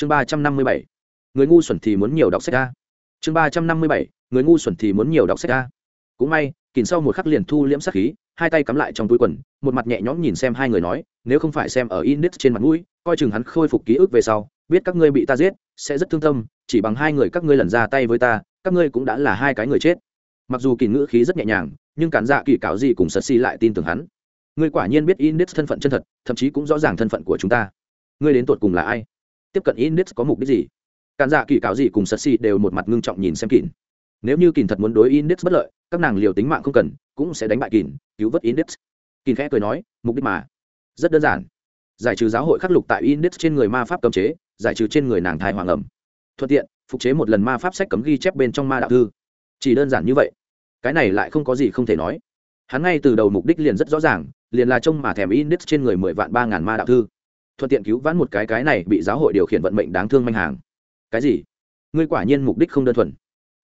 chương ba trăm năm mươi bảy. Người ngu xuẩn thì muốn nhiều đọc sách a. Chương ba trăm năm mươi bảy. Người ngu xuẩn thì muốn nhiều đọc sách a. Cũng may kìm sau một khắc liền thu liễm sắc khí, hai tay cắm lại trong túi quần, một mặt nhẹ nhõm nhìn xem hai người nói, nếu không phải xem ở init trên mặt mũi, coi chừng hắn khôi phục ký ức về sau, biết các ngươi bị ta giết, sẽ rất thương tâm, chỉ bằng hai người các ngươi lần ra tay với ta, các ngươi cũng đã là hai cái người chết. Mặc dù kỳ ngữ khí rất nhẹ nhàng, nhưng cản dạ kỳ cáo gì cùng sật si lại tin tưởng hắn. Ngươi quả nhiên biết init thân phận chân thật, thậm chí cũng rõ ràng thân phận của chúng ta. Ngươi đến tột cùng là ai? Tiếp cận index có mục đích gì? Cản dạ kỳ cáo gì cùng sật si đều một mặt ngưng trọng nhìn xem Kình. nếu như Kình thật muốn đối index bất lợi các nàng liều tính mạng không cần cũng sẽ đánh bại Kình, cứu vớt index. Kình khẽ cười nói mục đích mà. Rất đơn giản. Giải trừ giáo hội khắc lục tại index trên người ma pháp cấm chế giải trừ trên người nàng thai hoàng ẩm. Thuận tiện phục chế một lần ma pháp sách cấm ghi chép bên trong ma đạo thư. Chỉ đơn giản như vậy. Cái này lại không có gì không thể nói. Hắn ngay từ đầu mục đích liền rất rõ ràng liền là trông mà thèm index trên người mười vạn ba ngàn ma đạo thư thuận tiện cứu vãn một cái cái này bị giáo hội điều khiển vận mệnh đáng thương manh hàng. Cái gì? Ngươi quả nhiên mục đích không đơn thuần.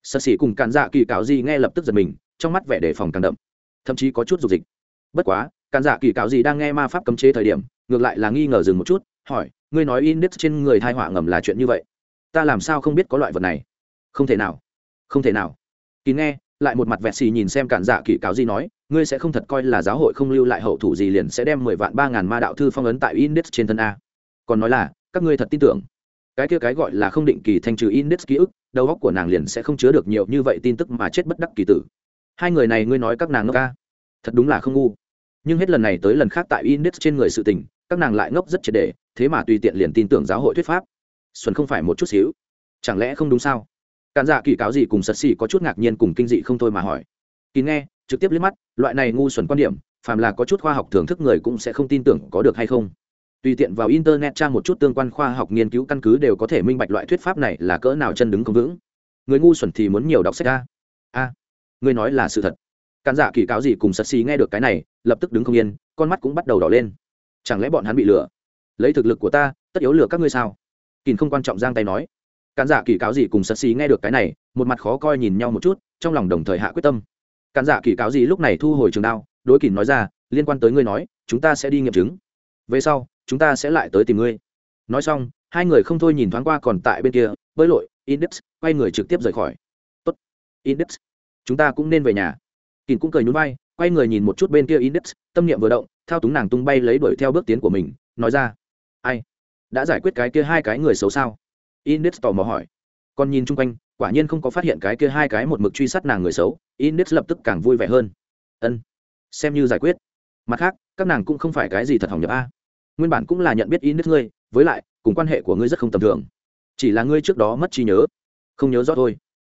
Sơ sĩ cùng cản dạ kỳ cáo gì nghe lập tức giật mình, trong mắt vẻ đề phòng càng đậm. Thậm chí có chút dục dịch. Bất quá, cản dạ kỳ cáo gì đang nghe ma pháp cấm chế thời điểm, ngược lại là nghi ngờ dừng một chút, hỏi, ngươi nói in index trên người thai họa ngầm là chuyện như vậy? Ta làm sao không biết có loại vật này? Không thể nào. Không thể nào. Kỳ nghe lại một mặt vẹt xì nhìn xem cản dạ kỳ cáo gì nói, ngươi sẽ không thật coi là giáo hội không lưu lại hậu thủ gì liền sẽ đem mười vạn ba ngàn ma đạo thư phong ấn tại index trên thân a. Còn nói là, các ngươi thật tin tưởng. Cái kia cái gọi là không định kỳ thanh trừ index ký ức, đầu óc của nàng liền sẽ không chứa được nhiều như vậy tin tức mà chết bất đắc kỳ tử. Hai người này ngươi nói các nàng ngốc ca thật đúng là không ngu. Nhưng hết lần này tới lần khác tại index trên người sự tình, các nàng lại ngốc rất triệt đề thế mà tùy tiện liền tin tưởng giáo hội thuyết pháp. Xuân không phải một chút xíu. Chẳng lẽ không đúng sao? Cản dạ kỳ cáo gì cùng sật xì có chút ngạc nhiên cùng kinh dị không thôi mà hỏi. Kỳ nghe, trực tiếp liếc mắt, loại này ngu xuẩn quan điểm, phàm là có chút khoa học thưởng thức người cũng sẽ không tin tưởng có được hay không. Tùy tiện vào internet tra một chút tương quan khoa học nghiên cứu căn cứ đều có thể minh bạch loại thuyết pháp này là cỡ nào chân đứng không vững. Người ngu xuẩn thì muốn nhiều đọc sách a. A người nói là sự thật. Cản dạ kỳ cáo gì cùng sật xì nghe được cái này, lập tức đứng không yên, con mắt cũng bắt đầu đỏ lên. Chẳng lẽ bọn hắn bị lừa? Lấy thực lực của ta, tất yếu lừa các ngươi sao? Kỳn không quan trọng giang tay nói cản giả kỳ cáo gì cùng sật xí nghe được cái này, một mặt khó coi nhìn nhau một chút, trong lòng đồng thời hạ quyết tâm. Cản giả kỳ cáo gì lúc này thu hồi trường đao, đối kỳn nói ra, liên quan tới ngươi nói, chúng ta sẽ đi nghiệm chứng. Về sau, chúng ta sẽ lại tới tìm ngươi. Nói xong, hai người không thôi nhìn thoáng qua còn tại bên kia, bơi lội, index, quay người trực tiếp rời khỏi. Tốt. Index, chúng ta cũng nên về nhà. Kỳn cũng cười nhún vai, quay người nhìn một chút bên kia index, tâm niệm vừa động, thao túng nàng tung bay lấy đuổi theo bước tiến của mình, nói ra, ai, đã giải quyết cái kia hai cái người xấu sao? Innis tò mò hỏi. Còn nhìn chung quanh, quả nhiên không có phát hiện cái kia hai cái một mực truy sát nàng người xấu Innis lập tức càng vui vẻ hơn. Ân, xem như giải quyết. Mặt khác, các nàng cũng không phải cái gì thật hỏng nhập a. Nguyên bản cũng là nhận biết Innis ngươi, với lại, cùng quan hệ của ngươi rất không tầm thường. Chỉ là ngươi trước đó mất trí nhớ. Không nhớ rõ thôi.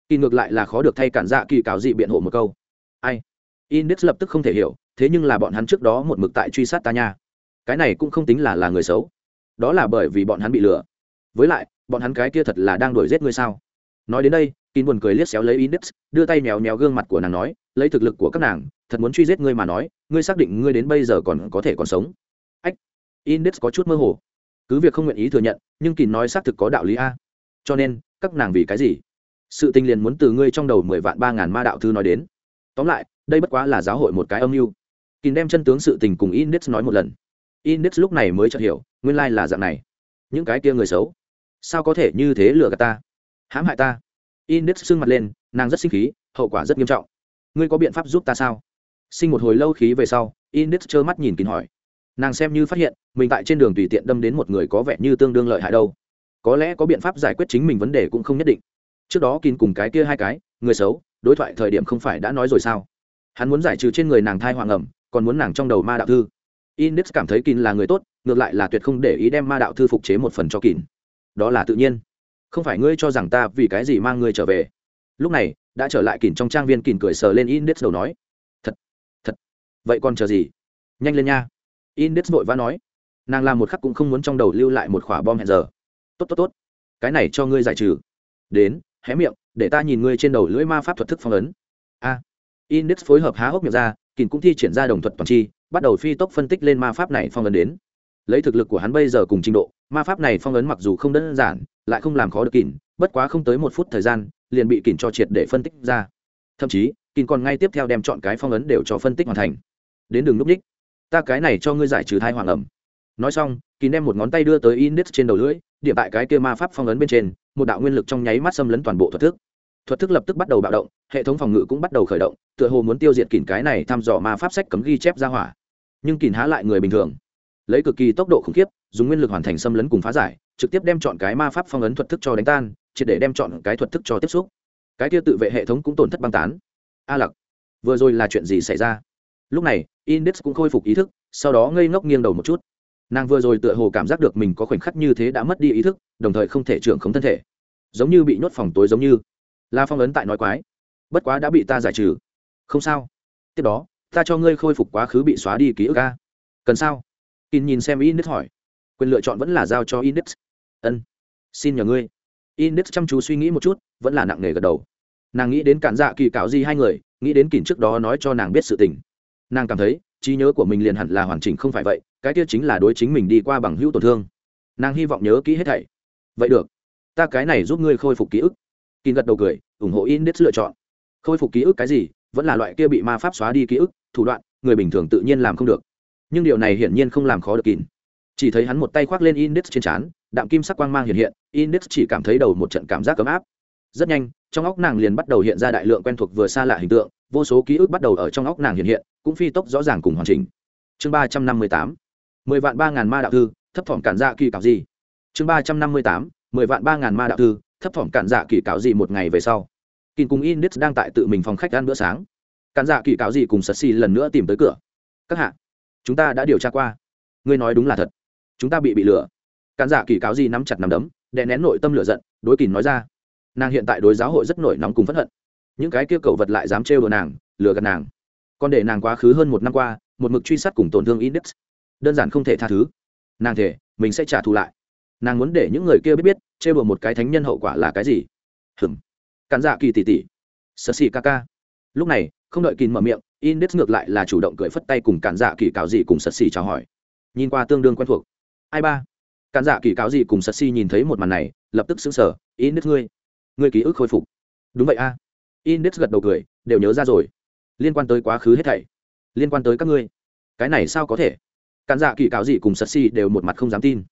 Kỳ ngược lại là khó được thay cản dạ kỳ cáo dị biện hộ một câu. Ai? Innis lập tức không thể hiểu, thế nhưng là bọn hắn trước đó một mực tại truy sát ta nha. Cái này cũng không tính là là người xấu. Đó là bởi vì bọn hắn bị lừa. Với lại bọn hắn cái kia thật là đang đuổi giết ngươi sao? Nói đến đây, kín buồn cười liếc xéo lấy index, đưa tay mèo mèo gương mặt của nàng nói, lấy thực lực của các nàng, thật muốn truy giết ngươi mà nói, ngươi xác định ngươi đến bây giờ còn có thể còn sống. Ách, index có chút mơ hồ. Cứ việc không nguyện ý thừa nhận, nhưng kín nói xác thực có đạo lý a. Cho nên, các nàng vì cái gì? Sự tình liền muốn từ ngươi trong đầu mười vạn ba ngàn ma đạo thư nói đến. Tóm lại, đây bất quá là giáo hội một cái âm mưu. Kín đem chân tướng sự tình cùng index nói một lần. Index lúc này mới chợt hiểu, nguyên lai là dạng này. Những cái kia người xấu sao có thể như thế lừa gạt ta? Hãm hại ta. Index sưng mặt lên, nàng rất sinh khí, hậu quả rất nghiêm trọng. Ngươi có biện pháp giúp ta sao? Sinh một hồi lâu khí về sau, index trơ mắt nhìn kín hỏi. Nàng xem như phát hiện, mình tại trên đường tùy tiện đâm đến một người có vẻ như tương đương lợi hại đâu. Có lẽ có biện pháp giải quyết chính mình vấn đề cũng không nhất định. Trước đó kín cùng cái kia hai cái, người xấu, đối thoại thời điểm không phải đã nói rồi sao? Hắn muốn giải trừ trên người nàng thai hoàng ẩm, còn muốn nàng trong đầu ma đạo thư. Index cảm thấy kín là người tốt, ngược lại là tuyệt không để ý đem ma đạo thư phục chế một phần cho kín đó là tự nhiên. Không phải ngươi cho rằng ta vì cái gì mang ngươi trở về? Lúc này, đã trở lại kìn trong trang viên kìn cười sờ lên index đầu nói, thật thật, vậy còn chờ gì? Nhanh lên nha. Index vội vã nói, nàng làm một khắc cũng không muốn trong đầu lưu lại một khỏa bom hẹn giờ. Tốt tốt tốt, cái này cho ngươi giải trừ. Đến, hé miệng, để ta nhìn ngươi trên đầu lưỡi ma pháp thuật thức phong ấn. A. Index phối hợp há hốc miệng ra kìn cũng thi triển ra đồng thuật toàn chi, bắt đầu phi tốc phân tích lên ma pháp này phong ấn đến lấy thực lực của hắn bây giờ cùng trình độ, ma pháp này phong ấn mặc dù không đơn giản, lại không làm khó được kỳn bất quá không tới một phút thời gian, liền bị kỳn cho triệt để phân tích ra. Thậm chí kỳn còn ngay tiếp theo đem chọn cái phong ấn đều cho phân tích hoàn thành. Đến đường núp ních ta cái này cho ngươi giải trừ thai hoàng ẩm. Nói xong kỳn đem một ngón tay đưa tới init trên đầu lưỡi, điểm tại cái kia ma pháp phong ấn bên trên, một đạo nguyên lực trong nháy mắt xâm lấn toàn bộ thuật thức. Thuật thức lập tức bắt đầu bạo động, hệ thống phòng ngự cũng bắt đầu khởi động, tựa hồ muốn tiêu diệt kỉn cái này thăm dò ma pháp sách cấm ghi chép ra hỏa. Nhưng kỉn há lại người bình thường lấy cực kỳ tốc độ khủng khiếp, dùng nguyên lực hoàn thành xâm lấn cùng phá giải, trực tiếp đem chọn cái ma pháp phong ấn thuật thức cho đánh tan, triệt để đem chọn cái thuật thức cho tiếp xúc. Cái kia tự vệ hệ thống cũng tổn thất băng tán. A lặc, vừa rồi là chuyện gì xảy ra? Lúc này, index cũng khôi phục ý thức, sau đó ngây ngốc nghiêng đầu một chút. Nàng vừa rồi tựa hồ cảm giác được mình có khoảnh khắc như thế đã mất đi ý thức, đồng thời không thể trưởng khống thân thể. Giống như bị nhốt phòng tối giống như. La phong ấn tại nói quái. Bất quá đã bị ta giải trừ. Không sao. Tiếp đó, ta cho ngươi khôi phục quá khứ bị xóa đi ký ức ca cần sao? In nhìn xem index hỏi. Quyền lựa chọn vẫn là giao cho index. Ân, xin nhờ ngươi. Index chăm chú suy nghĩ một chút, vẫn là nặng nề gật đầu. Nàng nghĩ đến cản dạ kỳ cạo di hai người, nghĩ đến kỳn trước đó nói cho nàng biết sự tình. Nàng cảm thấy, trí nhớ của mình liền hẳn là hoàn chỉnh không phải vậy, cái kia chính là đối chính mình đi qua bằng hữu tổn thương. Nàng hy vọng nhớ kỹ hết thảy. Vậy được, ta cái này giúp ngươi khôi phục ký ức. Kín gật đầu cười, ủng hộ index lựa chọn. Khôi phục ký ức cái gì, vẫn là loại kia bị ma pháp xóa đi ký ức, thủ đoạn, người bình thường tự nhiên làm không được nhưng điều này hiển nhiên không làm khó được kín. Chỉ thấy hắn một tay khoác lên index trên trán, đạm kim sắc quang mang hiện hiện, index chỉ cảm thấy đầu một trận cảm giác ấm áp. Rất nhanh, trong óc nàng liền bắt đầu hiện ra đại lượng quen thuộc vừa xa lạ hình tượng, vô số ký ức bắt đầu ở trong óc nàng hiện hiện, cũng phi tốc rõ ràng cùng hoàn chỉnh. Chương ba trăm năm mươi tám, mười vạn ba ngàn ma đạo thư, thấp thỏm cản dạ kỳ cảo gì. Chương ba trăm năm mươi tám, mười vạn ba ngàn ma đạo thư, thấp thỏm cản dạ kỳ cảo gì một ngày về sau. Kỳ cùng index đang tại tự mình phòng khách ăn bữa sáng. Cản dạ kỳ cảo gì cùng sật xì lần nữa tìm tới cửa. Các hạ chúng ta đã điều tra qua. Ngươi nói đúng là thật. Chúng ta bị bị lừa. Khán giả kỳ cáo gì nắm chặt nắm đấm, đè nén nội tâm lửa giận, đối kỳ nói ra. Nàng hiện tại đối giáo hội rất nổi nóng cùng phẫn hận. Những cái kia cầu vật lại dám trêu đồ nàng, lừa gạt nàng. Còn để nàng quá khứ hơn một năm qua, một mực truy sát cùng tổn thương index. Đơn giản không thể tha thứ. Nàng thể mình sẽ trả thù lại. Nàng muốn để những người kia biết biết, trêu đùa một cái thánh nhân hậu quả là cái gì. Hừm. Cản dạ kỳ tỉ tỉ. Sơ xì ca ca. Lúc này, không đợi kín mở miệng index ngược lại là chủ động cười phất tay cùng cản dạ kỳ cáo gì cùng sật xì chào hỏi. Nhìn qua tương đương quen thuộc. Ai ba? Cản dạ kỳ cáo gì cùng sật xì nhìn thấy một màn này, lập tức xứng sở index ngươi ngươi ký ức khôi phục. Đúng vậy a. Index gật đầu cười, đều nhớ ra rồi. Liên quan tới quá khứ hết thảy. Liên quan tới các ngươi. Cái này sao có thể? Cản dạ kỳ cáo gì cùng sật xì đều một mặt không dám tin.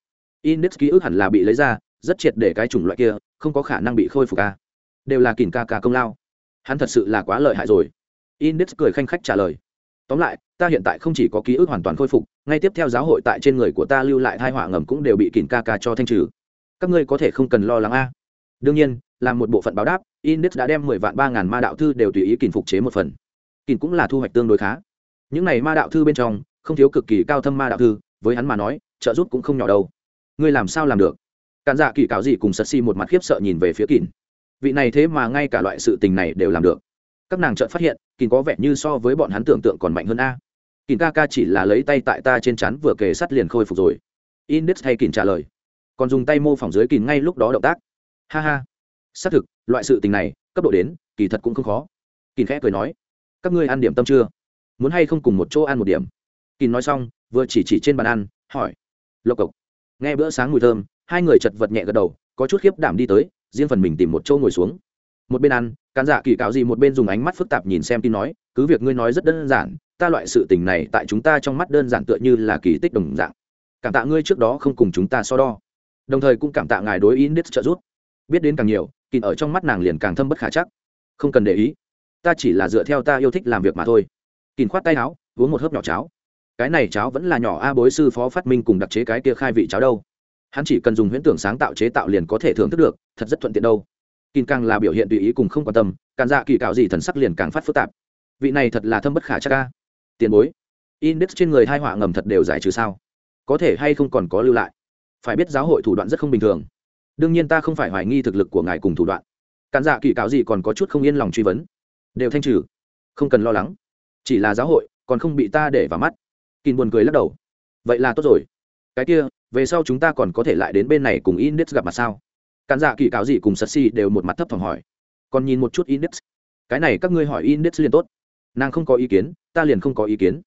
Index ký ức hẳn là bị lấy ra, rất triệt để cái chủng loại kia, không có khả năng bị khôi phục a. Đều là kìn ca ca công lao. Hắn thật sự là quá lợi hại rồi index cười khanh khách trả lời. Tóm lại, ta hiện tại không chỉ có ký ức hoàn toàn khôi phục, ngay tiếp theo giáo hội tại trên người của ta lưu lại thai họa ngầm cũng đều bị kìn ca ca cho thanh trừ. Các ngươi có thể không cần lo lắng a. Đương nhiên là một bộ phận báo đáp, index đã đem mười vạn ba ngàn ma đạo thư đều tùy ý kìn phục chế một phần. Kìn cũng là thu hoạch tương đối khá. Những này ma đạo thư bên trong, không thiếu cực kỳ cao thâm ma đạo thư, với hắn mà nói, trợ giúp cũng không nhỏ đâu. Ngươi làm sao làm được? Cản dạ kỳ cáo gì cùng sật si một mặt khiếp sợ nhìn về phía kìn. Vị này thế mà ngay cả loại sự tình này đều làm được các nàng chợt phát hiện kìn có vẻ như so với bọn hắn tưởng tượng còn mạnh hơn a. Kìn ca ca chỉ là lấy tay tại ta trên chắn vừa kề sắt liền khôi phục rồi. Index hay kìn trả lời. Còn dùng tay mô phỏng dưới kìn ngay lúc đó động tác. Ha ha. Xác thực, loại sự tình này, cấp độ đến, kỳ thật cũng không khó. Kìn khẽ cười nói. Các ngươi ăn điểm tâm chưa? Muốn hay không cùng một chỗ ăn một điểm? Kìn nói xong, vừa chỉ chỉ trên bàn ăn, hỏi. Lộc cộc. Nghe bữa sáng mùi thơm, hai người chật vật nhẹ gật đầu, có chút khiếp đảm đi tới, riêng phần mình tìm một chỗ ngồi xuống một bên ăn khán dạ kỳ cáo gì một bên dùng ánh mắt phức tạp nhìn xem tin nói, cứ việc ngươi nói rất đơn giản, ta loại sự tình này tại chúng ta trong mắt đơn giản tựa như là kỳ tích đồng dạng. Cảm tạ ngươi trước đó không cùng chúng ta so đo. Đồng thời cũng cảm tạ ngài đối ý nít trợ giúp. Biết đến càng nhiều kín ở trong mắt nàng liền càng thâm bất khả chắc. Không cần để ý. Ta chỉ là dựa theo ta yêu thích làm việc mà thôi. Kín khoát tay áo, uống một hớp nhỏ cháo. Cái này cháo vẫn là nhỏ a bối sư phó phát minh cùng đặc chế cái kia khai vị cháo đâu. Hắn chỉ cần dùng huyễn tưởng sáng tạo chế tạo liền có thể thưởng thức được, thật rất thuận tiện đâu kín càng là biểu hiện tùy ý cùng không quan tâm càng dạ kỳ cạo gì thần sắc liền càng phát phức tạp. Vị này thật là thâm bất khả chắc ca tiền bối, index trên người hai họa ngầm thật đều giải trừ sao? Có thể hay không còn có lưu lại? Phải biết giáo hội thủ đoạn rất không bình thường. Đương nhiên ta không phải hoài nghi thực lực của ngài cùng thủ đoạn. Cản dạ kỳ cáo gì còn có chút không yên lòng truy vấn. Đều thanh trừ. Không cần lo lắng. Chỉ là giáo hội, còn không bị ta để vào mắt. Kín buồn cười lắc đầu. Vậy là tốt rồi. Cái kia, về sau chúng ta còn có thể lại đến bên này cùng index gặp mặt sao? Cản dạ kỳ cáo gì cùng sật si đều một mặt thấp thỏm hỏi. Còn nhìn một chút index. Cái này các ngươi hỏi index liền tốt. Nàng không có ý kiến, ta liền không có ý kiến.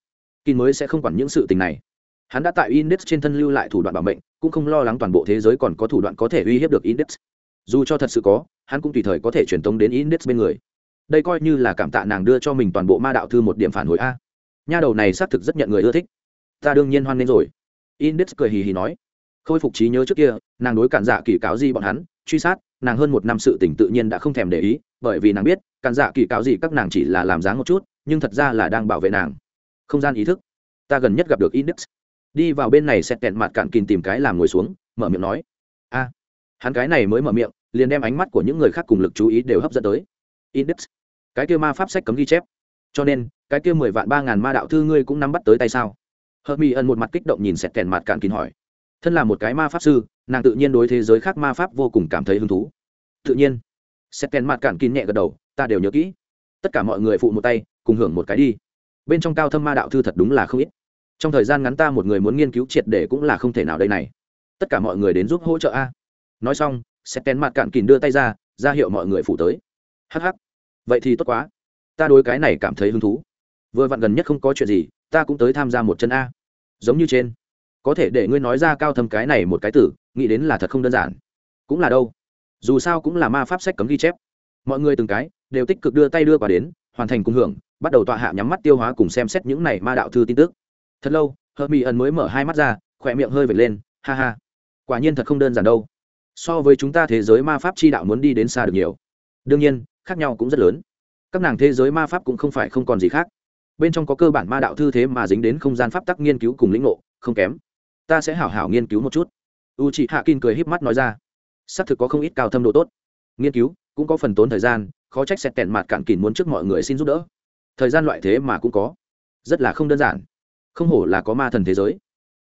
Kín mới sẽ không quản những sự tình này. Hắn đã tại index trên thân lưu lại thủ đoạn bảo mệnh, cũng không lo lắng toàn bộ thế giới còn có thủ đoạn có thể uy hiếp được index. Dù cho thật sự có, hắn cũng tùy thời có thể truyền tống đến index bên người. Đây coi như là cảm tạ nàng đưa cho mình toàn bộ ma đạo thư một điểm phản hồi a. Nha đầu này xác thực rất nhận người ưa thích. Ta đương nhiên hoan nghênh rồi. Index cười hì hì nói khôi phục trí nhớ trước kia, nàng đối cản dạ kỳ cáo gì bọn hắn, truy sát, nàng hơn một năm sự tỉnh tự nhiên đã không thèm để ý, bởi vì nàng biết, cản dạ kỳ cáo gì các nàng chỉ là làm dáng một chút, nhưng thật ra là đang bảo vệ nàng. Không gian ý thức. Ta gần nhất gặp được index. Đi vào bên này xét kẹn mặt cạn kìn tìm cái làm ngồi xuống, mở miệng nói. A. Hắn cái này mới mở miệng, liền đem ánh mắt của những người khác cùng lực chú ý đều hấp dẫn tới. Index. Cái kia ma pháp sách cấm ghi chép. Cho nên, cái kia mười vạn ba ngàn ma đạo thư ngươi cũng nắm bắt tới tay sao? Hợp mỹ ẩn một mặt kích động nhìn sẹt kẹn mặt cạn kín hỏi thân là một cái ma pháp sư, nàng tự nhiên đối thế giới khác ma pháp vô cùng cảm thấy hứng thú. Tự nhiên. Sẹt kèn mặt cạn kín nhẹ gật đầu, ta đều nhớ kỹ. Tất cả mọi người phụ một tay, cùng hưởng một cái đi. Bên trong cao thâm ma đạo thư thật đúng là không ít. Trong thời gian ngắn ta một người muốn nghiên cứu triệt để cũng là không thể nào đây này. Tất cả mọi người đến giúp hỗ trợ a. Nói xong sẽ kèn mặt cạn kín đưa tay ra ra hiệu mọi người phụ tới. Hh vậy thì tốt quá. Ta đối cái này cảm thấy hứng thú. Vừa vặn gần nhất không có chuyện gì, ta cũng tới tham gia một chân a. Giống như trên có thể để ngươi nói ra cao thâm cái này một cái tử, nghĩ đến là thật không đơn giản. Cũng là đâu? Dù sao cũng là ma pháp sách cấm ghi chép. Mọi người từng cái đều tích cực đưa tay đưa qua đến, hoàn thành cùng hưởng, bắt đầu tọa hạ nhắm mắt tiêu hóa cùng xem xét những này ma đạo thư tin tức. Thật lâu hờ mỹ ẩn mới mở hai mắt ra, khỏe miệng hơi vệt lên, ha ha. Quả nhiên thật không đơn giản đâu. So với chúng ta thế giới ma pháp chi đạo muốn đi đến xa được nhiều. Đương nhiên, khác nhau cũng rất lớn. Các nàng thế giới ma pháp cũng không phải không còn gì khác. Bên trong có cơ bản ma đạo thư thế mà dính đến không gian pháp tắc nghiên cứu cùng lĩnh ngộ, không kém ta sẽ hảo hảo nghiên cứu một chút. U chị hạ kin cười híp mắt nói ra. Xác thực có không ít cao thâm độ tốt. Nghiên cứu, cũng có phần tốn thời gian, khó trách sẽ tẹn mặt cạn kìn muốn trước mọi người xin giúp đỡ. Thời gian loại thế mà cũng có. Rất là không đơn giản. Không hổ là có ma thần thế giới.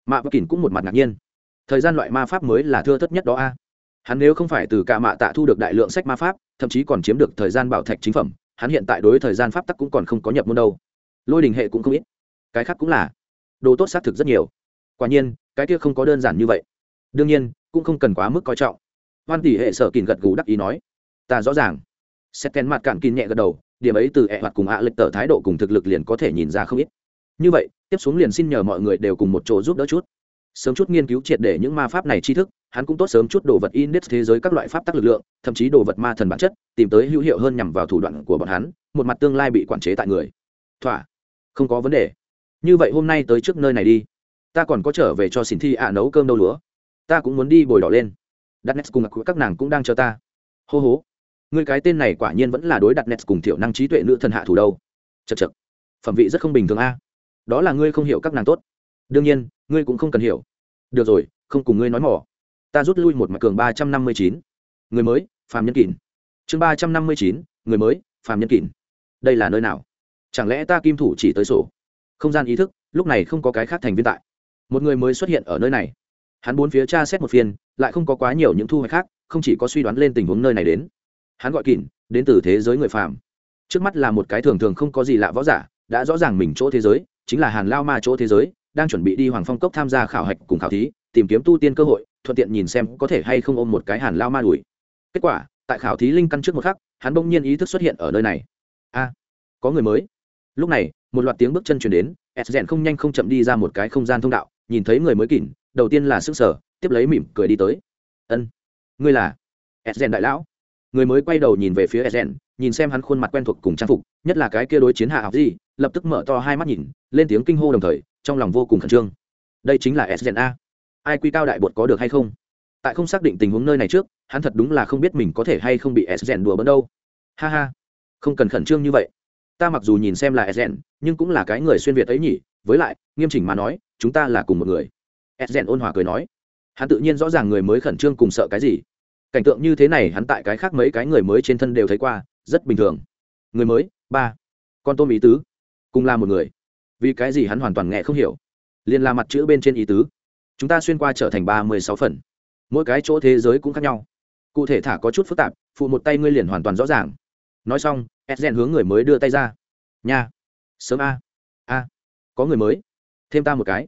Mạ bất kìn cũng một mặt ngạc nhiên. Thời gian loại ma pháp mới là thưa thất nhất đó a. À? Hắn nếu không phải từ cả mạ tạ thu được đại lượng sách ma pháp, thậm chí còn chiếm được thời gian bảo thạch chính phẩm, hắn hiện tại đối thời gian pháp tắc cũng còn không có nhập môn đâu. Lôi đình hệ cũng không ít. Cái khác cũng là. Đồ tốt xác thực rất nhiều quả nhiên, cái kia không có đơn giản như vậy. Đương nhiên, cũng không cần quá mức coi trọng. Hoan tỷ hệ sở kìn gật gù đắc ý nói, ta rõ ràng. Xét kén mặt cạn kín nhẹ gật đầu, điểm ấy từ ẹ hoạt cùng ạ lịch tở thái độ cùng thực lực liền có thể nhìn ra không ít. Như vậy, tiếp xuống liền xin nhờ mọi người đều cùng một chỗ giúp đỡ chút. Sớm chút nghiên cứu triệt để những ma pháp này tri thức, hắn cũng tốt sớm chút đồ vật in index thế giới các loại pháp tắc lực lượng, thậm chí đồ vật ma thần bản chất, tìm tới hữu hiệu hơn nhằm vào thủ đoạn của bọn hắn, một mặt tương lai bị quản chế tại người. Thỏa, không có vấn đề. Như vậy hôm nay tới trước nơi này đi ta còn có trở về cho xin thi ạ nấu cơm đâu lúa. Ta cũng muốn đi bồi đỏ lên. Đặt nét cùng các nàng cũng đang chờ ta. Hô hố người cái tên này quả nhiên vẫn là đối đặt nét cùng thiểu năng trí tuệ nữ thần hạ thủ đâu. Chật chật phẩm vị rất không bình thường a. Đó là ngươi không hiểu các nàng tốt. Đương nhiên, ngươi cũng không cần hiểu. Được rồi, không cùng ngươi nói mỏ. Ta rút lui một mặt cường ba trăm năm mươi chín. Người mới phàm nhân kỷ chương ba trăm năm mươi chín, người mới phàm nhân kỷ đây là nơi nào? Chẳng lẽ ta kim thủ chỉ tới sổ? Không gian ý thức, lúc này không có cái khác thành viên tại một người mới xuất hiện ở nơi này. Hắn bốn phía tra xét một phiên, lại không có quá nhiều những thu hoạch khác, không chỉ có suy đoán lên tình huống nơi này đến. Hắn gọi kỳn đến từ thế giới người phàm. Trước mắt là một cái thường thường không có gì lạ võ giả, đã rõ ràng mình chỗ thế giới, chính là hàn lao ma chỗ thế giới, đang chuẩn bị đi hoàng phong cốc tham gia khảo hạch cùng khảo thí, tìm kiếm tu tiên cơ hội, thuận tiện nhìn xem có thể hay không ôm một cái hàn lao ma đùi kết quả, tại khảo thí linh căn trước một khắc, hắn bỗng nhiên ý thức xuất hiện ở nơi này. A, có người mới. Lúc này, một loạt tiếng bước chân chuyển đến, s rèn không nhanh không chậm đi ra một cái không gian thông đạo nhìn thấy người mới kỉnh đầu tiên là sức sở, tiếp lấy mỉm cười đi tới. Ân, ngươi là edgen đại lão. Người mới quay đầu nhìn về phía edgen nhìn xem hắn khuôn mặt quen thuộc cùng trang phục, nhất là cái kia đối chiến hạ học gì, lập tức mở to hai mắt nhìn, lên tiếng kinh hô đồng thời, trong lòng vô cùng khẩn trương. Đây chính là edgen a. Ai quy cao đại bột có được hay không? Tại không xác định tình huống nơi này trước, hắn thật đúng là không biết mình có thể hay không bị edgen đùa bỡn đâu. Ha ha, không cần khẩn trương như vậy. Ta mặc dù nhìn xem là edgen nhưng cũng là cái người xuyên việt ấy nhỉ, với lại, nghiêm chỉnh mà nói chúng ta là cùng một người. S rèn ôn hòa cười nói. Hắn tự nhiên rõ ràng người mới khẩn trương cùng sợ cái gì. Cảnh tượng như thế này hắn tại cái khác mấy cái người mới trên thân đều thấy qua, rất bình thường. Người mới, ba. Con tôm ý tứ. Cùng là một người. Vì cái gì hắn hoàn toàn nghe không hiểu. Liền là mặt chữ bên trên ý tứ. Chúng ta xuyên qua trở thành ba mươi sáu phần. Mỗi cái chỗ thế giới cũng khác nhau. Cụ thể thả có chút phức tạp, phụ một tay ngươi liền hoàn toàn rõ ràng. Nói xong edgen hướng người mới đưa tay ra. Nha. Sớm a. A. Có người mới thêm ta một cái.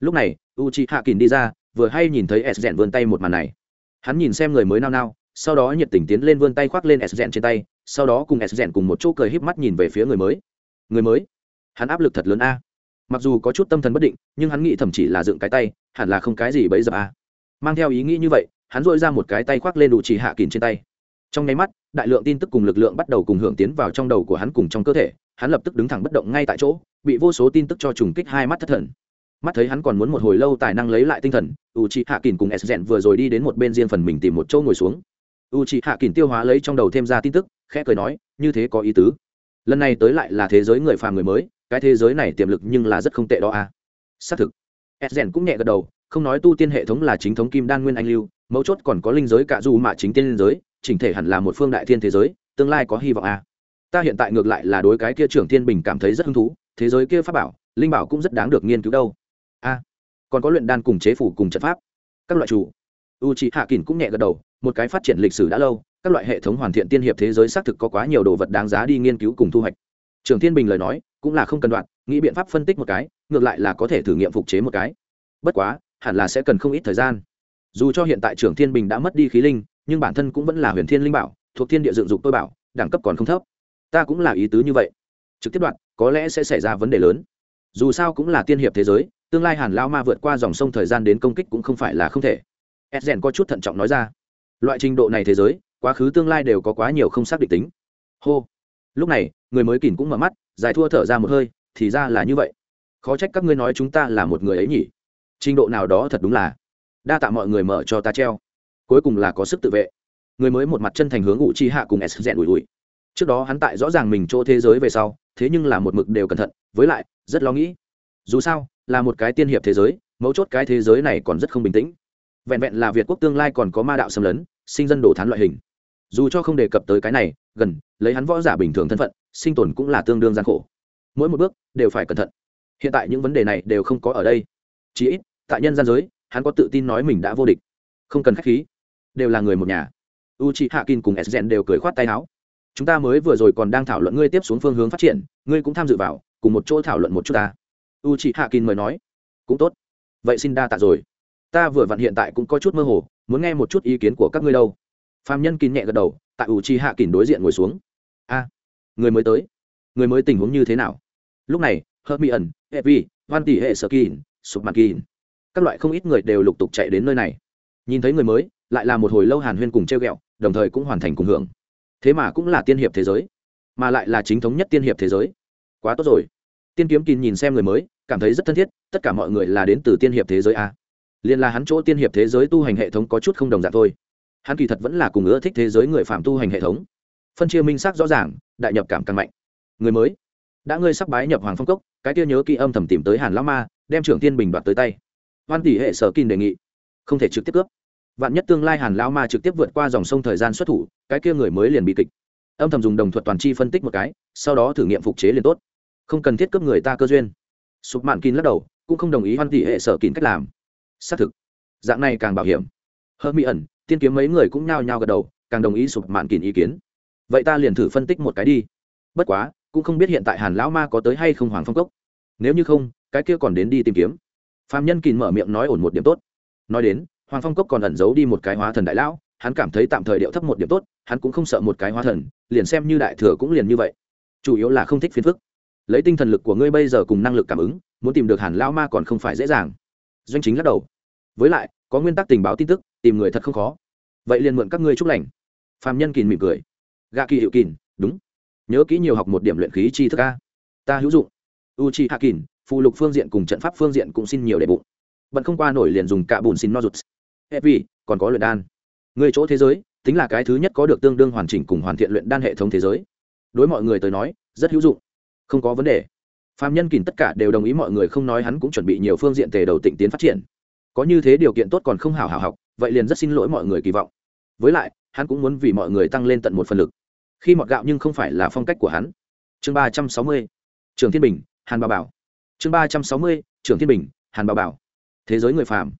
Lúc này u c hạ kín đi ra, vừa hay nhìn thấy edgen vươn tay một màn này. Hắn nhìn xem người mới nao nao, sau đó nhiệt tình tiến lên vươn tay khoác lên edgen trên tay, sau đó cùng edgen cùng một chỗ cười híp mắt nhìn về phía người mới. Người mới? Hắn áp lực thật lớn a. Mặc dù có chút tâm thần bất định, nhưng hắn nghĩ thậm chỉ là dựng cái tay, hẳn là không cái gì bấy giờ a. Mang theo ý nghĩ như vậy, hắn dội ra một cái tay khoác lên đủ chỉ hạ kín trên tay. Trong nháy mắt, đại lượng tin tức cùng lực lượng bắt đầu cùng hưởng tiến vào trong đầu của hắn cùng trong cơ thể, hắn lập tức đứng thẳng bất động ngay tại chỗ bị vô số tin tức cho trùng kích hai mắt thất thần. Mắt thấy hắn còn muốn một hồi lâu tài năng lấy lại tinh thần u chị hạ kỳn cùng s rèn vừa rồi đi đến một bên riêng phần mình tìm một chỗ ngồi xuống. U chị hạ kỳn tiêu hóa lấy trong đầu thêm ra tin tức, khẽ cười nói, như thế có ý tứ. Lần này tới lại là thế giới người phàm người mới, cái thế giới này tiềm lực nhưng là rất không tệ đó a à. xác thực. S rèn cũng nhẹ gật đầu, không nói tu tiên hệ thống là chính thống kim đan nguyên anh lưu, mấu chốt còn có linh giới cả dù mạ chính tiên linh giới, chỉnh thể hẳn là một phương đại thiên thế giới, tương lai có hy vọng a ta hiện tại ngược lại là đối cái kia trưởng thiên bình cảm thấy rất hứng thú thế giới kia pháp bảo, linh bảo cũng rất đáng được nghiên cứu đâu. A, còn có luyện đan cùng chế phủ cùng trận pháp, các loại chủ. U c hạ kín cũng nhẹ gật đầu, một cái phát triển lịch sử đã lâu, các loại hệ thống hoàn thiện tiên hiệp thế giới xác thực có quá nhiều đồ vật đáng giá đi nghiên cứu cùng thu hoạch. Trường thiên bình lời nói, cũng là không cần đoạn, nghĩ biện pháp phân tích một cái, ngược lại là có thể thử nghiệm phục chế một cái. Bất quá, hẳn là sẽ cần không ít thời gian. Dù cho hiện tại trưởng thiên bình đã mất đi khí linh, nhưng bản thân cũng vẫn là huyền thiên linh bảo, thuộc thiên địa dựng dục tôi bảo, đẳng cấp còn không thấp. Ta cũng là ý tứ như vậy. Trực tiếp đoạn có lẽ sẽ xảy ra vấn đề lớn. Dù sao cũng là tiên hiệp thế giới, tương lai hàn lao ma vượt qua dòng sông thời gian đến công kích cũng không phải là không thể. Edgen có chút thận trọng nói ra. Loại trình độ này thế giới, quá khứ tương lai đều có quá nhiều không xác định tính. Hô. Lúc này, người mới kìm cũng mở mắt, giải thua thở ra một hơi, thì ra là như vậy. Khó trách các ngươi nói chúng ta là một người ấy nhỉ. Trình độ nào đó thật đúng là. Đa tạ mọi người mở cho ta treo. Cuối cùng là có sức tự vệ. Người mới một mặt chân thành hướng ủ chi hạ cùng s rèn ủi ủi. Trước đó hắn tại rõ ràng mình chỗ thế giới về sau thế nhưng là một mực đều cẩn thận, với lại, rất lo nghĩ. Dù sao, là một cái tiên hiệp thế giới, mấu chốt cái thế giới này còn rất không bình tĩnh. Vẹn vẹn là việt quốc tương lai còn có ma đạo xâm lấn, sinh dân đổ thán loại hình. Dù cho không đề cập tới cái này, gần, lấy hắn võ giả bình thường thân phận, sinh tồn cũng là tương đương gian khổ. Mỗi một bước đều phải cẩn thận. Hiện tại những vấn đề này đều không có ở đây. Chí ít, tại nhân gian giới, hắn có tự tin nói mình đã vô địch. Không cần k h á c h khí. Đều là người một nhà. U c h i hạ kin cùng s gen đều cười khoát tay áo chúng ta mới vừa rồi còn đang thảo luận ngươi tiếp xuống phương hướng phát triển, ngươi cũng tham dự vào, cùng một chỗ thảo luận một chút ta. U chị hạ kín mời nói. Cũng tốt. Vậy xin đa tạ rồi. Ta vừa vặn hiện tại cũng có chút mơ hồ, muốn nghe một chút ý kiến của các ngươi đâu. Phạm nhân kín nhẹ gật đầu, tại u chị hạ kín đối diện ngồi xuống. A, người mới tới. Người mới tình huống như thế nào? Lúc này hớt mi ẩn hệ vi văn tỷ hệ sơ kín, sụp mặt kín, các loại không ít người đều lục tục chạy đến nơi này. Nhìn thấy người mới, lại là một hồi lâu hàn huyên cùng treo ghẹo, đồng thời cũng hoàn thành cùng hưởng thế mà cũng là tiên hiệp thế giới, mà lại là chính thống nhất tiên hiệp thế giới. Quá tốt rồi. Tiên kiếm kín nhìn xem người mới, cảm thấy rất thân thiết, tất cả mọi người là đến từ tiên hiệp thế giới a. Liền là hắn chỗ tiên hiệp thế giới tu hành hệ thống có chút không đồng dạng thôi. Hắn kỳ thật vẫn là cùng ưa thích thế giới người phạm tu hành hệ thống. Phân chia minh xác rõ ràng, đại nhập cảm càng mạnh. Người mới. Đã ngươi sắp bái nhập hoàng phong cốc, cái kia nhớ kỹ âm thầm tìm tới hàn lão ma, đem trưởng tiên bình đoạt tới tay. Hoan tỷ hệ sở kinh đề nghị. Không thể trực tiếp cướp vạn nhất tương lai hàn lao ma trực tiếp vượt qua dòng sông thời gian xuất thủ, cái kia người mới liền bị kịch. Âm thầm dùng đồng thuật toàn chi phân tích một cái, sau đó thử nghiệm phục chế liền tốt. Không cần thiết cướp người ta cơ duyên. Sụp mạn kín lắc đầu, cũng không đồng ý hoan tỷ hệ sở kín cách làm. Xác thực, dạng này càng bảo hiểm. Hơ mỹ ẩn, tiên kiếm mấy người cũng nhao nhao gật đầu, càng đồng ý sụp mạn kín ý kiến. Vậy ta liền thử phân tích một cái đi. Bất quá, cũng không biết hiện tại hàn lão ma có tới hay không hoàng phong cốc. Nếu như không, cái kia còn đến đi tìm kiếm. Phạm nhân kín mở miệng nói ổn một điểm tốt. Nói đến hoàng phong cốc còn ẩn giấu đi một cái hóa thần đại lão, hắn cảm thấy tạm thời điệu thấp một điểm tốt, hắn cũng không sợ một cái hóa thần, liền xem như đại thừa cũng liền như vậy. Chủ yếu là không thích phiền phức. Lấy tinh thần lực của ngươi bây giờ cùng năng lực cảm ứng, muốn tìm được hàn lão ma còn không phải dễ dàng. Doanh chính lắc đầu. Với lại, có nguyên tắc tình báo tin tức, tìm người thật không khó. Vậy liền mượn các ngươi chúc lành. Phạm nhân kìn mỉm cười. Gạ kỳ hiệu kìn đúng. Nhớ kỹ nhiều học một điểm luyện khí chi thức a. Ta hữu dụng. U chi hạ kìn phụ lục phương diện cùng trận pháp phương diện cũng xin nhiều đề bụng. Bận không qua nổi liền dùng cả bùn xin no rụt hết vì còn có luyện đan. Người chỗ thế giới, tính là cái thứ nhất có được tương đương hoàn chỉnh cùng hoàn thiện luyện đan hệ thống thế giới. Đối mọi người tới nói, rất hữu dụng. Không có vấn đề. Phạm nhân kìm tất cả đều đồng ý mọi người không nói hắn cũng chuẩn bị nhiều phương diện tề đầu tịnh tiến phát triển. Có như thế điều kiện tốt còn không hào hào học, vậy liền rất xin lỗi mọi người kỳ vọng. Với lại, hắn cũng muốn vì mọi người tăng lên tận một phần lực. Khi mọt gạo nhưng không phải là phong cách của hắn. Chương ba trăm sáu mươi, trường thiên bình, hàn bà bảo. Chương ba trăm sáu mươi, trường thiên bình, hàn bảo bảo. Thế giới người phàm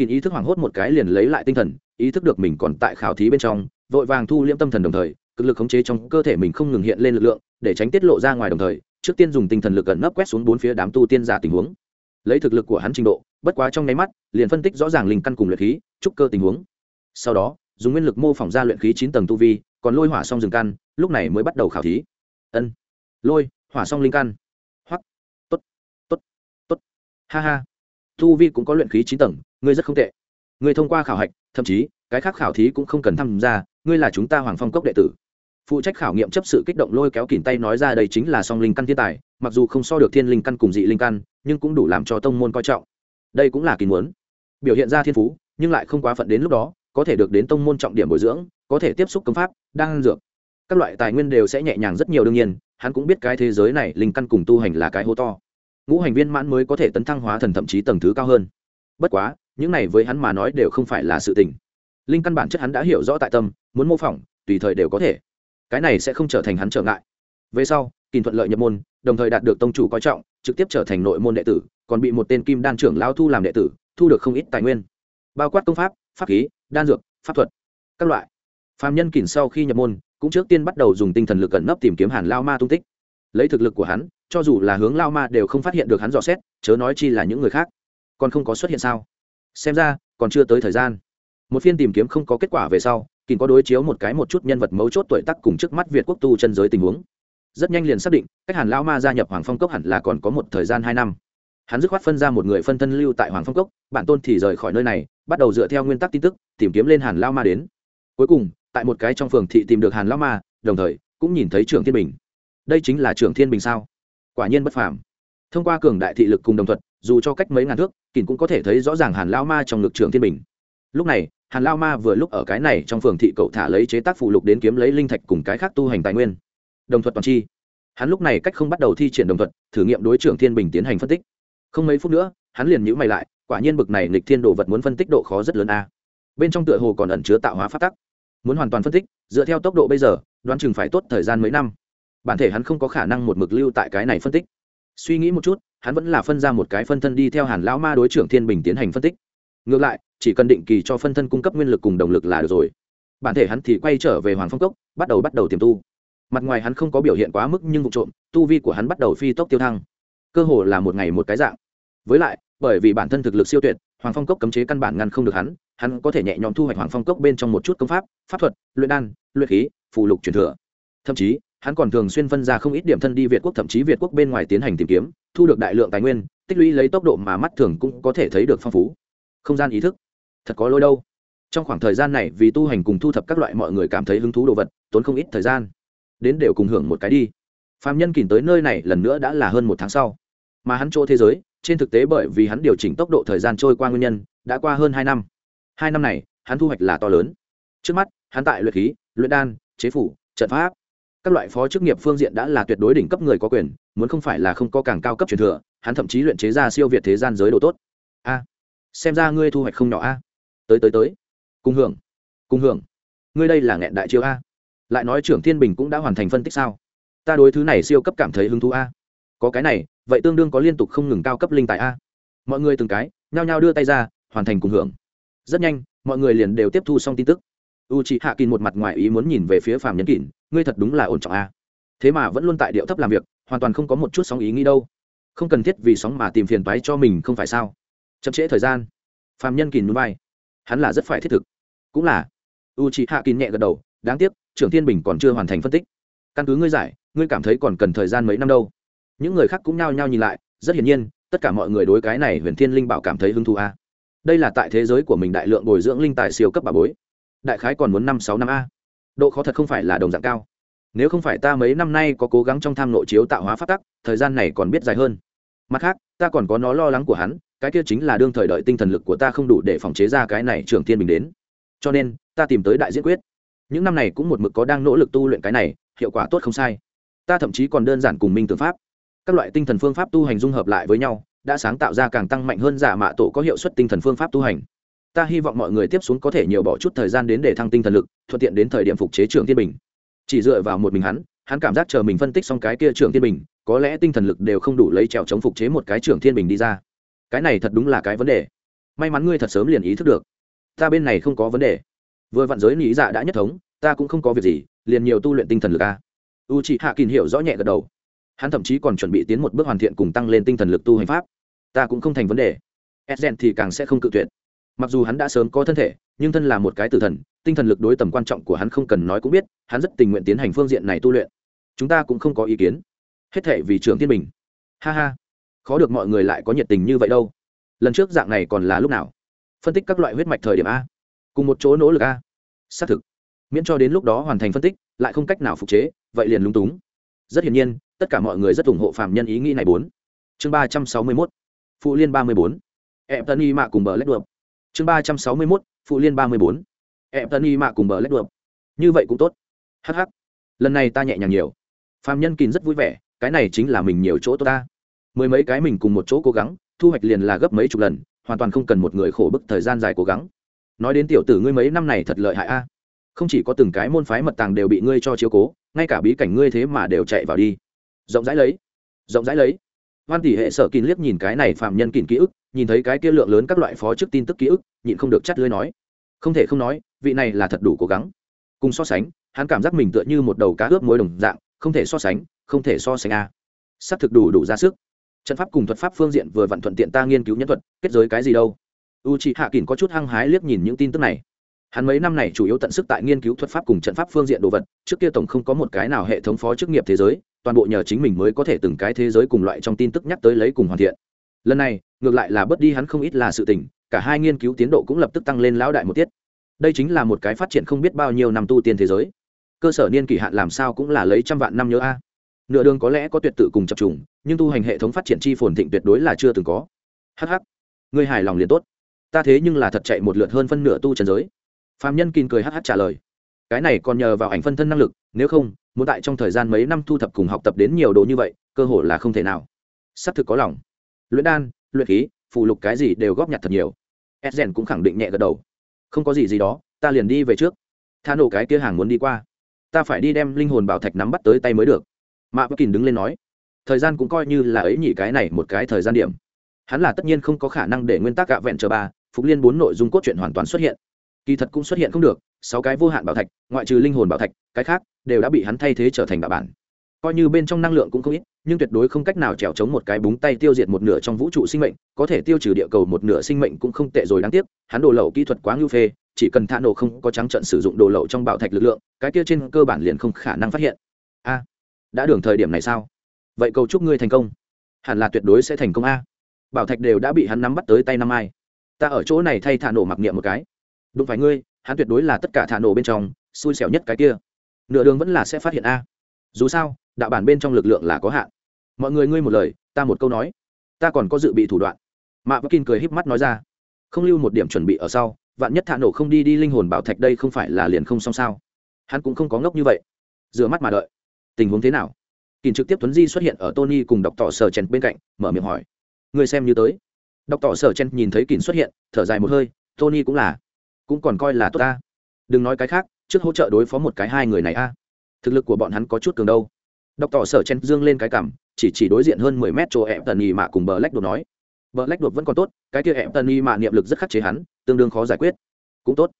kín ý thức hoảng hốt một cái liền lấy lại tinh thần, ý thức được mình còn tại khảo thí bên trong, vội vàng thu liễm tâm thần đồng thời, cực lực khống chế trong cơ thể mình không ngừng hiện lên lực lượng, để tránh tiết lộ ra ngoài đồng thời, trước tiên dùng tinh thần lực gần nấp quét xuống bốn phía đám tu tiên giả tình huống. Lấy thực lực của hắn trình độ, bất quá trong nháy mắt, liền phân tích rõ ràng linh căn cùng luyện khí, trúc cơ tình huống. Sau đó, dùng nguyên lực mô phỏng ra luyện khí chín tầng tu vi, còn lôi hỏa xong rừng căn, lúc này mới bắt đầu khảo thí. Ân. Lôi, hỏa xong linh căn. Ha ha. Tu vi cũng có luyện khí chín tầng ngươi rất không tệ. Ngươi thông qua khảo hạch, thậm chí, cái khác khảo thí cũng không cần tham gia, ngươi là chúng ta hoàng phong cốc đệ tử. Phụ trách khảo nghiệm chấp sự kích động lôi kéo kìm tay nói ra đây chính là song linh căn thiên tài, mặc dù không so được thiên linh căn cùng dị linh căn, nhưng cũng đủ làm cho tông môn coi trọng. Đây cũng là kỳ muốn. Biểu hiện ra thiên phú, nhưng lại không quá phận đến lúc đó, có thể được đến tông môn trọng điểm bồi dưỡng, có thể tiếp xúc công pháp, đang dược. Các loại tài nguyên đều sẽ nhẹ nhàng rất nhiều đương nhiên, hắn cũng biết cái thế giới này linh căn cùng tu hành là cái hố to. Ngũ hành viên mãn mới có thể tấn thăng hóa thần thậm chí tầng thứ cao hơn. Bất quá những này với hắn mà nói đều không phải là sự tình. Linh căn bản chất hắn đã hiểu rõ tại tâm, muốn mô phỏng, tùy thời đều có thể. Cái này sẽ không trở thành hắn trở ngại. Về sau kìm thuận lợi nhập môn, đồng thời đạt được tông chủ coi trọng, trực tiếp trở thành nội môn đệ tử, còn bị một tên kim đan trưởng lao thu làm đệ tử, thu được không ít tài nguyên. Bao quát công pháp pháp khí, đan dược, pháp thuật, các loại. Phạm nhân kìm sau khi nhập môn, cũng trước tiên bắt đầu dùng tinh thần lực cẩn nấp tìm kiếm hàn lao ma tung tích. Lấy thực lực của hắn, cho dù là hướng lao ma đều không phát hiện được hắn dò xét, chớ nói chi là những người khác. Còn không có xuất hiện sao? Xem ra, còn chưa tới thời gian. Một phiên tìm kiếm không có kết quả về sau kín có đối chiếu một cái một chút nhân vật mấu chốt tuổi tắc cùng trước mắt việt quốc tu chân giới tình huống. Rất nhanh liền xác định, cách hàn lão ma gia nhập hoàng phong cốc hẳn là còn có một thời gian hai năm. Hắn dứt khoát phân ra một người phân thân lưu tại hoàng phong cốc, bản tôn thì rời khỏi nơi này, bắt đầu dựa theo nguyên tắc tin tức, tìm kiếm lên hàn lao ma đến. Cuối cùng, tại một cái trong phường thị tìm được hàn lao ma, đồng thời, cũng nhìn thấy trưởng thiên bình. Đây chính là trưởng thiên bình sao? Quả nhiên bất phàm. Thông qua cường đại thị lực cùng đồng thuật dù cho cách mấy ngàn thước kỳn cũng có thể thấy rõ ràng hàn lao ma trong ngực trường thiên bình. Lúc này, hàn lao ma vừa lúc ở cái này trong phường thị cậu thả lấy chế tác phụ lục đến kiếm lấy linh thạch cùng cái khác tu hành tài nguyên. Đồng thuật toàn chi. Hắn lúc này cách không bắt đầu thi triển đồng thuật, thử nghiệm đối trưởng thiên bình tiến hành phân tích. Không mấy phút nữa, hắn liền nhữ mày lại, quả nhiên bực này lịch thiên đồ vật muốn phân tích độ khó rất lớn a. Bên trong tựa hồ còn ẩn chứa tạo hóa phát tắc. Muốn hoàn toàn phân tích, dựa theo tốc độ bây giờ, đoán chừng phải tốt thời gian mấy năm. Bản thể hắn không có khả năng một mực lưu tại cái này phân tích suy nghĩ một chút, hắn vẫn là phân ra một cái phân thân đi theo hàn lão ma đối trưởng thiên bình tiến hành phân tích. Ngược lại, chỉ cần định kỳ cho phân thân cung cấp nguyên lực cùng động lực là được rồi. Bản thể hắn thì quay trở về hoàng phong cốc, bắt đầu bắt đầu tiềm tu. Mặt ngoài hắn không có biểu hiện quá mức nhưng vụ trộm, tu vi của hắn bắt đầu phi tốc tiêu thăng. Cơ hồ là một ngày một cái dạng. Với lại, bởi vì bản thân thực lực siêu tuyệt, hoàng phong cốc cấm chế căn bản ngăn không được hắn hắn có thể nhẹ nhõm thu hoạch hoàng phong cốc bên trong một chút công pháp pháp thuật, luyện đan, luyện khí, phù lục truyền thừa. Thậm chí hắn còn thường xuyên phân ra không ít điểm thân đi việt quốc, thậm chí việt quốc bên ngoài tiến hành tìm kiếm, thu được đại lượng tài nguyên, tích lũy lấy tốc độ mà mắt thường cũng có thể thấy được phong phú. Không gian ý thức, thật có lỗi đâu. Trong khoảng thời gian này, vì tu hành cùng thu thập các loại mọi người cảm thấy hứng thú đồ vật, tốn không ít thời gian. Đến đều cùng hưởng một cái đi. Phạm nhân kìm tới nơi này lần nữa đã là hơn một tháng sau. Mà hắn chỗ thế giới, trên thực tế bởi vì hắn điều chỉnh tốc độ thời gian trôi qua nguyên nhân, đã qua hơn hai năm. Hai năm này, hắn thu hoạch là to lớn. Trước mắt, hắn tại luyện khí, luyện đan, chế phủ, trận pháp các loại phó chức nghiệp phương diện đã là tuyệt đối đỉnh cấp người có quyền, muốn không phải là không có càng cao cấp truyền thừa, hắn thậm chí luyện chế ra siêu việt thế gian giới đồ tốt. A, xem ra ngươi thu hoạch không nhỏ a. Tới tới tới. Cùng hưởng cùng hưởng. Ngươi đây là nghẹn đại chiêu a. Lại nói trưởng thiên bình cũng đã hoàn thành phân tích sao? Ta đối thứ này siêu cấp cảm thấy hứng thú a. Có cái này, vậy tương đương có liên tục không ngừng cao cấp linh tài a. Mọi người từng cái, nhao nhao đưa tay ra, hoàn thành cùng hưởng. Rất nhanh, mọi người liền đều tiếp thu xong tin tức. U c h ị hạ kín một mặt ngoài ý muốn nhìn về phía phạm nhân kín ngươi thật đúng là ổn trọng a. Thế mà vẫn luôn tại điệu thấp làm việc, hoàn toàn không có một chút sóng ý nghĩ đâu. Không cần thiết vì sóng mà tìm phiền toái cho mình không phải sao? Chậm trễ thời gian. Phạm nhân Kình núi bay hắn là rất phải thiết thực. Cũng là. U c hạ kín nhẹ gật đầu, đáng tiếc, trưởng thiên bình còn chưa hoàn thành phân tích. Căn cứ ngươi giải, ngươi cảm thấy còn cần thời gian mấy năm đâu. Những người khác cũng nhao nhao nhìn lại, rất hiển nhiên, tất cả mọi người đối cái này huyền thiên linh bảo cảm thấy hứng thú a. Đây là tại thế giới của mình đại lượng bồi dưỡng linh tài siêu cấp bà bối. Đại khái còn muốn năm sáu năm a độ khó thật không phải là đồng dạng cao. Nếu không phải ta mấy năm nay có cố gắng trong tham nội chiếu tạo hóa phát tắc, thời gian này còn biết dài hơn. Mặt khác, ta còn có nó lo lắng của hắn, cái kia chính là đương thời đợi tinh thần lực của ta không đủ để phòng chế ra cái này trưởng thiên bình đến. Cho nên, ta tìm tới đại diễn quyết. Những năm này cũng một mực có đang nỗ lực tu luyện cái này, hiệu quả tốt không sai. Ta thậm chí còn đơn giản cùng minh tưởng pháp. Các loại tinh thần phương pháp tu hành dung hợp lại với nhau, đã sáng tạo ra càng tăng mạnh hơn giả mạ tổ có hiệu suất tinh thần phương pháp tu hành ta hy vọng mọi người tiếp xuống có thể nhiều bỏ chút thời gian đến để thăng tinh thần lực, thuận tiện đến thời điểm phục chế trường thiên bình. Chỉ dựa vào một mình hắn hắn cảm giác chờ mình phân tích xong cái kia trường thiên bình, có lẽ tinh thần lực đều không đủ lấy trèo chống phục chế một cái trường thiên bình đi ra. Cái này thật đúng là cái vấn đề. May mắn ngươi thật sớm liền ý thức được. Ta bên này không có vấn đề. Vừa vạn giới lý dạ đã nhất thống, ta cũng không có việc gì, liền nhiều tu luyện tinh thần lực a. U chị hạ kỳ hiểu rõ nhẹ gật đầu. Hắn thậm chí còn chuẩn bị tiến một bước hoàn thiện cùng tăng lên tinh thần lực tu hành pháp. Ta cũng không thành vấn đề. Edgen thì càng sẽ không cự tuyệt mặc dù hắn đã sớm có thân thể, nhưng thân là một cái tử thần, tinh thần lực đối tầm quan trọng của hắn không cần nói cũng biết, hắn rất tình nguyện tiến hành phương diện này tu luyện. Chúng ta cũng không có ý kiến. Hết thể vì trưởng tiên bình. Ha ha. Khó được mọi người lại có nhiệt tình như vậy đâu. Lần trước dạng này còn là lúc nào? Phân tích các loại huyết mạch thời điểm a. Cùng một chỗ nỗ lực a. Xác thực. Miễn cho đến lúc đó hoàn thành phân tích, lại không cách nào phục chế, vậy liền lúng túng. Rất hiển nhiên, tất cả mọi người rất ủng hộ phạm nhân ý nghĩ này bốn. Chương ba trăm sáu mươi mốt. Phụ liên ba mươi bốn. Em tân y mạ cùng bờ lách đượm chương ba trăm sáu mươi mốt, phụ liên ba mươi bốn. Em tân y mạ cùng bờ lách đuộp như vậy cũng tốt. Hh lần này ta nhẹ nhàng nhiều. Phạm nhân kín rất vui vẻ, cái này chính là mình nhiều chỗ tốt ta. Mười mấy cái mình cùng một chỗ cố gắng, thu hoạch liền là gấp mấy chục lần, hoàn toàn không cần một người khổ bức thời gian dài cố gắng. Nói đến tiểu tử ngươi mấy năm này thật lợi hại a. Không chỉ có từng cái môn phái mật tàng đều bị ngươi cho chiếu cố, ngay cả bí cảnh ngươi thế mà đều chạy vào đi. Rộng rãi lấy. Rộng rãi lấy hoan tỷ hệ sở kín liếc nhìn cái này phạm nhân kín ký ức, nhìn thấy cái kia lượng lớn các loại phó chức tin tức ký ức, nhịn không được chắt lưới nói. Không thể không nói, vị này là thật đủ cố gắng. Cùng so sánh, hắn cảm giác mình tựa như một đầu cá ướp mối đồng dạng, không thể so sánh, không thể so sánh a. À. s c thực đủ đủ ra sức. Trận pháp cùng thuật pháp phương diện vừa vặn thuận tiện ta nghiên cứu nhân thuật, kết giới cái gì đâu. U chị hạ kín có chút hăng hái liếc nhìn những tin tức này. Hắn mấy năm này chủ yếu tận sức tại nghiên cứu thuật pháp cùng trận pháp phương diện đồ vật, trước kia tổng không có một cái nào hệ thống phó chức nghiệp thế giới toàn bộ nhờ chính mình mới có thể từng cái thế giới cùng loại trong tin tức nhắc tới lấy cùng hoàn thiện. Lần này, ngược lại là bớt đi hắn không ít là sự tình, cả hai nghiên cứu tiến độ cũng lập tức tăng lên lão đại một tiết. Đây chính là một cái phát triển không biết bao nhiêu năm tu tiên thế giới. Cơ sở niên kỷ hạn làm sao cũng là lấy trăm vạn năm nhớ a. Nửa đường có lẽ có tuyệt tự cùng chập trùng, nhưng tu hành hệ thống phát triển chi phồn thịnh tuyệt đối là chưa từng có. Hh ngươi hài lòng liền tốt. Ta thế nhưng là thật chạy một lượt hơn phân nửa tu trần giới. Phạm nhân kín cười hh trả lời. Cái này còn nhờ vào ảnh phân thân năng lực nếu không, muốn tại trong thời gian mấy năm thu thập cùng học tập đến nhiều đồ như vậy, cơ hội là không thể nào. Xác thực có lòng. Luyện đan, luyện khí, phụ lục cái gì đều góp nhặt thật nhiều. Edgen cũng khẳng định nhẹ gật đầu. Không có gì gì đó, ta liền đi về trước. Tha nổ cái kia hàng muốn đi qua. Ta phải đi đem linh hồn bảo thạch nắm bắt tới tay mới được. Mạ bất kín đứng lên nói. Thời gian cũng coi như là ấy nhỉ cái này một cái thời gian điểm. Hắn là tất nhiên không có khả năng để nguyên tắc gạ vẹn chờ ba, phục liên bốn nội dung cốt truyện hoàn toàn xuất hiện. Kỳ thật cũng xuất hiện không được, sáu cái vô hạn bảo thạch, ngoại trừ linh hồn bảo thạch, cái khác đều đã bị hắn thay thế trở thành đạo bản. Coi như bên trong năng lượng cũng không ít, nhưng tuyệt đối không cách nào trèo chống một cái búng tay tiêu diệt một nửa trong vũ trụ sinh mệnh, có thể tiêu trừ địa cầu một nửa sinh mệnh cũng không tệ rồi đáng tiếc, hắn đồ lậu kỹ thuật quá ngưu phê, chỉ cần thả nổ không có trắng trận sử dụng đồ lậu trong bảo thạch lực lượng, cái kia trên cơ bản liền không khả năng phát hiện. A, đã đường thời điểm này sao? Vậy cầu chúc ngươi thành công. Hẳn là tuyệt đối sẽ thành công a. Bảo thạch đều đã bị hắn nắm bắt tới tay năm ai. Ta ở chỗ này thay thả nổ mặc niệm một cái. Đúng phải ngươi, hắn tuyệt đối là tất cả thả nổ bên trong, xui xẻo nhất cái kia nửa đường vẫn là sẽ phát hiện a. Dù sao, đạo bản bên trong lực lượng là có hạn. Mọi người ngươi một lời, ta một câu nói. Ta còn có dự bị thủ đoạn. Mạ bắc kinh cười híp mắt nói ra. Không lưu một điểm chuẩn bị ở sau, vạn nhất thả nổ không đi đi linh hồn bảo thạch đây không phải là liền không xong sao? Hắn cũng không có ngốc như vậy. Rửa mắt mà đợi. Tình huống thế nào? Kín trực tiếp tuấn di xuất hiện ở tony cùng đọc tỏ sở chen bên cạnh, mở miệng hỏi. Người xem như tới. Đọc tỏ sở chen nhìn thấy kín xuất hiện, thở dài một hơi, tony cũng là. Cũng còn coi là tốt ta. Đừng nói cái khác trước hỗ trợ đối phó một cái hai người này a. Thực lực của bọn hắn có chút cường đâu. Đọc tỏ sở chen dương lên cái cằm chỉ chỉ đối diện hơn mười mét chỗ ẹp tần y mạ cùng bờ lách đột nói. Bờ lách đột vẫn còn tốt, cái kia ẹp tần y mạ niệm lực rất khắc chế hắn, tương đương khó giải quyết. Cũng tốt.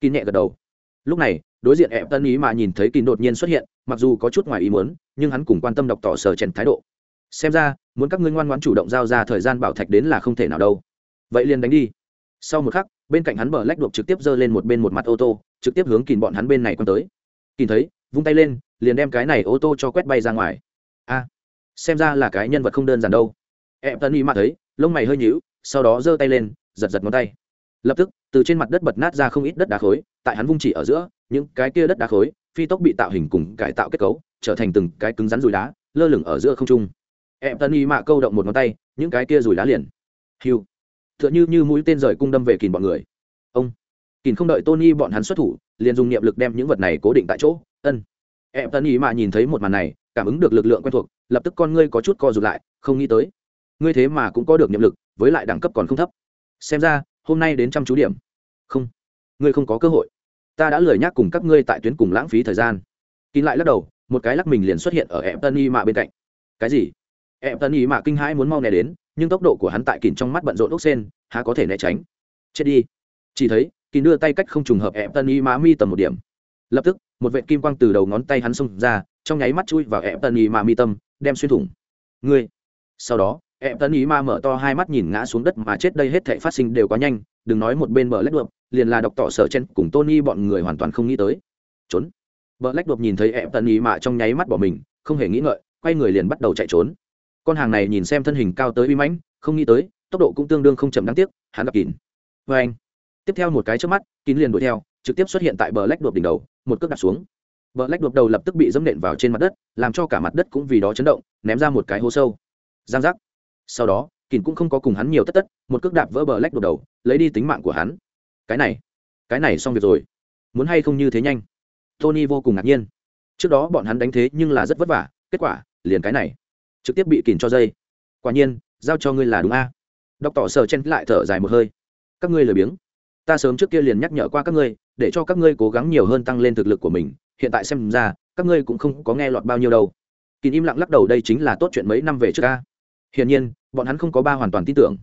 Kín nhẹ gật đầu. Lúc này, đối diện ẹp tân ý mà nhìn thấy kín đột nhiên xuất hiện, mặc dù có chút ngoài ý muốn, nhưng hắn cùng quan tâm đọc tỏ sở chen thái độ. Xem ra, muốn các ngươi ngoan ngoãn chủ động giao ra thời gian bảo thạch đến là không thể nào đâu. Vậy liền đánh đi. Sau một khắc bên cạnh hắn bờ lách đột trực tiếp giơ lên một bên một mặt ô tô, trực tiếp hướng kìm bọn hắn bên này quăng tới. Kìm thấy, vung tay lên, liền đem cái này ô tô cho quét bay ra ngoài. A, xem ra là cái nhân vật không đơn giản đâu. Em tân y mà thấy, lông mày hơi nhíu, sau đó giơ tay lên, giật giật ngón tay. Lập tức, từ trên mặt đất bật nát ra không ít đất đá khối, tại hắn vung chỉ ở giữa, những cái kia đất đá khối, phi tốc bị tạo hình cùng cải tạo kết cấu, trở thành từng cái cứng rắn rùi đá, lơ lửng ở giữa không trung. Em tân y mạ câu động một ngón tay, những cái kia rùi đá liền. Hiu tựa như như mũi tên rời cung đâm về kìn bọn người. Ông. Kìn không đợi tony bọn hắn xuất thủ, liền dùng niệm lực đem những vật này cố định tại chỗ. Ân. Em tân ý mạ nhìn thấy một màn này, cảm ứng được lực lượng quen thuộc, lập tức con ngươi có chút co rụt lại, không nghĩ tới. Ngươi thế mà cũng có được niệm lực, với lại đẳng cấp còn không thấp. Xem ra, hôm nay đến trăm chú điểm. Không. Ngươi không có cơ hội. Ta đã lười nhắc cùng các ngươi tại tuyến cùng lãng phí thời gian. Kín lại lắc đầu, một cái lắc mình liền xuất hiện ở em tân y mạ bên cạnh. Cái gì? Em tân y mạ kinh hãi muốn mau né đến nhưng tốc độ của hắn tại kín trong mắt bận rộn ốc sen, há có thể né tránh. Chết đi. Chỉ thấy kín đưa tay cách không trùng hợp ép tân y mạ mi tầm một điểm. Lập tức, một vệ kim quang từ đầu ngón tay hắn xông ra, trong nháy mắt chui vào ép tân y mạ mi tâm, đem xuyên thủng. Ngươi. Sau đó, ép tân y ma mở to hai mắt nhìn ngã xuống đất mà chết đây hết thảy phát sinh đều quá nhanh, đừng nói một bên bờ lách đượm liền là đọc tỏ sở chen cùng tony bọn người hoàn toàn không nghĩ tới. Trốn. Bờ lách đượm nhìn thấy ép tân y mạ trong nháy mắt bỏ mình, không hề nghĩ ngợi, quay người liền bắt đầu chạy trốn con hàng này nhìn xem thân hình cao tới uy mãnh, không nghĩ tới, tốc độ cũng tương đương không chậm đáng tiếc, hắn gặp kín. Vê anh, tiếp theo một cái trước mắt, kín liền đuổi theo, trực tiếp xuất hiện tại bờ lách đột đỉnh đầu, một cước đặt xuống. Bờ lách đột đầu lập tức bị dẫm nện vào trên mặt đất, làm cho cả mặt đất cũng vì đó chấn động, ném ra một cái hố sâu. Giang giác. Sau đó, kín cũng không có cùng hắn nhiều tất tất, một cước đạp vỡ bờ lách đột đầu, lấy đi tính mạng của hắn. Cái này cái này xong việc rồi. Muốn hay không như thế nhanh? Tony vô cùng ngạc nhiên. Trước đó bọn hắn đánh thế nhưng là rất vất vả, kết quả, liền cái này trực tiếp bị kìm cho dây. Quả nhiên, giao cho ngươi là đúng a. Đọc tỏ sờ chen lại thở dài một hơi. Các ngươi lười biếng. Ta sớm trước kia liền nhắc nhở qua các ngươi, để cho các ngươi cố gắng nhiều hơn tăng lên thực lực của mình. Hiện tại xem ra, các ngươi cũng không có nghe lọt bao nhiêu đâu. Kìm im lặng lắc đầu, đây chính là tốt chuyện mấy năm về trước ca hiển nhiên, bọn hắn không có ba hoàn toàn tin tưởng.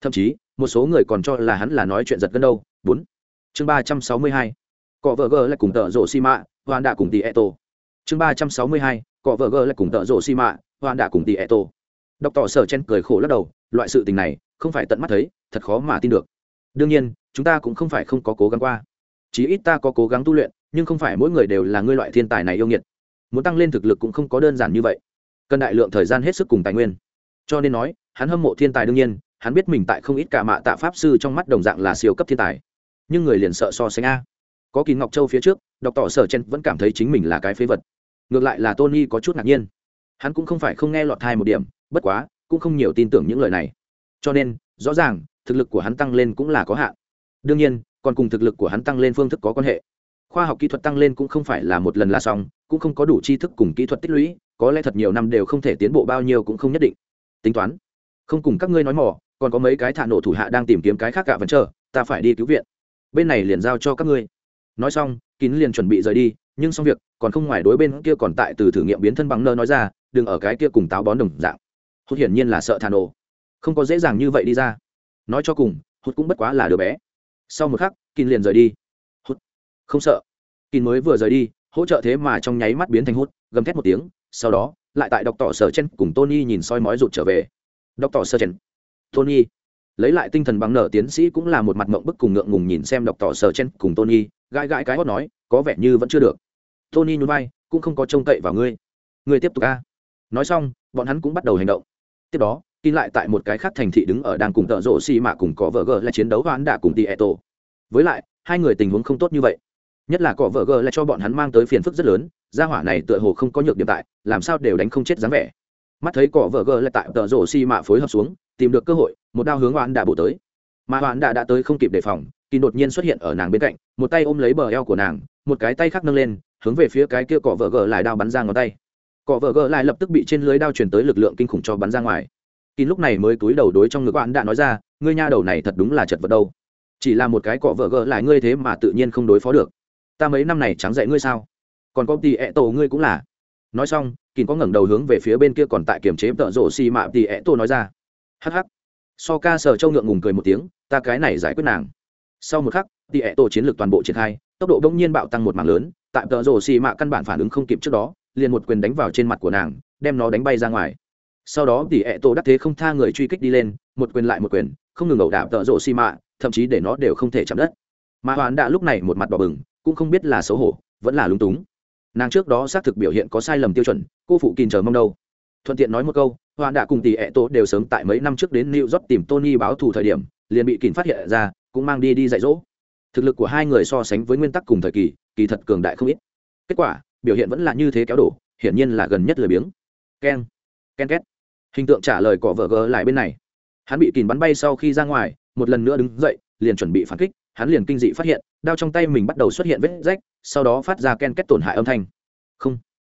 Thậm chí, một số người còn cho là hắn là nói chuyện giật gân đâu. Bốn. Chương ba trăm sáu mươi hai. Cọ vợ gờ lại cùng tợ rộ xi mạ hoàn đạ cùng tỷ eto chương ba trăm sáu mươi hai cọ vợ gờ lại cùng tợ rộ xi mạ hoàn đã cùng tỷ tô. đọc tỏ sở chen cười khổ lắc đầu, loại sự tình này, không phải tận mắt thấy, thật khó mà tin được. Đương nhiên, chúng ta cũng không phải không có cố gắng qua. Chí ít ta có cố gắng tu luyện, nhưng không phải mỗi người đều là ngươi loại thiên tài này yêu nghiệt. Muốn tăng lên thực lực cũng không có đơn giản như vậy. Cần đại lượng thời gian hết sức cùng tài nguyên. Cho nên nói, hắn hâm mộ thiên tài đương nhiên, hắn biết mình tại không ít cả mạ tạ pháp sư trong mắt đồng dạng là siêu cấp thiên tài. Nhưng người liền sợ so sánh a. Có kỳ ngọc châu phía trước, đọc tỏ sở chen vẫn cảm thấy chính mình là cái phế vật ngược lại là tony có chút ngạc nhiên. Hắn cũng không phải không nghe lọt thai một điểm, bất quá, cũng không nhiều tin tưởng những lời này. Cho nên, rõ ràng, thực lực của hắn tăng lên cũng là có hạn. Đương nhiên, còn cùng thực lực của hắn tăng lên phương thức có quan hệ. Khoa học kỹ thuật tăng lên cũng không phải là một lần là xong, cũng không có đủ tri thức cùng kỹ thuật tích lũy, có lẽ thật nhiều năm đều không thể tiến bộ bao nhiêu cũng không nhất định. Tính toán. Không cùng các ngươi nói mỏ còn có mấy cái thả nổ thủ hạ đang tìm kiếm cái khác cả vẫn chờ, ta phải đi cứu viện. Bên này liền giao cho các ngươi. Nói xong, kín liền chuẩn bị rời đi nhưng xong việc, còn không ngoài đối bên kia còn tại từ thử nghiệm biến thân bằng nơ nói ra, đừng ở cái kia cùng táo bón đồng dạng. Hốt hiển nhiên là sợ thà nổ. Không có dễ dàng như vậy đi ra. Nói cho cùng hốt cũng bất quá là đứa bé. Sau một khắc kín liền rời đi. Hốt không sợ. Kín mới vừa rời đi, hỗ trợ thế mà trong nháy mắt biến thành hút gầm thét một tiếng, sau đó, lại tại đọc tỏ sở chen cùng tony nhìn soi mói rụt trở về. Đọc tỏ sở chen tony. Lấy lại tinh thần bằng nở tiến sĩ cũng là một mặt mộng bức cùng ngượng ngùng nhìn xem đọc tỏ sở chen cùng tony, gãi gãi cái hót nói, có vẻ như vẫn chưa được tony nhún vai, cũng không có trông cậy vào ngươi. Ngươi tiếp tục ca. nói xong, bọn hắn cũng bắt đầu hành động. Tiếp đó, tin lại tại một cái khác thành thị đứng ở đang cùng tợ rộ xi mạ cùng có vợ gờ là chiến đấu hoán đạ cùng tì eto với lại, hai người tình huống không tốt như vậy. Nhất là cọ vợ gờ lại cho bọn hắn mang tới phiền phức rất lớn, gia hỏa này tựa hồ không có nhược điểm tại, làm sao đều đánh không chết dáng vẻ. Mắt thấy cọ vợ gờ lại tại tợ rổ xi mạ phối hợp xuống, tìm được cơ hội, một đao hướng oán đã bổ tới. Mà oán đã đã tới không kịp đề phòng kỳ đột nhiên xuất hiện ở nàng bên cạnh, một tay ôm lấy bờ eo của nàng, một cái tay khác nâng lên hướng về phía cái kia cọ vợ gờ lại đao bắn ra ngón tay. Cọ vợ gờ lại lập tức bị trên lưới đao truyền tới lực lượng kinh khủng cho bắn ra ngoài. Kín lúc này mới túi đầu đối trong ngực oán đã nói ra, ngươi nha đầu này thật đúng là chật vật đâu. Chỉ là một cái cọ vợ gờ lại ngươi thế mà tự nhiên không đối phó được. Ta mấy năm này trắng dạy ngươi sao? Còn có tỷ ẹ tổ ngươi cũng là. Nói xong, kín có ngẩng đầu hướng về phía bên kia còn tại kiềm chế tợ rộ xì mạ tỷ ẹ tổ nói ra. Hắc hắc. So ca sở châu ngượng ngùng cười một tiếng, ta cái này giải quyết nàng. Sau một khắc tỷ ẹ tổ chiến lược toàn bộ triển khai, tốc độ đông nhiên bạo tăng một mảng lớn tại tờ rổ xì mạ căn bản phản ứng không kịp trước đó, liền một quyền đánh vào trên mặt của nàng, đem nó đánh bay ra ngoài. Sau đó tỷ ẹ tổ đắc thế không tha người truy kích đi lên, một quyền lại một quyền, không ngừng ẩu đả tợ rộ xì mạ, thậm chí để nó đều không thể chạm đất. Mà hoàn đã lúc này một mặt đỏ bừng, cũng không biết là xấu hổ, vẫn là lúng túng. Nàng trước đó xác thực biểu hiện có sai lầm tiêu chuẩn, cô phụ kìn chờ mong đâu. Thuận tiện nói một câu hoàn đã cùng tỷ ẹ tổ đều sớm tại mấy năm trước đến new york tìm tony báo thù thời điểm, liền bị kìn phát hiện ra, cũng mang đi đi dạy dỗ. Thực lực của hai người so sánh với nguyên tắc cùng thời kỳ kỳ thật cường đại không ít. Kết quả, biểu hiện vẫn là như thế kéo đổ, hiển nhiên là gần nhất lười biếng. Keng ken két. Hình tượng trả lời cỏ vợ gờ lại bên này. Hắn bị kìm bắn bay sau khi ra ngoài, một lần nữa đứng dậy, liền chuẩn bị phản kích, hắn liền kinh dị phát hiện, đao trong tay mình bắt đầu xuất hiện vết rách, sau đó phát ra ken kết tổn hại âm thanh. Không.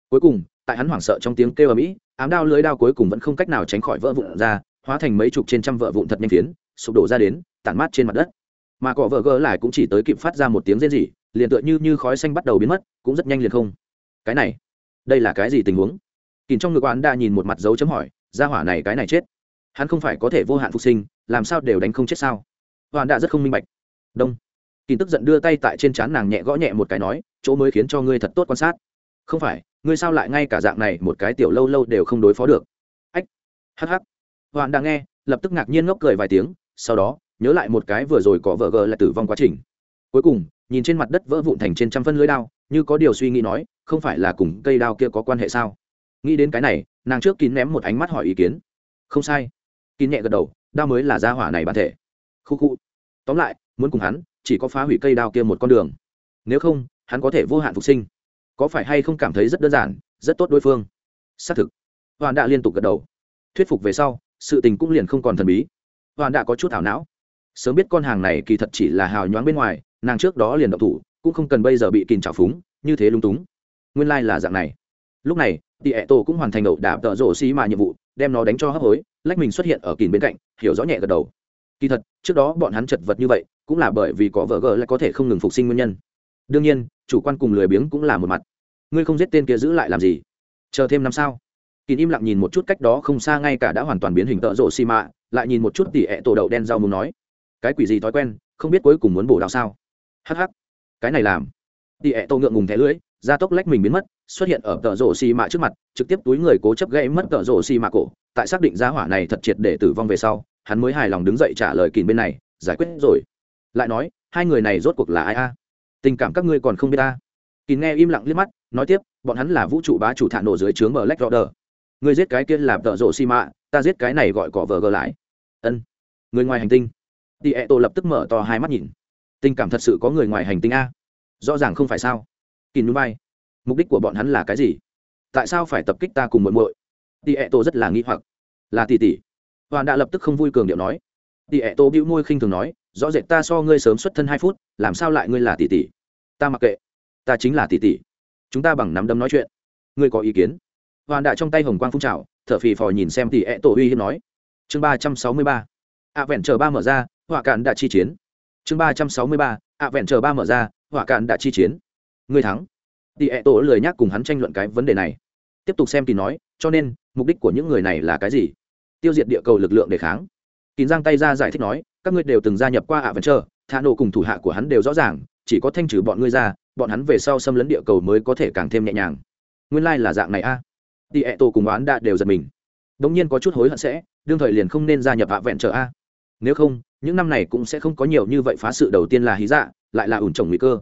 Cuối cùng, tại hắn hoảng sợ trong tiếng kêu ở mỹ ám đao lưới đao cuối cùng vẫn không cách nào tránh khỏi vỡ vụn ra, hóa thành mấy chục trên trăm vỡ vụn thật nhanh phiến, sụp đổ ra đến, tản mát trên mặt đất. Mà cọ vợ gờ lại cũng chỉ tới kịp phát ra một tiếng rên rỉ liền tựa như như khói xanh bắt đầu biến mất, cũng rất nhanh liền không. Cái này, đây là cái gì tình huống? Kìm trong ngực oán đã nhìn một mặt dấu chấm hỏi ra hỏa này cái này chết. Hắn không phải có thể vô hạn phục sinh, làm sao đều đánh không chết sao? Oán đã rất không minh bạch. Đông. Kìm tức giận đưa tay tại trên trán nàng nhẹ gõ nhẹ một cái nói, chỗ mới khiến cho ngươi thật tốt quan sát. Không phải, ngươi sao lại ngay cả dạng này một cái tiểu lâu lâu đều không đối phó được? Ách. Hh hoàn đã nghe, lập tức ngạc nhiên ngốc cười vài tiếng, sau đó, nhớ lại một cái vừa rồi có vợ gờ là tử vong quá trình. Cuối cùng nhìn trên mặt đất vỡ vụn thành trên trăm phân lưới đao, như có điều suy nghĩ nói, không phải là cùng cây đao kia có quan hệ sao? Nghĩ đến cái này, nàng trước kín ném một ánh mắt hỏi ý kiến. Không sai. Kín nhẹ gật đầu, đao mới là gia hỏa này bản thể. Khu khu. Tóm lại, muốn cùng hắn, chỉ có phá hủy cây đao kia một con đường. Nếu không, hắn có thể vô hạn phục sinh. Có phải hay không cảm thấy rất đơn giản, rất tốt đối phương? Xác thực. Hoàn đã liên tục gật đầu. Thuyết phục về sau, sự tình cũng liền không còn thần bí. Hoàn đã có chút ảo não. Sớm biết con hàng này kỳ thật chỉ là hào nhoáng bên ngoài nàng trước đó liền động thủ, cũng không cần bây giờ bị kìm trào phúng, như thế lung túng. Nguyên lai、like、là dạng này. Lúc này, tị ẹ tổ cũng hoàn thành ẩu đạp tợ rổ xi mà nhiệm vụ, đem nó đánh cho hấp hối, lách mình xuất hiện ở kìm bên cạnh, hiểu rõ nhẹ gật đầu. Kỳ thật, trước đó bọn hắn chật vật như vậy, cũng là bởi vì có vợ gờ lại có thể không ngừng phục sinh nguyên nhân. Đương nhiên, chủ quan cùng lười biếng cũng là một mặt. Ngươi không giết tên kia giữ lại làm gì? Chờ thêm năm sao? Kỳ im lặng nhìn một chút cách đó không xa ngay cả đã hoàn toàn biến hình tợ rộ xi mạ lại nhìn một chút tỉ ẹ tổ đậu đen rau muốn nói. Cái quỷ gì thói quen, không biết cuối cùng muốn bổ đào sao? Hh cái này làm. Tỉ ẹ tô ngượng ngùng thẻ lưỡi da tốc lách mình biến mất, xuất hiện ở tợ rổ xì mạ trước mặt, trực tiếp túi người cố chấp gây mất tợ rổ xì mạ cổ. Tại xác định giá hỏa này thật triệt để tử vong về sau, hắn mới hài lòng đứng dậy trả lời kìm bên này, giải quyết rồi. Lại nói, hai người này rốt cuộc là ai a? Tình cảm các ngươi còn không biết ta kín nghe im lặng liếc mắt, nói tiếp, bọn hắn là vũ trụ bá chủ thả nổ dưới trướng bờ lách roder người giết cái kia là tợ rộ xi mạ, ta giết cái này gọi cỏ vờ gờ lại. Ân. Người ngoài hành tinh. Tị ẹ tổ lập tức mở to hai mắt nhìn tình cảm thật sự có người ngoài hành tinh a. Rõ ràng không phải sao? Kỳ núi bay mục đích của bọn hắn là cái gì? Tại sao phải tập kích ta cùng muội muội? Tỉ ẹ tổ rất là nghi hoặc. Là tỷ tỷ hoàn đã lập tức không vui cường điệu nói. Tỉ ẹ tổ bĩu môi khinh thường nói, rõ rệt ta so ngươi sớm xuất thân hai phút, làm sao lại ngươi là tỷ tỷ ta mặc kệ. Ta chính là tỷ tỷ chúng ta bằng nắm đấm nói chuyện. Ngươi có ý kiến? Hoàn đại trong tay hồng quang phun trào, thở phì phò nhìn xem tỷ ẹ tổ uy hiếp nói. Chương ba trăm sáu mươi ba. Ạ vẹn chờ ba mở ra hỏa cạn đã chi chiến chương ba trăm sáu mươi ba, ạ vẹn chờ ba mở ra, hỏa cạn đã chi chiến. Người thắng. Tỷ ẹ tổ lười nhắc cùng hắn tranh luận cái vấn đề này. Tiếp tục xem thì nói, cho nên, mục đích của những người này là cái gì? Tiêu diệt địa cầu lực lượng đề kháng. Kín giang tay ra giải thích nói, các ngươi đều từng gia nhập qua ạ vẹn chờ, thả nổ cùng thủ hạ của hắn đều rõ ràng, chỉ có thanh trừ bọn ngươi ra, bọn hắn về sau xâm lấn địa cầu mới có thể càng thêm nhẹ nhàng. Nguyên lai、like、là dạng này a. À. ẹ tổ cùng oán đã đều giật mình. Đ ỗ n g nhiên có chút hối hận sẽ, đương thời liền không nên gia nhập ạ vẹn chờ a. Nếu không những năm này cũng sẽ không có nhiều như vậy phá sự đầu tiên là hí dạ lại là ủn trồng nguy cơ.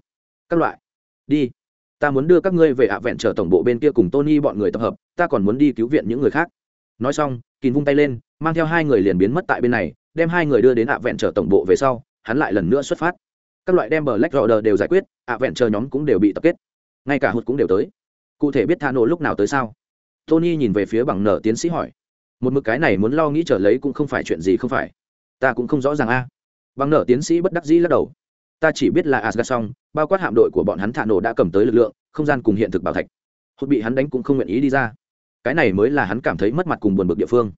Các loại. Đi. Ta muốn đưa các ngươi về hạ vẹn trở tổng bộ bên kia cùng tony bọn người tập hợp, ta còn muốn đi cứu viện những người khác. Nói xong kín vung tay lên, mang theo hai người liền biến mất tại bên này, đem hai người đưa đến hạ vẹn trở tổng bộ về sau, hắn lại lần nữa xuất phát. Các loại đem bờ lách rọ đều giải quyết, ạ vẹn chờ nhóm cũng đều bị tập kết. Ngay cả hụt cũng đều tới. Cụ thể biết tha nổ lúc nào tới sao? Tony nhìn về phía bằng nở tiến sĩ hỏi. Một mực cái này muốn lo nghĩ trở lấy cũng không phải chuyện gì không phải ta cũng không rõ ràng a. Bằng nở tiến sĩ bất đắc dĩ lắc đầu. Ta chỉ biết là asgad xong, bao quát hạm đội của bọn hắn thả nổ đã cầm tới lực lượng, không gian cùng hiện thực bảo thạch. Hốt bị hắn đánh cũng không nguyện ý đi ra. Cái này mới là hắn cảm thấy mất mặt cùng buồn bực địa phương.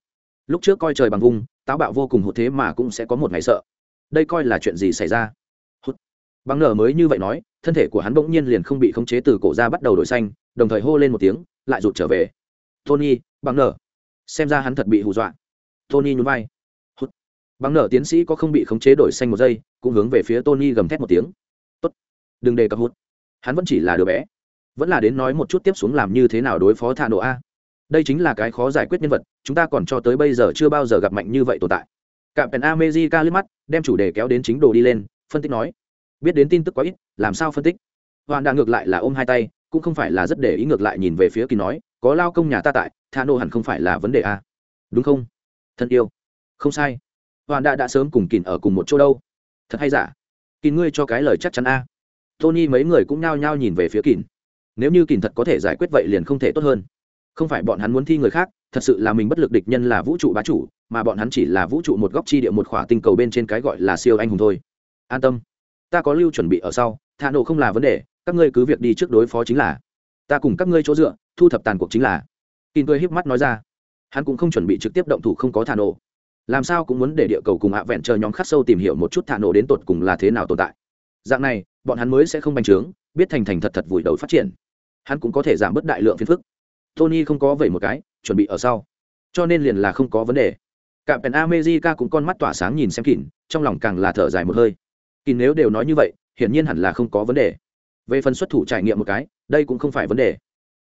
Lúc trước coi trời bằng vung, táo bạo vô cùng hụt thế mà cũng sẽ có một ngày sợ. Đây coi là chuyện gì xảy ra? Bằng nở mới như vậy nói, thân thể của hắn bỗng nhiên liền không bị khống chế từ cổ ra bắt đầu đổi xanh, đồng thời hô lên một tiếng, lại rụt trở về. Tony, bằng nở. Xem ra hắn thật bị hù dọa. Tony nhún vai bằng nở tiến sĩ có không bị khống chế đổi xanh một giây, cũng hướng về phía tony gầm thét một tiếng. Tốt, đừng đề cập hút hắn vẫn chỉ là đứa bé. Vẫn là đến nói một chút tiếp xuống làm như thế nào đối phó thả nổ a. Đây chính là cái khó giải quyết nhân vật, chúng ta còn cho tới bây giờ chưa bao giờ gặp mạnh như vậy tồn tại. Cạm pèn amejica liếc mắt, đem chủ đề kéo đến chính đồ đi lên, phân tích nói, biết đến tin tức quá ít, làm sao phân tích? Hoàn đang ngược lại là ôm hai tay, cũng không phải là rất để ý ngược lại nhìn về phía kỳ nói, có lao công nhà ta tại tha nô hẳn không phải là vấn đề a. Đúng không? Thân yêu. Không sai hoàn đã đã sớm cùng kìn ở cùng một chỗ đâu. Thật hay giả? Kìn ngươi cho cái lời chắc chắn a. Tony mấy người cũng nhao nhao nhìn về phía kìn nếu như kìn thật có thể giải quyết vậy liền không thể tốt hơn. Không phải bọn hắn muốn thi người khác, thật sự là mình bất lực địch nhân là vũ trụ bá chủ, mà bọn hắn chỉ là vũ trụ một góc chi địa một khỏa tinh cầu bên trên cái gọi là siêu anh hùng thôi. An tâm. Ta có lưu chuẩn bị ở sau, thả nổ không là vấn đề, các ngươi cứ việc đi trước đối phó chính là. Ta cùng các ngươi chỗ dựa, thu thập tàn cuộc chính là. Kìn cười híp mắt nói ra. Hắn cũng không chuẩn bị trực tiếp động thủ không có thả nổ làm sao cũng muốn để địa cầu cùng hạ vẹn chờ nhóm khắc sâu tìm hiểu một chút thả nổ đến tột cùng là thế nào tồn tại. Dạng này, bọn hắn mới sẽ không bành trướng, biết thành thành thật thật vùi đầu phát triển. Hắn cũng có thể giảm bớt đại lượng phiền phức. Tony không có vẩy một cái, chuẩn bị ở sau. Cho nên liền là không có vấn đề. Cả pèn amejica cũng con mắt tỏa sáng nhìn xem kín trong lòng càng là thở dài một hơi. Kín nếu đều nói như vậy, hiển nhiên hẳn là không có vấn đề. Về phần xuất thủ trải nghiệm một cái, đây cũng không phải vấn đề.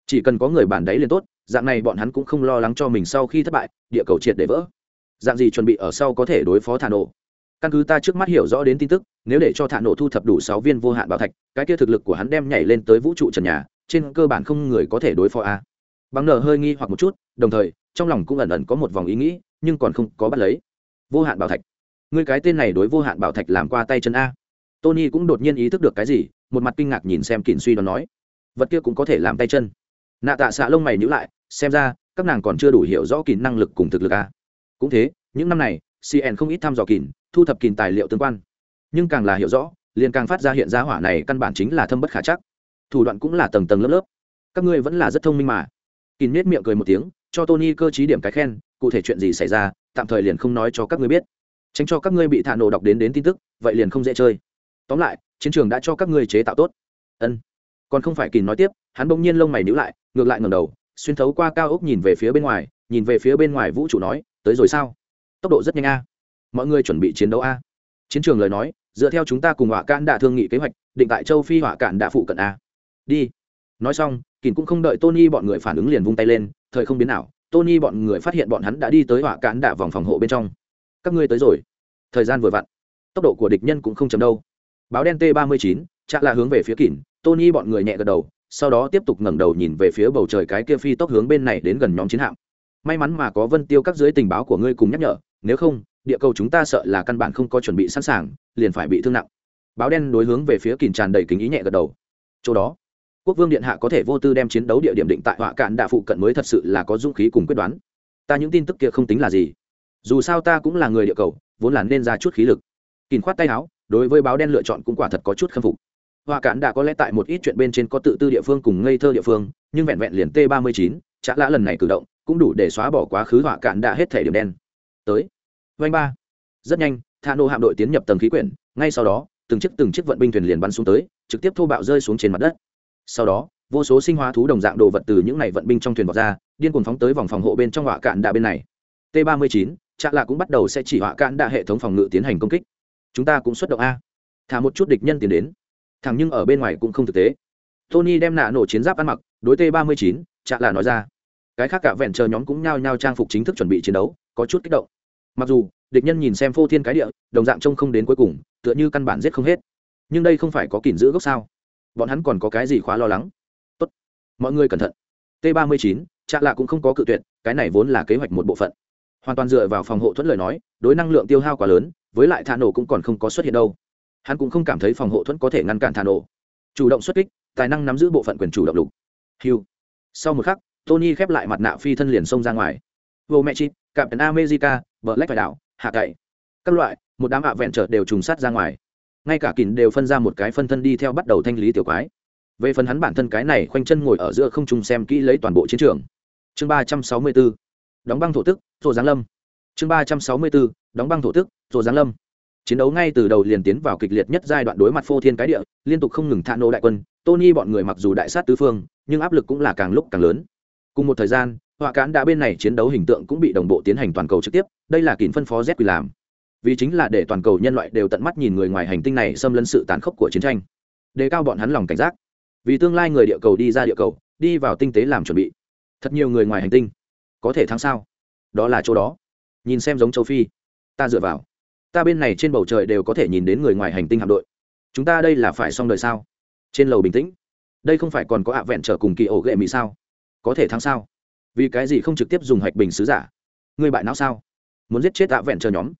Chỉ cần có người bản đáy liền tốt, dạng này bọn hắn cũng không lo lắng cho mình sau khi thất bại, địa cầu triệt để vỡ dạng gì chuẩn bị ở sau có thể đối phó thả nổ. Căn cứ ta trước mắt hiểu rõ đến tin tức, nếu để cho thả nổ thu thập đủ sáu viên vô hạn bảo thạch, cái kia thực lực của hắn đem nhảy lên tới vũ trụ trần nhà, trên cơ bản không người có thể đối phó a. Bằng nở hơi nghi hoặc một chút, đồng thời, trong lòng cũng ẩn ẩn có một vòng ý nghĩ, nhưng còn không có bắt lấy. Vô hạn bảo thạch. Ngươi cái tên này đối vô hạn bảo thạch làm qua tay chân a. Tony cũng đột nhiên ý thức được cái gì, một mặt kinh ngạc nhìn xem kỳn suy đoán nói. Vật kia cũng có thể làm tay chân. Nạ tạ xạ lông mày nhữ lại, xem ra, các nàng còn chưa đủ hiểu rõ kỹ năng lực cùng thực lực a cũng thế, những năm này cn không ít thăm dò kìn thu thập kìn tài liệu tương quan. Nhưng càng là hiểu rõ, liền càng phát ra hiện ra hỏa này căn bản chính là thâm bất khả chắc. Thủ đoạn cũng là tầng tầng lớp lớp. Các ngươi vẫn là rất thông minh mà. Kìn nết miệng cười một tiếng, cho tony cơ t điểm cái khen, cụ thể chuyện gì xảy ra, tạm thời liền không nói cho các ngươi biết. Tránh cho các ngươi bị thả nổ đọc đến đến tin tức, vậy liền không dễ chơi. Tóm lại, chiến trường đã cho các ngươi chế tạo tốt. Ân. Còn không phải kìn nói tiếp, hắn bỗng nhiên lông mày níu lại, ngược lại ngầm đầu, xuyên thấu qua cao ốc nhìn về phía bên ngoài, nhìn về phía bên ngoài vũ trụ nói tới rồi sao? Tốc độ rất nhanh a. Mọi người chuẩn bị chiến đấu a. Chiến trường lời nói, dựa theo chúng ta cùng họa cạn đã thương nghị kế hoạch, định tại châu phi họa cạn đã phụ cận a. Đi. Nói xong kỳn cũng không đợi tony bọn người phản ứng liền vung tay lên, thời không biến nào tony bọn người phát hiện bọn hắn đã đi tới họa cạn đã vòng phòng hộ bên trong. Các ngươi tới rồi. Thời gian vừa vặn. Tốc độ của địch nhân cũng không chậm đâu. Báo đen t ba mươi chín, chạ là hướng về phía kỳn tony bọn người nhẹ gật đầu, sau đó tiếp tục ngẩng đầu nhìn về phía bầu trời cái kia phi tốc hướng bên này đến gần nhóm chiến hạm may mắn mà có vân tiêu các dưới tình báo của ngươi cùng nhắc nhở, nếu không, địa cầu chúng ta sợ là căn bản không có chuẩn bị sẵn sàng, liền phải bị thương nặng. Báo đen đối hướng về phía kìn tràn đầy kính ý nhẹ gật đầu. Chỗ đó, quốc vương điện hạ có thể vô tư đem chiến đấu địa điểm định tại họa cạn đạ phụ cận mới thật sự là có dũng khí cùng quyết đoán. Ta những tin tức kia không tính là gì. Dù sao ta cũng là người địa cầu, vốn là nên ra chút khí lực. Kìn khoát tay áo, đối với báo đen lựa chọn cũng quả thật có chút khâm phục. Họa cạn đã có lẽ tại một ít chuyện bên trên có tự tư địa phương cùng ngây thơ địa phương, nhưng vẹn vẹn liền t ba mươi chín, chả lã lần này cử động cũng đủ để xóa bỏ quá khứ họa cạn đã hết thể điểm đen. Tới. Vanh ba. Rất nhanh thả nô hạm đội tiến nhập tầng khí quyển, ngay sau đó, từng chiếc từng chiếc vận binh thuyền liền bắn xuống tới, trực tiếp thô bạo rơi xuống trên mặt đất. Sau đó, vô số sinh hóa thú đồng dạng đồ vật từ những này vận binh trong thuyền vọt ra, điên cuồng phóng tới vòng phòng hộ bên trong họa cạn đạ bên này. T 39 chạ lạ cũng bắt đầu sẽ chỉ họa cạn đạ hệ thống phòng ngự tiến hành công kích. Chúng ta cũng xuất động a. Thả một chút địch nhân tiến đến. Thẳng nhưng ở bên ngoài cũng không thực tế. Tony đem nạ nổ chiến giáp ăn mặc, đối t 39 chạ lạ nói ra cái khác cả vẹn chờ nhóm cũng nhao nhao trang phục chính thức chuẩn bị chiến đấu, có chút kích động. Mặc dù, địch nhân nhìn xem phô thiên cái địa, đồng dạng trông không đến cuối cùng, tựa như căn bản giết không hết. Nhưng đây không phải có kìm giữ gốc sao? Bọn hắn còn có cái gì khóa lo lắng? Tốt. Mọi người cẩn thận. T 39 trạ lạ cũng không có cự tuyệt, cái này vốn là kế hoạch một bộ phận. Hoàn toàn dựa vào phòng hộ thuẫn lời nói, đối năng lượng tiêu hao quá lớn, với lại thả nổ cũng còn không có xuất hiện đâu. Hắn cũng không cảm thấy phòng hộ thuẫn có thể ngăn cản thả nổ. Chủ động xuất kích, tài năng nắm giữ bộ phận quyền chủ động lục. Hiu. Sau một khắc tony khép lại mặt nạ phi thân liền xông ra ngoài. Vô mẹ chip cạm america, bờ lách phải đảo, hạ cậy. Các loại, một đám ạ vẹn trở đều trùng sát ra ngoài. Ngay cả kín đều phân ra một cái phân thân đi theo bắt đầu thanh lý tiểu quái. Về phần hắn bản thân cái này khoanh chân ngồi ở giữa không trung xem kỹ lấy toàn bộ chiến trường. Chương ba trăm sáu mươi bốn, đóng băng thổ tức rồi giáng lâm. Chương ba trăm sáu mươi bốn, đóng băng thổ tức rồi giáng lâm. Chiến đấu ngay từ đầu liền tiến vào kịch liệt nhất giai đoạn đối mặt phô thiên cái địa, liên tục không ngừng thạ nô đại quân. Tony bọn người mặc dù đại sát tứ phương, nhưng áp lực cũng là càng lúc càng lớn cùng một thời gian, họa cán đã bên này chiến đấu hình tượng cũng bị đồng bộ tiến hành toàn cầu trực tiếp, đây là kín phân phó z quy làm. Vì chính là để toàn cầu nhân loại đều tận mắt nhìn người ngoài hành tinh này xâm lấn sự tàn khốc của chiến tranh. Đề cao bọn hắn lòng cảnh giác. Vì tương lai người địa cầu đi ra địa cầu, đi vào tinh tế làm chuẩn bị. Thật nhiều người ngoài hành tinh. Có thể thắng sao? Đó là chỗ đó. Nhìn xem giống châu phi. Ta dựa vào. Ta bên này trên bầu trời đều có thể nhìn đến người ngoài hành tinh hạm đội. Chúng ta đây là phải xong đời sao? Trên lầu bình tĩnh. Đây không phải còn có ạ vẹn trở cùng kỳ ổ ghệ mỹ sao? Có thể thắng sao? Vì cái gì không trực tiếp dùng hạch bình sứ giả? Ngươi bại não sao? Muốn giết chết ạ vẹn chờ nhóm.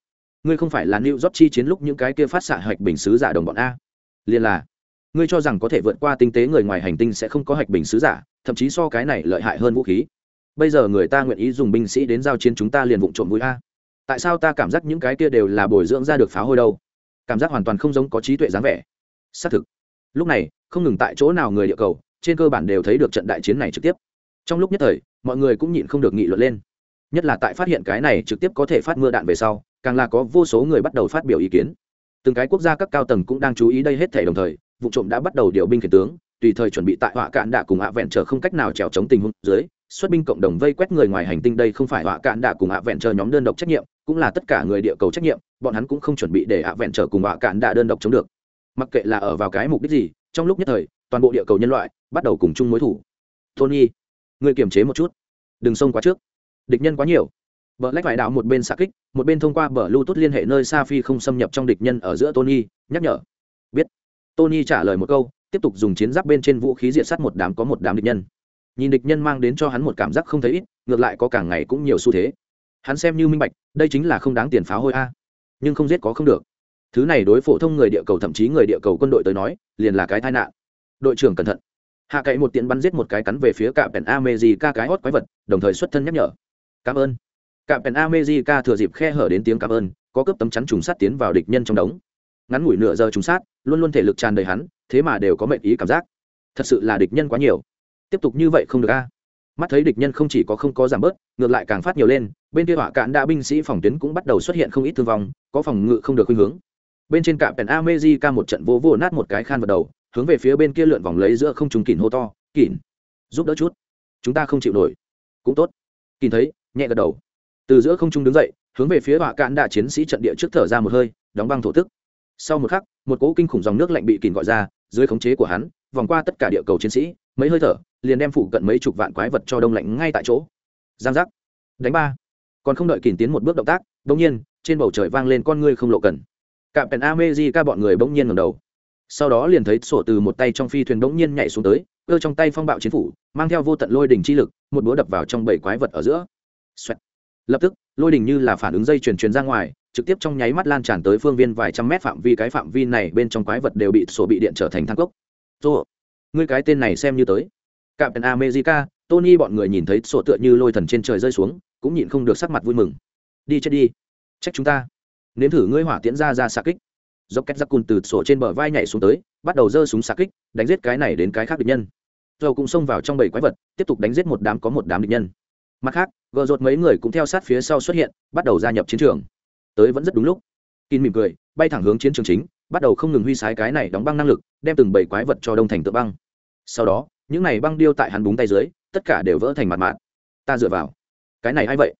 Ngươi không phải là new job chi chiến lúc những cái kia phát xạ hạch bình sứ giả đồng bọn a. Liền là, ngươi cho rằng có thể vượt qua tinh tế người ngoài hành tinh sẽ không có hạch bình sứ giả, thậm chí so cái này lợi hại hơn vũ khí. Bây giờ người ta nguyện ý dùng binh sĩ đến giao chiến chúng ta liền vụng trộm vui a. Tại sao ta cảm giác những cái kia đều là bồi dưỡng ra được phá hôi đâu? Cảm giác hoàn toàn không giống có trí tuệ dáng vẻ. Xác thực. Lúc này, không ngừng tại chỗ nào người địa cầu, trên cơ bản đều thấy được trận đại chiến này trực tiếp trong lúc nhất thời, mọi người cũng nhịn không được nghị luận lên. Nhất là tại phát hiện cái này trực tiếp có thể phát mưa đạn về sau, càng là có vô số người bắt đầu phát biểu ý kiến. Từng cái quốc gia các cao tầng cũng đang chú ý đây hết thể đồng thời, vụ trộm đã bắt đầu điều binh khiển tướng, tùy thời chuẩn bị tại họa cạn đạ cùng hạ vẹn chờ không cách nào trèo chống tình huống dưới, xuất binh cộng đồng vây quét người ngoài hành tinh đây không phải họa cạn đạ cùng hạ vẹn chờ nhóm đơn độc trách nhiệm, cũng là tất cả người địa cầu trách nhiệm, bọn hắn cũng không chuẩn bị để hạ vẹn chờ cùng họa cạn đạ đơn độc chống được. Mặc kệ là ở vào cái mục đích gì, trong lúc nhất thời, toàn bộ địa cầu nhân loại bắt đầu cùng chung mối thủ. Tony người kiềm chế một chút. Đừng xông quá trước. Địch nhân quá nhiều. Bờ lách vải đạo một bên xạ kích, một bên thông qua bờ lưu tốt liên hệ nơi sa phi không xâm nhập trong địch nhân ở giữa tony, nhắc nhở. Biết. Tony trả lời một câu, tiếp tục dùng chiến giáp bên trên vũ khí diện sát một đám có một đám địch nhân. Nhìn địch nhân mang đến cho hắn một cảm giác không thấy ít, ngược lại có càng ngày cũng nhiều xu thế. Hắn xem như minh bạch, đây chính là không đáng tiền pháo hôi a. Nhưng không giết có không được. Thứ này đối phổ thông người địa cầu thậm chí người địa cầu quân đội tới nói, liền là cái tai nạn. Đội trưởng cẩn thận hạ cậy một tiện bắn giết một cái cắn về phía cả pèn a mê ca cái hót quái vật, đồng thời xuất thân nhắc nhở. Cảm ơn. Cả pèn amejica thừa dịp khe hở đến tiếng cảm ơn, có cướp tấm chắn trùng sát tiến vào địch nhân trong đống. Ngắn ngủi nửa giờ trùng sát, luôn luôn thể lực tràn đầy hắn, thế mà đều có mệnh ý cảm giác. Thật sự là địch nhân quá nhiều. Tiếp tục như vậy không được a. Mắt thấy địch nhân không chỉ có không có giảm bớt, ngược lại càng phát nhiều lên, bên kia họa cạn đã binh sĩ phòng tuyến cũng bắt đầu xuất hiện không ít thương vong, có phòng ngự không được khuynh hướng. Bên trên cạm pèn amejica một trận vô vô nát một cái khan vào đầu hướng về phía bên kia lượn vòng lấy giữa không trùng kỉn hô to, kỉn, giúp đỡ chút. Chúng ta không chịu nổi. Cũng tốt. Kỉn thấy, nhẹ gật đầu. Từ giữa không trung đứng dậy, hướng về phía họa cạn đạ chiến sĩ trận địa trước thở ra một hơi, đóng băng thổ tức. Sau một khắc, một cỗ kinh khủng dòng nước lạnh bị kỉn gọi ra, dưới khống chế của hắn, vòng qua tất cả địa cầu chiến sĩ, mấy hơi thở, liền đem phụ cận mấy chục vạn quái vật cho đông lạnh ngay tại chỗ. Giang giác. Đánh ba. Còn không đợi kỉn tiến một bước động tác bỗng nhiên, trên bầu trời vang lên con ngươi không lộ cần. Cạm pèn amejica bọn người bỗng nhiên ngầm đầu sau đó liền thấy sổ từ một tay trong phi thuyền bỗng nhiên nhảy xuống tới ơ trong tay phong bạo chiến phủ mang theo vô tận lôi đỉnh chi lực một búa đập vào trong bảy quái vật ở giữa. Xoẹt. lập tức lôi đỉnh như là phản ứng dây chuyển truyền ra ngoài trực tiếp trong nháy mắt lan tràn tới phương viên vài trăm mét phạm vi cái phạm vi này bên trong quái vật đều bị sổ bị điện trở thành thang cốc. Tô, ngươi cái tên này xem như tới. Cạm pèn america tony bọn người nhìn thấy sổ tựa như lôi thần trên trời rơi xuống cũng nhịn không được sắc mặt vui mừng. Đi chết đi. Trách chúng ta. Nếm thử ngươi hỏa tiễn ra ra xạ kích dốc két giặc cùn từ sổ trên bờ vai nhảy xuống tới, bắt đầu giơ súng xạ kích, đánh giết cái này đến cái khác địch nhân. Dầu cũng xông vào trong bảy quái vật, tiếp tục đánh giết một đám có một đám địch nhân. Mặt khác, gờ rột mấy người cũng theo sát phía sau xuất hiện, bắt đầu gia nhập chiến trường. Tới vẫn rất đúng lúc. Kín mỉm cười, bay thẳng hướng chiến trường chính, bắt đầu không ngừng huy sái cái này đóng băng năng lực, đem từng bảy quái vật cho đông thành tượng băng. Sau đó, những này băng điêu tại hắn búng tay dưới, tất cả đều vỡ thành mặt mạng ta dựa vào. Cái này a i vậy?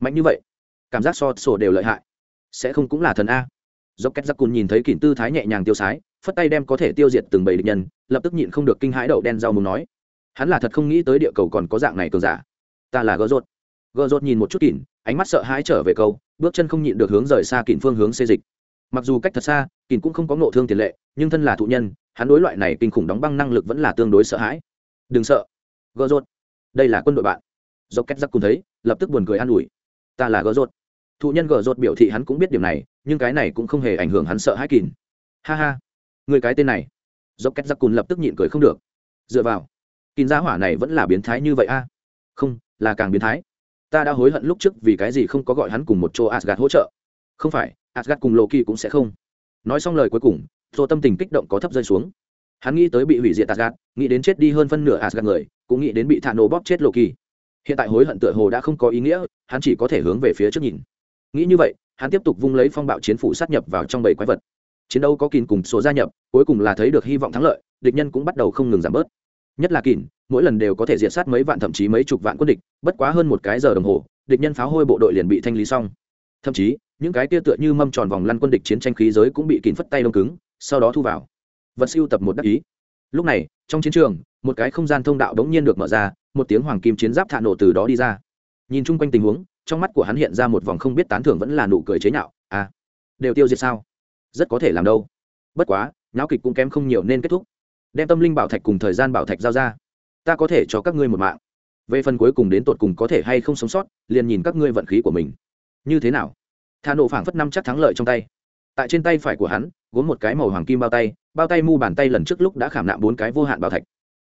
Mạnh như vậy. Cảm giác so sổ đều lợi hại. Sẽ không cũng là thần a dốc két giặc cùn nhìn thấy kỉnh tư thái nhẹ nhàng tiêu sái, phất tay đem có thể tiêu diệt từng bầy địch nhân, lập tức nhịn không được kinh hãi đậu đen rau mù nói. Hắn là thật không nghĩ tới địa cầu còn có dạng này cường giả. Ta là gỡ rột gỡ rột nhìn một chút kỉnh ánh mắt sợ hãi trở về câu, bước chân không nhịn được hướng rời xa kỉnh phương hướng xê dịch. Mặc dù cách thật xa kỉnh cũng không có ngộ thương tiền lệ, nhưng thân là thụ nhân, hắn đối loại này kinh khủng đóng băng năng lực vẫn là tương đối sợ hãi. Đừng sợ gỡ rột đây là quân đội bạn. Dốc két giặc cùng thấy, lập tức buồn cười an ủi. Ta là gỡ rột thụ nhân gỡ rột biểu thị hắn cũng biết điểm này nhưng cái này cũng không hề ảnh hưởng hắn sợ hãi kìn. Ha ha, người cái tên này. Dốc két giặc cùn lập tức nhịn cười không được. Dựa vào kín giá hỏa này vẫn là biến thái như vậy a? Không, là càng biến thái. Ta đã hối hận lúc trước vì cái gì không có gọi hắn cùng một chỗ asgad hỗ trợ. Không phải asgad cùng loki cũng sẽ không. Nói xong lời cuối cùng dô tâm tình kích động có thấp rơi xuống. Hắn nghĩ tới bị hủy diệt asgad nghĩ đến chết đi hơn phân nửa asgad người, cũng nghĩ đến bị thả nổ bóp chết loki. Hiện tại hối hận tựa hồ đã không có ý nghĩa, hắn chỉ có thể hướng về phía trước nhìn. Nghĩ như vậy hắn tiếp tục vung lấy phong bạo chiến phủ sát nhập vào trong bầy quái vật. Chiến đấu có kín cùng số gia nhập, cuối cùng là thấy được hy vọng thắng lợi, địch nhân cũng bắt đầu không ngừng giảm bớt. Nhất là kín, mỗi lần đều có thể diệt sát mấy vạn thậm chí mấy chục vạn quân địch, bất quá hơn một cái giờ đồng hồ, địch nhân pháo hôi bộ đội liền bị thanh lý xong. Thậm chí, những cái tia tựa như mâm tròn vòng lăn quân địch chiến tranh khí giới cũng bị kín phất tay đông cứng, sau đó thu vào. Vật siêu tập một đắc ý. Lúc này, trong chiến trường, một cái không gian thông đạo đống nhiên được mở ra, một tiếng hoàng kim chiến giáp thạ nổ từ đó đi ra. Nhìn chung quanh tình huống trong mắt của hắn hiện ra một vòng không biết tán thưởng vẫn là nụ cười chế nhạo. À đều tiêu diệt sao? Rất có thể làm đâu. Bất quá, nháo kịch cũng kém không nhiều nên kết thúc. Đem tâm linh bảo thạch cùng thời gian bảo thạch giao ra. Ta có thể cho các ngươi một mạng. Về phần cuối cùng đến tột cùng có thể hay không sống sót, liền nhìn các ngươi vận khí của mình. Như thế nào? Thà nổ phảng phất năm chắc thắng lợi trong tay. Tại trên tay phải của hắn, gốm một cái màu hoàng kim bao tay bao tay mu bàn tay lần trước lúc đã khảm nạm bốn cái vô hạn bảo thạch.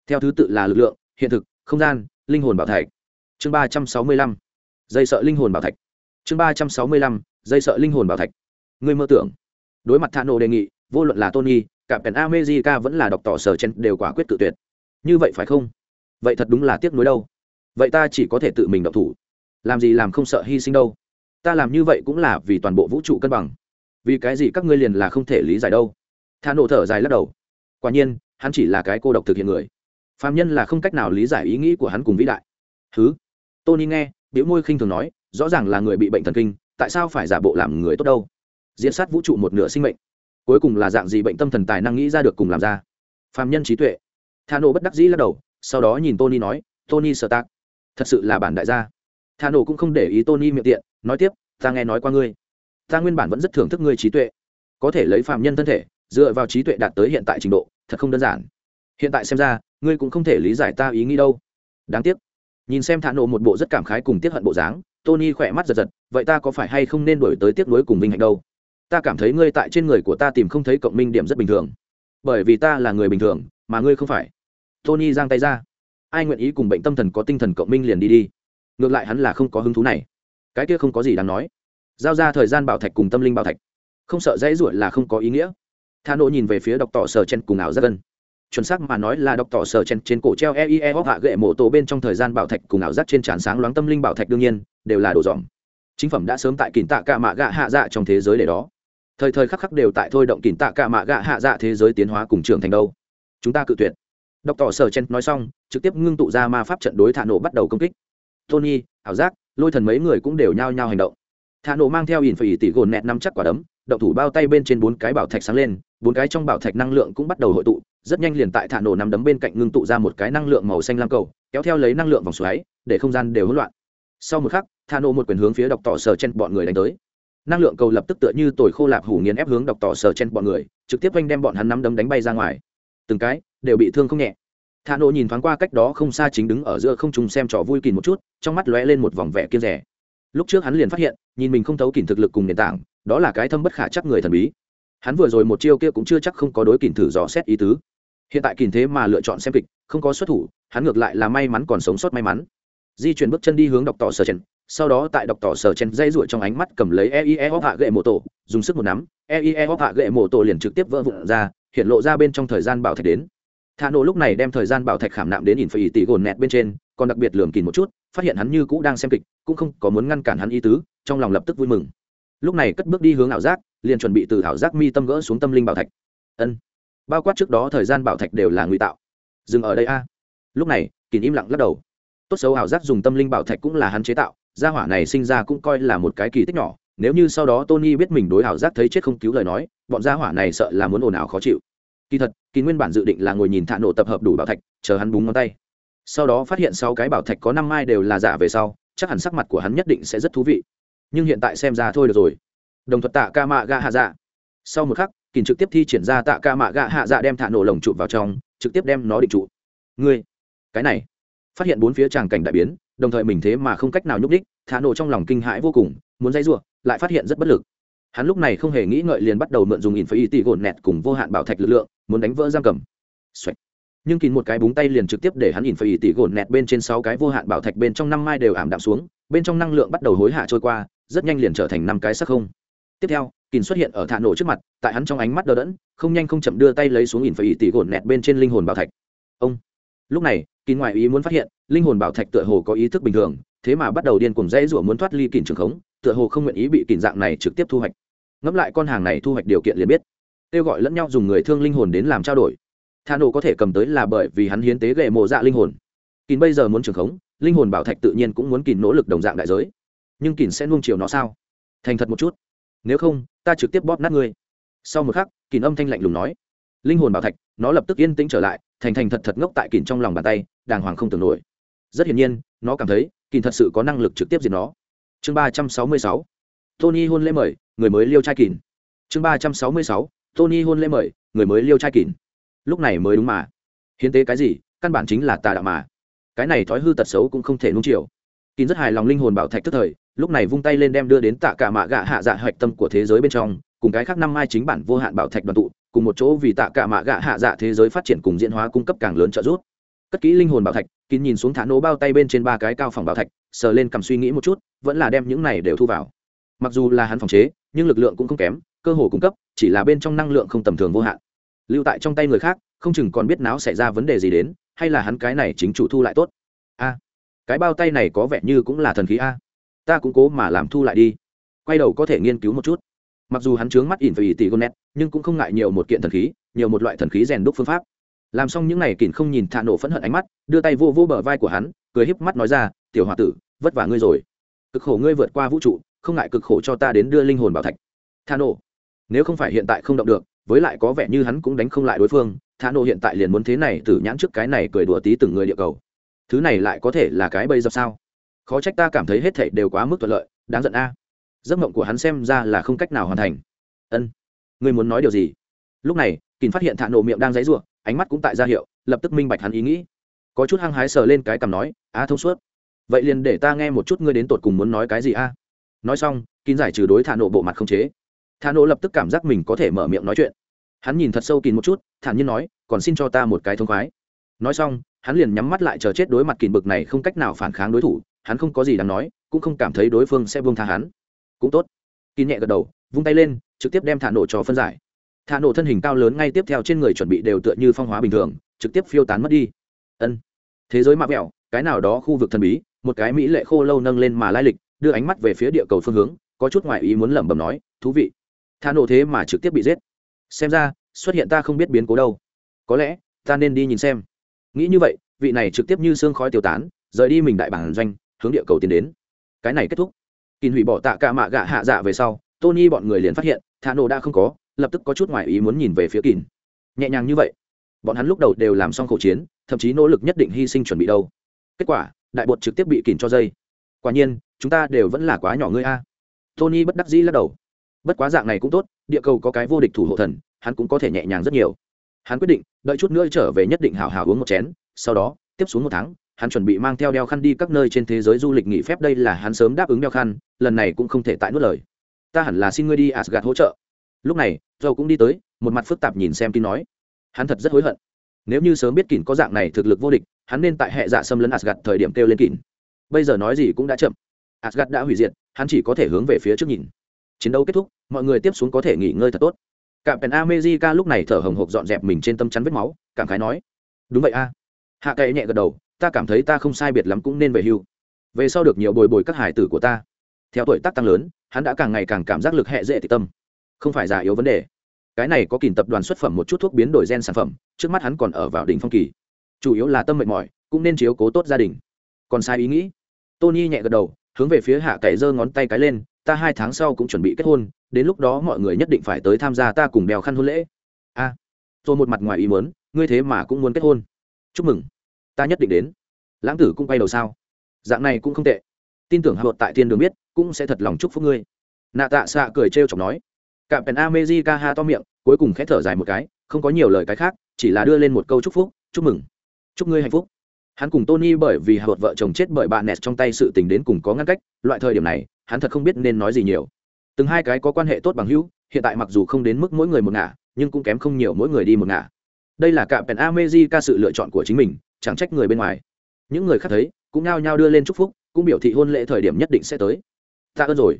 Theo thứ tự là lực lượng, hiện thực, không gian, linh hồn bảo thạch. Chương ba trăm sáu mươi lăm dây sợ linh hồn bảo thạch. Chương ba trăm sáu mươi lăm, dây sợ linh hồn bảo thạch. Người mơ tưởng. Đối mặt thạ nổ đề nghị, vô luận là tony, cả pèn amejica vẫn là đọc tỏ sở chen đều quả quyết tự tuyệt. Như vậy phải không? Vậy thật đúng là tiếc nuối đâu. Vậy ta chỉ có thể tự mình đọc thủ. Làm gì làm không sợ hy sinh đâu. Ta làm như vậy cũng là vì toàn bộ vũ trụ cân bằng. Vì cái gì các ngươi liền là không thể lý giải đâu. Thà nổ thở dài lắc đầu. Quả nhiên, hắn chỉ là cái cô độc thực hiện người. Phạm nhân là không cách nào lý giải ý nghĩ của hắn cùng vĩ đại. Thứ tony nghe biểu môi khinh thường nói, rõ ràng là người bị bệnh thần kinh, tại sao phải giả bộ làm người tốt đâu? Diễn sát vũ trụ một nửa sinh mệnh. Cuối cùng là dạng gì bệnh tâm thần tài năng nghĩ ra được cùng làm ra. Phạm nhân trí tuệ. Tha nổ bất đắc dĩ lắc đầu, sau đó nhìn tony nói, tony sợ tạc thật sự là bản đại gia. Tha nổ cũng không để ý tony miệng tiện, nói tiếp, ta nghe nói qua ngươi. Ta nguyên bản vẫn rất thưởng thức ngươi trí tuệ. Có thể lấy phạm nhân thân thể, dựa vào trí tuệ đạt tới hiện tại trình độ, thật không đơn giản. Hiện tại xem ra, ngươi cũng không thể lý giải ta ý nghĩ đâu. Đáng tiếc nhìn xem thả nổ một bộ rất cảm khái cùng tiếp hận bộ dáng, tony khỏe mắt giật giật, vậy ta có phải hay không nên đổi tới tiếc nuối cùng minh hạnh đâu? Ta cảm thấy ngươi tại trên người của ta tìm không thấy cộng minh điểm rất bình thường. Bởi vì ta là người bình thường, mà ngươi không phải. Tony giang tay ra. Ai nguyện ý cùng bệnh tâm thần có tinh thần cộng minh liền đi đi. Ngược lại hắn là không có hứng thú này. Cái kia không có gì đáng nói. Giao ra thời gian bảo thạch cùng tâm linh bảo thạch. Không sợ dãy ruột là không có ý nghĩa. Thà nộ nhìn về phía đọc tỏ sờ chen cùng ảo rất gần chuẩn xác mà nói là đọc tỏ sở chen trên cổ treo eie hóc hạ gậy mộ tổ bên trong thời gian bảo thạch cùng ảo giác trên trán sáng loáng tâm linh bảo thạch đương nhiên, đều là đồ dòm chính phẩm đã sớm tại kìm tạ cả mạ gạ hạ dạ trong thế giới để đó. Thời thời khắc khắc đều tại thôi động kìm tạ cả mạ gạ hạ dạ thế giới tiến hóa cùng trưởng thành đâu. Chúng ta cự tuyệt. Đọc tỏ sở chen nói xong, trực tiếp ngưng tụ ra ma pháp trận đối thả nổ bắt đầu công kích. Tony, ảo giác, lôi thần mấy người cũng đều nhao nhao hành động. Thả nổ mang theo ỉn phải tỷ gồn nẹt năm chắc quả đấm, động thủ bao tay bên trên bốn cái bảo thạch sáng lên bốn cái trong bảo thạch năng lượng cũng bắt đầu hội tụ, rất nhanh liền tại thả nổ nắm đấm bên cạnh ngưng tụ ra một cái năng lượng màu xanh lam cầu, kéo theo lấy năng lượng vòng xoáy, để không gian đều hỗn loạn. Sau một khắc, thả nổ một quyền hướng phía đọc tỏ sở chen bọn người đánh tới. Năng lượng cầu lập tức tựa như tồi khô lạp hủ nghiền ép hướng đọc tỏ sở chen bọn người, trực tiếp oanh đem bọn hắn nắm đấm đánh bay ra ngoài. Từng cái đều bị thương không nhẹ. Thả nổ nhìn thoáng qua cách đó không xa chính đứng ở giữa không trung xem trò vui kìn một chút, trong mắt lóe lên một vòng vẻ kiên rẻ. Lúc trước hắn liền phát hiện, nhìn mình không thấu kìn thực lực cùng nền tảng, đó là cái thâm bất khả chắc người thần bí hắn vừa rồi một chiêu kia cũng chưa chắc không có đối kình thử dò xét ý tứ. Hiện tại kình thế mà lựa chọn xem kịch, không có xuất thủ, hắn ngược lại là may mắn còn sống sót may mắn. Di chuyển bước chân đi hướng đọc tỏ sở chen sau đó tại đọc tỏ sở chen dây ruổi trong ánh mắt cầm lấy eie hóc hạ gậy mô tổ, dùng sức một nắm eie hóc hạ gậy mô tổ liền trực tiếp vỡ vụn ra, hiện lộ ra bên trong thời gian bảo thạch đến. Thà nổ lúc này đem thời gian bảo thạch khảm nạm đến ỉn phải tỷ gồn nẹt bên trên, còn đặc biệt lường kìn một chút, phát hiện hắn như cũ đang xem kịch, cũng không có muốn ngăn cản hắn ý tứ, trong lòng lập tức vui mừng. Lúc này cất bước đi hướng ảo giác liền chuẩn bị từ thảo giác mi tâm gỡ xuống tâm linh bảo thạch. Ân. Bao quát trước đó thời gian bảo thạch đều là ngụy tạo. Dừng ở đây a. Lúc này kín im lặng lắc đầu. Tốt xấu ảo giác dùng tâm linh bảo thạch cũng là hắn chế tạo, gia hỏa này sinh ra cũng coi là một cái kỳ tích nhỏ. Nếu như sau đó tony biết mình đối ảo giác thấy chết không cứu lời nói, bọn gia hỏa này sợ là muốn ồn ào khó chịu. Kỳ thật kỳ nguyên bản dự định là ngồi nhìn thạ nổ tập hợp đủ bảo thạch, chờ hắn búng ngón tay. Sau đó phát hiện sau cái bảo thạch có năm mai đều là giả về sau, chắc hẳn sắc mặt của hắn nhất định sẽ rất thú vị. Nhưng hiện tại xem ra thôi được rồi đồng thuật tạ ca mạ gạ hạ dạ. Sau một khắc kỳn trực tiếp thi triển ra tạ ca mạ gạ hạ dạ đem thả nổ lồng trụ vào trong, trực tiếp đem nó định trụ. Ngươi, cái này, phát hiện bốn phía tràng cảnh đại biến, đồng thời mình thế mà không cách nào nhúc đích thả nổ trong lòng kinh hãi vô cùng, muốn dây ruộng, lại phát hiện rất bất lực. Hắn lúc này không hề nghĩ ngợi liền bắt đầu mượn dùng in phải y tỷ gồn nẹt cùng vô hạn bảo thạch lực lượng, muốn đánh vỡ giam cầm. Nhưng kín một cái búng tay liền trực tiếp để hắn in phải y tỷ gồn nẹt bên trên sáu cái vô hạn bảo thạch bên trong năm mai đều ảm đạm xuống, bên trong năng lượng bắt đầu hối hạ trôi qua, rất nhanh liền trở thành năm cái sắc không tiếp theo kín xuất hiện ở thả nổ trước mặt, tại hắn trong ánh mắt đờ đẫn, không nhanh không chậm đưa tay lấy xuống ỉn phải ỉ tỷ gồn nẹt bên trên linh hồn bảo thạch. Ông! Lúc này kín ngoại ý muốn phát hiện, linh hồn bảo thạch tựa hồ có ý thức bình thường, thế mà bắt đầu điên cuồng dãy rủa muốn thoát ly kìn trường khống, tựa hồ không nguyện ý bị kìn dạng này trực tiếp thu hoạch. Ngẫm lại con hàng này thu hoạch điều kiện liền biết. Kêu gọi lẫn nhau dùng người thương linh hồn đến làm trao đổi. Thà nổ có thể cầm tới là bởi vì hắn hiến tế gậy mộ dạ linh hồn. Kìn bây giờ muốn trường khống, linh hồn bảo thạch tự nhiên cũng muốn kìn nỗ lực đồng dạng đại giới. Nhưng kìn sẽ nuông chiều nó sao? Thành thật một chút nếu không, ta trực tiếp bóp nát ngươi. Sau một khắc kìn âm thanh lạnh lùng nói. Linh hồn bảo thạch, nó lập tức yên tĩnh trở lại, thành thành thật thật ngốc tại kìn trong lòng bàn tay, đàng hoàng không tưởng nổi. Rất hiển nhiên, nó cảm thấy kìn thật sự có năng lực trực tiếp diệt nó. Chương ba trăm sáu mươi sáu. Tony hôn lễ mời, người mới liêu trai kìn chương ba trăm sáu mươi sáu. Tony hôn lễ mời, người mới liêu trai kìn lúc này mới đúng mà. Hiến tế cái gì, căn bản chính là tà đạo mà. Cái này thói hư tật xấu cũng không thể nung chiều. Kín rất hài lòng linh hồn bảo thạch tức thời lúc này vung tay lên đem đưa đến tạ cả mạ gạ hạ dạ hạch tâm của thế giới bên trong, cùng cái khác năm mai chính bản vô hạn bảo thạch đoàn tụ, cùng một chỗ vì tạ cả mạ gạ hạ dạ thế giới phát triển cùng diễn hóa cung cấp càng lớn trợ giúp. Cất kỹ linh hồn bảo thạch, kín nhìn xuống thả nổ bao tay bên trên ba cái cao phòng bảo thạch, sờ lên cầm suy nghĩ một chút, vẫn là đem những này đều thu vào. Mặc dù là hắn phòng chế, nhưng lực lượng cũng không kém, cơ hồ cung cấp, chỉ là bên trong năng lượng không tầm thường vô hạn. Lưu tại trong tay người khác, không chừng còn biết náo xảy ra vấn đề gì đến, hay là hắn cái này chính chủ thu lại tốt. A, cái bao tay này có vẻ như cũng là thần khí a ta cũng cố mà làm thu lại đi. Quay đầu có thể nghiên cứu một chút. Mặc dù hắn trướng mắt ỉn phải tỷ nét, nhưng cũng không ngại nhiều một kiện thần khí, nhiều một loại thần khí rèn đúc phương pháp. Làm xong những n à y kỳn không nhìn thạ nổ phẫn hận ánh mắt, đưa tay vô vô bờ vai của hắn, cười híp mắt nói ra, tiểu h o a tử, vất vả ngươi rồi. Cực khổ ngươi vượt qua vũ trụ, không ngại cực khổ cho ta đến đưa linh hồn bảo thạch. Thạ nổ. Nếu không phải hiện tại không động được, với lại có vẻ như hắn cũng đánh không lại đối phương thạ nổ hiện tại liền muốn thế này từ nhãn trước cái này cười đùa tí từng người địa cầu. Thứ này lại có thể là cái bây giờ sao? Khó trách ta cảm thấy hết thảy đều quá mức thuận lợi, đáng giận a. Giấc mộng của hắn xem ra là không cách nào hoàn thành. Ân, ngươi muốn nói điều gì? Lúc này kìn phát hiện thạ nổ miệng đang dãy ruộng ánh mắt cũng tại ra hiệu, lập tức minh bạch hắn ý nghĩ. Có chút hăng hái sờ lên cái cằm nói a thông suốt. Vậy liền để ta nghe một chút ngươi đến tột cùng muốn nói cái gì a? Nói xong kín giải trừ đối thả nổ bộ mặt không chế. Thả nổ lập tức cảm giác mình có thể mở miệng nói chuyện. Hắn nhìn thật sâu kín một chút, thản nhiên nói, còn xin cho ta một cái thông khoái. Nói xong, hắn liền nhắm mắt lại chờ chết đối mặt kín bực này không cách nào phản kháng đối thủ hắn không có gì đáng nói, cũng không cảm thấy đối phương sẽ buông tha hắn. Cũng tốt. Kín nhẹ gật đầu, vung tay lên, trực tiếp đem thả nổ cho phân giải. Thả nổ thân hình cao lớn ngay tiếp theo trên người chuẩn bị đều tựa như phong hóa bình thường, trực tiếp phiêu tán mất đi. Ân. Thế giới mạ vẹo cái nào đó khu vực thần bí, một cái mỹ lệ khô lâu nâng lên mà lai lịch, đưa ánh mắt về phía địa cầu phương hướng, có chút ngoại ý muốn lẩm bẩm nói, thú vị. Thả nổ thế mà trực tiếp bị giết. Xem ra, xuất hiện ta không biết biến cố đâu. Có lẽ, ta nên đi nhìn xem. Nghĩ như vậy, vị này trực tiếp như xương khói tiêu tán, rời đi mình đại bản doanh hướng địa cầu tiến đến. Cái này kết thúc. Kỳ hủy bỏ tạ cả mạ gạ hạ dạ về sau, tony bọn người liền phát hiện, thả nổ đã không có, lập tức có chút ngoại ý muốn nhìn về phía kỳ nhẹ nhàng như vậy, bọn hắn lúc đầu đều làm xong khẩu chiến, thậm chí nỗ lực nhất định hy sinh chuẩn bị đâu. Kết quả, đại bột trực tiếp bị kìn cho dây. Quả nhiên, chúng ta đều vẫn là quá nhỏ ngươi a. Tony bất đắc dĩ lắc đầu. Bất quá dạng này cũng tốt, địa cầu có cái vô địch thủ hộ thần, hắn cũng có thể nhẹ nhàng rất nhiều. Hắn quyết định, đợi chút nữa trở về nhất định hào hào uống một chén, sau đó, tiếp xuống một tháng hắn chuẩn bị mang theo đeo khăn đi các nơi trên thế giới du lịch nghỉ phép, đây là hắn sớm đáp ứng đeo khăn, lần này cũng không thể tại nuốt lời. Ta hẳn là xin ngươi đi asgad hỗ trợ. Lúc này dầu cũng đi tới, một mặt phức tạp nhìn xem tin nói. Hắn thật rất hối hận. Nếu như sớm biết kỳn có dạng này thực lực vô địch, hắn nên tại hệ dạ xâm lấn asgad thời điểm kêu lên kỳn bây giờ nói gì cũng đã chậm. Asgad đã hủy diệt, hắn chỉ có thể hướng về phía trước nhìn. Chiến đấu kết thúc, mọi người tiếp xuống có thể nghỉ ngơi thật tốt. Cạm pèn amejica lúc này thở hồng hộc dọn dẹp mình trên tâm chắn vết máu, cảm khái nói. Đúng vậy a. Hạ cậy nhẹ gật đầu ta cảm thấy ta không sai biệt lắm cũng nên về hưu. Về sau được nhiều bồi bồi các hải tử của ta. Theo tuổi tác tăng lớn hắn đã càng ngày càng cảm giác lực hệ dễ tịch tâm. Không phải già yếu vấn đề. Cái này có kìm tập đoàn xuất phẩm một chút thuốc biến đổi gen sản phẩm trước mắt hắn còn ở vào đỉnh phong kỳ. Chủ yếu là tâm mệt mỏi cũng nên chiếu cố tốt gia đình. Còn sai ý nghĩ. Tony nhẹ gật đầu hướng về phía hạ cậy giơ ngón tay cái lên ta hai tháng sau cũng chuẩn bị kết hôn đến lúc đó mọi người nhất định phải tới tham gia ta cùng đèo khăn hôn lễ. A à, một mặt ngoài ý mớn ngươi thế mà cũng muốn kết hôn. Chúc mừng ta nhất định đến. Lãng tử cũng quay đầu sao? Dạng này cũng không tệ. Tin tưởng hạ vợt tại thiên đường biết, cũng sẽ thật lòng chúc phúc ngươi. Nạ tạ xạ cười trêu chọc nói. Cạm pèn amejica ha to miệng, cuối cùng khẽ thở dài một cái, không có nhiều lời cái khác, chỉ là đưa lên một câu chúc phúc, chúc mừng. Chúc ngươi hạnh phúc. Hắn cùng tony bởi vì hạ vợt vợ chồng chết bởi bạn nẹt trong tay sự tình đến cùng có ngăn cách, loại thời điểm này, hắn thật không biết nên nói gì nhiều. Từng hai cái có quan hệ tốt bằng hữu, hiện tại mặc dù không đến mức mỗi người một ngả, nhưng cũng kém không nhiều mỗi người đi một ngả. Đây là cạm pèn amejica sự lựa chọn của chính mình chẳng trách người bên ngoài. Những người khác thấy, cũng nao nhao đưa lên chúc phúc, cũng biểu thị hôn lễ thời điểm nhất định sẽ tới. Ta ơn rồi.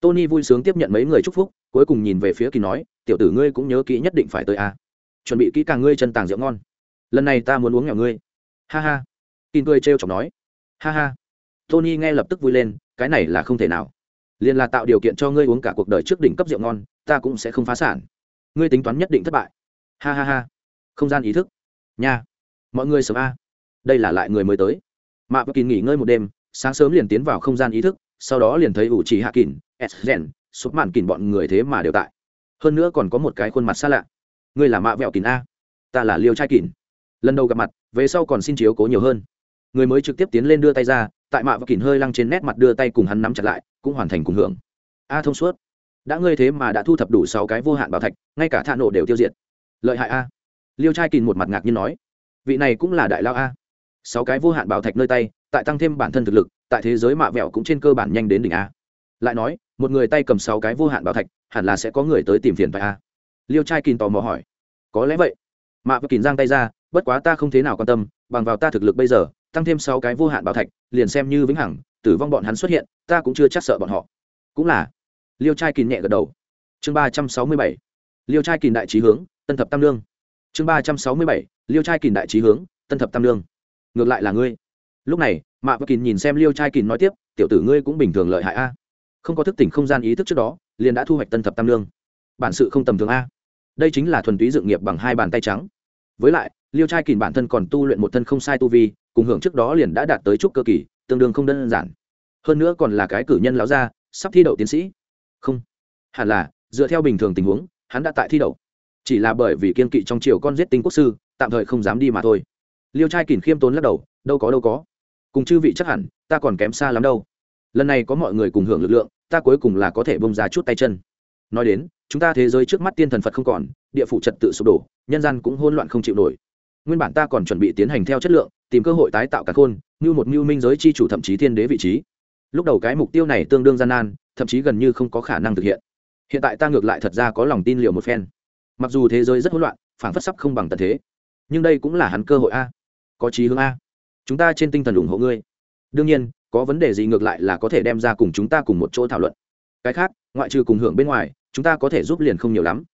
Tony vui sướng tiếp nhận mấy người chúc phúc, cuối cùng nhìn về phía kỳ nói, tiểu tử ngươi cũng nhớ kỹ nhất định phải tới a à. chuẩn bị kỹ càng ngươi chân tàng rượu ngon. Lần này ta muốn uống nhỏ ngươi. Ha ha. Kỳ cười trêu chọc nói, ha ha. Tony nghe lập tức vui lên, cái này là không thể nào. Liền là tạo điều kiện cho ngươi uống cả cuộc đời trước đỉnh cấp rượu ngon, ta cũng sẽ không phá sản. Ngươi tính toán nhất định thất bại. Ha ha ha. Không gian ý thức. Nha. Mọi người sớm a đây là lại người mới tới. Mạ bất kỳ nghỉ ngơi một đêm, sáng sớm liền tiến vào không gian ý thức, sau đó liền thấy ủ trì hạ kỳn s rèn sụp mạn kỳn bọn người thế mà đều tại. Hơn nữa còn có một cái khuôn mặt xa lạ. Ngươi là mạ vẹo kỳn a? Ta là liêu trai kỳn lần đầu gặp mặt, về sau còn xin chiếu cố nhiều hơn. Người mới trực tiếp tiến lên đưa tay ra, tại mạ và kỳn hơi lăng trên nét mặt đưa tay cùng hắn nắm chặt lại, cũng hoàn thành cùng hưởng. A thông suốt. Đã ngươi thế mà đã thu thập đủ sáu cái vô hạn bảo thạch, ngay cả thạ nổ đều tiêu diệt. Lợi hại a. Liêu trai kỳn một mặt ngạc nhiên nói. Vị này cũng là đại lao a sáu cái vô hạn bảo thạch nơi tay, tại tăng thêm bản thân thực lực, tại thế giới mạ vẹo cũng trên cơ bản nhanh đến đỉnh a. Lại nói, một người tay cầm sáu cái vô hạn bảo thạch, hẳn là sẽ có người tới tìm phiền phải a. Liêu trai kín tò mò hỏi. Có lẽ vậy. Mạ vẹo kín giang tay ra, bất quá ta không thế nào quan tâm, bằng vào ta thực lực bây giờ, tăng thêm sáu cái vô hạn bảo thạch, liền xem như vĩnh hằng, tử vong bọn hắn xuất hiện, ta cũng chưa chắc sợ bọn họ. Cũng là. Liêu trai kín nhẹ gật đầu. Chương ba trăm sáu mươi bảy. Liêu trai kín đại trí hướng, tân thập tam lương. Chương ba trăm sáu mươi bảy. Liêu trai kín đại trí hướng, tân thập tam lương ngược lại là ngươi. Lúc này mạ và kín nhìn xem liêu trai kín nói tiếp tiểu tử ngươi cũng bình thường lợi hại a. Không có thức tỉnh không gian ý thức trước đó liền đã thu hoạch tân thập tam lương. Bản sự không tầm thường a. Đây chính là thuần túy dự nghiệp bằng hai bàn tay trắng. Với lại liêu trai kín bản thân còn tu luyện một thân không sai tu vi cùng hưởng trước đó liền đã đạt tới trúc cơ kỳ tương đương không đơn giản. Hơn nữa còn là cái cử nhân lão gia, sắp thi đậu tiến sĩ. Không. Hẳn là dựa theo bình thường tình huống hắn đã tại thi đậu. Chỉ là bởi vì kiên kỵ trong triều con giết tinh quốc sư tạm thời không dám đi mà thôi liêu trai kỳn khiêm tốn lắc đầu, đâu có đâu có. Cùng chư vị chắc hẳn, ta còn kém xa lắm đâu. Lần này có mọi người cùng hưởng lực lượng, ta cuối cùng là có thể bông ra chút tay chân. Nói đến, chúng ta thế giới trước mắt tiên thần phật không còn, địa phủ trật tự sụp đổ, nhân gian cũng hôn loạn không chịu nổi. Nguyên bản ta còn chuẩn bị tiến hành theo chất lượng, tìm cơ hội tái tạo cả khôn, như một mưu minh giới chi chủ thậm chí thiên đế vị trí. Lúc đầu cái mục tiêu này tương đương gian nan, thậm chí gần như không có khả năng thực hiện. Hiện tại ta ngược lại thật ra có lòng tin liệu một phen. Mặc dù thế giới rất hỗn loạn phản phất sắp không bằng tận thế, nhưng đây cũng là hắn cơ hội a có chí hướng a. Chúng ta trên tinh thần ủng hộ ngươi. Đương nhiên, có vấn đề gì ngược lại là có thể đem ra cùng chúng ta cùng một chỗ thảo luận. Cái khác, ngoại trừ cùng hưởng bên ngoài, chúng ta có thể giúp liền không nhiều lắm.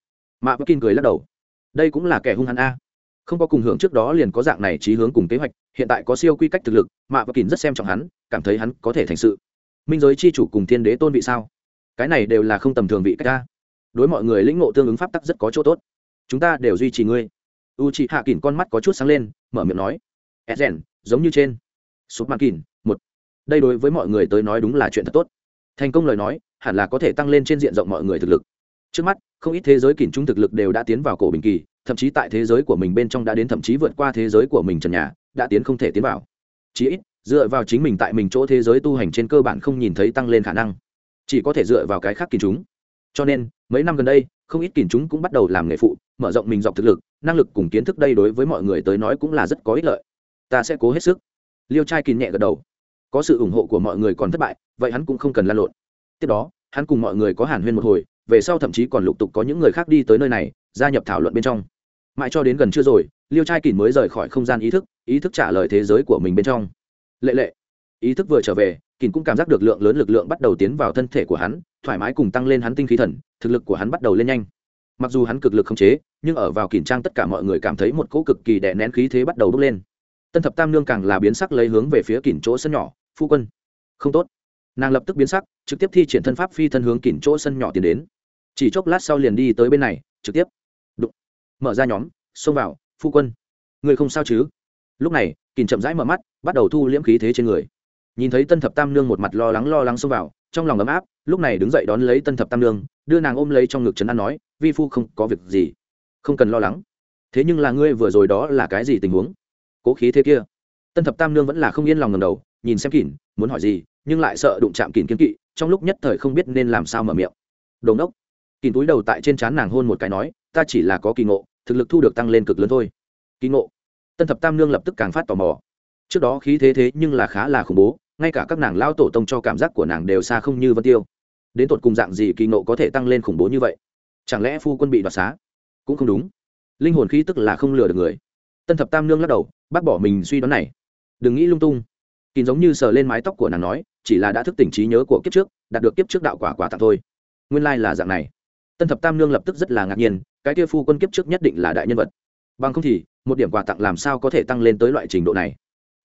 Mạ bất Kinh cười lắc đầu. Đây cũng là kẻ hung hăng a. Không có cùng hưởng trước đó liền có dạng này trí hướng cùng kế hoạch, hiện tại có siêu quy cách thực lực, mạ bất Kinh rất xem trọng hắn, cảm thấy hắn có thể thành sự. Minh giới c h i chủ cùng thiên đế tôn vị sao? Cái này đều là không tầm thường vị cách a. Đối mọi người lĩnh ngộ tương ứng pháp tắc rất có chỗ tốt. Chúng ta đều duy trì ngươi. U Chị hạ kỳn con mắt có chút sáng lên, mở miệng nói edgen giống như trên. Sụp màn kỳn một. Đây đối với mọi người tới nói đúng là chuyện thật tốt. Thành công lời nói, hẳn là có thể tăng lên trên diện rộng mọi người thực lực. Trước mắt, không ít thế giới kỷ chúng thực lực đều đã tiến vào cổ bình kỳ, thậm chí tại thế giới của mình bên trong đã đến thậm chí vượt qua thế giới của mình trần nhà, đã tiến không thể tiến vào. Chỉ ít, dựa vào chính mình tại mình chỗ thế giới tu hành trên cơ bản không nhìn thấy tăng lên khả năng. Chỉ có thể dựa vào cái khác kỷ chúng. Cho nên, mấy năm gần đây, không ít kỷ chúng cũng bắt đầu làm nghề phụ, mở rộng mình dọc thực lực, năng lực cùng kiến thức đây đối với mọi người tới nói cũng là rất có ích lợi ta sẽ cố hết sức. Liêu trai kín nhẹ gật đầu. Có sự ủng hộ của mọi người còn thất bại, vậy hắn cũng không cần lan lộn. Tiếp đó, hắn cùng mọi người có hàn huyên một hồi, về sau thậm chí còn lục tục có những người khác đi tới nơi này, gia nhập thảo luận bên trong. Mãi cho đến gần trưa rồi, liêu trai kín mới rời khỏi không gian ý thức ý thức trả lời thế giới của mình bên trong. Lệ lệ, ý thức vừa trở về kín cũng cảm giác được lượng lớn lực lượng bắt đầu tiến vào thân thể của hắn, thoải mái cùng tăng lên hắn tinh khí thần, thực lực của hắn bắt đầu lên nhanh. Mặc dù hắn cực lực không chế, nhưng ở vào kỉnh trang tất cả mọi người cảm thấy một cỗ cực kỳ đè nén khí thế bắt đầu bốc lên tân thập tam nương càng là biến sắc lấy hướng về phía kỉnh chỗ sân nhỏ, phu quân. Không tốt. Nàng lập tức biến sắc, trực tiếp thi triển thân pháp phi thân hướng kỉnh chỗ sân nhỏ tiến đến. Chỉ chốc lát sau liền đi tới bên này, trực tiếp. Đụng. Mở ra nhóm, xông vào, phu quân. Người không sao chứ? Lúc này kỉnh chậm rãi mở mắt, bắt đầu thu liễm khí thế trên người. Nhìn thấy tân thập tam nương một mặt lo lắng lo lắng xông vào, trong lòng ấm áp, lúc này đứng dậy đón lấy tân thập tam nương, đưa nàng ôm lấy trong ngực trấn an nói, vi phu không có việc gì, không cần lo lắng. Thế nhưng là ngươi vừa rồi đó là cái gì tình huống? Cố khí thế kia. Tân thập tam nương vẫn là không yên lòng ngầm đầu, nhìn xem kỉn, muốn hỏi gì, nhưng lại sợ đụng chạm kỉn kiên kỵ, trong lúc nhất thời không biết nên làm sao mở miệng. Đồn đốc kỉn túi đầu tại trên trán nàng hôn một cái nói, ta chỉ là có kỳ ngộ, thực lực thu được tăng lên cực lớn thôi. Kỳ ngộ! Tân thập tam nương lập tức càng phát tò mò. Trước đó khí thế thế nhưng là khá là khủng bố, ngay cả các nàng lao tổ tông cho cảm giác của nàng đều xa không như vân tiêu. Đến tột cùng dạng gì kỳ nộ có thể tăng lên khủng bố như vậy? Chẳng lẽ phu quân bị đoạt xá? Cũng không đúng. Linh hồn khí tức là không lừa được người. Tân thập tam nương lắc đầu bác bỏ mình suy đoán này. Đừng nghĩ lung tung. Kín giống như sờ lên mái tóc của nàng nói, chỉ là đã thức tỉnh trí nhớ của kiếp trước, đạt được kiếp trước đạo quả quả tặng thôi. Nguyên lai、like、là dạng này. Tân thập tam nương lập tức rất là ngạc nhiên, cái kia phu quân kiếp trước nhất định là đại nhân vật. Bằng không thì, một điểm quà tặng làm sao có thể tăng lên tới loại trình độ này?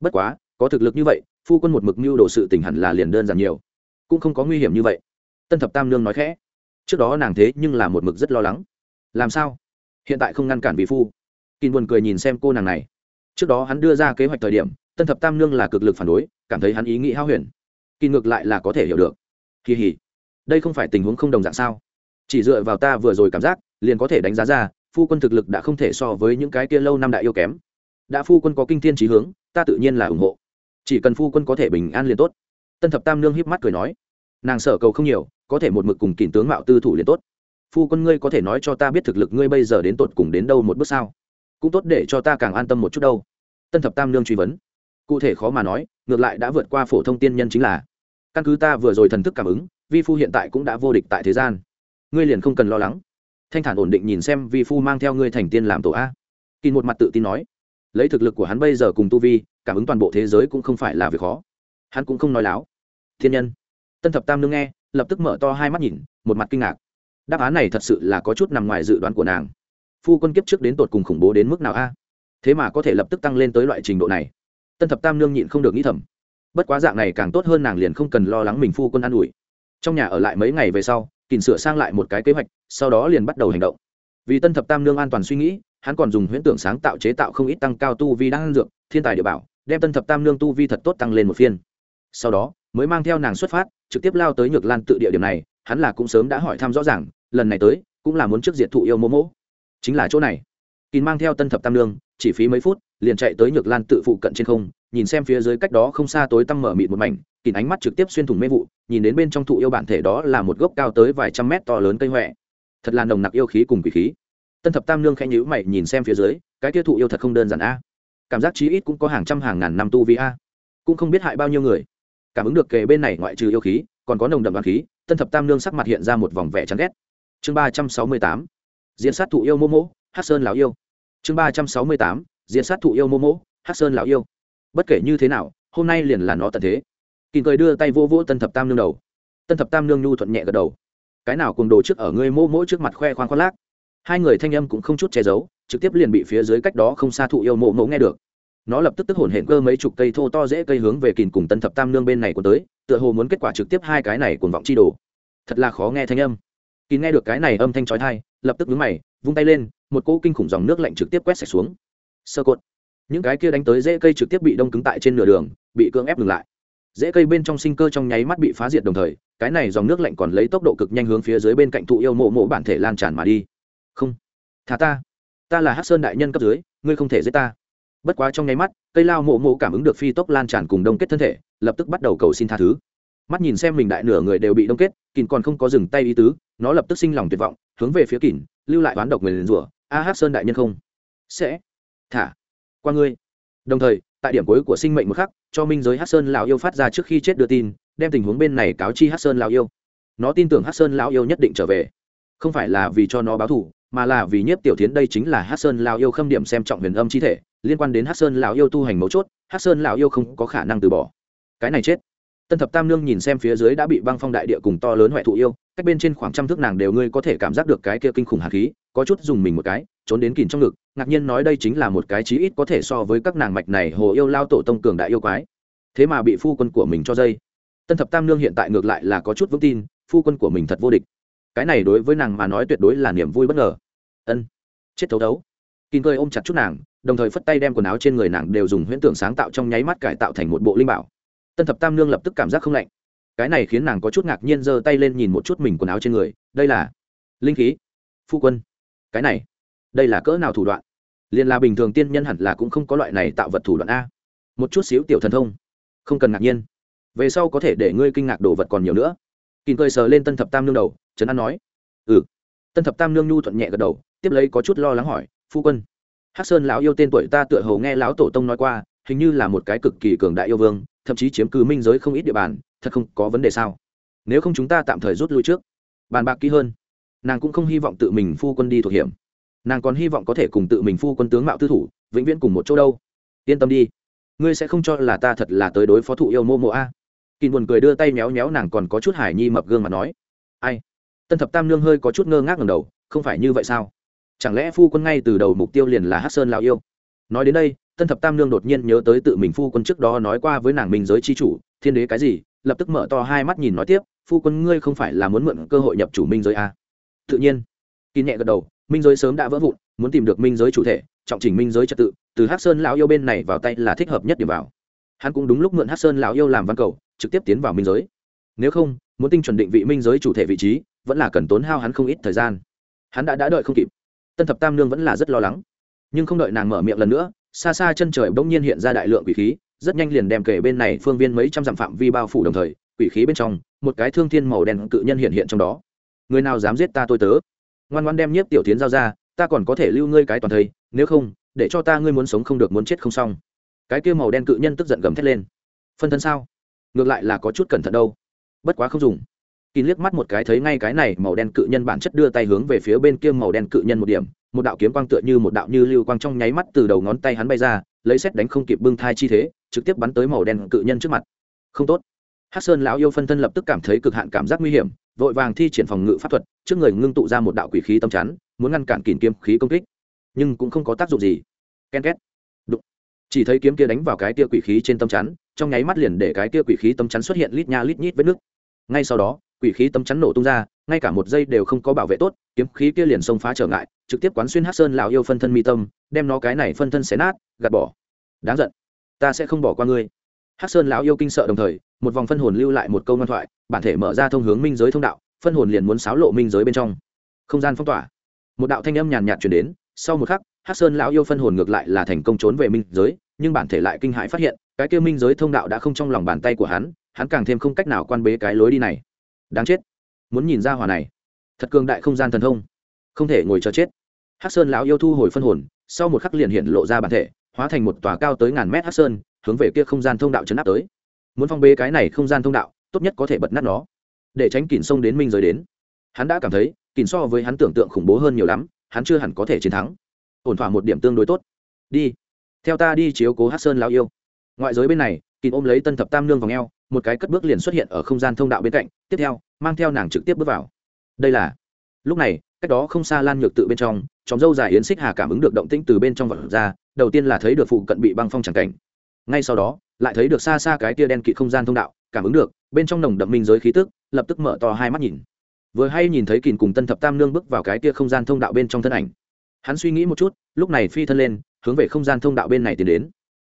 Bất quá, có thực lực như vậy, phu quân một mực mưu đồ sự tình hẳn là liền đơn giản nhiều. Cũng không có nguy hiểm như vậy. Tân thập tam nương nói khẽ. Trước đó nàng thế nhưng là một mực rất lo lắng. Làm sao? Hiện tại không ngăn cản vị phu. Kỳ buồn cười nhìn xem cô nàng này trước đó hắn đưa ra kế hoạch thời điểm, tân thập tam nương là cực lực phản đối, cảm thấy hắn ý nghĩ hao huyền. Kỳ ngược lại là có thể hiểu được. Kỳ hỉ. Đây không phải tình huống không đồng dạng sao? Chỉ dựa vào ta vừa rồi cảm giác, liền có thể đánh giá ra, phu quân thực lực đã không thể so với những cái kia lâu năm đại yêu kém. Đã phu quân có kinh thiên trí hướng, ta tự nhiên là ủng hộ. Chỉ cần phu quân có thể bình an liền tốt. Tân thập tam nương hiếp mắt cười nói. Nàng sở cầu không nhiều, có thể một mực cùng kỷ tướng mạo tư thủ liền tốt. Phu quân ngươi có thể nói cho ta biết thực lực ngươi bây giờ đến tột cùng đến đâu một bước sao? Cũng tốt để cho ta càng an tâm một chút đâu. Tân thập tam nương truy vấn. Cụ thể khó mà nói, ngược lại đã vượt qua phổ thông tiên nhân chính là. Căn cứ ta vừa rồi thần thức cảm ứng, vi phu hiện tại cũng đã vô địch tại thế gian. Ngươi liền không cần lo lắng. Thanh thản ổn định nhìn xem vi phu mang theo ngươi thành tiên làm tổ a. Kỳ một mặt tự tin nói. Lấy thực lực của hắn bây giờ cùng tu vi, cảm ứng toàn bộ thế giới cũng không phải là việc khó. Hắn cũng không nói láo. Thiên nhân. Tân thập tam nương nghe, lập tức mở to hai mắt nhìn, một mặt kinh ngạc. Đáp án này thật sự là có chút nằm ngoài dự đoán của nàng phu quân kiếp trước đến tột cùng khủng bố đến mức nào a? Thế mà có thể lập tức tăng lên tới loại trình độ này. Tân thập tam nương nhịn không được nghĩ thầm. Bất quá dạng này càng tốt hơn nàng liền không cần lo lắng mình phu quân an ủi. Trong nhà ở lại mấy ngày về sau kìm sửa sang lại một cái kế hoạch, sau đó liền bắt đầu hành động. Vì tân thập tam nương an toàn suy nghĩ, hắn còn dùng huyễn tưởng sáng tạo chế tạo không ít tăng cao tu vi đang dược, thiên tài địa bảo, đem tân thập tam nương tu vi thật tốt tăng lên một phiên. Sau đó, mới mang theo nàng xuất phát, trực tiếp lao tới nhược lan tự địa điểm này, hắn là cũng sớm đã hỏi thăm rõ ràng, lần này tới, cũng là muốn trước diệt thụ yêu mô mỗ chính là chỗ này. Kín mang theo tân thập tam lương, chỉ phí mấy phút liền chạy tới nhược lan tự phụ cận trên không nhìn xem phía dưới cách đó không xa tối tăm mở mịt một mảnh kín ánh mắt trực tiếp xuyên thủng mê vụ nhìn đến bên trong thụ yêu bản thể đó là một gốc cao tới vài trăm mét to lớn cây huệ thật là nồng nặc yêu khí cùng quỷ khí. Tân thập tam lương khẽ nhữ mày nhìn xem phía dưới cái tiêu thụ yêu thật không đơn giản a. Cảm giác chí ít cũng có hàng trăm hàng ngàn năm tu vi a. Cũng không biết hại bao nhiêu người. Cảm ứng được kề bên này ngoại trừ yêu khí còn có nồng đậm đoàn khí tân thập tam lương sắc mặt hiện ra một vòng vẻ chán ghét. Chương ba trăm sáu mươi tám diễn sát thụ yêu mô mỗ hát sơn lão yêu. Chương ba trăm sáu mươi tám, diễn sát thụ yêu mô mỗ hát sơn lão yêu. Bất kể như thế nào, hôm nay liền là nó tận thế. Kìn cười đưa tay vô vỗ tân thập tam nương đầu. Tân thập tam nương nhu thuận nhẹ gật đầu. Cái nào cùng đồ trước ở ngươi mô mỗ trước mặt khoe khoang khoác lác. Hai người thanh âm cũng không chút che giấu, trực tiếp liền bị phía dưới cách đó không xa thụ yêu mộ mộ nghe được. Nó lập tức tức hổn hển cơ mấy chục cây thô to dễ cây hướng về kìn cùng tân thập tam nương bên này của tới, tựa hồ muốn kết quả trực tiếp hai cái này cùng vọng chi đồ. Thật là khó nghe thanh âm. Kìn nghe được cái này âm thanh trói thai lập tức vướng mày, vung tay lên, một cỗ kinh khủng dòng nước lạnh trực tiếp quét sạch xuống. Sơ cột. Những cái kia đánh tới dễ cây trực tiếp bị đông cứng tại trên nửa đường, bị cưỡng ép ngừng lại. Dễ cây bên trong sinh cơ trong nháy mắt bị phá diệt đồng thời, cái này dòng nước lạnh còn lấy tốc độ cực nhanh hướng phía dưới bên cạnh thụ yêu mộ mộ bản thể lan tràn mà đi. Không. Thả ta. Ta là hát sơn đại nhân cấp dưới, ngươi không thể giết ta. Bất quá trong nháy mắt, cây lao mộ mộ cảm ứng được phi tốc lan tràn cùng đông kết thân thể, lập tức bắt đầu cầu xin tha thứ. Mắt nhìn xem mình đại nửa người đều bị đông kết kìn còn không có dừng tay ý tứ nó lập tức sinh lòng tuyệt vọng, hướng về phía kìn lưu lại oán độc người liền rủa, a hát sơn đại nhân không? Sẽ. Thả, qua ngươi. Đồng thời, tại điểm cuối của sinh mệnh một khắc, cho minh giới hát sơn lão yêu phát ra trước khi chết đưa tin, đem tình huống bên này cáo chi hát sơn lão yêu. Nó tin tưởng hát sơn lão yêu nhất định trở về. Không phải là vì cho nó báo thù, mà là vì nhiếp tiểu tiến đây chính là hát sơn lão yêu khâm điểm xem trọng huyền âm chi thể, liên quan đến hát sơn lão yêu tu hành mấu chốt, hát sơn lão yêu không có khả năng từ bỏ. Cái này chết. Tân thập tam nương nhìn xem phía dưới đã bị băng phong đại địa cùng to lớn huệ thụ yêu cách bên trên khoảng trăm thước nàng đều ngươi có thể cảm giác được cái kia kinh khủng hạt khí, có chút dùng mình một cái, trốn đến kìm trong ngực, ngạc nhiên nói đây chính là một cái chí ít có thể so với các nàng mạch này hồ yêu lao tổ tông cường đại yêu quái. Thế mà bị phu quân của mình cho dây. Tân thập tam nương hiện tại ngược lại là có chút vững tin, phu quân của mình thật vô địch. Cái này đối với nàng mà nói tuyệt đối là niềm vui bất ngờ. Ân, chết thấu đấu. kín cười ôm chặt chút nàng, đồng thời phất tay đem quần áo trên người nàng đều dùng huyễn tưởng sáng tạo trong nháy mắt cải tạo thành một bộ linh bảo. Tân thập tam nương lập tức cảm giác không lạnh cái này khiến nàng có chút ngạc nhiên giơ tay lên nhìn một chút mình quần áo trên người, đây là linh khí, phu quân. Cái này, đây là cỡ nào thủ đoạn? Liền là bình thường tiên nhân hẳn là cũng không có loại này tạo vật thủ đoạn a. Một chút xíu tiểu thần thông, không cần ngạc nhiên. Về sau có thể để ngươi kinh ngạc đồ vật còn nhiều nữa. Kìm cười sờ lên tân thập tam nương đầu, trấn an nói. Ừ. Tân thập tam nương nhu thuận nhẹ gật đầu, tiếp lấy có chút lo lắng hỏi, phu quân, hắc sơn lão yêu tên tuổi ta tựa hầu nghe lão tổ tông nói qua, hình như là một cái cực kỳ cường đại yêu vương, thậm chí chiếm cứ minh giới không ít địa bàn thật không có vấn đề sao? Nếu không chúng ta tạm thời rút lui trước. Bàn bạc kỹ hơn. Nàng cũng không hy vọng tự mình phu quân đi thuộc hiểm. Nàng còn hy vọng có thể cùng tự mình phu quân tướng mạo tư thủ, vĩnh viễn cùng một chỗ đâu. Yên tâm đi. Ngươi sẽ không cho là ta thật là tới đối phó thụ yêu mô mộ a. Kỳ buồn cười đưa tay méo méo nàng còn có chút hải nhi mập gương mà nói. Ai? Tân thập tam nương hơi có chút ngơ ngác ngầm đầu, không phải như vậy sao? Chẳng lẽ phu quân ngay từ đầu mục tiêu liền là hát sơn lào yêu? Nói đến đây, tân thập tam nương đột nhiên nhớ tới tự mình phu quân trước đó nói qua với nàng minh giới c h i chủ thiên đế cái gì, lập tức mở to hai mắt nhìn nói tiếp, phu quân ngươi không phải là muốn mượn cơ hội nhập chủ minh giới à? tự nhiên. Kỳ nhẹ gật đầu, minh giới sớm đã vỡ vụn, muốn tìm được minh giới chủ thể, trọng trình minh giới trật tự, từ hắc sơn lão yêu bên này vào tay là thích hợp nhất điểm vào. Hắn cũng đúng lúc mượn hắc sơn lão yêu làm văn cầu, trực tiếp tiến vào minh giới. Nếu không, muốn tinh chuẩn định vị minh giới chủ thể vị trí, vẫn là cần tốn hao hắn không ít thời gian. Hắn đã đã đợi không kịp. Tân thập tam nương vẫn là rất lo lắng. Nhưng không đợi nàng mở miệng lần nữa, xa xa chân trời bỗng nhiên hiện ra đại lượng quỷ khí rất nhanh liền đem kể bên này phương viên mấy trăm dặm phạm vi bao phủ đồng thời, quỷ khí bên trong, một cái thương thiên màu đen cự nhân hiện hiện trong đó. Người nào dám giết ta tôi tớ? Ngoan ngoan đem nhiếp tiểu tiến giao ra, ta còn có thể lưu ngươi cái toàn thây, nếu không, để cho ta ngươi muốn sống không được muốn chết không xong. Cái kia màu đen cự nhân tức giận gầm thét lên. Phân thân sao? Ngược lại là có chút cẩn thận đâu. Bất quá không dùng. Kín liếc mắt một cái thấy ngay cái này màu đen cự nhân bản chất đưa tay hướng về phía bên kia màu đen cự nhân một điểm, một đạo kiếm quang tựa như một đạo như lưu quang trong nháy mắt từ đầu ngón tay hắn bay ra lấy xét đánh không kịp bưng thai chi thế, trực tiếp bắn tới màu đen cự nhân trước mặt. Không tốt. Hát sơn lão yêu phân thân lập tức cảm thấy cực hạn cảm giác nguy hiểm, vội vàng thi triển phòng ngự pháp thuật, trước người ngưng tụ ra một đạo quỷ khí tâm chắn, muốn ngăn cản kìm kiếm khí công kích. Nhưng cũng không có tác dụng gì. Ken két. Đụng. chỉ thấy kiếm kia đánh vào cái tia quỷ khí trên tâm chắn, trong nháy mắt liền để cái tia quỷ khí tâm chắn xuất hiện lít nha lít nhít vết nước ngay sau đó, quỷ khí tâm chắn nổ tung ra, ngay cả một giây đều không có bảo vệ tốt, kiếm khí kia liền xông phá trở ngại trực tiếp quán xuyên hát sơn lão yêu phân thân mi tâm, đem nó cái này phân thân xé nát, gạt bỏ. Đáng giận. Ta sẽ không bỏ qua ngươi. Hát sơn lão yêu kinh sợ đồng thời, một vòng phân hồn lưu lại một câu ngoan thoại, bản thể mở ra thông hướng minh giới thông đạo, phân hồn liền muốn xáo lộ minh giới bên trong. Không gian phong tỏa. Một đạo thanh âm nhàn nhạt chuyển đến, sau một khắc, hát sơn lão yêu phân hồn ngược lại là thành công trốn về minh giới, nhưng bản thể lại kinh hãi phát hiện, cái kêu minh giới thông đạo đã không trong lòng bàn tay của hắn hắn càng thêm không cách nào quan bế cái lối đi này. Đáng chết. Muốn nhìn ra hòa này. Thật cường đại không gian thần thông không thể ngồi chờ chết. Hắc sơn lão yêu thu hồi phân hồn, sau một khắc liền hiện lộ ra bản thể, hóa thành một tòa cao tới ngàn mét Hắc sơn, hướng về kia không gian thông đạo chấn áp tới. Muốn phong bế cái này không gian thông đạo, tốt nhất có thể bật nát nó, để tránh kỉnh sông đến minh giới đến. Hắn đã cảm thấy kỉnh so với hắn tưởng tượng khủng bố hơn nhiều lắm, hắn chưa hẳn có thể chiến thắng. Ổn thỏa một điểm tương đối tốt. Đi, theo ta đi chiếu cố hát sơn lao yêu. Ngoại giới bên này kỉnh ôm lấy tân thập tam nương vào ngheo một cái cất bước liền xuất hiện ở không gian thông đạo bên cạnh, tiếp theo, mang theo nàng trực tiếp bước vào. Đây là, lúc này cách đó không xa lan nhược tự bên trong chóng dâu dài yến xích hà cảm ứng được động tĩnh từ bên trong vật ra, đầu tiên là thấy được phụ cận bị băng phong tràng cảnh. Ngay sau đó, lại thấy được xa xa cái tia đen kịt không gian thông đạo, cảm ứng được, bên trong nồng đậm minh giới khí tức, lập tức mở to hai mắt nhìn. Vừa hay nhìn thấy kìn cùng tân thập tam nương bước vào cái tia không gian thông đạo bên trong thân ảnh. Hắn suy nghĩ một chút, lúc này phi thân lên, hướng về không gian thông đạo bên này tiến đến.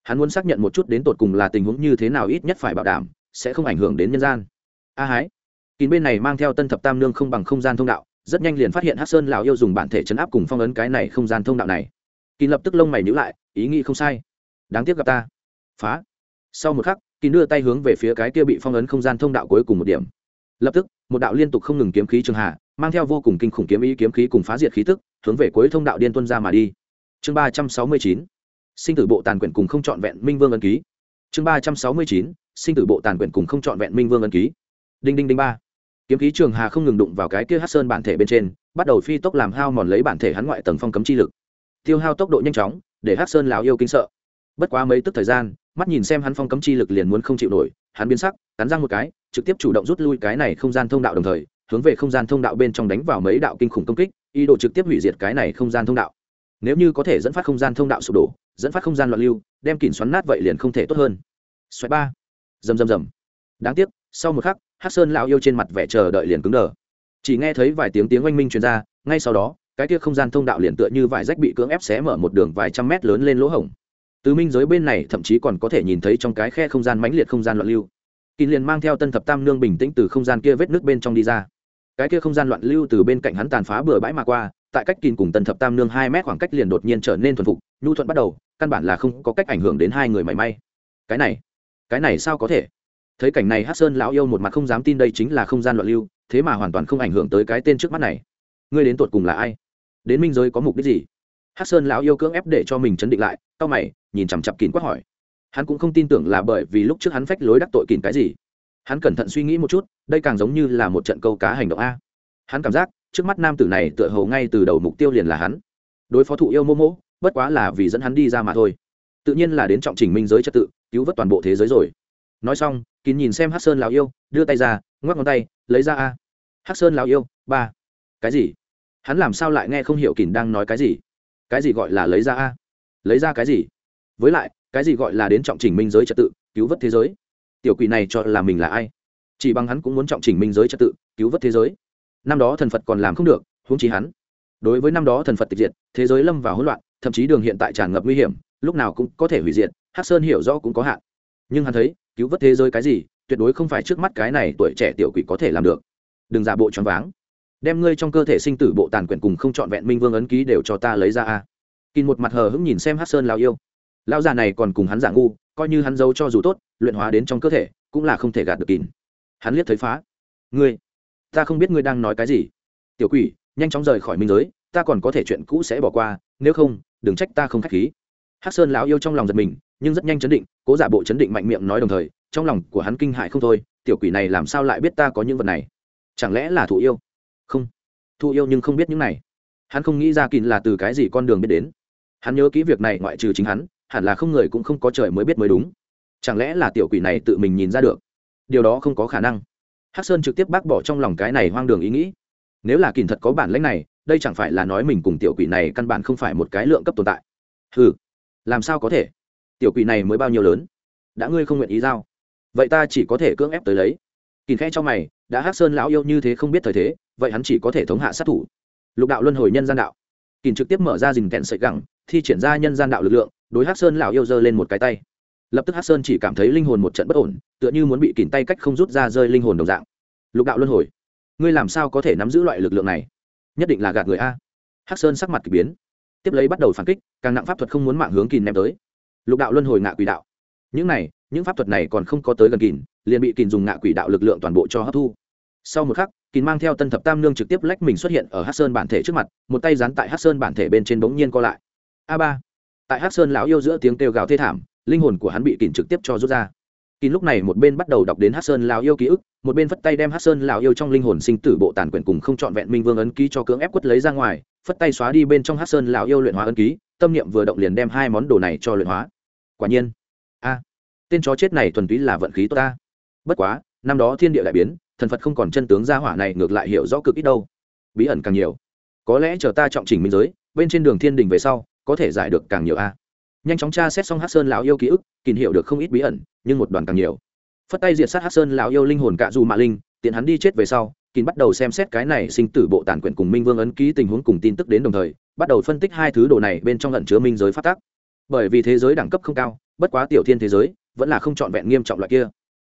Hắn muốn xác nhận một chút đến tột cùng là tình huống như thế nào ít nhất phải bảo đảm, sẽ không ảnh hưởng đến nhân gian. A hái kín bên này mang theo tân thập tam nương không bằng không gian thông đạo rất nhanh liền phát hiện hát sơn lào yêu dùng bản thể chấn áp cùng phong ấn cái này không gian thông đạo này. Kỳ lập tức lông mày nhữ lại, ý nghĩ không sai. Đáng tiếc gặp ta. Phá. Sau một khắc Kỳ đưa tay hướng về phía cái kia bị phong ấn không gian thông đạo cuối cùng một điểm. Lập tức, một đạo liên tục không ngừng kiếm khí trường hạ, mang theo vô cùng kinh khủng kiếm ý kiếm khí cùng phá diệt khí tức, hướng về cuối thông đạo điên tuân ra mà đi. Chương ba trăm sáu mươi chín, sinh tử bộ tàn quyển cùng không trọn vẹn minh vương ân ký. Chương ba trăm sáu mươi chín, sinh tử bộ tàn quyển cùng không trọn vẹn minh vương ân ký. Đinh đinh đinh ba kiếm khí trường hà không ngừng đụng vào cái kia hát sơn bản thể bên trên, bắt đầu phi tốc làm hao mòn lấy bản thể hắn ngoại tầng phong cấm chi lực. Tiêu hao tốc độ nhanh chóng, để hát sơn lào yêu kinh sợ. Bất quá mấy tức thời gian, mắt nhìn xem hắn phong cấm chi lực liền muốn không chịu nổi, hắn biến sắc, cắn răng một cái, trực tiếp chủ động rút lui cái này không gian thông đạo đồng thời, hướng về không gian thông đạo bên trong đánh vào mấy đạo kinh khủng công kích, ý đồ trực tiếp hủy diệt cái này không gian thông đạo. Nếu như có thể dẫn phát không gian thông đạo sụp đổ, dẫn phát không gian loạn lưu, đem kỉnh xoắn nát vậy liền không thể tốt hơn. Xoáy ba. Rầm rầm rầm đáng tiếc, sau một khắc hát sơn lão yêu trên mặt vẻ chờ đợi liền cứng đờ. Chỉ nghe thấy vài tiếng tiếng oanh minh truyền ra, ngay sau đó, cái kia không gian thông đạo liền tựa như vài rách bị cưỡng ép xé mở một đường vài trăm mét lớn lên lỗ hổng. Từ minh giới bên này thậm chí còn có thể nhìn thấy trong cái khe không gian mãnh liệt không gian loạn lưu. Kỳ liền mang theo tân thập tam nương bình tĩnh từ không gian kia vết nước bên trong đi ra. Cái kia không gian loạn lưu từ bên cạnh hắn tàn phá bừa bãi mà qua, tại cách kín cùng tân thập tam nương hai mét khoảng cách liền đột nhiên trở nên thuần phục, nhu thuận bắt đầu, căn bản là không có cách ảnh hưởng đến hai người mảy may. Cái này cái này sao có thể? Thấy cảnh này hát sơn lão yêu một mặt không dám tin đây chính là không gian loạn lưu, thế mà hoàn toàn không ảnh hưởng tới cái tên trước mắt này. Ngươi đến tột cùng là ai? Đến minh giới có mục đích gì? Hát sơn lão yêu cưỡng ép để cho mình chấn định lại tao mày, nhìn chằm chặp kín quát hỏi. Hắn cũng không tin tưởng là bởi vì lúc trước hắn phách lối đắc tội kín cái gì. Hắn cẩn thận suy nghĩ một chút, đây càng giống như là một trận câu cá hành động a. Hắn cảm giác, trước mắt nam tử này tựa hồ ngay từ đầu mục tiêu liền là hắn. Đối phó thụ yêu mô mỗ bất quá là vì dẫn hắn đi ra mà thôi. Tự nhiên là đến trọng trình minh giới trật tự, cứu vớt toàn bộ thế giới rồi nói xong, kín nhìn xem hát sơn lào yêu, đưa tay ra, ngoắc ngón tay, lấy ra a. Hát sơn lào yêu, ba. Cái gì? Hắn làm sao lại nghe không hiểu kín đang nói cái gì? Cái gì gọi là lấy ra a? Lấy ra cái gì? Với lại, cái gì gọi là đến trọng trình minh giới trật tự, cứu vớt thế giới? Tiểu quỷ này cho là mình là ai? Chỉ bằng hắn cũng muốn trọng trình minh giới trật tự, cứu vớt thế giới. Năm đó thần phật còn làm không được, huống chí hắn. Đối với năm đó thần phật tịch diệt, thế giới lâm vào hỗn loạn, thậm chí đường hiện tại tràn ngập nguy hiểm, lúc nào cũng có thể hủy diệt, hắc sơn hiểu rõ cũng có hạn nhưng hắn thấy, cứu vớt thế giới cái gì, tuyệt đối không phải trước mắt cái này tuổi trẻ tiểu quỷ có thể làm được. Đừng giả bộ choáng váng. Đem ngươi trong cơ thể sinh tử bộ tàn quyển cùng không trọn vẹn minh vương ấn ký đều cho ta lấy ra a. Kín một mặt hờ hững nhìn xem hắc sơn lao yêu. Lao già này còn cùng hắn giả ngu, coi như hắn giấu cho dù tốt, luyện hóa đến trong cơ thể, cũng là không thể gạt được kín hắn liếc thấy phá. Ngươi, ta không biết ngươi đang nói cái gì. Tiểu quỷ, nhanh chóng rời khỏi minh giới, ta còn có thể chuyện cũ sẽ bỏ qua, nếu không, đừng trách ta không k h á c h khí. Hắc sơn lão yêu trong lòng giật mình nhưng rất nhanh chấn định, cố giả bộ chấn định mạnh miệng nói đồng thời, trong lòng của hắn kinh hại không thôi, tiểu quỷ này làm sao lại biết ta có những vật này? Chẳng lẽ là thụ yêu? Không. Thụ yêu nhưng không biết những này. Hắn không nghĩ ra kỳ là từ cái gì con đường biết đến. Hắn nhớ kỹ việc này ngoại trừ chính hắn, hẳn là không người cũng không có trời mới biết mới đúng. Chẳng lẽ là tiểu quỷ này tự mình nhìn ra được? Điều đó không có khả năng. Hắc sơn trực tiếp bác bỏ trong lòng cái này hoang đường ý nghĩ. Nếu là kỳ thật có bản lãnh này, đây chẳng phải là nói mình cùng tiểu quỷ này căn bản không phải một cái lượng cấp tồn tại. Ừ làm sao có thể? Tiểu quỷ này mới bao nhiêu lớn? Đã ngươi không nguyện ý giao. Vậy ta chỉ có thể cưỡng ép tới lấy. Kìm khe cho mày, đã hắc sơn lão yêu như thế không biết thời thế, vậy hắn chỉ có thể thống hạ sát thủ. Lục đạo luân hồi nhân gian đạo. Kìm trực tiếp mở ra dình kẹn sợi gẳng, thi triển ra nhân gian đạo lực lượng, đối hắc sơn lão yêu giơ lên một cái tay. Lập tức hắc sơn chỉ cảm thấy linh hồn một trận bất ổn, tựa như muốn bị kìm tay cách không rút ra rơi linh hồn đồng dạng. Lục đạo luân hồi, ngươi làm sao có thể nắm giữ loại lực lượng này? Nhất định là gạt người a. Hắc sơn sắc mặt k ỳ biến, tiếp lấy bắt đầu phản kích, càng nặng pháp thuật không muốn mạng hướng kìm ném tới lục đạo luân hồi ngạ quỷ đạo. Những này, những pháp thuật này còn không có tới gần kìn liền bị kìn dùng ngạ quỷ đạo lực lượng toàn bộ cho hấp thu. Sau một khắc kìn mang theo tân thập tam nương trực tiếp lách mình xuất hiện ở hắc sơn bản thể trước mặt, một tay dán tại hắc sơn bản thể bên trên bỗng nhiên co lại. A ba. Tại hắc sơn lão yêu giữa tiếng kêu gào thê thảm, linh hồn của hắn bị kìn trực tiếp cho rút ra. Kìn lúc này một bên bắt đầu đọc đến hát sơn lão yêu ký ức, một bên phất tay đem hát sơn lão yêu trong linh hồn sinh tử bộ tàn quyển cùng không trọn vẹn minh vương ấn ký cho cưỡng ép quất lấy ra ngoài, phất tay xóa đi bên trong hát sơn lão yêu luyện hóa ấn ký, tâm niệm vừa động liền đem hai món đồ này cho luyện hóa quả nhiên. A, tên chó chết này thuần túy là vận khí tốt ta. Bất quá, năm đó thiên địa đại biến, thần phật không còn chân tướng gia hỏa này ngược lại hiểu rõ cực ít đâu. Bí ẩn càng nhiều. Có lẽ chờ ta trọng chỉnh minh giới, bên trên đường thiên đình về sau, có thể giải được càng nhiều a. Nhanh chóng tra xét xong hát sơn lão yêu ký ức, kìm hiểu được không ít bí ẩn, nhưng một đoàn càng nhiều. Phất tay diệt sát hát sơn lão yêu linh hồn cạ dù mạ linh, tiện hắn đi chết về sau kín bắt đầu xem xét cái này sinh tử bộ tàn quyển cùng minh vương ấn ký tình huống cùng tin tức đến đồng thời, bắt đầu phân tích hai thứ đồ này bên trong lận chứa minh giới phát tác bởi vì thế giới đẳng cấp không cao, bất quá tiểu thiên thế giới vẫn là không trọn vẹn nghiêm trọng loại kia.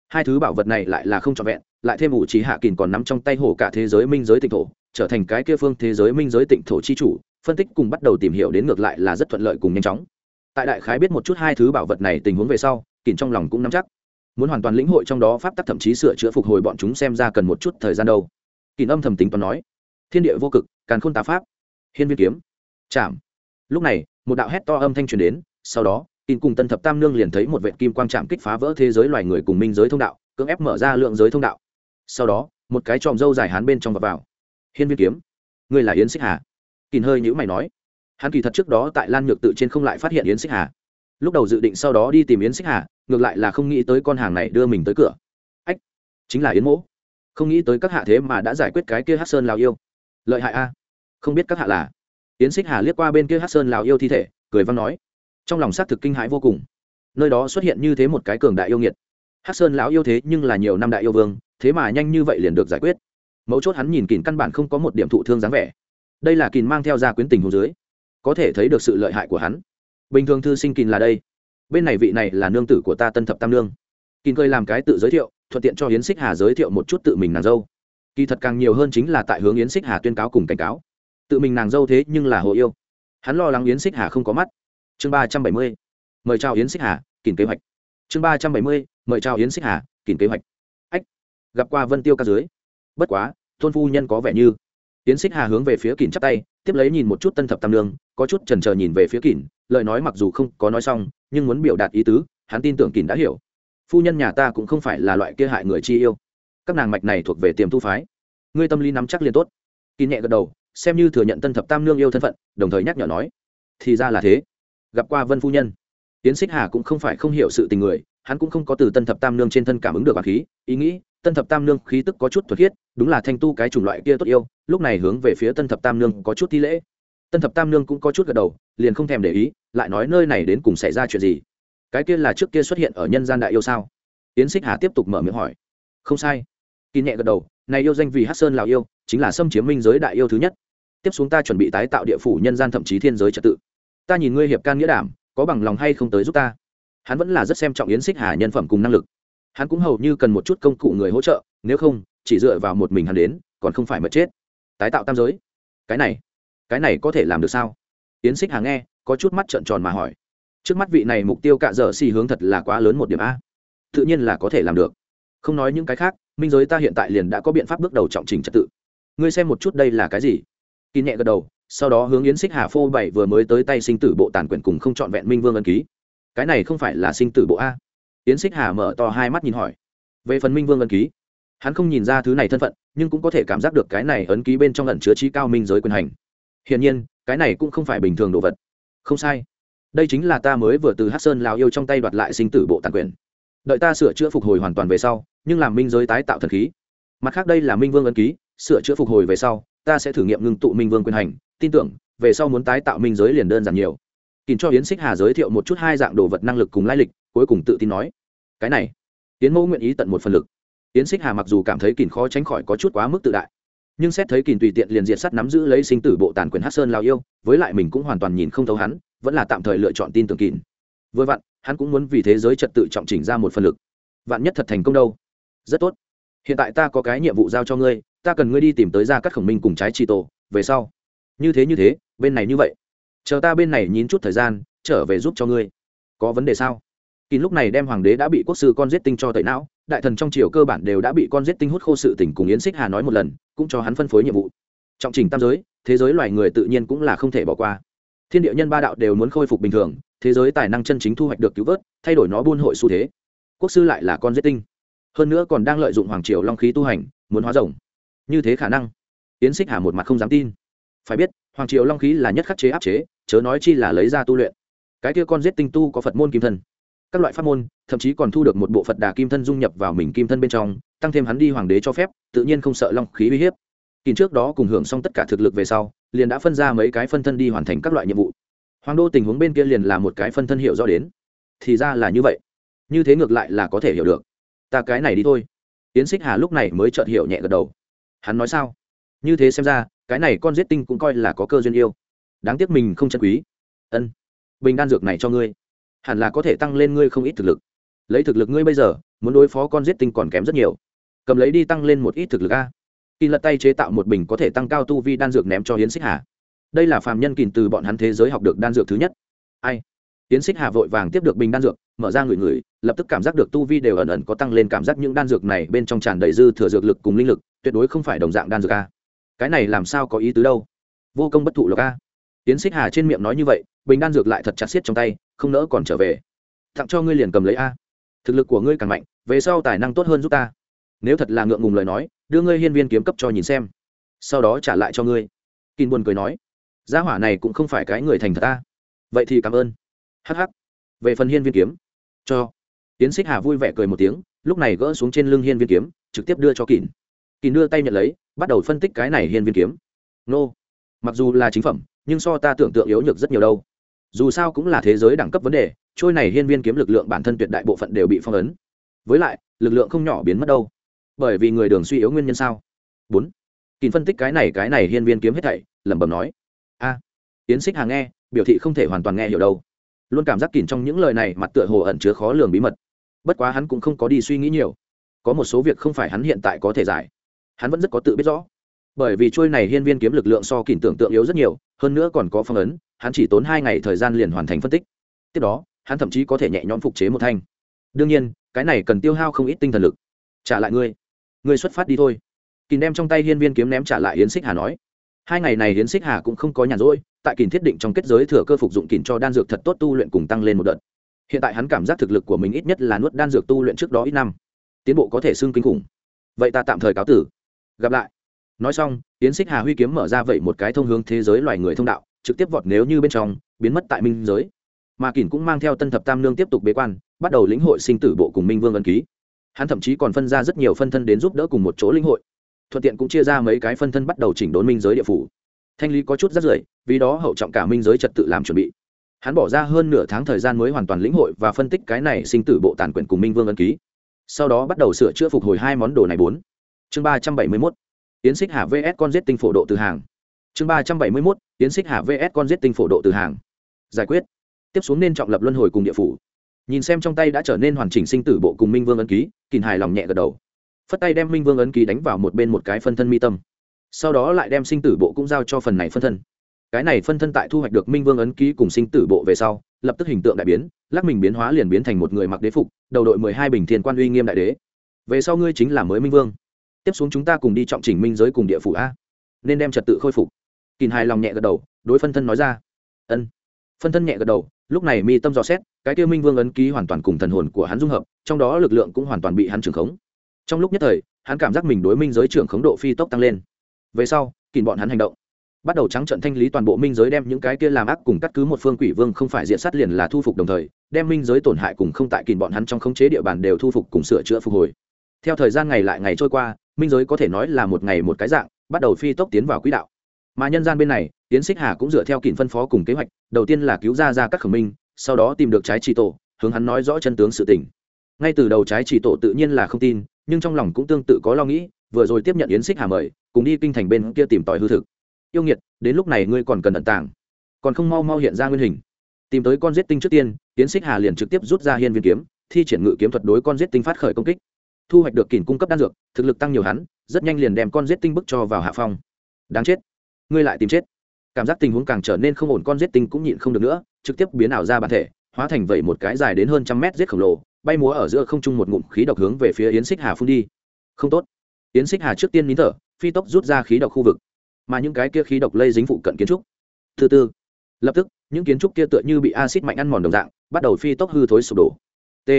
Hai thứ bảo vật này lại là không trọn vẹn, lại thêm ủ trí hạ kỳn còn nắm trong tay hổ cả thế giới minh giới tịnh thổ, trở thành cái kia phương thế giới minh giới tịnh thổ chi chủ, phân tích cùng bắt đầu tìm hiểu đến ngược lại là rất thuận lợi cùng nhanh chóng. Tại đại khái biết một chút hai thứ bảo vật này tình huống về sau kỳn trong lòng cũng nắm chắc. Muốn hoàn toàn lĩnh hội trong đó pháp tắc thậm chí sửa chữa phục hồi bọn chúng xem ra cần một chút thời gian đâu. Kỳn âm thầm tính toán nói, thiên địa vô cực, càn khôn tá pháp, hiên viên kiếm. Chạm. Lúc này, một đạo hét to âm thanh truyền đến sau đó kín cùng tân thập tam nương liền thấy một vệ kim quang chạm kích phá vỡ thế giới loài người cùng minh giới thông đạo, cưỡng ép mở ra lượng giới thông đạo. Sau đó, một cái tròm dâu dài hán bên trong và vào. Hiên viên kiếm người là yến xích hà? Kín hơi nhữ mày nói. Hắn kỳ thật trước đó tại lan nhược tự trên không lại phát hiện yến xích hà. Lúc đầu dự định sau đó đi tìm yến xích hà, ngược lại là không nghĩ tới con hàng này đưa mình tới cửa. Ách, chính là yến mỗ. Không nghĩ tới các hạ thế mà đã giải quyết cái kia hát sơn lào yêu. Lợi hại a. Không biết các hạ là. Yến xích hà liếc qua bên kia hát sơn lào yêu thi thể, cười văn nói trong lòng xác thực kinh hãi vô cùng. Nơi đó xuất hiện như thế một cái cường đại yêu nghiệt. Hát sơn lão yêu thế nhưng là nhiều năm đại yêu vương, thế mà nhanh như vậy liền được giải quyết. Mấu chốt hắn nhìn kìn căn bản không có một điểm thụ thương dáng vẻ. Đây là kìn mang theo ra quyến tình hồ dưới, có thể thấy được sự lợi hại của hắn. Bình thường thư sinh kìn là đây. Bên này vị này là nương tử của ta tân thập tam nương. Kìn cười làm cái tự giới thiệu, thuận tiện cho yến xích hà giới thiệu một chút tự mình nàng dâu. Kỳ thật càng nhiều hơn chính là tại hướng yến xích hà tuyên cáo cùng cảnh cáo. Tự mình nàng dâu thế nhưng là hồ yêu. Hắn lo lắng yến xích hà không có mắt chương ba trăm bảy mươi, mời chào yến xích hà kìm kế hoạch. Chương ba trăm bảy mươi, mời chào yến xích hà kìm kế hoạch. Ách, gặp qua vân tiêu ca dưới. Bất quá, thôn phu nhân có vẻ như. Yến xích hà hướng về phía kìm chắp tay, tiếp lấy nhìn một chút tân thập tam lương, có chút trần trờ nhìn về phía kìm lời nói mặc dù không có nói xong, nhưng muốn biểu đạt ý tứ, hắn tin tưởng kìm đã hiểu. Phu nhân nhà ta cũng không phải là loại kia hại người chi yêu. Các nàng mạch này thuộc về tiềm thu phái. Ngươi tâm lý nắm chắc liền tốt. Kỳ nhẹ gật đầu, xem như thừa nhận tân thập tam nương yêu thân phận, đồng thời nhắc nhở nói. Thì ra là thế gặp qua vân phu nhân. Tiến xích hà cũng không phải không hiểu sự tình người, hắn cũng không có từ tân thập tam nương trên thân cảm ứng được bà khí, ý nghĩ, tân thập tam nương khí tức có chút thuật khiết, đúng là thanh tu cái chủng loại kia tốt yêu, lúc này hướng về phía tân thập tam nương có chút thi lễ. Tân thập tam nương cũng có chút gật đầu, liền không thèm để ý, lại nói nơi này đến cùng xảy ra chuyện gì? Cái kia là trước kia xuất hiện ở nhân gian đại yêu sao? Yến xích hà tiếp tục mở miệng hỏi. Không sai. Kỳ nhẹ gật đầu, này yêu danh vì hát sơn lào yêu, chính là xâm chiếm minh giới đại yêu thứ nhất. Tiếp xuống ta chuẩn bị tái tạo địa phủ nhân gian thậm chí thiên giới trật tự ta nhìn ngươi hiệp can nghĩa đảm, có bằng lòng hay không tới giúp ta? Hắn vẫn là rất xem trọng yến xích hà nhân phẩm cùng năng lực. Hắn cũng hầu như cần một chút công cụ người hỗ trợ, nếu không, chỉ dựa vào một mình hắn đến, còn không phải mất chết. Tái tạo tam giới. Cái này cái này có thể làm được sao? Yến xích hà nghe, có chút mắt trợn tròn mà hỏi. Trước mắt vị này mục tiêu cạ dở xì hướng thật là quá lớn một điểm a. Tự nhiên là có thể làm được. Không nói những cái khác, minh giới ta hiện tại liền đã có biện pháp bước đầu trọng trình trật tự. Ngươi xem một chút đây là cái gì? Kỳ nhẹ gật đầu sau đó hướng yến xích hà phô bảy vừa mới tới tay sinh tử bộ tàn quyển cùng không trọn vẹn minh vương ân ký. Cái này không phải là sinh tử bộ a? Yến xích hà mở to hai mắt nhìn hỏi. Về phần minh vương ân ký, hắn không nhìn ra thứ này thân phận, nhưng cũng có thể cảm giác được cái này ấn ký bên trong lần chứa trí cao minh giới quyền hành. Hiển nhiên, cái này cũng không phải bình thường đồ vật. Không sai. Đây chính là ta mới vừa từ hát sơn lào yêu trong tay đoạt lại sinh tử bộ tàn quyền đợi ta sửa chữa phục hồi hoàn toàn về sau, nhưng làm minh giới tái tạo thần khí. Mặt khác đây là minh vương ấn ký, sửa chữa phục hồi về sau, ta sẽ thử nghiệm ngưng tụ minh vương quyền hành tin tưởng, về sau muốn tái tạo minh giới liền đơn giản nhiều. Kín cho yến xích hà giới thiệu một chút hai dạng đồ vật năng lực cùng lai lịch, cuối cùng tự tin nói, cái này. Yến mẫu nguyện ý tận một phần lực. Yến xích hà mặc dù cảm thấy kín khó tránh khỏi có chút quá mức tự đại, nhưng xét thấy kín tùy tiện liền diệt sắt nắm giữ lấy sinh tử bộ tàn quyền hát sơn lao yêu, với lại mình cũng hoàn toàn nhìn không thấu hắn, vẫn là tạm thời lựa chọn tin tưởng kín vừa vặn, hắn cũng muốn vì thế giới trật tự trọng chỉnh ra một phần lực. Vạn nhất thật thành công đâu? Rất tốt. Hiện tại ta có cái nhiệm vụ giao cho ngươi, ta cần ngươi đi tìm tới ra các khổng minh cùng trái trì tổ, về sau như thế như thế, bên này như vậy. Chờ ta bên này nhín chút thời gian, trở về giúp cho ngươi. Có vấn đề sao? Kín lúc này đem hoàng đế đã bị quốc sư con giết tinh cho tẩy não, đại thần trong triều cơ bản đều đã bị con giết tinh hút khô sự tỉnh cùng yến xích hà nói một lần, cũng cho hắn phân phối nhiệm vụ. Trọng trình tam giới, thế giới loài người tự nhiên cũng là không thể bỏ qua. Thiên địa nhân ba đạo đều muốn khôi phục bình thường, thế giới tài năng chân chính thu hoạch được cứu vớt, thay đổi nó buôn hội xu thế. Quốc sư lại là con giết tinh. Hơn nữa còn đang lợi dụng hoàng triều long khí tu hành, muốn hóa rồng. Như thế khả năng. Yến xích hà một mặt không dám tin phải biết, hoàng triều long khí là nhất khắc chế áp chế, chớ nói chi là lấy ra tu luyện. Cái kia con giết tinh tu có phật môn kim thân. Các loại pháp môn, thậm chí còn thu được một bộ phật đà kim thân dung nhập vào mình kim thân bên trong, tăng thêm hắn đi hoàng đế cho phép, tự nhiên không sợ long khí uy hiếp. Kỳ trước đó cùng hưởng xong tất cả thực lực về sau, liền đã phân ra mấy cái phân thân đi hoàn thành các loại nhiệm vụ. Hoàng đô tình huống bên kia liền là một cái phân thân hiệu rõ đến. Thì ra là như vậy. Như thế ngược lại là có thể hiểu được. Ta cái này đi thôi. Yến xích hà lúc này mới chợt hiểu nhẹ gật đầu. Hắn nói sao? Như thế xem ra cái này con giết tinh cũng coi là có cơ duyên yêu. Đáng tiếc mình không chân quý. Ân, bình đan dược này cho ngươi. Hẳn là có thể tăng lên ngươi không ít thực lực. Lấy thực lực ngươi bây giờ, muốn đối phó con giết tinh còn kém rất nhiều. Cầm lấy đi tăng lên một ít thực lực a. Kỳ lật tay chế tạo một bình có thể tăng cao tu vi đan dược ném cho hiến xích hà. Đây là phàm nhân kìm từ bọn hắn thế giới học được đan dược thứ nhất. Ai? Hiến xích hà vội vàng tiếp được bình đan dược, mở ra người người lập tức cảm giác được tu vi đều ẩn ẩn có tăng lên cảm giác những đan dược này bên trong tràn đầy dư thừa dược lực cùng linh lực, tuyệt đối không phải đồng dạng đan dược a cái này làm sao có ý tứ đâu? Vô công bất thụ lộc a. Tiến xích hà trên miệng nói như vậy, bình đan dược lại thật chặt xiết trong tay, không nỡ còn trở về. Tặng cho ngươi liền cầm lấy a. Thực lực của ngươi càng mạnh, về sau tài năng tốt hơn giúp ta. Nếu thật là ngượng ngùng lời nói, đưa ngươi hiên viên kiếm cấp cho nhìn xem. Sau đó trả lại cho ngươi. Kin buồn cười nói. Gia hỏa này cũng không phải cái người thành thật ta vậy thì cảm ơn. Hh về phần hiên viên kiếm, cho. Tiến xích hà vui vẻ cười một tiếng, lúc này gỡ xuống trên lưng hiên viên kiếm, trực tiếp đưa cho kỳn kỳ đưa tay nhận lấy bắt đầu phân tích cái này hiên viên kiếm. Nô. Mặc dù là chính phẩm nhưng so ta tưởng tượng yếu nhược rất nhiều đâu. Dù sao cũng là thế giới đẳng cấp vấn đề trôi này hiên viên kiếm lực lượng bản thân tuyệt đại bộ phận đều bị phong ấn. Với lại lực lượng không nhỏ biến mất đâu. Bởi vì người đường suy yếu nguyên nhân sao? Bốn. Kỳ phân tích cái này cái này hiên viên kiếm hết thảy lẩm bẩm nói. A. À, tiến xích hàng nghe biểu thị không thể hoàn toàn nghe hiểu đâu. Luôn cảm giác kỳ trong những lời này mặt tựa hồ ẩn chứa khó lường bí mật. Bất quá hắn cũng không có đi suy nghĩ nhiều. Có một số việc không phải hắn hiện tại có thể giải hắn vẫn rất có tự biết rõ. Bởi vì trôi này hiên viên kiếm lực lượng so kỉnh tưởng tượng yếu rất nhiều, hơn nữa còn có phong ấn, hắn chỉ tốn hai ngày thời gian liền hoàn thành phân tích. Tiếp đó, hắn thậm chí có thể nhẹ nhõm phục chế một thanh. Đương nhiên, cái này cần tiêu hao không ít tinh thần lực. Trả lại ngươi. Ngươi xuất phát đi thôi. Kỳn đem trong tay hiên viên kiếm ném trả lại Yến xích hà nói. Hai ngày này Yến xích hà cũng không có nhàn rỗi, tại kỳn thiết định trong kết giới thừa cơ phục dụng kỳn cho đan dược thật tốt tu luyện cùng tăng lên một đợt. Hiện tại hắn cảm giác thực lực của mình ít nhất là nuốt đan dược tu luyện trước đó ít năm. Tiến bộ có thể xưng kinh khủng. Vậy ta tạm thời cáo tử gặp lại. Nói xong tiến xích hà huy kiếm mở ra vậy một cái thông hướng thế giới loài người thông đạo, trực tiếp vọt nếu như bên trong, biến mất tại minh giới. Mà kỳn cũng mang theo tân thập tam nương tiếp tục bế quan, bắt đầu lĩnh hội sinh tử bộ cùng minh vương ân ký. Hắn thậm chí còn phân ra rất nhiều phân thân đến giúp đỡ cùng một chỗ lĩnh hội. Thuận tiện cũng chia ra mấy cái phân thân bắt đầu chỉnh đốn minh giới địa phủ. Thanh lý có chút rất rưởi, vì đó hậu trọng cả minh giới trật tự làm chuẩn bị. Hắn bỏ ra hơn nửa tháng thời gian mới hoàn toàn lĩnh hội và phân tích cái này sinh tử bộ tàn quyền cùng minh vương ân ký. Sau đó bắt đầu sửa chữa phục hồi hai món đồ này bốn chương ba trăm bảy mươi mốt tiến xích hà vs con giết tinh phổ độ từ hàng. Chương ba trăm bảy mươi mốt tiến xích hà vs con giết tinh phổ độ từ hàng. Giải quyết. Tiếp xuống nên trọng lập luân hồi cùng địa phủ. Nhìn xem trong tay đã trở nên hoàn chỉnh sinh tử bộ cùng minh vương ấn ký kìn hài lòng nhẹ gật đầu. Phất tay đem minh vương ấn ký đánh vào một bên một cái phân thân mi tâm. Sau đó lại đem sinh tử bộ cũng giao cho phần này phân thân. Cái này phân thân tại thu hoạch được minh vương ấn ký cùng sinh tử bộ về sau, lập tức hình tượng đại biến, lắc mình biến hóa liền biến thành một người mặc đế phục, đầu đội mười hai bình thiên quan uy nghiêm đại đế. Về sau ngươi chính là mới minh vương tiếp xuống chúng ta cùng đi trọng chỉnh minh giới cùng địa phủ a. Nên đem trật tự khôi phục. Kìn hài lòng nhẹ gật đầu, đối phân thân nói ra. Ân. Phân thân nhẹ gật đầu, lúc này mi tâm dò xét, cái tiêu minh vương ấn ký hoàn toàn cùng thần hồn của hắn dung hợp, trong đó lực lượng cũng hoàn toàn bị hắn trưởng khống. Trong lúc nhất thời, hắn cảm giác mình đối minh giới trưởng khống độ phi tốc tăng lên. Về sau kìm bọn hắn hành động. Bắt đầu trắng trận thanh lý toàn bộ minh giới đem những cái kia làm ác cùng cắt cứ một phương quỷ vương không phải diện sát liền là thu phục đồng thời, đem minh giới tổn hại cùng không tại kìm bọn hắn trong khống chế địa bàn đều thu phục cùng sửa chữa phục hồi. Theo thời gian ngày lại ngày trôi qua minh giới có thể nói là một ngày một cái dạng, bắt đầu phi tốc tiến vào quỹ đạo. Mà nhân gian bên này tiến xích hà cũng dựa theo kìm phân phó cùng kế hoạch, đầu tiên là cứu ra ra các khẩu minh, sau đó tìm được trái chỉ tổ, hướng hắn nói rõ chân tướng sự tình. Ngay từ đầu trái chỉ tổ tự nhiên là không tin, nhưng trong lòng cũng tương tự có lo nghĩ, vừa rồi tiếp nhận yến xích hà mời, cùng đi kinh thành bên kia tìm tòi hư thực. Yêu nghiệt, đến lúc này ngươi còn cần ẩn tàng, còn không mau mau hiện ra nguyên hình. Tìm tới con giết tinh trước tiên, yến xích hà liền trực tiếp rút ra hiên viên kiếm, thi triển ngự kiếm thuật đối con giết tinh phát khởi công kích thu hoạch được kỉn cung cấp đan dược, thực lực tăng nhiều hắn, rất nhanh liền đem con rết tinh bức cho vào hạ phong. Đáng chết. Ngươi lại tìm chết. Cảm giác tình huống càng trở nên không ổn, con rết tinh cũng nhịn không được nữa, trực tiếp biến ảo ra bản thể, hóa thành vẩy một cái dài đến hơn trăm mét rết khổng lồ, bay múa ở giữa không trung một ngụm khí độc hướng về phía yến xích hà phun đi. Không tốt. Yến xích hà trước tiên nín thở, phi tốc rút ra khí độc khu vực. Mà những cái kia khí độc lây dính phụ cận kiến trúc. Thứ tư lập tức, những kiến trúc kia tựa như bị acid mạnh ăn mòn đồng dạng, bắt đầu phi tốc hư thối sụp đổ. T.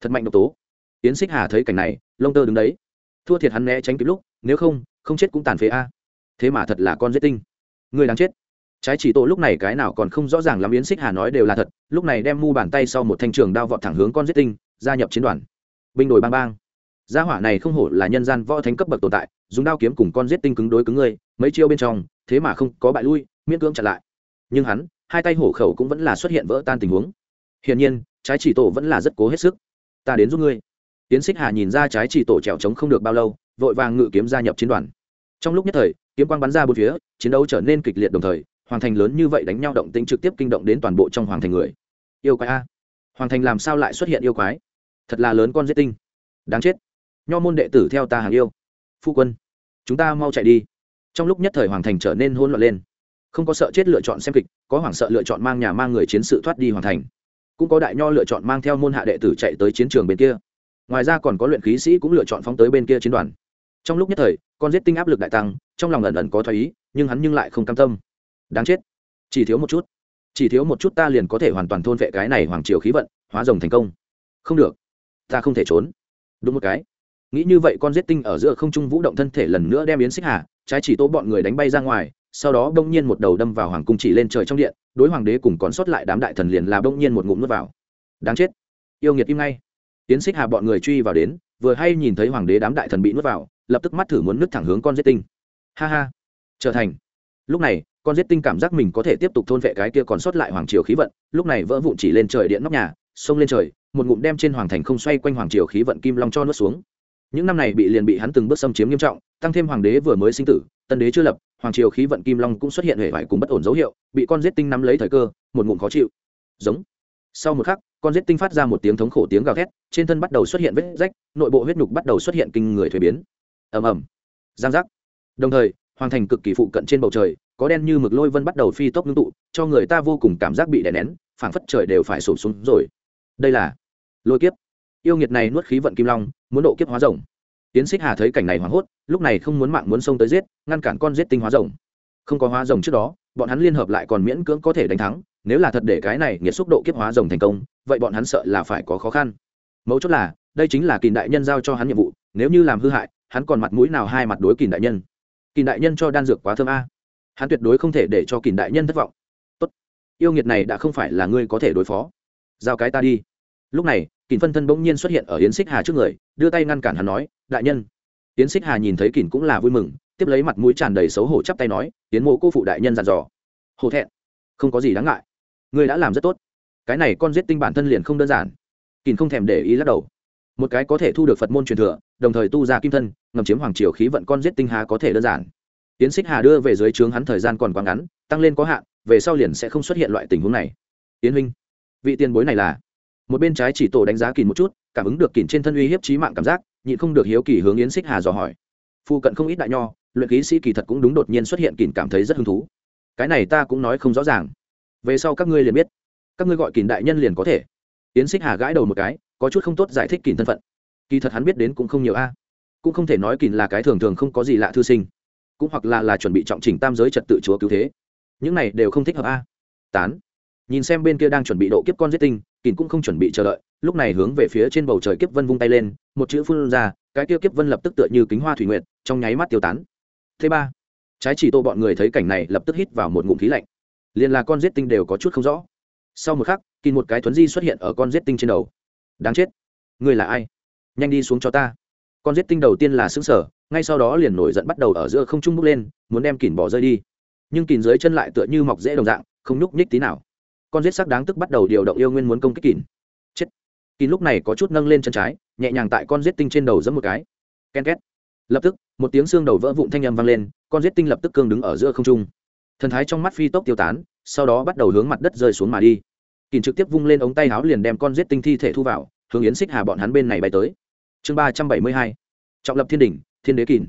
Thật mạnh độc tố yến xích hà thấy cảnh này, lông tơ đứng đấy. Thua thiệt hắn né tránh kịp lúc, nếu không không chết cũng tàn phế a. Thế mà thật là con giết tinh. Người đáng chết. Trái chỉ tổ lúc này cái nào còn không rõ ràng lắm, yến xích hà nói đều là thật, lúc này đem mu bàn tay sau một thanh trường đao vọt thẳng hướng con giết tinh, gia nhập chiến đoàn. Binh đội bang bang. Gia hỏa này không hổ là nhân gian võ thánh cấp bậc tồn tại, dùng đao kiếm cùng con giết tinh cứng đối cứng ngươi, mấy chiêu bên trong, thế mà không có bại lui, miễn cưỡng chặn lại. Nhưng hắn, hai tay hổ khẩu cũng vẫn là xuất hiện vỡ tan tình huống. Hiển nhiên, trái chỉ tổ vẫn là rất cố hết sức. Ta đến giúp ngươi tiến xích hà nhìn ra trái chỉ tổ trèo trống không được bao lâu, vội vàng ngự kiếm gia nhập chiến đoàn. Trong lúc nhất thời, kiếm quang bắn ra bốn phía, chiến đấu trở nên kịch liệt đồng thời, hoàng thành lớn như vậy đánh nhau động tĩnh trực tiếp kinh động đến toàn bộ trong hoàng thành người. Yêu quái a. Hoàng thành làm sao lại xuất hiện yêu quái? Thật là lớn con giết tinh. Đáng chết. Nho môn đệ tử theo ta hàng yêu. Phu quân, chúng ta mau chạy đi. Trong lúc nhất thời hoàng thành trở nên hôn loạn lên. Không có sợ chết lựa chọn xem kịch, có hoảng sợ lựa chọn mang nhà mang người chiến sự thoát đi hoàng thành. Cũng có đại nho lựa chọn mang theo môn hạ đệ tử chạy tới chiến trường bên kia ngoài ra còn có luyện khí sĩ cũng lựa chọn phóng tới bên kia chiến đoàn. Trong lúc nhất thời, con giết tinh áp lực đại tăng, trong lòng ẩn ẩn có thoái ý, nhưng hắn nhưng lại không cam tâm. Đáng chết. Chỉ thiếu một chút. Chỉ thiếu một chút ta liền có thể hoàn toàn thôn vệ cái này hoàng triều khí vận, hóa rồng thành công. Không được. Ta không thể trốn. Đúng một cái. Nghĩ như vậy con giết tinh ở giữa không trung vũ động thân thể lần nữa đem yến xích hà, trái chỉ tố bọn người đánh bay ra ngoài, sau đó đông nhiên một đầu đâm vào hoàng cung chỉ lên trời trong điện, đối hoàng đế cùng còn sót lại đám đại thần liền là đông nhiên một ngụm nuốt vào. Đáng chết. Yêu nghiệt im ngay yến xích hà bọn người truy vào đến, vừa hay nhìn thấy hoàng đế đám đại thần bị nuốt vào, lập tức mắt thử muốn nứt thẳng hướng con giết tinh. Ha ha. Trở thành. Lúc này, con giết tinh cảm giác mình có thể tiếp tục thôn vệ cái kia còn sót lại hoàng triều khí vận, lúc này vỡ vụn chỉ lên trời điện nóc nhà xông lên trời, một ngụm đem trên hoàng thành không xoay quanh hoàng triều khí vận kim long cho nuốt xuống. Những năm này bị liền bị hắn từng bước xâm chiếm nghiêm trọng, tăng thêm hoàng đế vừa mới sinh tử, tân đế chưa lập, hoàng triều khí vận kim long cũng xuất hiện hệ vải cùng bất ổn dấu hiệu, bị con giết tinh nắm lấy thời cơ, một ngụm khó chịu. Giống. Sau một khắc con giết tinh phát ra một tiếng thống khổ tiếng gào thét, trên thân bắt đầu xuất hiện vết rách, nội bộ huyết nhục bắt đầu xuất hiện kinh người thuế biến. Ầm ầm. Giang giác. Đồng thời, hoàng thành cực kỳ phụ cận trên bầu trời, có đen như mực lôi vân bắt đầu phi tốc ngưng tụ, cho người ta vô cùng cảm giác bị đè nén, phảng phất trời đều phải sụp xuống rồi. Đây là lôi kiếp. Yêu nghiệt này nuốt khí vận kim long, muốn độ kiếp hóa rồng. Tiến xích hà thấy cảnh này hoảng hốt, lúc này không muốn mạng muốn xông tới giết, ngăn cản con giết tinh hóa rồng. Không có hóa rồng trước đó, bọn hắn liên hợp lại còn miễn cưỡng có thể đánh thắng, nếu là thật để cái này nghiệt xúc độ kiếp hóa rồng thành công vậy bọn hắn sợ là phải có khó khăn. Mấu chốt là, đây chính là kìn đại nhân giao cho hắn nhiệm vụ, nếu như làm hư hại, hắn còn mặt mũi nào hai mặt đối kìn đại nhân? Kìn đại nhân cho đan dược quá thơm a. Hắn tuyệt đối không thể để cho kìn đại nhân thất vọng. Tốt, yêu nghiệt này đã không phải là ngươi có thể đối phó. Giao cái ta đi. Lúc này kìn phân thân bỗng nhiên xuất hiện ở yến xích hà trước người, đưa tay ngăn cản hắn nói, đại nhân. Yến xích hà nhìn thấy kìn cũng là vui mừng, tiếp lấy mặt mũi tràn đầy xấu hổ chắp tay nói, yến mộ cô phụ đại nhân dặn dò. Hổ thẹn, không có gì đáng ngại. Ngươi đã làm rất tốt cái này con giết tinh bản thân liền không đơn giản. Kỳn không thèm để ý lắc đầu. Một cái có thể thu được phật môn truyền thừa, đồng thời tu ra kim thân, ngầm chiếm hoàng triều khí vận con giết tinh hà có thể đơn giản. Tiến xích hà đưa về dưới trướng hắn thời gian còn quá ngắn, tăng lên có hạn, về sau liền sẽ không xuất hiện loại tình huống này. Tiến huynh, vị tiền bối này là? Một bên trái chỉ tổ đánh giá kỳn một chút, cảm ứng được kỳn trên thân uy hiếp trí mạng cảm giác, nhịn không được hiếu kỳ hướng yến xích hà dò hỏi. Phu cận không ít đại nho, luyện ký sĩ kỳ thật cũng đúng đột nhiên xuất hiện kỳn cảm thấy rất hứng thú. Cái này ta cũng nói không rõ ràng. Về sau các ngươi liền biết các ngươi gọi kìn đại nhân liền có thể. Yến xích hà gãi đầu một cái, có chút không tốt giải thích kìn thân phận. Kỳ thật hắn biết đến cũng không nhiều a. Cũng không thể nói kìn là cái thường thường không có gì lạ thư sinh. Cũng hoặc là là chuẩn bị trọng trình tam giới trật tự chúa cứu thế. Những này đều không thích hợp a. Tán. Nhìn xem bên kia đang chuẩn bị độ kiếp con giết tinh kìn cũng không chuẩn bị chờ đợi. Lúc này hướng về phía trên bầu trời kiếp vân vung tay lên, một chữ phun ra, cái kia kiếp vân lập tức tựa như kính hoa thủy nguyện trong nháy mắt tiêu tán. Thứ ba. Trái chỉ tô bọn người thấy cảnh này lập tức hít vào một ngụm khí lạnh. Liền là con giết tinh đều có chút không rõ sau một khắc kỳ một cái thuấn di xuất hiện ở con giết tinh trên đầu. Đáng chết. Ngươi là ai? Nhanh đi xuống cho ta. Con giết tinh đầu tiên là xứng sở ngay sau đó liền nổi giận bắt đầu ở giữa không trung bước lên, muốn đem kìn bỏ rơi đi. Nhưng kìn dưới chân lại tựa như mọc dễ đồng dạng, không nhúc nhích tí nào. Con giết sắc đáng tức bắt đầu điều động yêu nguyên muốn công kích kìn chết. Kìn lúc này có chút nâng lên chân trái, nhẹ nhàng tại con giết tinh trên đầu giẫm một cái. Ken két. Lập tức, một tiếng xương đầu vỡ vụn thanh â m vang lên, con giết tinh lập tức cương đứng ở giữa không trung. Thần thái trong mắt phi tốc tiêu tán sau đó bắt đầu hướng mặt đất rơi xuống mà đi. Kìn trực tiếp vung lên ống tay áo liền đem con giết tinh thi thể thu vào, hướng yến xích hà bọn hắn bên này bay tới. Chương ba trăm bảy mươi hai, trọng lập thiên đỉnh, thiên đế kìn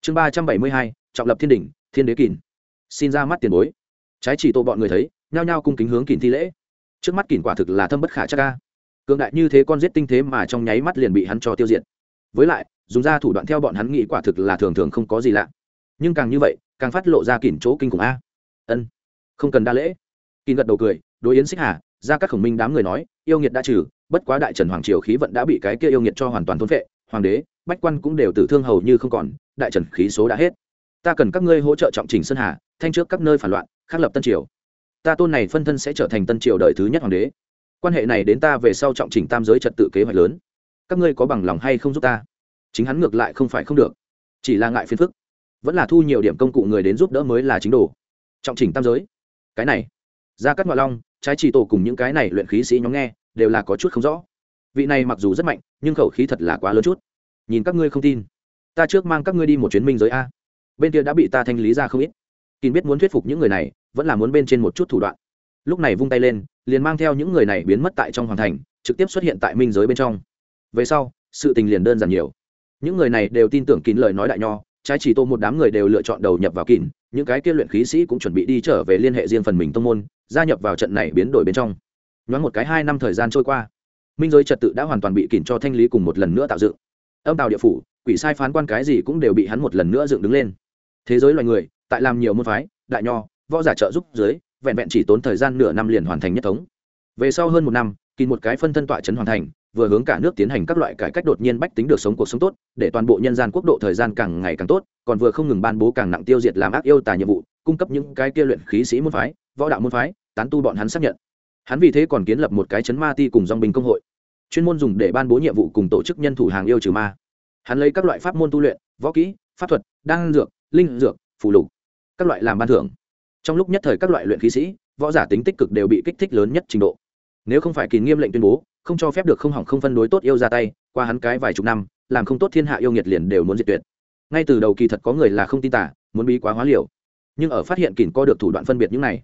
chương ba trăm bảy mươi hai, trọng lập thiên đỉnh, thiên đế kìn xin ra mắt tiền bối. Trái chỉ tô bọn người thấy, nhao nhao cung kính hướng kìn thi lễ. Trước mắt kìn quả thực là thâm bất khả chắc ca cường đại như thế con giết tinh thế mà trong nháy mắt liền bị hắn cho tiêu diệt. Với lại, dùng ra thủ đoạn theo bọn hắn nghĩ quả thực là thường thường không có gì lạ. Nhưng càng như vậy, càng phát lộ ra kìn chỗ kinh khủng a. Ân không cần đa lễ. Kỳ gật đầu cười, đối yến xích hà, ra các khổng minh đám người nói, yêu nghiệt đã trừ, bất quá đại trần hoàng triều khí vận đã bị cái kia yêu nghiệt cho hoàn toàn thôn vệ hoàng đế, bách quan cũng đều tử thương hầu như không còn, đại trần khí số đã hết. Ta cần các ngươi hỗ trợ trọng trình sơn hà, thanh trước các nơi phản loạn, khắc lập tân triều. Ta tôn này phân thân sẽ trở thành tân triều đời thứ nhất hoàng đế. Quan hệ này đến ta về sau trọng trình tam giới trật tự kế hoạch lớn. Các ngươi có bằng lòng hay không giúp ta? Chính hắn ngược lại không phải không được. Chỉ là ngại phiền phức. Vẫn là thu nhiều điểm công cụ người đến giúp đỡ mới là chính đồ. Trọng trình tam giới cái này ra cắt ngoại long, trái chỉ tổ cùng những cái này luyện khí sĩ nhóm nghe, đều là có chút không rõ. Vị này mặc dù rất mạnh, nhưng khẩu khí thật là quá lớn chút. Nhìn các ngươi không tin, ta trước mang các ngươi đi một chuyến minh giới a. Bên kia đã bị ta thanh lý ra không ít. Kín biết muốn thuyết phục những người này, vẫn là muốn bên trên một chút thủ đoạn. Lúc này vung tay lên, liền mang theo những người này biến mất tại trong hoàng thành, trực tiếp xuất hiện tại minh giới bên trong. Về sau, sự tình liền đơn giản nhiều. Những người này đều tin tưởng kín lời nói đại nho, trái chỉ tô một đám người đều lựa chọn đầu nhập vào kín những cái kia luyện khí sĩ cũng chuẩn bị đi trở về liên hệ riêng phần mình tông môn, gia nhập vào trận này biến đổi bên trong. Nhoáng một cái hai năm thời gian trôi qua, minh giới trật tự đã hoàn toàn bị kín cho thanh lý cùng một lần nữa tạo dựng. Âm tàu địa phủ, quỷ sai phán quan cái gì cũng đều bị hắn một lần nữa dựng đứng lên. Thế giới loài người, tại làm nhiều môn phái, đại nho, võ giả trợ giúp dưới, vẹn vẹn chỉ tốn thời gian nửa năm liền hoàn thành nhất thống. Về sau hơn một năm, kỳ một cái phân thân tọa trấn hoàn thành vừa hướng cả nước tiến hành các loại cải cách đột nhiên bách tính được sống cuộc sống tốt, để toàn bộ nhân gian quốc độ thời gian càng ngày càng tốt, còn vừa không ngừng ban bố càng nặng tiêu diệt làm ác yêu tà nhiệm vụ, cung cấp những cái kia luyện khí sĩ môn phái, võ đạo môn phái, tán tu bọn hắn xác nhận. Hắn vì thế còn kiến lập một cái chấn ma ti cùng dong binh công hội, chuyên môn dùng để ban bố nhiệm vụ cùng tổ chức nhân thủ hàng yêu trừ ma. Hắn lấy các loại pháp môn tu luyện, võ kỹ, pháp thuật, đan dược, linh dược, phù lục, các loại làm ban thưởng. Trong lúc nhất thời các loại luyện khí sĩ, võ giả tính tích cực đều bị kích thích lớn nhất trình độ. Nếu không phải kỳ nghiêm lệnh tuyên bố không cho phép được không hỏng không phân đối tốt yêu ra tay, qua hắn cái vài chục năm, làm không tốt thiên hạ yêu nghiệt liền đều muốn diệt tuyệt. Ngay từ đầu kỳ thật có người là không tin tả muốn bí quá hóa liều. Nhưng ở phát hiện kỳn co được thủ đoạn phân biệt những này,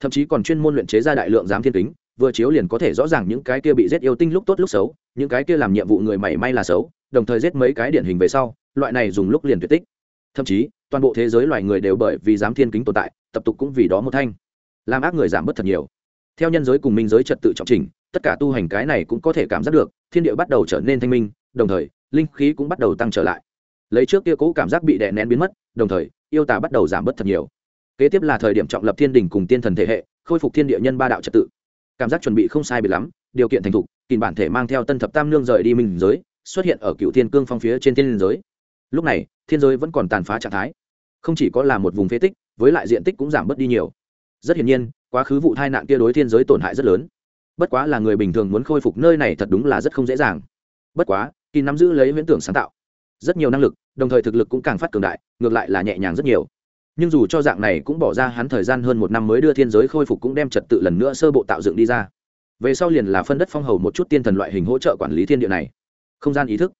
thậm chí còn chuyên môn luyện chế ra đại lượng giám thiên kính, vừa chiếu liền có thể rõ ràng những cái kia bị giết yêu tinh lúc tốt lúc xấu, những cái kia làm nhiệm vụ người mảy may là xấu, đồng thời giết mấy cái điển hình về sau, loại này dùng lúc liền tuyệt tích. Thậm chí, toàn bộ thế giới loài người đều bởi vì giám thiên kính tồn tại, tập tục cũng vì đó một thanh. Làm ác người giảm bớt thật nhiều. Theo nhân giới cùng minh giới trật tự trọng trình tất cả tu hành cái này cũng có thể cảm giác được, thiên địa bắt đầu trở nên thanh minh, đồng thời, linh khí cũng bắt đầu tăng trở lại. Lấy trước kia cũ cảm giác bị đè nén biến mất, đồng thời, yêu tà bắt đầu giảm bớt thật nhiều. Kế tiếp là thời điểm trọng lập thiên đình cùng tiên thần thể hệ, khôi phục thiên địa nhân ba đạo trật tự. Cảm giác chuẩn bị không sai biệt lắm, điều kiện thành thục kìm bản thể mang theo tân thập tam nương rời đi mình giới, xuất hiện ở cựu thiên cương phong phía trên thiên giới. Lúc này, thiên giới vẫn còn tàn phá trạng thái. Không chỉ có là một vùng phế tích, với lại diện tích cũng giảm bớt đi nhiều. Rất hiển nhiên, quá khứ vụ tai nạn kia đối thiên giới tổn hại rất lớn bất quá là người bình thường muốn khôi phục nơi này thật đúng là rất không dễ dàng. Bất quá, kỳ nắm giữ lấy viễn tưởng sáng tạo, rất nhiều năng lực, đồng thời thực lực cũng càng phát cường đại, ngược lại là nhẹ nhàng rất nhiều. Nhưng dù cho dạng này cũng bỏ ra hắn thời gian hơn một năm mới đưa thiên giới khôi phục cũng đem trật tự lần nữa sơ bộ tạo dựng đi ra. Về sau liền là phân đất phong hầu một chút tiên thần loại hình hỗ trợ quản lý thiên địa này. Không gian ý thức.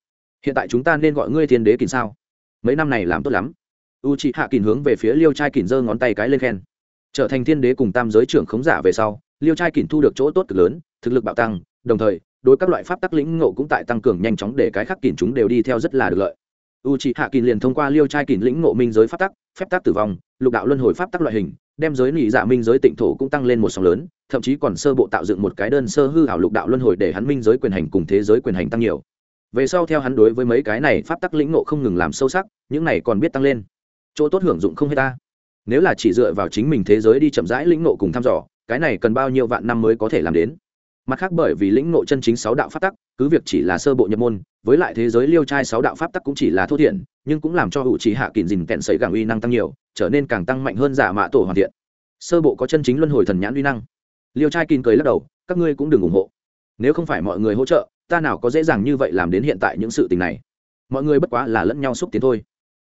Hiện tại chúng ta nên gọi ngươi thiên đế kìm sao? Mấy năm này làm tốt lắm. U chị hạ kìm hướng về phía liêu trai kìm giơ ngón tay cái lên khen. Trở thành thiên đế cùng tam giới trưởng khống giả về sau liêu trai kỳn thu được chỗ tốt cực lớn, thực lực bạo tăng, đồng thời, đối các loại pháp tắc lĩnh ngộ cũng tại tăng cường nhanh chóng để cái khác kỳn chúng đều đi theo rất là được lợi. U chị hạ kỳn liền thông qua liêu trai kỳn lĩnh ngộ minh giới pháp tắc, phép tắc tử vong, lục đạo luân hồi pháp tắc loại hình, đem giới nỉ dạ minh giới tịnh thổ cũng tăng lên một sóng lớn, thậm chí còn sơ bộ tạo dựng một cái đơn sơ hư hảo lục đạo luân hồi để hắn minh giới quyền hành cùng thế giới quyền hành tăng nhiều. Về sau theo hắn đối với mấy cái này pháp tắc lĩnh ngộ không ngừng làm sâu sắc, những này còn biết tăng lên. Chỗ tốt hưởng dụng không hết ta. Nếu là chỉ dựa vào chính mình thế giới đi chậm rãi lĩnh ngộ cùng thăm dò cái này cần bao nhiêu vạn năm mới có thể làm đến? Mặt khác bởi vì lĩnh nội chân chính sáu đạo pháp tắc, cứ việc chỉ là sơ bộ nhập môn, với lại thế giới liêu trai sáu đạo pháp tắc cũng chỉ là thô thiển, nhưng cũng làm cho hữu trí hạ kỳn dìn kẹn sấy gàng uy năng tăng nhiều, trở nên càng tăng mạnh hơn giả mạ tổ hoàn thiện. Sơ bộ có chân chính luân hồi thần nhãn uy năng. Liêu trai kín cười lắc đầu, các ngươi cũng đừng ủng hộ. Nếu không phải mọi người hỗ trợ, ta nào có dễ dàng như vậy làm đến hiện tại những sự tình này. Mọi người bất quá là lẫn nhau xúc tiến thôi.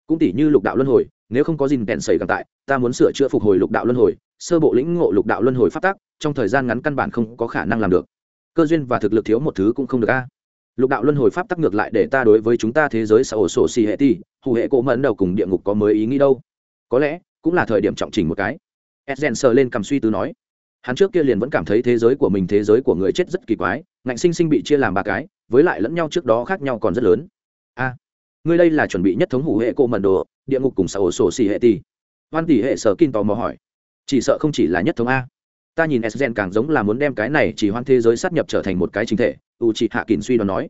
Cũng tỷ như lục đạo luân hồi, nếu không có dìn kẹn sấy gàng tại, ta muốn sửa chữa phục hồi lục đạo luân hồi sơ bộ lĩnh ngộ lục đạo luân hồi pháp tắc trong thời gian ngắn căn bản không có khả năng làm được. Cơ duyên và thực lực thiếu một thứ cũng không được a. Lục đạo luân hồi pháp tắc ngược lại để ta đối với chúng ta thế giới xã hội sổ xì hệ ti hù hệ cỗ mẫn đầu cùng địa ngục có mới ý nghĩ đâu. Có lẽ cũng là thời điểm trọng trình một cái. Edgen sờ lên cầm suy tư nói. Hắn trước kia liền vẫn cảm thấy thế giới của mình thế giới của người chết rất kỳ quái ngạnh sinh sinh bị chia làm ba cái với lại lẫn nhau trước đó khác nhau còn rất lớn. A à, ngươi đây là chuẩn bị nhất thống hủ hệ cỗ mẫn đồ địa ngục cùng xã hội sổ xì hệ ti hoan tỷ hệ sở kinh tò mò hỏi chỉ sợ không chỉ là nhất thống a. Ta nhìn sgen càng giống là muốn đem cái này chỉ hoan thế giới sát nhập trở thành một cái chính thể u chị hạ kín suy đoán nói.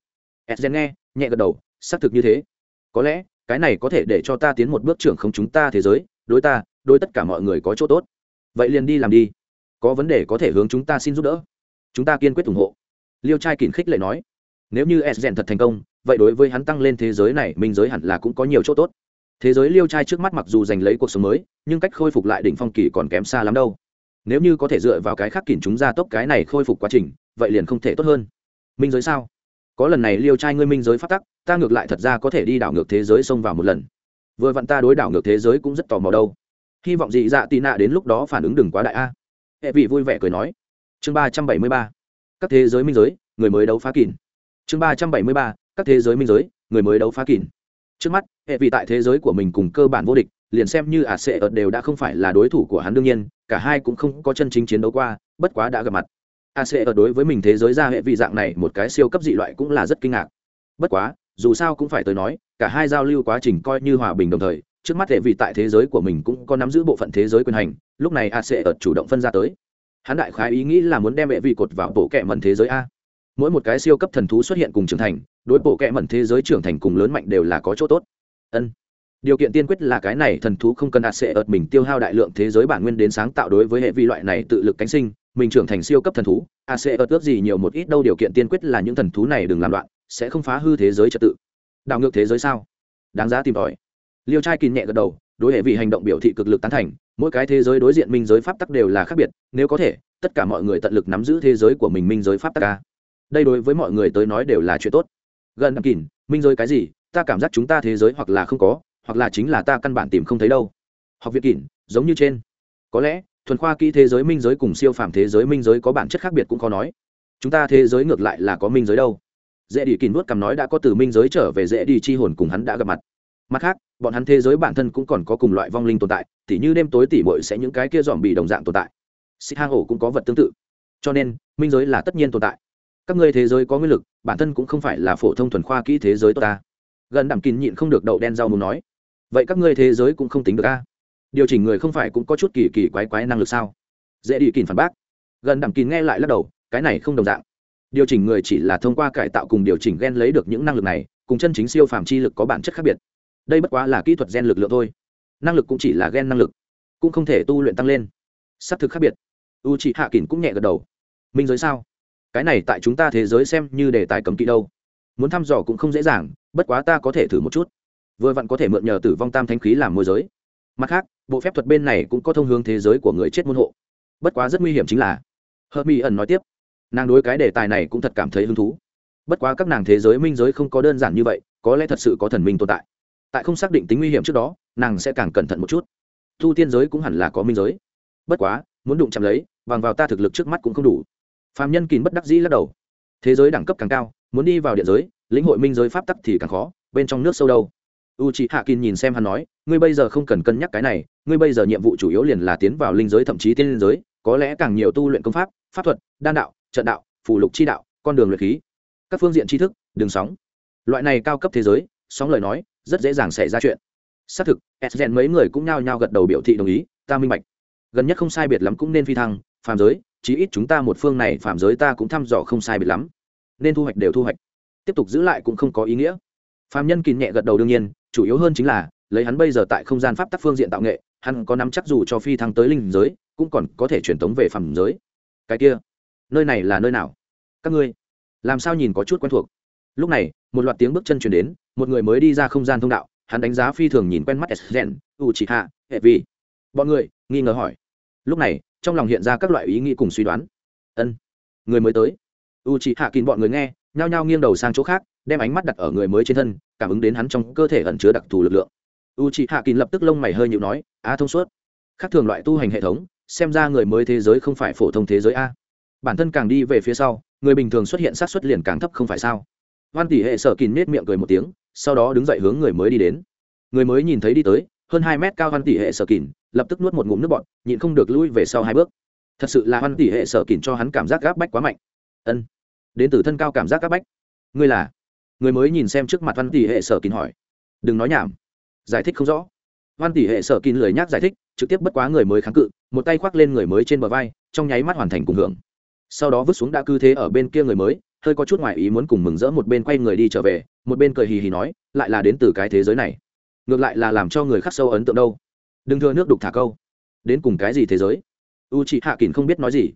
Sgen nghe, nhẹ gật đầu, xác thực như thế. Có lẽ, cái này có thể để cho ta tiến một bước trưởng không chúng ta thế giới, đối ta, đối tất cả mọi người có chỗ tốt. Vậy liền đi làm đi. Có vấn đề có thể hướng chúng ta xin giúp đỡ. Chúng ta kiên quyết ủng hộ. Liêu trai kín khích lệ nói. Nếu như sgen thật thành công, vậy đối với hắn tăng lên thế giới này minh giới hẳn là cũng có nhiều chỗ tốt thế giới liêu trai trước mắt mặc dù giành lấy cuộc sống mới, nhưng cách khôi phục lại đỉnh phong kỳ còn kém xa lắm đâu. Nếu như có thể dựa vào cái khác kìm chúng ra tốc cái này khôi phục quá trình, vậy liền không thể tốt hơn. Minh giới sao? Có lần này liêu trai ngươi minh giới phát tắc, ta ngược lại thật ra có thể đi đảo ngược thế giới xông vào một lần. Vừa vặn ta đối đảo ngược thế giới cũng rất tò mò đâu. Hy vọng dị dạ tị nạ đến lúc đó phản ứng đừng quá đại a. Hệ vị vui vẻ cười nói. Chương ba trăm bảy mươi ba. Các thế giới minh giới, người mới đấu phá kìn chương ba trăm bảy mươi ba. Các thế giới minh giới, người mới đấu phá kìn trước mắt, hệ vị tại thế giới của mình cùng cơ bản vô địch, liền xem như ả sệ ợt đều đã không phải là đối thủ của hắn đương nhiên, cả hai cũng không có chân chính chiến đấu qua, bất quá đã gặp mặt. Ả sệ ợt đối với mình thế giới ra hệ vị dạng này một cái siêu cấp dị loại cũng là rất kinh ngạc. Bất quá, dù sao cũng phải tới nói, cả hai giao lưu quá trình coi như hòa bình đồng thời, trước mắt hệ vị tại thế giới của mình cũng có nắm giữ bộ phận thế giới quyền hành, lúc này a sẽ ợt chủ động phân ra tới. Hắn đại khái ý nghĩ là muốn đem hệ vị cột vào bộ kệ mẩn thế giới a mỗi một cái siêu cấp thần thú xuất hiện cùng trưởng thành, đối bộ kệ mẩn thế giới trưởng thành cùng lớn mạnh đều là có chỗ tốt. Ân. Điều kiện tiên quyết là cái này thần thú không cần đạt sẽ ợt mình tiêu hao đại lượng thế giới bản nguyên đến sáng tạo đối với hệ vi loại này tự lực cánh sinh, mình trưởng thành siêu cấp thần thú a sẽ ợt ước gì nhiều một ít đâu điều kiện tiên quyết là những thần thú này đừng làm loạn, sẽ không phá hư thế giới trật tự. Đảo ngược thế giới sao? Đáng giá tìm tòi. Liêu trai kín nhẹ gật đầu, đối hệ vì hành động biểu thị cực lực tán thành, mỗi cái thế giới đối diện minh giới pháp tắc đều là khác biệt, nếu có thể, tất cả mọi người tận lực nắm giữ thế giới của mình minh giới pháp tắc ca đây đối với mọi người tới nói đều là chuyện tốt. Gần kín minh giới cái gì, ta cảm giác chúng ta thế giới hoặc là không có, hoặc là chính là ta căn bản tìm không thấy đâu. Học viện kín giống như trên. Có lẽ, thuần khoa kỹ thế giới minh giới cùng siêu phàm thế giới minh giới có bản chất khác biệt cũng khó nói. Chúng ta thế giới ngược lại là có minh giới đâu. Dễ đi kín nuốt cằm nói đã có từ minh giới trở về dễ đi chi hồn cùng hắn đã gặp mặt. Mặt khác, bọn hắn thế giới bản thân cũng còn có cùng loại vong linh tồn tại, tỉ như đêm tối tỉ mội sẽ những cái kia dòm bị đồng dạng tồn tại. Xích hang ổ cũng có vật tương tự. Cho nên, minh giới là tất nhiên tồn tại các ngươi thế giới có nguyên lực, bản thân cũng không phải là phổ thông thuần khoa kỹ thế giới tốt ta. Gần đảm kín nhịn không được đậu đen rau muốn nói. Vậy các ngươi thế giới cũng không tính được a? Điều chỉnh người không phải cũng có chút kỳ kỳ quái quái năng lực sao? Dễ đi kín phản bác. Gần đảm kín nghe lại lắc đầu, cái này không đồng dạng. Điều chỉnh người chỉ là thông qua cải tạo cùng điều chỉnh gen lấy được những năng lực này, cùng chân chính siêu phàm chi lực có bản chất khác biệt. Đây bất quá là kỹ thuật gen lực lượng thôi. Năng lực cũng chỉ là gen năng lực, cũng không thể tu luyện tăng lên. S ắ c thực khác biệt. U chị hạ kín cũng nhẹ gật đầu. Minh giới sao? Cái này tại chúng ta thế giới xem như đề tài cấm kỵ đâu. Muốn thăm dò cũng không dễ dàng, bất quá ta có thể thử một chút. Vừa vặn có thể mượn nhờ tử vong tam thanh khí làm môi giới. Mặt khác, bộ phép thuật bên này cũng có thông hướng thế giới của người chết môn hộ. Bất quá rất nguy hiểm chính là hơ mi ẩn nói tiếp, nàng đối cái đề tài này cũng thật cảm thấy hứng thú. Bất quá các nàng thế giới minh giới không có đơn giản như vậy, có lẽ thật sự có thần minh tồn tại. Tại không xác định tính nguy hiểm trước đó, nàng sẽ càng cẩn thận một chút. Thu tiên giới cũng hẳn là có minh giới. Bất quá, muốn đụng chạm lấy, bằng vào ta thực lực trước mắt cũng không đủ phạm nhân kín bất đắc dĩ lắc đầu. Thế giới đẳng cấp càng cao, muốn đi vào địa giới, lĩnh hội minh giới pháp tắc thì càng khó, bên trong nước sâu đâu. U c h ị hạ kín nhìn xem hắn nói, ngươi bây giờ không cần cân nhắc cái này, ngươi bây giờ nhiệm vụ chủ yếu liền là tiến vào linh giới thậm chí tiên linh giới, có lẽ càng nhiều tu luyện công pháp pháp thuật, đan đạo, trận đạo phủ lục chi đạo, con đường luyện khí, các phương diện tri thức, đường sóng. Loại này cao cấp thế giới, sóng lời nói, rất dễ dàng xảy ra chuyện. Xác thực, s rèn mấy người cũng nhao nhao gật đầu biểu thị đồng ý, ta minh bạch. Gần nhất không sai biệt lắm cũng nên phi thăng phàm giới, chí ít chúng ta một phương này phàm giới ta cũng thăm dò không sai biệt lắm. Nên thu hoạch đều thu hoạch. Tiếp tục giữ lại cũng không có ý nghĩa. Phàm nhân kín nhẹ gật đầu đương nhiên, chủ yếu hơn chính là, lấy hắn bây giờ tại không gian pháp tắc phương diện tạo nghệ, hắn có nắm chắc dù cho phi thăng tới linh giới, cũng còn có thể truyền tống về phàm giới. Cái kia, nơi này là nơi nào? Các ngươi, làm sao nhìn có chút quen thuộc? Lúc này, một loạt tiếng bước chân chuyển đến, một người mới đi ra không gian thông đạo, hắn đánh giá phi thường nhìn quen mắt s rèn u chỉ hạ hệ vi bọn người, nghi ngờ hỏi. Lúc này trong lòng hiện ra các loại ý nghĩ cùng suy đoán. Ân, người mới tới. U chị hạ kín bọn người nghe, nhao nhao nghiêng đầu sang chỗ khác, đem ánh mắt đặt ở người mới trên thân, cảm ứng đến hắn trong cơ thể ẩn chứa đặc thù lực lượng. U chị hạ kín lập tức lông mày hơi nhịu nói, a thông suốt. Khác thường loại tu hành hệ thống, xem ra người mới thế giới không phải phổ thông thế giới a. Bản thân càng đi về phía sau, người bình thường xuất hiện sát xuất liền càng thấp không phải sao? Hoan tỷ hệ sở kín nết miệng cười một tiếng, sau đó đứng dậy hướng người mới đi đến. Người mới nhìn thấy đi tới hơn hai mét cao hoan tỷ hệ sở kín lập tức nuốt một ngụm nước bọt, nhịn không được lui về sau hai bước. Thật sự là hoan tỷ hệ sở kín cho hắn cảm giác gáp bách quá mạnh. Ân, đến từ thân cao cảm giác gáp bách. Ngươi là? Người mới nhìn xem trước mặt hoan tỷ hệ sở kín hỏi. Đừng nói nhảm. Giải thích không rõ. Hoan tỷ hệ sở kín lười nhác giải thích, trực tiếp bất quá người mới kháng cự, một tay khoác lên người mới trên bờ vai, trong nháy mắt hoàn thành cùng hưởng. Sau đó vứt xuống đã cư thế ở bên kia người mới, hơi có chút ngoại ý muốn cùng mừng rỡ một bên quay người đi trở về, một bên cười hì hì nói, lại là đến từ cái thế giới này ngược lại là làm cho người khác sâu ấn tượng đâu. Đừng thưa nước đục thả câu. Đến cùng cái gì thế giới? U chị hạ kín không biết nói gì.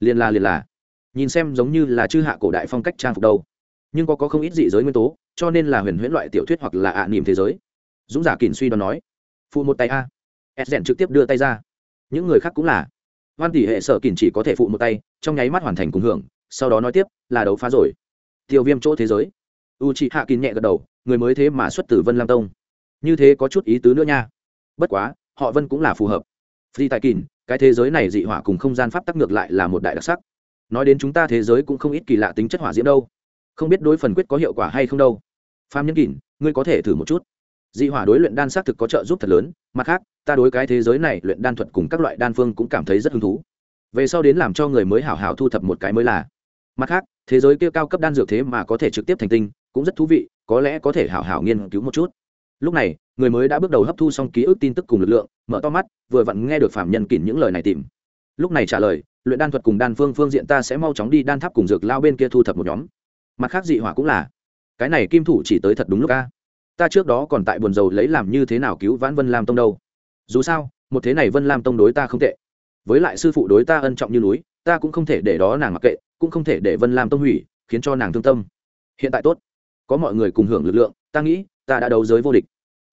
Liền là liền là. Nhìn xem giống như là chư hạ cổ đại phong cách trang phục đâu. Nhưng có có không ít dị giới nguyên tố, cho nên là huyền huyễn loại tiểu thuyết hoặc là ạ niềm thế giới. Dũng giả kín suy đoán nói. Phụ một tay a. Ed rèn trực tiếp đưa tay ra. Những người khác cũng là. Hoan tỷ hệ sở kín chỉ có thể phụ một tay, trong nháy mắt hoàn thành cùng hưởng, sau đó nói tiếp, là đấu phá rồi. Tiêu viêm chỗ thế giới. U chị hạ kín nhẹ gật đầu, người mới thế mà xuất từ vân lam tông như thế có chút ý tứ nữa nha. Bất quá, họ vân cũng là phù hợp. Phi tài kín cái thế giới này dị hỏa cùng không gian pháp tắc ngược lại là một đại đặc sắc. Nói đến chúng ta thế giới cũng không ít kỳ lạ tính chất hỏa diễm đâu. Không biết đối phần quyết có hiệu quả hay không đâu. Phạm nhân kín ngươi có thể thử một chút. Dị hỏa đối luyện đan xác thực có trợ giúp thật lớn, mặt khác, ta đối cái thế giới này luyện đan thuật cùng các loại đan phương cũng cảm thấy rất hứng thú. Về sau đến làm cho người mới hảo hảo thu thập một cái mới là. Mặt khác, thế giới kia cao cấp đan dược thế mà có thể trực tiếp thành tinh, cũng rất thú vị, có lẽ có thể hảo hảo nghiên cứu một chút lúc này, người mới đã bước đầu hấp thu xong ký ức tin tức cùng lực lượng, mở to mắt, vừa vặn nghe được phạm nhân kỷ những lời này tìm. Lúc này trả lời, luyện đan thuật cùng đan phương phương diện ta sẽ mau chóng đi đan tháp cùng dược lao bên kia thu thập một nhóm. Mặt khác dị hỏa cũng là. Cái này kim thủ chỉ tới thật đúng lúc a. Ta trước đó còn tại buồn dầu lấy làm như thế nào cứu vãn vân lam tông đâu. Dù sao, một thế này vân lam tông đối ta không tệ. Với lại sư phụ đối ta ân trọng như núi, ta cũng không thể để đó nàng mặc kệ, cũng không thể để vân lam tông hủy, khiến cho nàng thương tâm. Hiện tại tốt. Có mọi người cùng hưởng lực lượng, ta nghĩ, ta đã đấu giới vô địch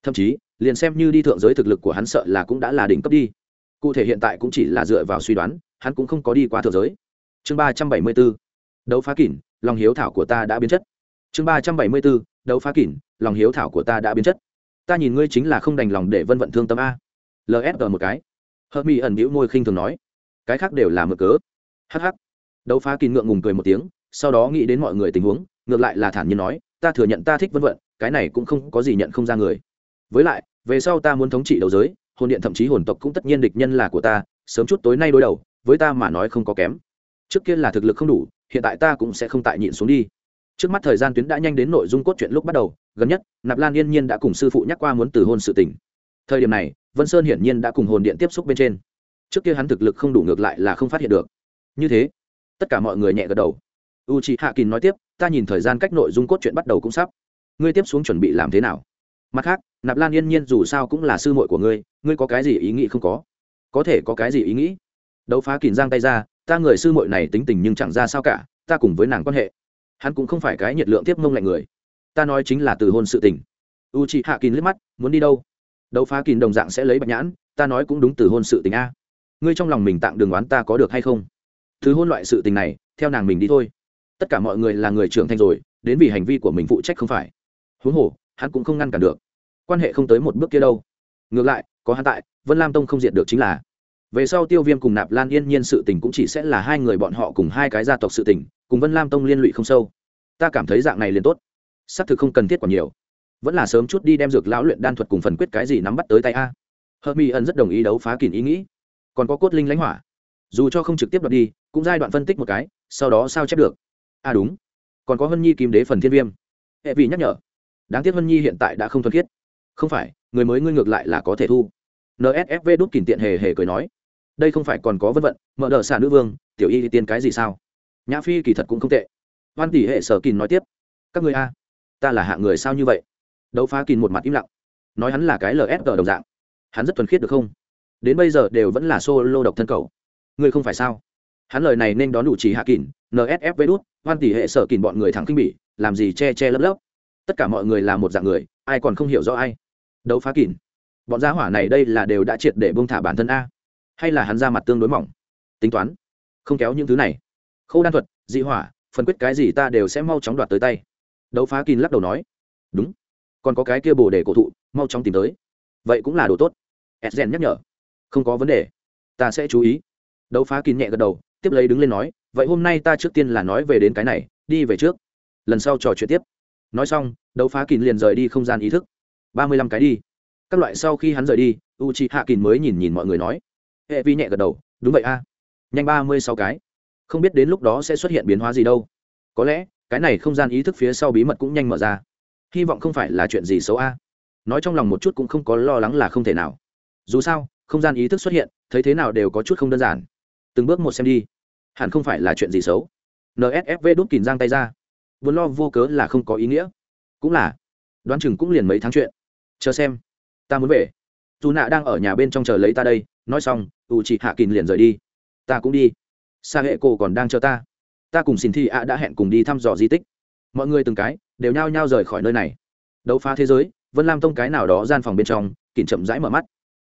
thậm chí, liền xem như đi thượng giới thực lực của hắn sợ là cũng đã là đỉnh cấp đi. Cụ thể hiện tại cũng chỉ là dựa vào suy đoán, hắn cũng không có đi qua thượng giới. Chương ba trăm bảy mươi b ố đấu phá kỷ lòng hiếu thảo của ta đã biến chất. Chương ba trăm bảy mươi b ố đấu phá kỷ lòng hiếu thảo của ta đã biến chất. Ta nhìn ngươi chính là không đành lòng để vân vận thương tâm a. Lsg một cái. Hợp mỹ ẩn hữu môi khinh thường nói. Cái khác đều là mở cớ. Hh đấu phá kín ngượng ngùng cười một tiếng, sau đó nghĩ đến mọi người tình huống, ngược lại là thản nhiên nói, ta thừa nhận ta thích vân vận, cái này cũng không có gì nhận không ra người với lại, về sau ta muốn thống trị đầu giới, hồn điện thậm chí hồn tộc cũng tất nhiên địch nhân là của ta, sớm chút tối nay đối đầu, với ta mà nói không có kém. Trước kia là thực lực không đủ, hiện tại ta cũng sẽ không tại nhịn xuống đi. Trước mắt thời gian tuyến đã nhanh đến nội dung cốt truyện lúc bắt đầu, gần nhất, nạp lan yên nhiên đã cùng sư phụ nhắc qua muốn từ hôn sự tình. Thời điểm này, vân sơn hiển nhiên đã cùng hồn điện tiếp xúc bên trên. Trước kia hắn thực lực không đủ ngược lại là không phát hiện được. Như thế, tất cả mọi người nhẹ gật đầu. U chị hạ kín nói tiếp, ta nhìn thời gian cách nội dung cốt truyện bắt đầu cũng sắp. Ngươi tiếp xuống chuẩn bị làm thế nào? Mặt khác, nạp lan yên nhiên dù sao cũng là sư muội của ngươi ngươi có cái gì ý nghĩ không có? Có thể có cái gì ý nghĩ? Đấu phá kín giang tay ra, ta người sư muội này tính tình nhưng chẳng ra sao cả, ta cùng với nàng quan hệ. Hắn cũng không phải cái nhiệt lượng tiếp mông lạnh người. Ta nói chính là từ hôn sự tình. U chị hạ kín liếc mắt, muốn đi đâu? Đấu phá kín đồng dạng sẽ lấy bạch nhãn, ta nói cũng đúng từ hôn sự tình a. Ngươi trong lòng mình tặng đường oán ta có được hay không? Thứ hôn loại sự tình này, theo nàng mình đi thôi. Tất cả mọi người là người trưởng thành rồi, đến vì hành vi của mình phụ trách không phải. Huống hồ hắn cũng không ngăn cản được. Quan hệ không tới một bước kia đâu. Ngược lại, có hắn tại, vân lam tông không diệt được chính là. Về sau tiêu viêm cùng nạp lan yên nhiên sự tình cũng chỉ sẽ là hai người bọn họ cùng hai cái gia tộc sự tình, cùng vân lam tông liên lụy không sâu. Ta cảm thấy dạng này liền tốt. Xác thực không cần thiết còn nhiều. Vẫn là sớm chút đi đem dược lão luyện đan thuật cùng phần quyết cái gì nắm bắt tới tay a. Hợp mỹ ẩn rất đồng ý đấu phá kìm ý nghĩ. Còn có cốt linh lãnh hỏa. Dù cho không trực tiếp đoạt đi, cũng giai đoạn phân tích một cái, sau đó sao chép được? À đúng. Còn có hân nhi kim đế phần thiên viêm. Hệ vị nhắc nhở đáng tiếc hân nhi hiện tại đã không thuần khiết. Không phải, người mới ngươi ngược lại là có thể thu. Nsfv đút kìm tiện hề hề cười nói. Đây không phải còn có vân vận, mở đờ xả nữ vương, tiểu y tiên cái gì sao? Nhã phi kỳ thật cũng không tệ. Hoan tỷ hệ sở kìn nói tiếp. Các người a, ta là hạng người sao như vậy? Đấu phá kìn một mặt im lặng. Nói hắn là cái lsg đồng dạng. Hắn rất thuần khiết được không? Đến bây giờ đều vẫn là solo độc thân cầu. Ngươi không phải sao? Hắn lời này nên đón đủ chỉ hạ kỳn nsfv đút hoan tỷ hệ sở kỳn bọn người thẳng kinh bỉ, làm gì che che lấp lấp? Tất cả mọi người là một dạng người, ai còn không hiểu rõ ai. Đấu phá kỳn bọn gia hỏa này đây là đều đã triệt để bông thả bản thân a. Hay là hắn ra mặt tương đối mỏng. Tính toán. Không kéo những thứ này. Khâu đan thuật, dị hỏa phần quyết cái gì ta đều sẽ mau chóng đoạt tới tay. Đấu phá kín lắc đầu nói. Đúng. Còn có cái kia bồ để cổ thụ, mau chóng tìm tới. Vậy cũng là đồ tốt. Edgen nhắc nhở. Không có vấn đề. Ta sẽ chú ý. Đấu phá kín nhẹ gật đầu, tiếp lấy đứng lên nói. Vậy hôm nay ta trước tiên là nói về đến cái này, đi về trước. Lần sau trò chuyện tiếp nói xong, đấu phá kín liền rời đi không gian ý thức. Ba mươi lăm cái đi. Các loại sau khi hắn rời đi u c h i hạ kín mới nhìn nhìn mọi người nói. Hệ vi nhẹ gật đầu, đúng vậy a. Nhanh ba mươi sáu cái. Không biết đến lúc đó sẽ xuất hiện biến hóa gì đâu. Có lẽ, cái này không gian ý thức phía sau bí mật cũng nhanh mở ra. Hy vọng không phải là chuyện gì xấu a. Nói trong lòng một chút cũng không có lo lắng là không thể nào. Dù sao, không gian ý thức xuất hiện, thấy thế nào đều có chút không đơn giản. Từng bước một xem đi. Hẳn không phải là chuyện gì xấu. Nsfv đút kìm giang tay ra vốn lo vô cớ là không có ý nghĩa. Cũng là. Đoán chừng cũng liền mấy tháng chuyện. Chờ xem. Ta muốn về. Dù nạ đang ở nhà bên trong chờ lấy ta đây. Nói xong u chị hạ kín liền rời đi. Ta cũng đi. Xa hệ cô còn đang chờ ta. Ta cùng xin thi ạ đã hẹn cùng đi thăm dò di tích. Mọi người từng cái đều nhao nhao rời khỏi nơi này. Đấu phá thế giới, vân lam tông cái nào đó gian phòng bên trong kìm chậm rãi mở mắt.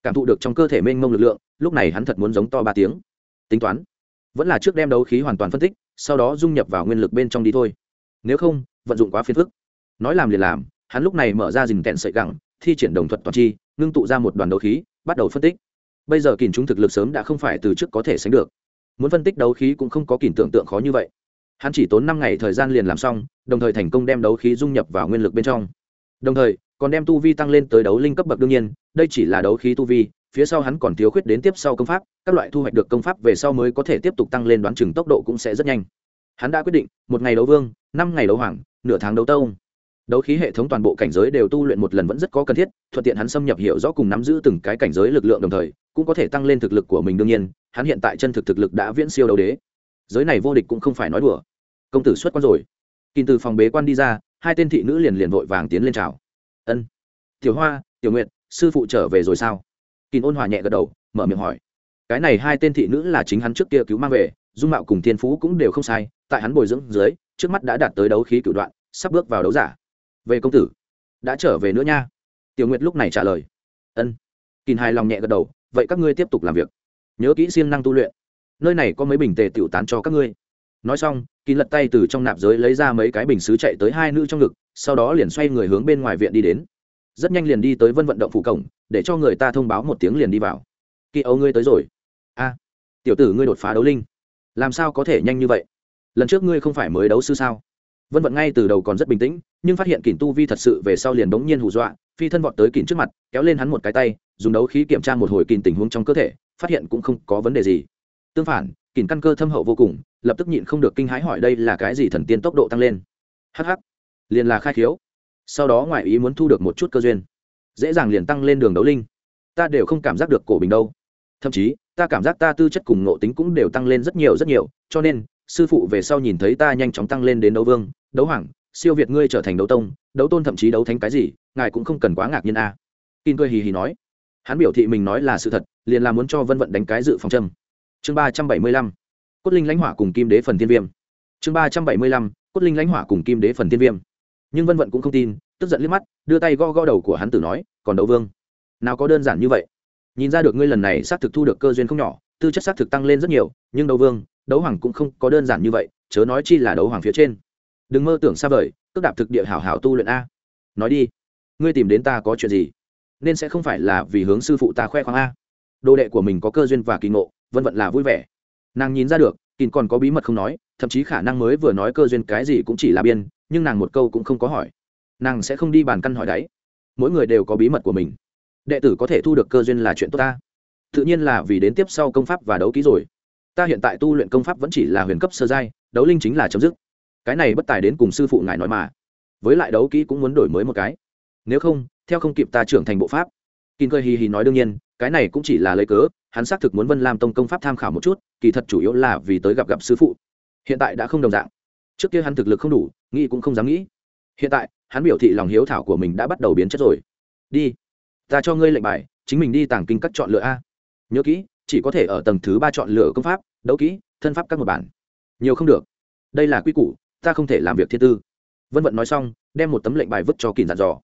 Cảm thụ được trong cơ thể mênh mông lực lượng, lúc này hắn thật muốn giống to ba tiếng. Tính toán. Vẫn là trước đem đấu khí hoàn toàn phân tích, sau đó dung nhập vào nguyên lực bên trong đi thôi nếu không, vận dụng quá phiền phức. Nói làm liền làm, hắn lúc này mở ra dình tẹn sợi gẳng, thi triển đồng thuật toàn chi, ngưng tụ ra một đoàn đấu khí, bắt đầu phân tích. Bây giờ kìm chúng thực lực sớm đã không phải từ trước có thể sánh được. Muốn phân tích đấu khí cũng không có kìm tưởng tượng khó như vậy. Hắn chỉ tốn năm ngày thời gian liền làm xong, đồng thời thành công đem đấu khí dung nhập vào nguyên lực bên trong. Đồng thời, còn đem tu vi tăng lên tới đấu linh cấp bậc đương nhiên, đây chỉ là đấu khí tu vi, phía sau hắn còn thiếu khuyết đến tiếp sau công pháp, các loại thu hoạch được công pháp về sau mới có thể tiếp tục tăng lên đoán chừng tốc độ cũng sẽ rất nhanh hắn đã quyết định, một ngày đấu vương, năm ngày đấu hoàng, nửa tháng đấu tông. Đấu khí hệ thống toàn bộ cảnh giới đều tu luyện một lần vẫn rất có cần thiết, thuận tiện hắn xâm nhập hiểu rõ cùng nắm giữ từng cái cảnh giới lực lượng đồng thời, cũng có thể tăng lên thực lực của mình đương nhiên, hắn hiện tại chân thực thực lực đã viễn siêu đấu đế. Giới này vô địch cũng không phải nói đùa. Công tử xuất quan rồi. Kìm từ phòng bế quan đi ra, hai tên thị nữ liền liền vội vàng tiến lên chào. Ân, tiểu hoa, tiểu nguyện sư phụ trở về rồi sao? Kìm ôn hòa nhẹ gật đầu, mở miệng hỏi. Cái này hai tên thị nữ là chính hắn trước kia cứu mang về, dung mạo cùng thiên phú cũng đều không sai tại hắn bồi dưỡng dưới, trước mắt đã đạt tới đấu khí cửu đoạn, sắp bước vào đấu giả. Về công tử, đã trở về nữa nha. Tiểu nguyệt lúc này trả lời. Ân. Kìn hài lòng nhẹ gật đầu, vậy các ngươi tiếp tục làm việc. Nhớ kỹ siêng năng tu luyện. Nơi này có mấy bình tề tiểu tán cho các ngươi. Nói xong kín lật tay từ trong nạp giới lấy ra mấy cái bình xứ chạy tới hai nữ trong ngực, sau đó liền xoay người hướng bên ngoài viện đi đến. Rất nhanh liền đi tới vân vận động phủ cổng, để cho người ta thông báo một tiếng liền đi vào. Kỳ âu ngươi tới rồi. A. Tiểu tử ngươi đột phá đấu linh. Làm sao có thể nhanh như vậy? Lần trước ngươi không phải mới đấu sư sao? Vân vận ngay từ đầu còn rất bình tĩnh, nhưng phát hiện kỳn tu vi thật sự về sau liền đống nhiên hù dọa, phi thân vọt tới kỳn trước mặt, kéo lên hắn một cái tay, dùng đấu khí kiểm tra một hồi kỳn tình huống trong cơ thể, phát hiện cũng không có vấn đề gì. Tương phản kỳn căn cơ thâm hậu vô cùng, lập tức nhịn không được kinh hãi hỏi đây là cái gì thần tiên tốc độ tăng lên? Hh liền là khai khiếu. Sau đó ngoại ý muốn thu được một chút cơ duyên. Dễ dàng liền tăng lên đường đấu linh. Ta đều không cảm giác được cổ bình đâu. Thậm chí, ta cảm giác ta tư chất cùng nộ tính cũng đều tăng lên rất nhiều rất nhiều, cho nên sư phụ về sau nhìn thấy ta nhanh chóng tăng lên đến đấu vương, đấu hoàng, siêu việt ngươi trở thành đấu tông, đấu tôn thậm chí đấu thánh cái gì, ngài cũng không cần quá ngạc nhiên a. À. kin cười hì hì nói. Hắn biểu thị mình nói là sự thật, liền là muốn cho vân vận đánh cái dự phòng châm. Chương ba trăm bảy mươi lăm. Cốt linh lãnh hỏa cùng kim đế phần tiên viêm. Chương ba trăm bảy mươi lăm. Cốt linh lãnh hỏa cùng kim đế phần tiên viêm. Nhưng vân vận cũng không tin, tức giận liếc mắt, đưa tay go go đầu của hắn tử nói, còn đấu vương, nào có đơn giản như vậy. Nhìn ra được ngươi lần này xác thực thu được cơ duyên không nhỏ, tư chất xác thực tăng lên rất nhiều, nhưng đấu vương đấu hoàng cũng không có đơn giản như vậy, chớ nói chi là đấu hoàng phía trên. Đừng mơ tưởng xa vời tức đạp thực địa hảo hảo tu luyện a. Nói đi, ngươi tìm đến ta có chuyện gì? Nên sẽ không phải là vì hướng sư phụ ta khoe khoang a. Đồ đệ của mình có cơ duyên và kỳ ngộ, vân vận là vui vẻ. Nàng nhìn ra được kín còn có bí mật không nói, thậm chí khả năng mới vừa nói cơ duyên cái gì cũng chỉ là biên, nhưng nàng một câu cũng không có hỏi. Nàng sẽ không đi bàn căn hỏi đáy mỗi người đều có bí mật của mình. Đệ tử có thể thu được cơ duyên là chuyện tốt ta. Tự nhiên là vì đến tiếp sau công pháp và đấu ký rồi ta hiện tại tu luyện công pháp vẫn chỉ là huyền cấp sơ giai, đấu linh chính là chấm dứt. Cái này bất tài đến cùng sư phụ ngài nói mà. Với lại đấu kỹ cũng muốn đổi mới một cái. Nếu không, theo không kịp ta trưởng thành bộ pháp. Kinh cơ hì hì nói đương nhiên, cái này cũng chỉ là lấy cớ, hắn xác thực muốn vân lam tông công pháp tham khảo một chút, kỳ thật chủ yếu là vì tới gặp gặp sư phụ. Hiện tại đã không đồng dạng. Trước kia hắn thực lực không đủ, nghĩ cũng không dám nghĩ. Hiện tại, hắn biểu thị lòng hiếu thảo của mình đã bắt đầu biến chất rồi. Đi, ta cho ngươi lệnh bài, chính mình đi tàng kinh các chọn lựa a. Nhớ kỹ, chỉ có thể ở tầng thứ ba chọn lựa công pháp đấu kỹ, thân pháp các một bản. Nhiều không được. Đây là quy củ, ta không thể làm việc thiên tư. Vân vận nói xong, đem một tấm lệnh bài vứt cho kỳ dặn dò.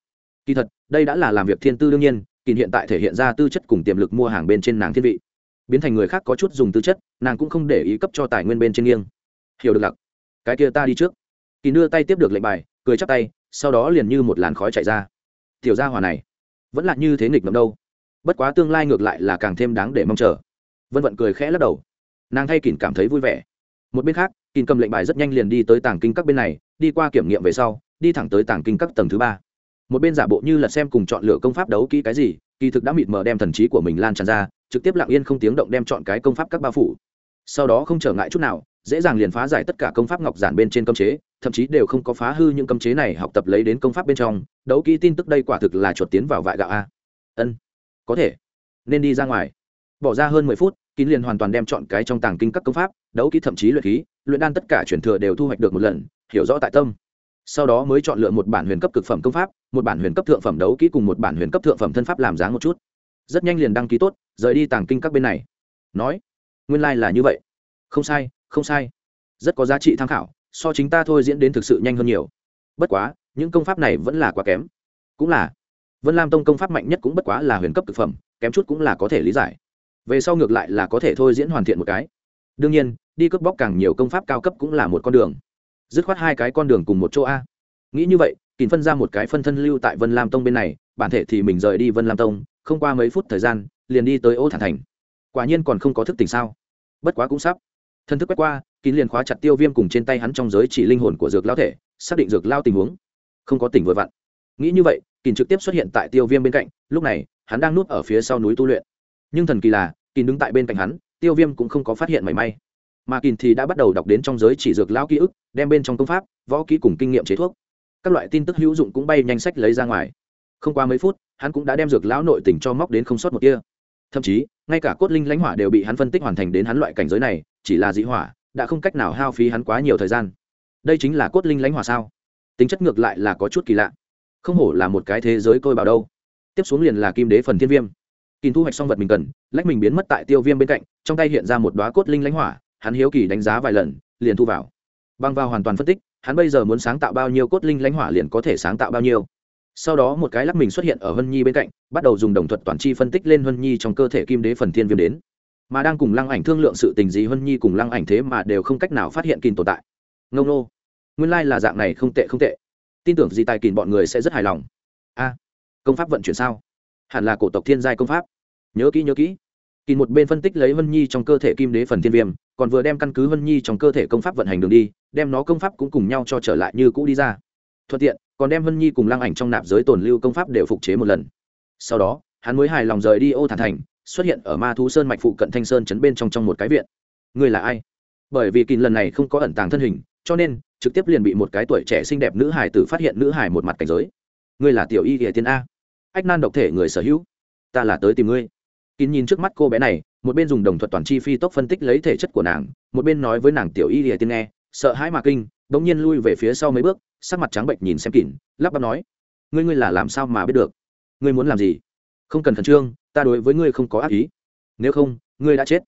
Kỳ thật, đây đã là làm việc thiên tư đương nhiên kỳ hiện tại thể hiện ra tư chất cùng tiềm lực mua hàng bên trên nàng thiên vị. Biến thành người khác có chút dùng tư chất, nàng cũng không để ý cấp cho tài nguyên bên trên nghiêng. Hiểu được lặc. Cái kia ta đi trước. Kỳ đưa tay tiếp được lệnh bài, cười chắp tay, sau đó liền như một làn khói chạy ra. Tiểu gia hòa này, vẫn là như thế nghịch ngầm đâu. Bất quá tương lai ngược lại là càng thêm đáng để mong chờ. Vân vận cười khẽ lắc đầu nàng thay kỳn cảm thấy vui vẻ. Một bên khác, kỳn cầm lệnh bài rất nhanh liền đi tới tàng kinh các bên này, đi qua kiểm nghiệm về sau, đi thẳng tới tàng kinh các tầng thứ ba. Một bên giả bộ như là xem cùng chọn lựa công pháp đấu kỹ cái gì, kỳ thực đã mịt mờ đem thần trí của mình lan tràn ra, trực tiếp lặng yên không tiếng động đem chọn cái công pháp các ba phủ. Sau đó không trở ngại chút nào, dễ dàng liền phá giải tất cả công pháp ngọc giản bên trên cấm chế, thậm chí đều không có phá hư những cấm chế này học tập lấy đến công pháp bên trong, đấu kỹ tin tức đây quả thực là chuột tiến vào vại gạo a. Ân, có thể. Nên đi ra ngoài. Bỏ ra hơn mười phút kín liền hoàn toàn đem chọn cái trong tàng kinh các công pháp, đấu kỹ thậm chí luyện khí, luyện đan tất cả truyền thừa đều thu hoạch được một lần, hiểu rõ tại tâm. Sau đó mới chọn lựa một bản huyền cấp cực phẩm công pháp, một bản huyền cấp thượng phẩm đấu kỹ cùng một bản huyền cấp thượng phẩm thân pháp làm dáng một chút. Rất nhanh liền đăng ký tốt, rời đi tàng kinh các bên này. Nói, nguyên lai、like、là như vậy. Không sai không sai. Rất có giá trị tham khảo, so chính ta thôi diễn đến thực sự nhanh hơn nhiều. Bất quá, những công pháp này vẫn là quá kém. Cũng là, vân lam tông công pháp mạnh nhất cũng bất quá là huyền cấp thực phẩm, kém chút cũng là có thể lý giải về sau ngược lại là có thể thôi diễn hoàn thiện một cái. Đương nhiên, đi cướp bóc càng nhiều công pháp cao cấp cũng là một con đường. Dứt khoát hai cái con đường cùng một chỗ a. Nghĩ như vậy kìm phân ra một cái phân thân lưu tại vân lam tông bên này, bản thể thì mình rời đi vân lam tông, không qua mấy phút thời gian, liền đi tới ô thản thành. Quả nhiên còn không có thức tỉnh sao? Bất quá cũng sắp. Thân thức quét qua kín liền khóa chặt tiêu viêm cùng trên tay hắn trong giới chỉ linh hồn của dược lao thể, xác định dược lao tình huống. Không có tỉnh vừa vặn. Nghĩ như vậy kín trực tiếp xuất hiện tại tiêu viêm bên cạnh, lúc này, hắn đang núp ở phía sau núi tu luyện nhưng thần kỳ là kín đứng tại bên cạnh hắn, tiêu viêm cũng không có phát hiện mảy may. Mà kín thì đã bắt đầu đọc đến trong giới chỉ dược lao ký ức, đem bên trong công pháp, võ kỹ cùng kinh nghiệm chế thuốc. Các loại tin tức hữu dụng cũng bay nhanh sách lấy ra ngoài. Không qua mấy phút, hắn cũng đã đem dược lão nội tình cho móc đến không sót một kia thậm chí, ngay cả cốt linh lãnh hỏa đều bị hắn phân tích hoàn thành đến hắn loại cảnh giới này, chỉ là dị hỏa, đã không cách nào hao phí hắn quá nhiều thời gian. Đây chính là cốt linh lãnh hỏa sao? Tính chất ngược lại là có chút kỳ lạ. Không hổ là một cái thế giới tôi bảo đâu. Tiếp xuống liền là kim đế phần thiên viêm kìm thu hoạch xong vật mình cần, lách mình biến mất tại tiêu viêm bên cạnh, trong tay hiện ra một đoá cốt linh lãnh hỏa, hắn hiếu kỳ đánh giá vài lần, liền thu vào. Băng vào hoàn toàn phân tích, hắn bây giờ muốn sáng tạo bao nhiêu cốt linh lãnh hỏa liền có thể sáng tạo bao nhiêu. Sau đó một cái lắc mình xuất hiện ở hân nhi bên cạnh, bắt đầu dùng đồng thuật toàn chi phân tích lên hân nhi trong cơ thể kim đế phần thiên viêm đến. Mà đang cùng lăng ảnh thương lượng sự tình gì hân nhi cùng lăng ảnh thế mà đều không cách nào phát hiện kìm tồn tại. Ngông nô. Nguyên lai、like、là dạng này không tệ không tệ. Tin tưởng gì tài kìm bọn người sẽ rất hài lòng. A, công pháp vận chuyển sao? Hẳn là cổ tộc thiên giai công pháp nhớ kỹ nhớ kỹ. Kỳ một bên phân tích lấy vân nhi trong cơ thể kim đế phần thiên viêm, còn vừa đem căn cứ vân nhi trong cơ thể công pháp vận hành đường đi, đem nó công pháp cũng cùng nhau cho trở lại như cũ đi ra. Thuận tiện, còn đem vân nhi cùng lăng ảnh trong nạp giới tồn lưu công pháp đều phục chế một lần. Sau đó, hắn mới hài lòng rời đi ô thản thành, xuất hiện ở ma thú sơn mạch phụ cận thanh sơn chấn bên trong trong một cái viện. Người là ai? Bởi vì kỳ lần này không có ẩn tàng thân hình, cho nên, trực tiếp liền bị một cái tuổi trẻ xinh đẹp nữ hải tử phát hiện nữ hải một mặt cảnh giới. Ngươi là tiểu y địa tiên a. Ách nan độc thể người sở hữu. Ta là tới tìm ngươi kín nhìn trước mắt cô bé này, một bên dùng đồng thuật toàn chi phi tốc phân tích lấy thể chất của nàng, một bên nói với nàng tiểu y lìa tiên nghe, sợ hãi mà kinh đ ỗ n g nhiên lui về phía sau mấy bước, sắc mặt trắng bệnh nhìn xem kín, lắp bắp nói, ngươi ngươi là làm sao mà biết được? Ngươi muốn làm gì? Không cần khẩn trương, ta đối với ngươi không có ác ý. Nếu không, ngươi đã chết.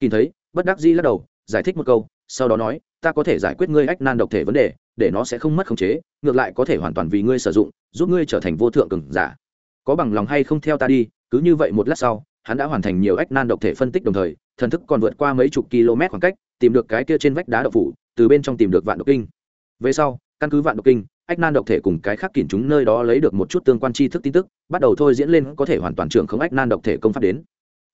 Kín thấy, bất đắc dĩ lắc đầu, giải thích một câu, sau đó nói, ta có thể giải quyết ngươi ách nan độc thể vấn đề, để nó sẽ không mất khống chế, ngược lại có thể hoàn toàn vì ngươi sử dụng, giúp ngươi trở thành vô thượng cường giả. Có bằng lòng hay không theo ta đi, cứ như vậy một lát sau hắn đã hoàn thành nhiều ách nan độc thể phân tích đồng thời, thần thức còn vượt qua mấy chục km khoảng cách, tìm được cái kia trên vách đá độc phủ, từ bên trong tìm được vạn độc kinh. Về sau, căn cứ vạn độc kinh, ách nan độc thể cùng cái khác kìm chúng nơi đó lấy được một chút tương quan tri thức tin tức, bắt đầu thôi diễn lên có thể hoàn toàn trưởng không ách nan độc thể công pháp đến.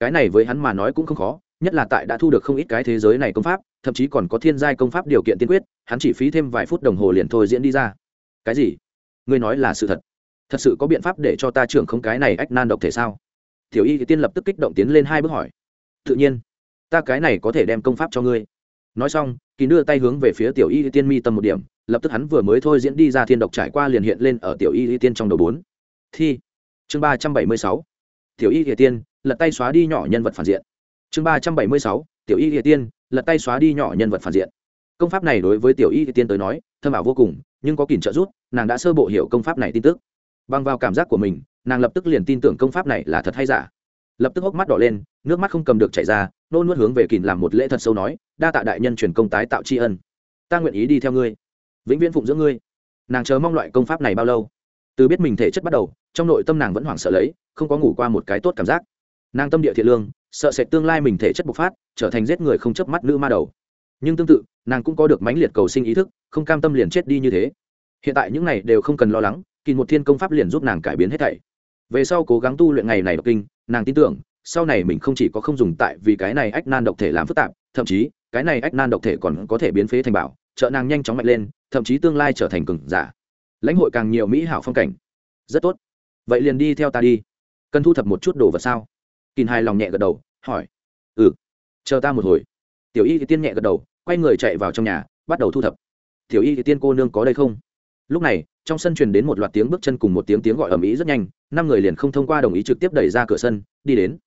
Cái này với hắn mà nói cũng không khó, nhất là tại đã thu được không ít cái thế giới này công pháp, thậm chí còn có thiên giai công pháp điều kiện tiên quyết, hắn chỉ phí thêm vài phút đồng hồ liền thôi diễn đi ra. Cái gì? Ngươi nói là sự thật. Thật sự có biện pháp để cho ta trưởng không cái này ách nan độc thể sao? Tiểu y tiên lập tức kích động tiến lên hai bước hỏi, tự nhiên, ta cái này có thể đem công pháp cho ngươi. Nói xong, kỳ đưa tay hướng về phía tiểu y tiên mi tâm một điểm, lập tức hắn vừa mới thôi diễn đi ra thiên độc trải qua liền hiện lên ở tiểu y tiên trong đầu bốn. Thi, chương ba trăm bảy mươi sáu. Tiểu y tiên, lật tay xóa đi nhỏ nhân vật phản diện. Chương ba trăm bảy mươi sáu, tiểu y tiên, lật tay xóa đi nhỏ nhân vật phản diện. Công pháp này đối với tiểu y tiên tới nói, thâm ảo vô cùng, nhưng có kìm trợ giúp, nàng đã sơ bộ hiểu công pháp này tin tức bằng vào cảm giác của mình, nàng lập tức liền tin tưởng công pháp này là thật hay giả. Lập tức hốc mắt đỏ lên, nước mắt không cầm được chảy ra, nôn nuốt hướng về kìn làm một lễ thật sâu nói, đa tạ đại nhân truyền công tái tạo tri ân. Ta nguyện ý đi theo ngươi. Vĩnh viễn phụng dưỡng ngươi. Nàng chờ mong loại công pháp này bao lâu? Từ biết mình thể chất bắt đầu, trong nội tâm nàng vẫn hoảng sợ lấy, không có ngủ qua một cái tốt cảm giác. Nàng tâm địa thiện lương, sợ sệt tương lai mình thể chất bộc phát, trở thành giết người không chớp mắt nữ ma đầu. Nhưng tương tự, nàng cũng có được mãnh liệt cầu sinh ý thức, không cam tâm liền chết đi như thế. Hiện tại những này đều không cần lo lắng kỳ một thiên công pháp liền giúp nàng cải biến hết thảy. Về sau cố gắng tu luyện ngày này đọc kinh, nàng tin tưởng, sau này mình không chỉ có không dùng tại vì cái này ách nan độc thể làm phức tạp, thậm chí, cái này ách nan độc thể còn có thể biến phế thành bảo, trợ nàng nhanh chóng mạnh lên, thậm chí tương lai trở thành cừng giả. Lãnh hội càng nhiều mỹ hảo phong cảnh. Rất tốt. Vậy liền đi theo ta đi. Cần thu thập một chút đồ vật sao? Kìn hài lòng nhẹ gật đầu, hỏi. Ừ. Chờ ta một hồi. Tiểu y thì tiên nhẹ gật đầu, quay người chạy vào trong nhà, bắt đầu thu thập. Tiểu y thì tiên cô nương có đây không? Lúc này trong sân truyền đến một loạt tiếng bước chân cùng một tiếng tiếng gọi ầm ĩ rất nhanh, năm người liền không thông qua đồng ý trực tiếp đẩy ra cửa sân, đi đến.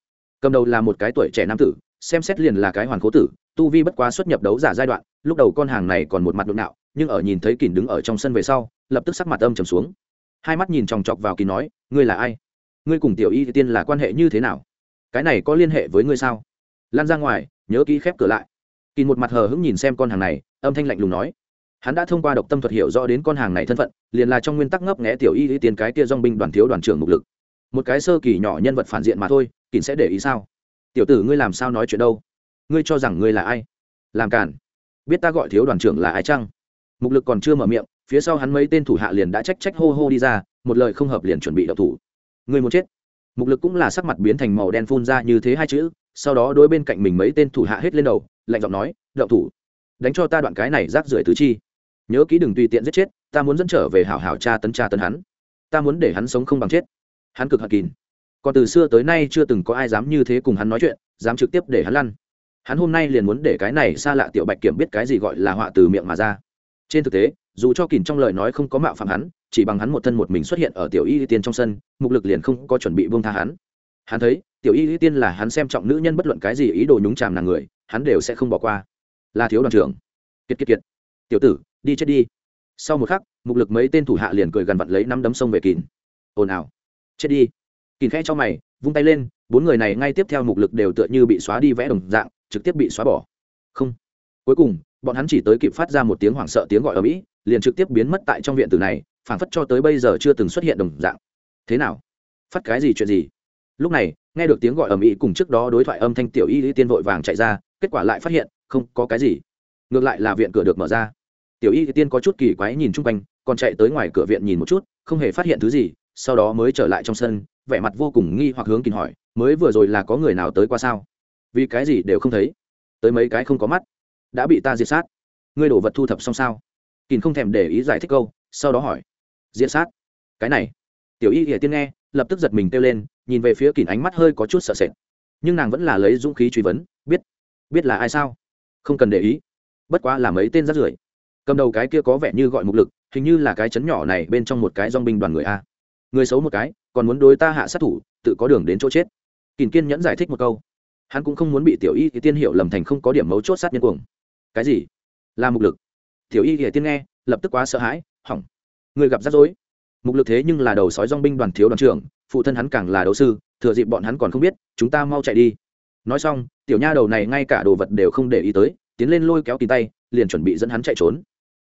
Cầm đầu là một cái tuổi trẻ nam tử, xem xét liền là cái hoàn cố tử, tu vi bất quá xuất nhập đấu giả giai đoạn, lúc đầu con hàng này còn một mặt đụng nạo nhưng ở nhìn thấy kỳn đứng ở trong sân về sau, lập tức sắc mặt âm trầm xuống. Hai mắt nhìn chòng chọc vào kỳ nói, ngươi là ai? Ngươi cùng tiểu y tiên là quan hệ như thế nào? Cái này có liên hệ với ngươi sao? Lan ra ngoài, nhớ kỹ khép cửa lại. Kỳ một mặt hờ hững nhìn xem con hàng này, âm thanh lạnh lùng nói hắn đã thông qua độc tâm thuật hiểu rõ đến con hàng này thân phận, liền là trong nguyên tắc ngấp nghẽ tiểu y y tiền cái kia dong binh đoàn thiếu đoàn trưởng mục lực. Một cái sơ kỳ nhỏ nhân vật phản diện mà thôi kín sẽ để ý sao? Tiểu tử ngươi làm sao nói chuyện đâu? Ngươi cho rằng ngươi là ai? Làm cản biết ta gọi thiếu đoàn trưởng là ai chăng? Mục lực còn chưa mở miệng, phía sau hắn mấy tên thủ hạ liền đã trách trách hô hô đi ra, một lời không hợp liền chuẩn bị đậu thủ. Ngươi muốn chết. Mục lực cũng là sắc mặt biến thành màu đen phun ra như thế hai chữ, sau đó đối bên cạnh mình mấy tên thủ hạ hết lên đầu, lạnh giọng nói, đậu thủ. Đánh cho ta đoạn cái này rác rưởi tứ chi nhớ kỹ đừng tùy tiện giết chết, ta muốn dẫn trở về hảo hảo cha tấn cha tấn hắn. Ta muốn để hắn sống không bằng chết. Hắn cực hận kín còn từ xưa tới nay chưa từng có ai dám như thế cùng hắn nói chuyện, dám trực tiếp để hắn lăn. Hắn hôm nay liền muốn để cái này xa lạ tiểu bạch kiểm biết cái gì gọi là họa từ miệng mà ra. Trên thực tế, dù cho kìm trong lời nói không có mạo phạm hắn, chỉ bằng hắn một thân một mình xuất hiện ở tiểu y tiên trong sân, mục lực liền không có chuẩn bị buông tha hắn. Hắn thấy, tiểu y tiên là hắn xem trọng nữ nhân bất luận cái gì ý đồ nhúng chàm nàng người, hắn đều sẽ không bỏ qua. Là thiếu đoàn trưởng. Kiệt kiệt kiệt. Tiểu tử đi chết đi. Sau một khắc, mục lực mấy tên thủ hạ liền cười gần vặn lấy năm đấm sông về kín. Ồn ào. Chết đi. Kín khẽ cho mày, vung tay lên, bốn người này ngay tiếp theo mục lực đều tựa như bị xóa đi vẽ đồng dạng, trực tiếp bị xóa bỏ. Không. Cuối cùng, bọn hắn chỉ tới kịp phát ra một tiếng hoảng sợ tiếng gọi ở mỹ, liền trực tiếp biến mất tại trong viện tử này, phảng phất cho tới bây giờ chưa từng xuất hiện đồng dạng. Thế nào? Phát cái gì chuyện gì? Lúc này, nghe được tiếng gọi ở mỹ cùng trước đó đối thoại âm thanh tiểu y lý tiên vội vàng chạy ra, kết quả lại phát hiện, không có cái gì. Ngược lại là viện cửa được mở ra tiểu y tiên có chút kỳ quái nhìn chung quanh, còn chạy tới ngoài cửa viện nhìn một chút, không hề phát hiện thứ gì, sau đó mới trở lại trong sân, vẻ mặt vô cùng nghi hoặc hướng kín hỏi, mới vừa rồi là có người nào tới qua sao? Vì cái gì đều không thấy. Tới mấy cái không có mắt. Đã bị ta diệt sát. Ngươi đổ vật thu thập xong sao? Kín không thèm để ý giải thích câu, sau đó hỏi, diệt sát? Cái này? Tiểu y hiển tiên nghe, lập tức giật mình kêu lên, nhìn về phía kín ánh mắt hơi có chút sợ sệt. Nhưng nàng vẫn là lấy dũng khí truy vấn, biết biết là ai sao? Không cần để ý. Bất quá là mấy tên rắt rưởi cầm đầu cái kia có vẻ như gọi mục lực, hình như là cái chấn nhỏ này bên trong một cái dong binh đoàn người a. Người xấu một cái, còn muốn đối ta hạ sát thủ, tự có đường đến chỗ chết. Kỳn kiên nhẫn giải thích một câu. Hắn cũng không muốn bị tiểu y thì tiên hiệu lầm thành không có điểm mấu chốt sát nhân cuồng. Cái gì? Là mục lực. Tiểu y thì tiên nghe, lập tức quá sợ hãi, hỏng. Người gặp rắc rối. Mục lực thế nhưng là đầu sói dong binh đoàn thiếu đoàn trưởng, phụ thân hắn càng là đấu sư, thừa dịp bọn hắn còn không biết, chúng ta mau chạy đi. Nói xong, tiểu nha đầu này ngay cả đồ vật đều không để ý tới, tiến lên lôi kéo kỳ tay, liền chuẩn bị dẫn hắn chạy trốn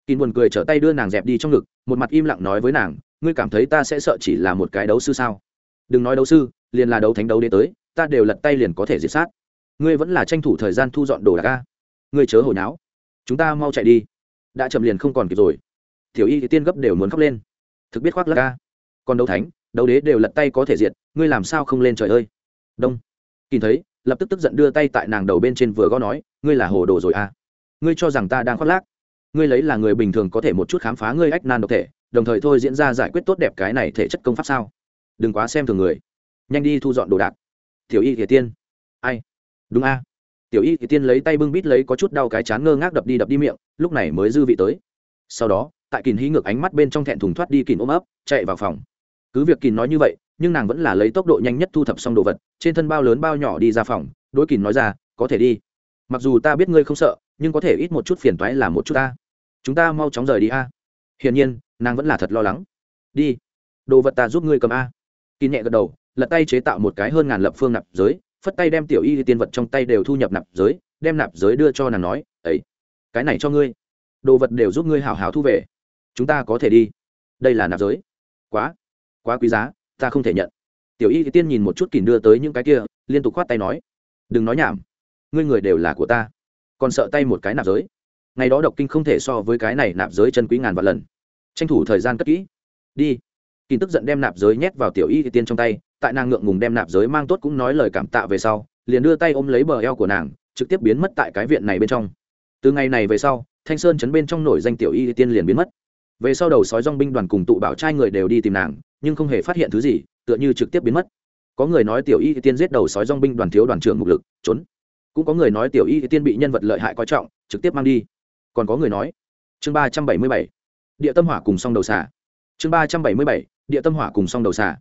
kỳ buồn cười trở tay đưa nàng dẹp đi trong ngực, một mặt im lặng nói với nàng, ngươi cảm thấy ta sẽ sợ chỉ là một cái đấu sư sao? Đừng nói đấu sư, liền là đấu thánh đấu đế tới, ta đều lật tay liền có thể diệt sát. Ngươi vẫn là tranh thủ thời gian thu dọn đồ đạc a. Ngươi chớ hồi náo. Chúng ta mau chạy đi. Đã chậm liền không còn kịp rồi. Tiểu y thì tiên gấp đều muốn khóc lên. Thực biết khoác lắc ca còn đấu thánh, đấu đế đều lật tay có thể diệt, ngươi làm sao không lên trời ơi? Đông. Kỳ thấy, lập tức tức giận đưa tay tại nàng đầu bên trên vừa gõ nói, ngươi là hồ đồ rồi à ngươi cho rằng ta đang khoác lác? Ngươi lấy là người bình thường có thể một chút khám phá ngươi ách nan độc thể, đồng thời thôi diễn ra giải quyết tốt đẹp cái này thể chất công pháp sao? Đừng quá xem thường người. Nhanh đi thu dọn đồ đạc. Tiểu y thiệt tiên. Ai? Đúng a. Tiểu y thiệt tiên lấy tay bưng bít lấy có chút đau cái chán ngơ ngác đập đi đập đi miệng, lúc này mới dư vị tới. Sau đó, tại kìn hí ngược ánh mắt bên trong thẹn thùng thoát đi kìn ôm ấp, chạy vào phòng. Cứ việc kìn nói như vậy, nhưng nàng vẫn là lấy tốc độ nhanh nhất thu thập xong đồ vật, trên thân bao lớn bao nhỏ đi ra phòng, đối kìn nói ra, có thể đi. Mặc dù ta biết ngươi không sợ, nhưng có thể ít một chút phiền toái là một chút ta chúng ta mau chóng rời đi a. Hiển nhiên, nàng vẫn là thật lo lắng. Đi. Đồ vật ta giúp ngươi cầm a. Kỳ nhẹ gật đầu, lật tay chế tạo một cái hơn ngàn lập phương nạp giới, phất tay đem tiểu y tiên vật trong tay đều thu nhập nạp giới, đem nạp giới đưa cho nàng nói, ấy, cái này cho ngươi. Đồ vật đều giúp ngươi hảo hảo thu về. Chúng ta có thể đi. Đây là nạp giới. Quá quá quý giá, ta không thể nhận. Tiểu y tiên nhìn một chút kìm đưa tới những cái kia, liên tục khoát tay nói, đừng nói nhảm. Ngươi người đều là của ta. Còn sợ tay một cái nạp giới ngày đó độc kinh không thể so với cái này nạp giới chân quý ngàn vạn lần. Tranh thủ thời gian cất kỹ. Đi. Kỳ tức giận đem nạp giới nhét vào tiểu y tiên trong tay, tại nàng ngượng ngùng đem nạp giới mang tốt cũng nói lời cảm tạ về sau, liền đưa tay ôm lấy bờ eo của nàng, trực tiếp biến mất tại cái viện này bên trong. Từ ngày này về sau, thanh sơn chấn bên trong nổi danh tiểu y tiên liền biến mất. Về sau đầu sói dong binh đoàn cùng tụ bảo trai người đều đi tìm nàng, nhưng không hề phát hiện thứ gì, tựa như trực tiếp biến mất. Có người nói tiểu y tiên giết đầu sói dong binh đoàn thiếu đoàn trưởng mục lực, trốn. Cũng có người nói tiểu y tiên bị nhân vật lợi hại coi trọng, trực tiếp mang đi còn có người nói. Chương ba trăm bảy mươi bảy, địa tâm hỏa cùng song đầu xà. Chương ba trăm bảy mươi bảy, địa tâm hỏa cùng song đầu xà.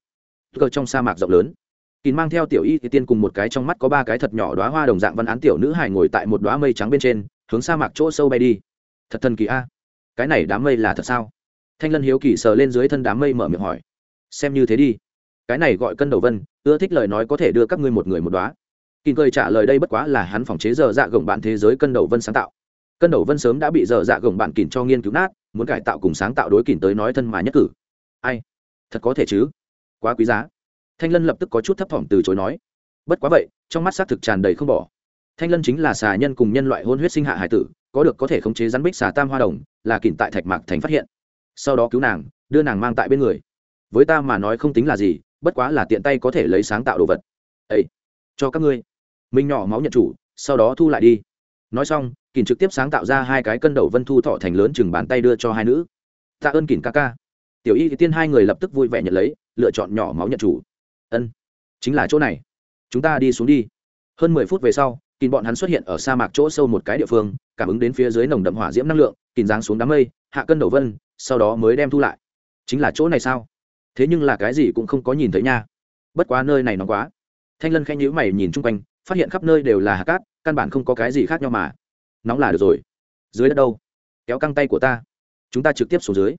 Cờ trong sa mạc rộng lớn. Kín mang theo tiểu y thì tiên cùng một cái trong mắt có ba cái thật nhỏ đoá hoa đồng dạng văn án tiểu nữ hải ngồi tại một đoá mây trắng bên trên, hướng sa mạc chỗ sâu bay đi. Thật thần kỳ a. Cái này đám mây là thật sao? Thanh lân hiếu kỳ sờ lên dưới thân đám mây mở miệng hỏi. Xem như thế đi. Cái này gọi cân đầu vân, ưa thích lời nói có thể đưa các ngươi một người một đoá kín cười trả lời đây bất quá là hắn phòng chế giờ dạ gồng bạn thế giới cân đầu vân sáng tạo cân đầu vân sớm đã bị dở dạ gồng bạn kìn cho nghiên cứu nát, muốn cải tạo cùng sáng tạo đối kìn tới nói thân mà nhất cử. Ai? Thật có thể chứ? Quá quý giá. Thanh lân lập tức có chút thấp thỏm từ chối nói. Bất quá vậy, trong mắt xác thực tràn đầy không bỏ. Thanh lân chính là xà nhân cùng nhân loại hôn huyết sinh hạ hải tử, có được có thể khống chế rắn bích xà tam hoa đồng, là kìn tại thạch mạc thành phát hiện. Sau đó cứu nàng, đưa nàng mang tại bên người. Với ta mà nói không tính là gì, bất quá là tiện tay có thể lấy sáng tạo đồ vật. Ấy cho các ngươi. Minh nhỏ máu nhận chủ, sau đó thu lại đi. Nói xong kỳn trực tiếp sáng tạo ra hai cái cân đầu vân thu thọ thành lớn chừng bàn tay đưa cho hai nữ. Tạ ơn kỳn ca ca. Tiểu y thì tiên hai người lập tức vui vẻ nhận lấy, lựa chọn nhỏ máu nhận chủ. Ân, chính là chỗ này. Chúng ta đi xuống đi. Hơn mười phút về sau, kìn bọn hắn xuất hiện ở sa mạc chỗ sâu một cái địa phương, cảm ứng đến phía dưới nồng đậm hỏa diễm năng lượng, kìn giáng xuống đám mây, hạ cân đầu vân, sau đó mới đem thu lại. Chính là chỗ này sao? Thế nhưng là cái gì cũng không có nhìn thấy nha. Bất quá nơi này nóng quá. Thanh lân khanh nhữ mày nhìn chung quanh, phát hiện khắp nơi đều là hạt cát, căn bản không có cái gì khác nhau mà nóng là được rồi. Dưới đất đâu? Kéo căng tay của ta. Chúng ta trực tiếp xuống dưới.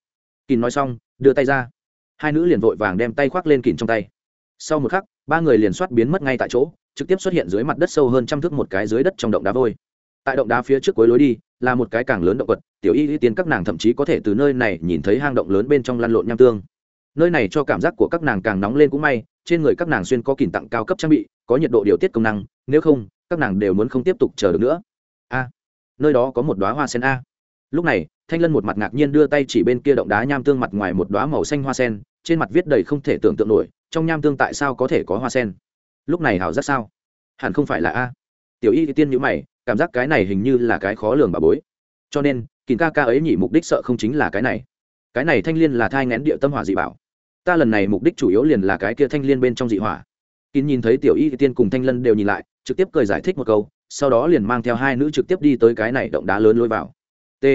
Kín nói xong, đưa tay ra. Hai nữ liền vội vàng đem tay khoác lên kín trong tay. Sau một khắc, ba người liền soát biến mất ngay tại chỗ, trực tiếp xuất hiện dưới mặt đất sâu hơn trăm thước một cái dưới đất trong động đá vôi. Tại động đá phía trước cuối lối đi, là một cái càng lớn động vật, tiểu y y tiến các nàng thậm chí có thể từ nơi này nhìn thấy hang động lớn bên trong lăn lộn nham tương. Nơi này cho cảm giác của các nàng càng nóng lên cũng may, trên người các nàng xuyên có kìm tặng cao cấp trang bị, có nhiệt độ điều tiết công năng, nếu không, các nàng đều muốn không tiếp tục chờ được nữa nơi đó có một đoá hoa sen a. Lúc này, thanh lân một mặt ngạc nhiên đưa tay chỉ bên kia động đá nham tương mặt ngoài một đoá màu xanh hoa sen, trên mặt viết đầy không thể tưởng tượng nổi, trong nham tương tại sao có thể có hoa sen? Lúc này hảo rất sao? Hẳn không phải là a. Tiểu y tiên nhữ mày, cảm giác cái này hình như là cái khó lường bà bối. Cho nên kìm ca ca ấy nhỉ mục đích sợ không chính là cái này. Cái này thanh l i ê n là thai ngén địa tâm hỏa dị bảo. Ta lần này mục đích chủ yếu liền là cái kia thanh l i ê n bên trong dị hỏa. Kín nhìn thấy tiểu y tiên cùng thanh lân đều nhìn lại, trực tiếp cười giải thích một câu sau đó liền mang theo hai nữ trực tiếp đi tới cái này động đá lớn lôi vào. T.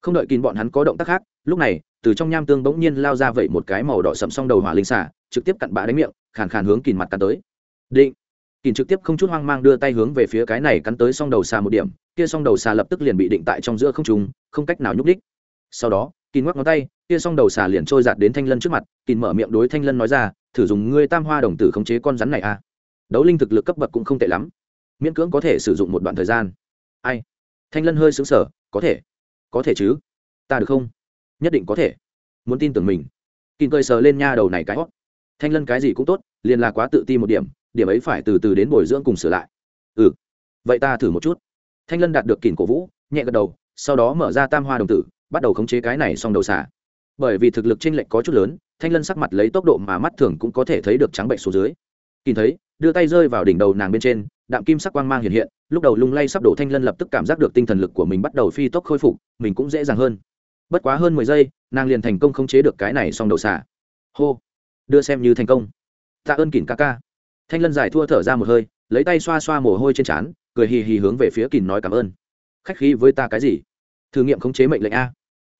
Không đợi kín bọn hắn có động tác khác, lúc này, từ trong nham tương bỗng nhiên lao ra vậy một cái màu đỏ sậm xong đầu hỏa linh xả trực tiếp cặn bã đánh miệng, khàn khàn hướng kín mặt cắn tới. Định. Kìn trực tiếp không chút hoang mang đưa tay hướng về phía cái này cắn tới s đầu xà một điểm, kia s đầu xà lập tức liền bị định tại trong giữa không trùng không cách nào nhúc đích sau đó kìn ngoắc ngón tay, kia s đầu xà liền trôi giạt đến thanh lân trước mặt kìn mở miệng đối thanh lân nói ra, thử dùng ngươi tam hoa đồng tử khống chế con rắn này a à. đấu linh thực lực cấp bậc cũng không tệ lắm miễn cưỡng có thể sử dụng một đoạn thời gian. Ai? Thanh lân hơi xứng sở có thể. Có thể chứ? Ta được không? Nhất định có thể. Muốn tin tưởng mình. Kìm cười sờ lên nha đầu này cái hót thanh lân cái gì cũng tốt, liền là quá tự ti một điểm điểm ấy phải từ từ đến bồi dưỡng cùng sửa lại. Ừ. Vậy ta thử một chút. Thanh lân đạt được kìm cổ vũ, nhẹ gật đầu, sau đó mở ra tam hoa đồng tử, bắt đầu khống chế cái này xong đầu xả bởi vì thực lực t r ê n lệch có chút lớn, thanh lân sắc mặt lấy tốc độ mà mắt thường cũng có thể thấy được trắng bệnh số dưới. Kìm thấy, đưa tay rơi vào đỉnh đầu nàng bên trên đạm kim sắc quang mang hiện hiện, lúc đầu lung lay sắp đổ thanh lân lập tức cảm giác được tinh thần lực của mình bắt đầu phi tốc khôi phục, mình cũng dễ dàng hơn. Bất quá hơn mười giây, nàng liền thành công khống chế được cái này xong đầu xả hô! Đưa xem như thành công. Tạ ơn kìn ca ca. Thanh lân giải thua thở ra một hơi, lấy tay xoa xoa mồ hôi trên trán, cười hì hì hướng về phía kìn nói cảm ơn. Khách khí với ta cái gì? Thử nghiệm khống chế mệnh lệnh a.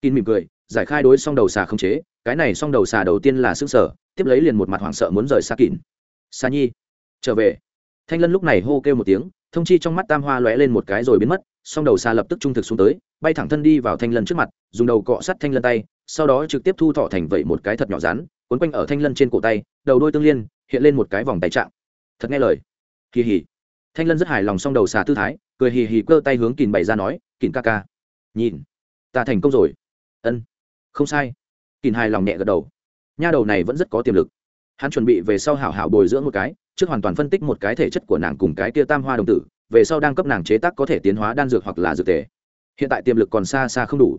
Kìn mỉm cười, giải khai đối xong đầu xà khống chế, cái này xong đầu xà đầu tiên là sức sở tiếp lấy liền một mặt hoảng sợ muốn rời xa kìn xa nhi, trở về thanh lân lúc này hô kêu một tiếng, thông chi trong mắt tam hoa lóe lên một cái rồi biến mất, song đầu xa lập tức trung thực xuống tới, bay thẳng thân đi vào thanh lân trước mặt, dùng đầu cọ sắt thanh lân tay, sau đó trực tiếp thu thọ thành vậy một cái thật nhỏ rán quấn quanh ở thanh lân trên cổ tay, đầu đôi tương liên, hiện lên một cái vòng tay trạng. Thật nghe lời. Kỳ hỉ thanh lân rất hài lòng song đầu xà tư thái, cười hì hì cơ tay hướng kìn bày ra nói, kìn ca ca, nhìn, ta thành công rồi. Ân, không sai. Kìn hài lòng nhẹ gật đầu. Nha đầu này vẫn rất có tiềm lực hắn chuẩn bị về sau hảo hảo bồi dưỡng một cái trước hoàn toàn phân tích một cái thể chất của nàng cùng cái tia tam hoa đồng tử về sau đang cấp nàng chế tác có thể tiến hóa đan dược hoặc là dược tề. Hiện tại tiềm lực còn xa xa không đủ.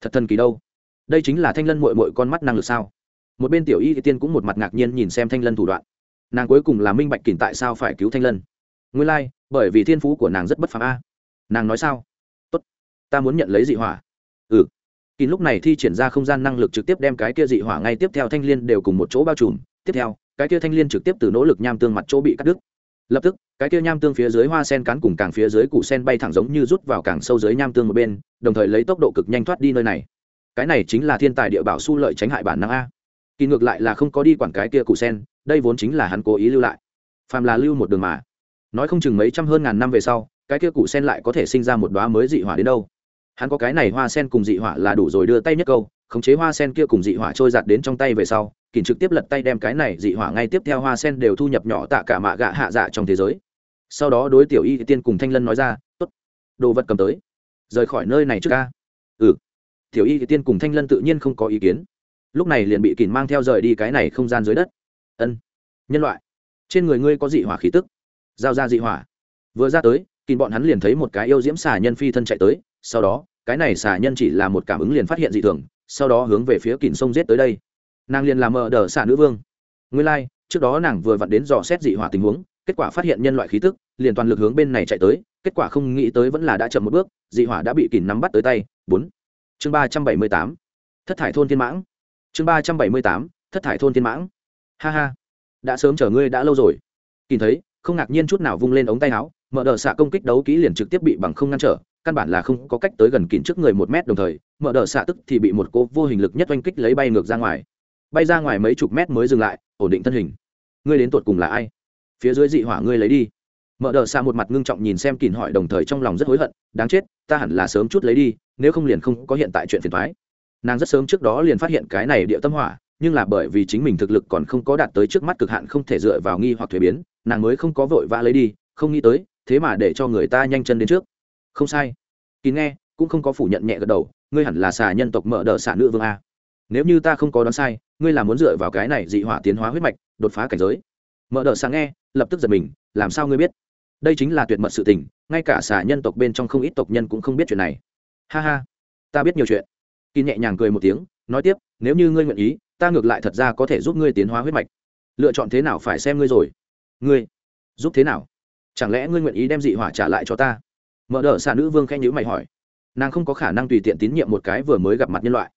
Thật thần kỳ đâu. Đây chính là thanh lân mội mội con mắt năng lực sao? Một bên tiểu y tiên cũng một mặt ngạc nhiên nhìn xem thanh lân thủ đoạn. Nàng cuối cùng là minh bạch kỳn tại sao phải cứu thanh lân. Nguyên lai、like, bởi vì thiên phú của nàng rất bất phàm a. Nàng nói sao? Tốt ta muốn nhận lấy dị hỏa. Ừ. Kỳn lúc này thi triển ra không gian năng lực trực tiếp đem cái kia dị hỏa ngay tiếp theo thanh l i ê n đều cùng một chỗ bao trùm tiếp theo, cái kia thanh l i ê n trực tiếp từ nỗ lực nham tương mặt chỗ bị cắt đứt. Lập tức, cái kia nham tương phía dưới hoa sen cán cùng càng phía dưới củ sen bay thẳng giống như rút vào càng sâu dưới nham tương một bên, đồng thời lấy tốc độ cực nhanh thoát đi nơi này. Cái này chính là thiên tài địa bảo su lợi tránh hại bản năng a. Kỳ ngược lại là không có đi quản cái kia củ sen, đây vốn chính là hắn cố ý lưu lại. Phàm là lưu một đường mà. Nói không chừng mấy trăm hơn ngàn năm về sau, cái kia củ sen lại có thể sinh ra một đoá mới dị hỏa đến đâu. Hắn có cái này hoa sen cùng dị hỏa là đủ rồi đưa tay nhất câu khống chế hoa sen kia cùng dị hỏa trôi giạt đến trong tay về sau kỳn trực tiếp lật tay đem cái này dị hỏa ngay tiếp theo hoa sen đều thu nhập nhỏ tạ cả mạ gạ hạ dạ trong thế giới. Sau đó đối tiểu y tiên cùng thanh lân nói ra, tốt, đồ vật cầm tới, rời khỏi nơi này trước ca. Ừ. Tiểu y tiên cùng thanh lân tự nhiên không có ý kiến. Lúc này liền bị kỳn mang theo rời đi cái này không gian dưới đất. Ân, nhân loại, trên người ngươi có dị hỏa khí tức. Giao ra dị hỏa. Vừa ra tới kìm bọn hắn liền thấy một cái yêu diễm xà nhân phi thân chạy tới, sau đó, cái này xà nhân chỉ là một cảm ứng liền phát hiện dị thường sau đó hướng về phía kỉnh sông giết tới đây. Nàng liền làm mờ đờ xạ nữ vương. Nguyên lai、like, trước đó nàng vừa vặn đến dò xét dị hỏa tình huống kết quả phát hiện nhân loại khí tức liền toàn lực hướng bên này chạy tới kết quả không nghĩ tới vẫn là đã chậm một bước dị hỏa đã bị kỉnh nắm bắt tới tay. Bốn. Chương ba trăm bảy mươi tám. Thất thải thôn thiên mãng. Chương ba trăm bảy mươi tám. Thất thải thôn thiên mãng. Ha ha. Đã sớm chờ ngươi đã lâu rồi. Kìm thấy không ngạc nhiên chút nào vung lên ống tay áo mở đờ xạ công kích đấu kỹ liền trực tiếp bị bằng không ngăn trở căn bản là không có cách tới gần kín trước người một mét đồng thời, mở đờ xạ tức thì bị một cô vô hình lực nhất oanh kích lấy bay ngược ra ngoài. Bay ra ngoài mấy chục mét mới dừng lại, ổn định thân hình. Ngươi đến tột cùng là ai? Phía dưới dị hỏa ngươi lấy đi. Mở đờ xạ một mặt ngưng trọng nhìn xem kín hỏi đồng thời trong lòng rất hối hận, đáng chết, ta hẳn là sớm chút lấy đi, nếu không liền không có hiện tại chuyện phiền thoái nàng rất sớm trước đó liền phát hiện cái này địa tâm hỏa, nhưng là bởi vì chính mình thực lực còn không có đạt tới trước mắt cực hạn không thể dựa vào nghi hoặc thuế biến, nàng mới không có vội vã lấy đi, không nghĩ tới, thế mà để cho người ta nhanh chân đến trước không sai. Kín nghe, cũng không có phủ nhận nhẹ gật đầu, ngươi hẳn là xà nhân tộc mở đờ xả nữ vương a. Nếu như ta không có đoán sai, ngươi là muốn dựa vào cái này dị hỏa tiến hóa huyết mạch, đột phá cảnh giới. Mở đờ xả nghe, lập tức giật mình, làm sao ngươi biết? Đây chính là tuyệt mật sự tình, ngay cả xà nhân tộc bên trong không ít tộc nhân cũng không biết chuyện này. Ha ha, ta biết nhiều chuyện. Kín nhẹ nhàng cười một tiếng, nói tiếp, nếu như ngươi nguyện ý, ta ngược lại thật ra có thể giúp ngươi tiến hóa huyết mạch. Lựa chọn thế nào phải xem ngươi rồi. Ngươi, giúp thế nào? Chẳng lẽ ngươi nguyện ý đem dị hỏa trả lại cho ta? Mở đ ợ xạ nữ vương khen nhữ mày hỏi. Nàng không có khả năng tùy tiện tín nhiệm một cái vừa mới gặp mặt nhân loại.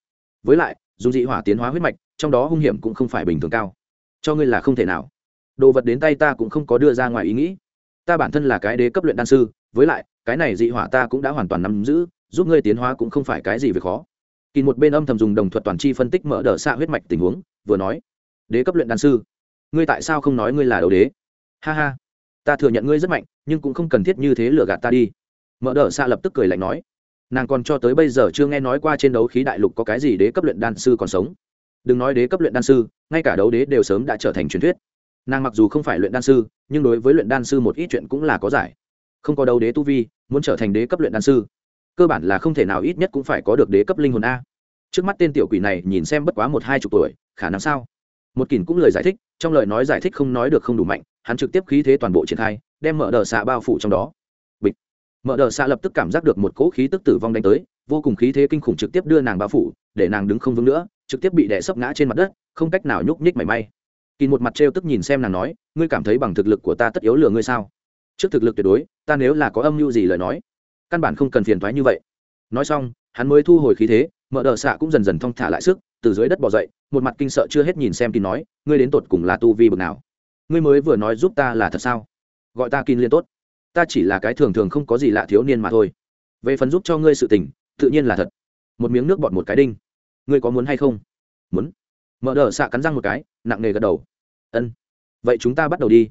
Với lại dùng dị hỏa tiến hóa huyết mạch, trong đó hung hiểm cũng không phải bình thường cao. Cho ngươi là không thể nào. Đồ vật đến tay ta cũng không có đưa ra ngoài ý nghĩ. Ta bản thân là cái đế cấp luyện đan sư, với lại, cái này dị hỏa ta cũng đã hoàn toàn nắm giữ, giúp ngươi tiến hóa cũng không phải cái gì về khó. Kỳ một bên âm thầm dùng đồng thuật toàn chi phân tích mở đ ợ xạ huyết mạch tình huống, vừa nói, đế cấp luyện đan sư, ngươi tại sao không nói ngươi là đầu đế? Ha ha, ta thừa nhận ngươi rất mạnh, nhưng cũng không cần thiết như thế lừa gạt ta đi mở đ ợ xạ lập tức cười lạnh nói, nàng còn cho tới bây giờ chưa nghe nói qua trên đấu khí đại lục có cái gì đế cấp luyện đan sư còn sống. Đừng nói đế cấp luyện đan sư, ngay cả đấu đế đều sớm đã trở thành truyền thuyết. Nàng mặc dù không phải luyện đan sư, nhưng đối với luyện đan sư một ít chuyện cũng là có giải. Không có đấu đế tu vi, muốn trở thành đế cấp luyện đan sư, cơ bản là không thể nào ít nhất cũng phải có được đế cấp linh hồn a. Trước mắt tên tiểu quỷ này nhìn xem bất quá một hai chục tuổi, khả năng sao? Một kỳn cũng lời giải thích, trong lời nói giải thích không nói được không đủ mạnh, hắn trực tiếp khí thế toàn bộ triển khai, đem mở đờ xạ bao phủ trong đó mở đờ xạ lập tức cảm giác được một cỗ khí tức tử vong đánh tới, vô cùng khí thế kinh khủng trực tiếp đưa nàng bao phủ, để nàng đứng không vững nữa, trực tiếp bị đè sấp ngã trên mặt đất, không cách nào nhúc nhích mảy may. Kỳ một mặt trêu tức nhìn xem nàng nói, ngươi cảm thấy bằng thực lực của ta tất yếu lừa ngươi sao? Trước thực lực tuyệt đối, ta nếu là có âm mưu gì lời nói, căn bản không cần phiền thoái như vậy. Nói xong, hắn mới thu hồi khí thế mở đờ xạ cũng dần dần thong thả lại sức, từ dưới đất bỏ dậy, một mặt kinh sợ chưa hết nhìn xem kỳ nói, ngươi đến tột cùng là tu vi bực nào? Ngươi mới vừa nói giúp ta là thật sao? Gọi ta kin liên tốt ta chỉ là cái thường thường không có gì lạ thiếu niên mà thôi. Về phần giúp cho ngươi sự tình, tự nhiên là thật. Một miếng nước bọt một cái đinh. Ngươi có muốn hay không? Muốn. Mở đờ xạ cắn răng một cái, nặng nề gật đầu. Ân. Vậy chúng ta bắt đầu đi.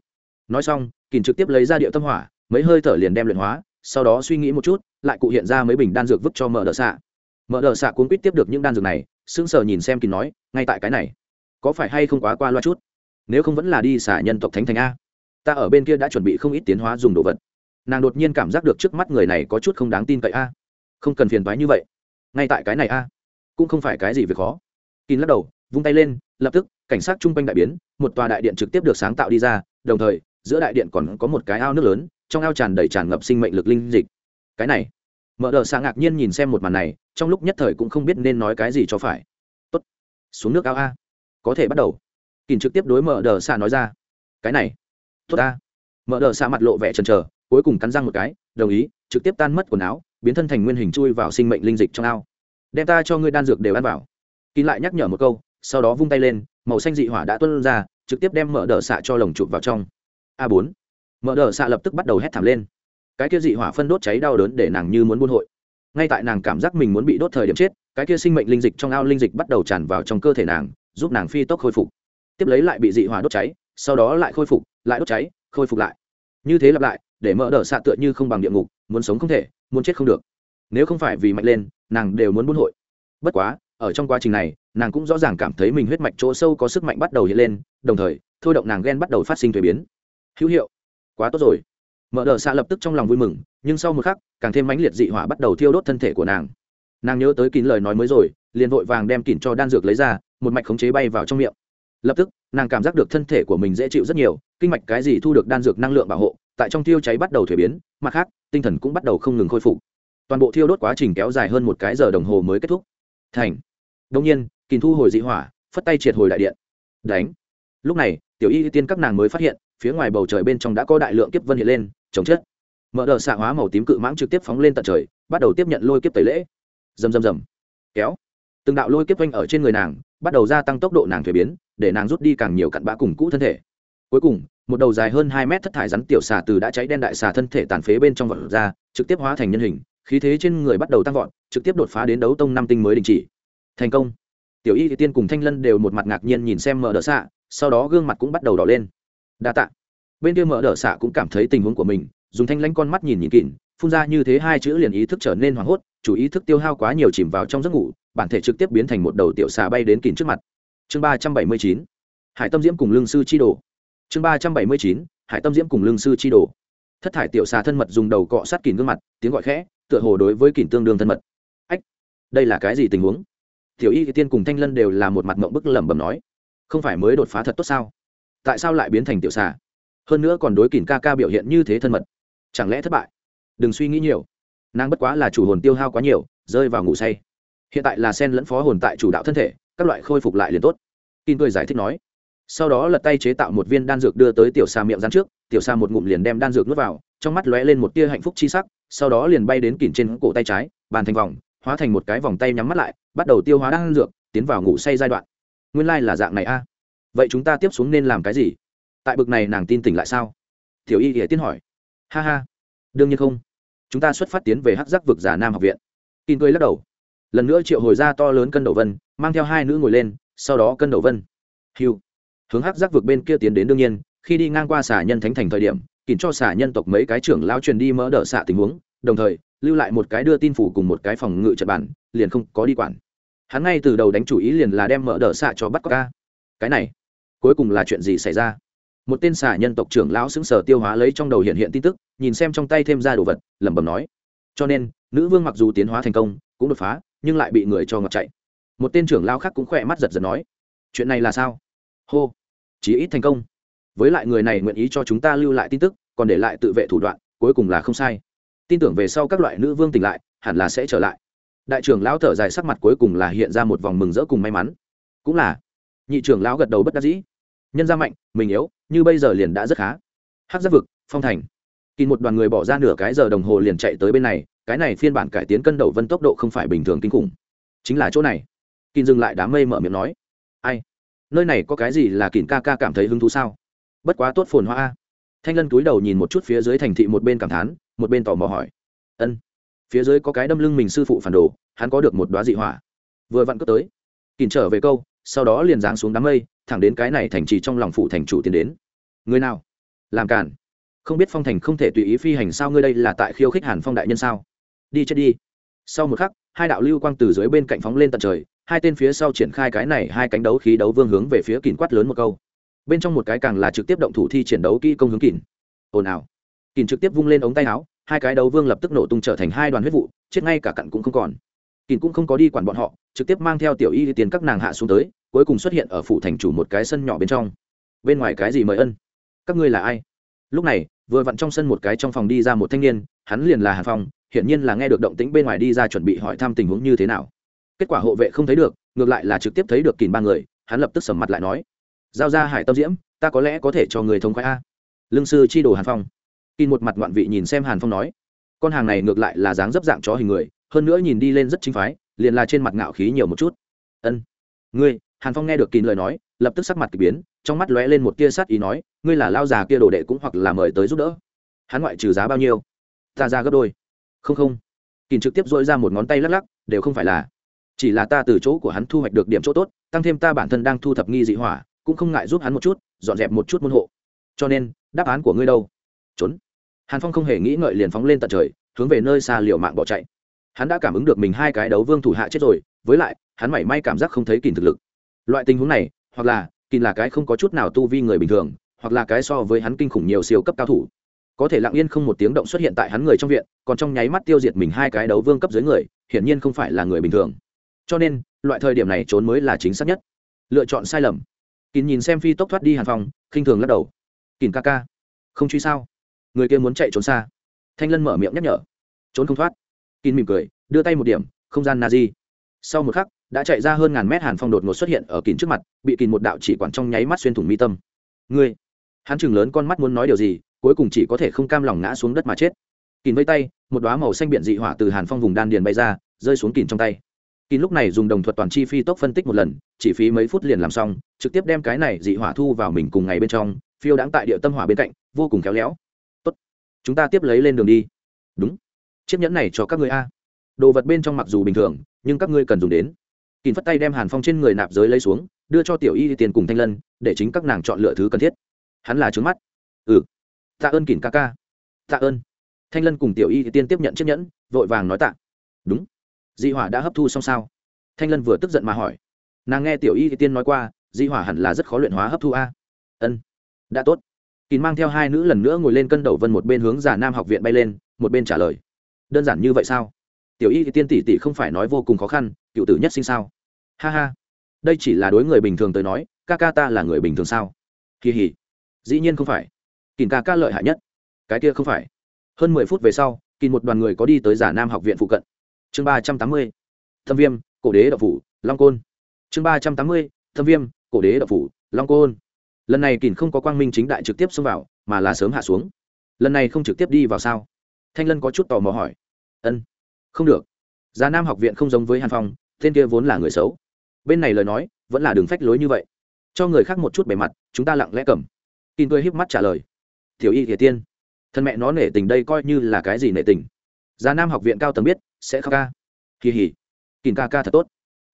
Nói xong kỳn trực tiếp lấy ra điệu tâm hỏa, mấy hơi thở liền đem luyện hóa, sau đó suy nghĩ một chút, lại cụ hiện ra mấy bình đan dược vứt cho mở đờ xạ. Mở đờ xạ cuốn quýt tiếp được những đan dược này, sững sờ nhìn xem kỳn nói, ngay tại cái này, có phải hay không quá qua loa chút? Nếu không vẫn là đi xả nhân tộc thánh thành a. Ta ở bên kia đã chuẩn bị không ít tiến hóa dùng đồ vật nàng đột nhiên cảm giác được trước mắt người này có chút không đáng tin cậy a. Không cần phiền thoái như vậy. Ngay tại cái này a. Cũng không phải cái gì việc khó. Kín lắc đầu, vung tay lên, lập tức, cảnh sát chung quanh đại biến, một tòa đại điện trực tiếp được sáng tạo đi ra, đồng thời, giữa đại điện còn có một cái ao nước lớn, trong ao tràn đầy tràn ngập sinh mệnh lực linh dịch. Cái này, mở đờ xạ ngạc nhiên nhìn xem một màn này, trong lúc nhất thời cũng không biết nên nói cái gì cho phải. Tốt, xuống nước ao a. Có thể bắt đầu. Kín trực tiếp đối mở đờ xạ nói ra. Cái này, tốt a. Mở đờ xạ mặt lộ vẻ trần trờ cuối cùng cắn răng một cái, đồng ý, trực tiếp tan mất quần áo, biến thân thành nguyên hình chui vào sinh mệnh linh dịch trong ao. Đem ta cho ngươi đan dược đều ăn vào. Kín lại nhắc nhở một câu, sau đó vung tay lên, màu xanh dị hỏa đã tuân ra, trực tiếp đem mở đờ xạ cho lồng chụp vào trong. A bốn. Mở đờ xạ lập tức bắt đầu hét thảm lên. Cái kia dị hỏa phân đốt cháy đau đớn để nàng như muốn buôn hội. Ngay tại nàng cảm giác mình muốn bị đốt thời điểm chết, cái kia sinh mệnh linh dịch trong ao linh dịch bắt đầu tràn vào trong cơ thể nàng, giúp nàng phi tốc khôi phục. Tiếp lấy lại bị dị hỏa đốt cháy, sau đó lại khôi phục, lại đốt cháy, khôi phục lại. Như thế lặp lại để mở đờ xạ tựa như không bằng địa ngục, muốn sống không thể, muốn chết không được. Nếu không phải vì mạnh lên, nàng đều muốn buôn hội. Bất quá, ở trong quá trình này, nàng cũng rõ ràng cảm thấy mình huyết mạch chỗ sâu có sức mạnh bắt đầu hiện lên, đồng thời, thôi động nàng ghen bắt đầu phát sinh thuế biến. Hữu hiệu. Quá tốt rồi. Mở đờ xạ lập tức trong lòng vui mừng, nhưng sau một khắc, càng thêm mãnh liệt dị hỏa bắt đầu thiêu đốt thân thể của nàng. Nàng nhớ tới kín lời nói mới rồi, liền vội vàng đem kín cho đan dược lấy ra, một mạch khống chế bay vào trong miệng. Lập tức, nàng cảm giác được thân thể của mình dễ chịu rất nhiều, kinh mạch cái gì thu được đan dược năng lượng bảo hộ tại trong thiêu cháy bắt đầu thuế biến, mặt khác, tinh thần cũng bắt đầu không ngừng khôi phục. Toàn bộ thiêu đốt quá trình kéo dài hơn một cái giờ đồng hồ mới kết thúc. Thành. Đông nhiên kìm thu hồi dị hỏa, phất tay triệt hồi đại điện. Đánh. Lúc này, tiểu y tiên các nàng mới phát hiện, phía ngoài bầu trời bên trong đã có đại lượng kiếp vân hiện lên, chống chết. Mở đợt xạ hóa màu tím cự mãng trực tiếp phóng lên tận trời, bắt đầu tiếp nhận lôi kiếp tẩy lễ. Rầm rầm rầm. Kéo. Từng đạo lôi kiếp quanh ở trên người nàng, bắt đầu gia tăng tốc độ nàng thuế biến, để nàng rút đi càng nhiều cặn bã cùng cũ thân thể. Cuối cùng một đầu dài hơn hai mét thất thải rắn tiểu xà từ đã cháy đen đại xà thân thể tàn phế bên trong vọt ra, trực tiếp hóa thành nhân hình, khí thế trên người bắt đầu tăng vọt, trực tiếp đột phá đến đấu tông năm tinh mới đình chỉ. Thành công. Tiểu y tiên cùng thanh lân đều một mặt ngạc nhiên nhìn xem mở đỡ xạ, sau đó gương mặt cũng bắt đầu đỏ lên. Đa tạ. Bên kia mở đỡ xạ cũng cảm thấy tình huống của mình, dùng thanh lãnh con mắt nhìn nhìn kỹ phun ra như thế hai chữ liền ý thức trở nên hoảng hốt, chủ ý thức tiêu hao quá nhiều chìm vào trong giấc ngủ, bản thể trực tiếp biến thành một đầu tiểu xà bay đến kịn trước mặt. Chương ba trăm bảy mươi chín. Hải tâm diễm cùng lương sư chi đồ chương ba trăm bảy mươi chín, hải tâm diễm cùng lương sư chi đồ. Thất thải tiểu xà thân mật dùng đầu cọ sát kìn gương mặt, tiếng gọi khẽ, tựa hồ đối với kìn tương đương thân mật. Ách, đây là cái gì tình huống? Tiểu y tiên cùng thanh lân đều là một mặt mộng bức lẩm bẩm nói. Không phải mới đột phá thật tốt sao? Tại sao lại biến thành tiểu xà? Hơn nữa còn đối kìn ca ca biểu hiện như thế thân mật. Chẳng lẽ thất bại? Đừng suy nghĩ nhiều. Nàng bất quá là chủ hồn tiêu hao quá nhiều, rơi vào ngủ say. Hiện tại là sen lẫn phó hồn tại chủ đạo thân thể, các loại khôi phục lại liền tốt. Kim cười giải thích nói sau đó lật tay chế tạo một viên đan dược đưa tới tiểu xa miệng rắn trước, tiểu xa một ngụm liền đem đan dược nuốt vào, trong mắt lóe lên một tia hạnh phúc chi sắc, sau đó liền bay đến kìm trên cổ tay trái, bàn thành vòng, hóa thành một cái vòng tay nhắm mắt lại, bắt đầu tiêu hóa đan dược, tiến vào ngủ say giai đoạn. Nguyên lai、like、là dạng này a. Vậy chúng ta tiếp xuống nên làm cái gì? Tại bực này nàng tin tỉnh lại sao? Tiểu y hiệ tiên hỏi. Ha ha. Đương nhiên không. Chúng ta xuất phát tiến về hắc giác vực giả nam học viện. Kin cười lắc đầu. Lần nữa triệu hồi ra to lớn cân đầu vân, mang theo hai nữ ngồi lên, sau đó cân đầu vân. Hiu hướng hắc giác vực bên kia tiến đến đương nhiên, khi đi ngang qua xả nhân thánh thành thời điểm kìm cho xả nhân tộc mấy cái trưởng lao truyền đi mỡ đỡ xạ tình huống, đồng thời, lưu lại một cái đưa tin phủ cùng một cái phòng ngự trật bản, liền không có đi quản. Hắn ngay từ đầu đánh chủ ý liền là đem mỡ đỡ xạ cho bắt có ca. Cái này, cuối cùng là chuyện gì xảy ra? Một tên xả nhân tộc trưởng lão xứng sở tiêu hóa lấy trong đầu hiện hiện tin tức, nhìn xem trong tay thêm ra đồ vật, lẩm bẩm nói. Cho nên, nữ vương mặc dù tiến hóa thành công, cũng đột phá, nhưng lại bị người cho ngọt chạy. Một tên trưởng lao khác cũng khỏe mắt giật giật nói. Chuyện này là sao? Hô. Chí ít thành công. Với lại người này nguyện ý cho chúng ta lưu lại tin tức, còn để lại tự vệ thủ đoạn, cuối cùng là không sai. Tin tưởng về sau các loại nữ vương tỉnh lại, hẳn là sẽ trở lại. Đại trưởng lão thở dài sắc mặt cuối cùng là hiện ra một vòng mừng rỡ cùng may mắn. Cũng là. Nhị trưởng lão gật đầu bất đắc dĩ. Nhân ra mạnh, mình yếu, như bây giờ liền đã rất khá. Hát giáp vực, phong thành. Kỳ một đoàn người bỏ ra nửa cái giờ đồng hồ liền chạy tới bên này, cái này phiên bản cải tiến cân đầu vân tốc độ không phải bình thường kinh khủng. Chính là chỗ này. Kỳ dừng lại đám mây mở miệng nói. Ai? Nơi này có cái gì là kìn ca ca cảm thấy hứng thú sao? Bất quá tốt phồn hoa a. Thanh lân túi đầu nhìn một chút phía dưới thành thị một bên cảm thán, một bên tò mò hỏi. Ân. Phía dưới có cái đâm lưng mình sư phụ phản đồ, hắn có được một đoá dị hỏa. Vừa vặn cất tới. Kìn trở về câu, sau đó liền giáng xuống đám mây, thẳng đến cái này thành trì trong lòng phụ thành chủ tiến đến. Người nào? Làm cản không biết phong thành không thể tùy ý phi hành sao ngươi đây là tại khiêu khích hàn phong đại nhân sao? Đi chết đi. Sau một khắc, hai đạo lưu quang từ dưới bên cạnh phóng lên tận trời hai tên phía sau triển khai cái này hai cánh đấu khí đấu vương hướng về phía kìn quát lớn một câu. Bên trong một cái càng là trực tiếp động thủ thi triển đấu kỹ công hướng kìn. Ồn ào. Kìn trực tiếp vung lên ống tay áo, hai cái đấu vương lập tức nổ tung trở thành hai đoàn huyết vụ, chết ngay cả cặn cũng không còn. Kìn cũng không có đi quản bọn họ, trực tiếp mang theo tiểu y tiền các nàng hạ xuống tới, cuối cùng xuất hiện ở phủ thành chủ một cái sân nhỏ bên trong. Bên ngoài cái gì mời ân? Các ngươi là ai? Lúc này, vừa vặn trong sân một cái trong phòng đi ra một thanh niên, hắn liền là hàn phong, hiển nhiên là nghe được động tĩnh bên ngoài đi ra chuẩn bị hỏi thăm tình huống như thế nào kết quả hộ vệ không thấy được, ngược lại là trực tiếp thấy được kìm ba người, hắn lập tức sầm mặt lại nói, giao ra hải tâm diễm, ta có lẽ có thể cho người thông khoái a. Lương sư chi đồ hàn phong. Kìm một mặt ngoạn vị nhìn xem hàn phong nói, con hàng này ngược lại là dáng dấp dạng chó hình người, hơn nữa nhìn đi lên rất chính phái, liền là trên mặt ngạo khí nhiều một chút. Ân, ngươi. Hàn phong nghe được kín lời nói, lập tức sắc mặt k ỳ biến, trong mắt lóe lên một tia sát ý nói, ngươi là lao già kia đồ đệ cũng hoặc là mời tới giúp đỡ. Hắn ngoại trừ giá bao nhiêu? Ta ra gấp đôi. Không không. Kín trực tiếp dội ra một ngón tay lắc lắc, đều không phải là chỉ là ta từ chỗ của hắn thu hoạch được điểm chỗ tốt, tăng thêm ta bản thân đang thu thập nghi dị hỏa, cũng không ngại giúp hắn một chút, dọn dẹp một chút môn hộ. Cho nên, đáp án của ngươi đâu? Trốn. Hàn phong không hề nghĩ ngợi liền phóng lên tận trời, hướng về nơi xa liệu mạng bỏ chạy. Hắn đã cảm ứng được mình hai cái đấu vương thủ hạ chết rồi, với lại, hắn mảy may cảm giác không thấy kìm thực lực. Loại tình huống này, hoặc là kìm là cái không có chút nào tu vi người bình thường, hoặc là cái so với hắn kinh khủng nhiều siêu cấp cao thủ. Có thể lặng yên không một tiếng động xuất hiện tại hắn người trong viện, còn trong nháy mắt tiêu diệt mình hai cái đấu vương cấp dưới người, hiển nhiên không phải là người bình thường cho nên, loại thời điểm này trốn mới là chính xác nhất. Lựa chọn sai lầm. Kín nhìn xem phi tốc thoát đi hàn phong, khinh thường lắc đầu. Kín ca ca, không truy sao? Người kia muốn chạy trốn xa. Thanh lân mở miệng nhắc nhở. Trốn không thoát. Kín mỉm cười, đưa tay một điểm, không gian na di. Sau một khắc, đã chạy ra hơn ngàn mét hàn phong đột ngột xuất hiện ở kín trước mặt, bị kín một đạo chỉ quản trong nháy mắt xuyên thủng mi tâm. Ngươi! Hắn chừng lớn con mắt muốn nói điều gì, cuối cùng chỉ có thể không cam lòng ngã xuống đất mà chết. Kín vây tay, một đoá màu xanh biển dị hỏa từ hàn phong vùng đan điền bay ra, rơi xuống kín trong tay kín lúc này dùng đồng thuật toàn chi phi tốc phân tích một lần, chỉ phí mấy phút liền làm xong, trực tiếp đem cái này dị hỏa thu vào mình cùng ngày bên trong, phiêu đang tại địa tâm hỏa bên cạnh, vô cùng khéo léo. Tốt, chúng ta tiếp lấy lên đường đi. Đúng. Chiếc nhẫn này cho các ngươi a. Đồ vật bên trong mặc dù bình thường, nhưng các ngươi cần dùng đến. Kín phất tay đem hàn phong trên người nạp giới lấy xuống, đưa cho tiểu y tiền cùng thanh lân, để chính các nàng chọn lựa thứ cần thiết. Hắn là trướng mắt. Ừ. Tạ ơn kín ca ca. Tạ ơn. Thanh lân cùng tiểu y tiên tiếp nhận chiếc nhẫn, vội vàng nói tạ. Đúng di hỏa đã hấp thu xong sao? Thanh lân vừa tức giận mà hỏi. Nàng nghe tiểu y tiên nói qua, di hỏa hẳn là rất khó luyện hóa hấp thu a. Ân, đã tốt. Kín mang theo hai nữ lần nữa ngồi lên cân đầu vân một bên hướng giả nam học viện bay lên, một bên trả lời. Đơn giản như vậy sao? Tiểu y tiên tỷ tỷ không phải nói vô cùng khó khăn, cựu tử nhất sinh sao? Ha ha. Đây chỉ là đối người bình thường tới nói, ca ca ta là người bình thường sao? Kỳ hỉ. Dĩ nhiên không phải. Kín ca ca lợi hại nhất. Cái kia không phải. Hơn mười phút về sau kín một đoàn người có đi tới giả nam học viện phụ cận chương ba trăm tám mươi, thâm viêm, cổ đế đậu phủ, long côn. Chương ba trăm tám mươi, thâm viêm, cổ đế đậu phủ, long côn. Lần này kìn không có quang minh chính đại trực tiếp xông vào, mà là sớm hạ xuống. Lần này không trực tiếp đi vào sao? Thanh lân có chút tò mò hỏi. Ân, không được. Già nam học viện không giống với hàn phong, tên kia vốn là người xấu. Bên này lời nói, vẫn là đường phách lối như vậy. Cho người khác một chút bề mặt, chúng ta lặng lẽ cầm. Kinh cười híp mắt trả lời. Tiểu y thiệt tiên, thân mẹ nó nể tình đây coi như là cái gì nể tình? Già nam học viện cao tầng biết, sẽ khóc ca. Kỳ hỉ kìn ca ca thật tốt.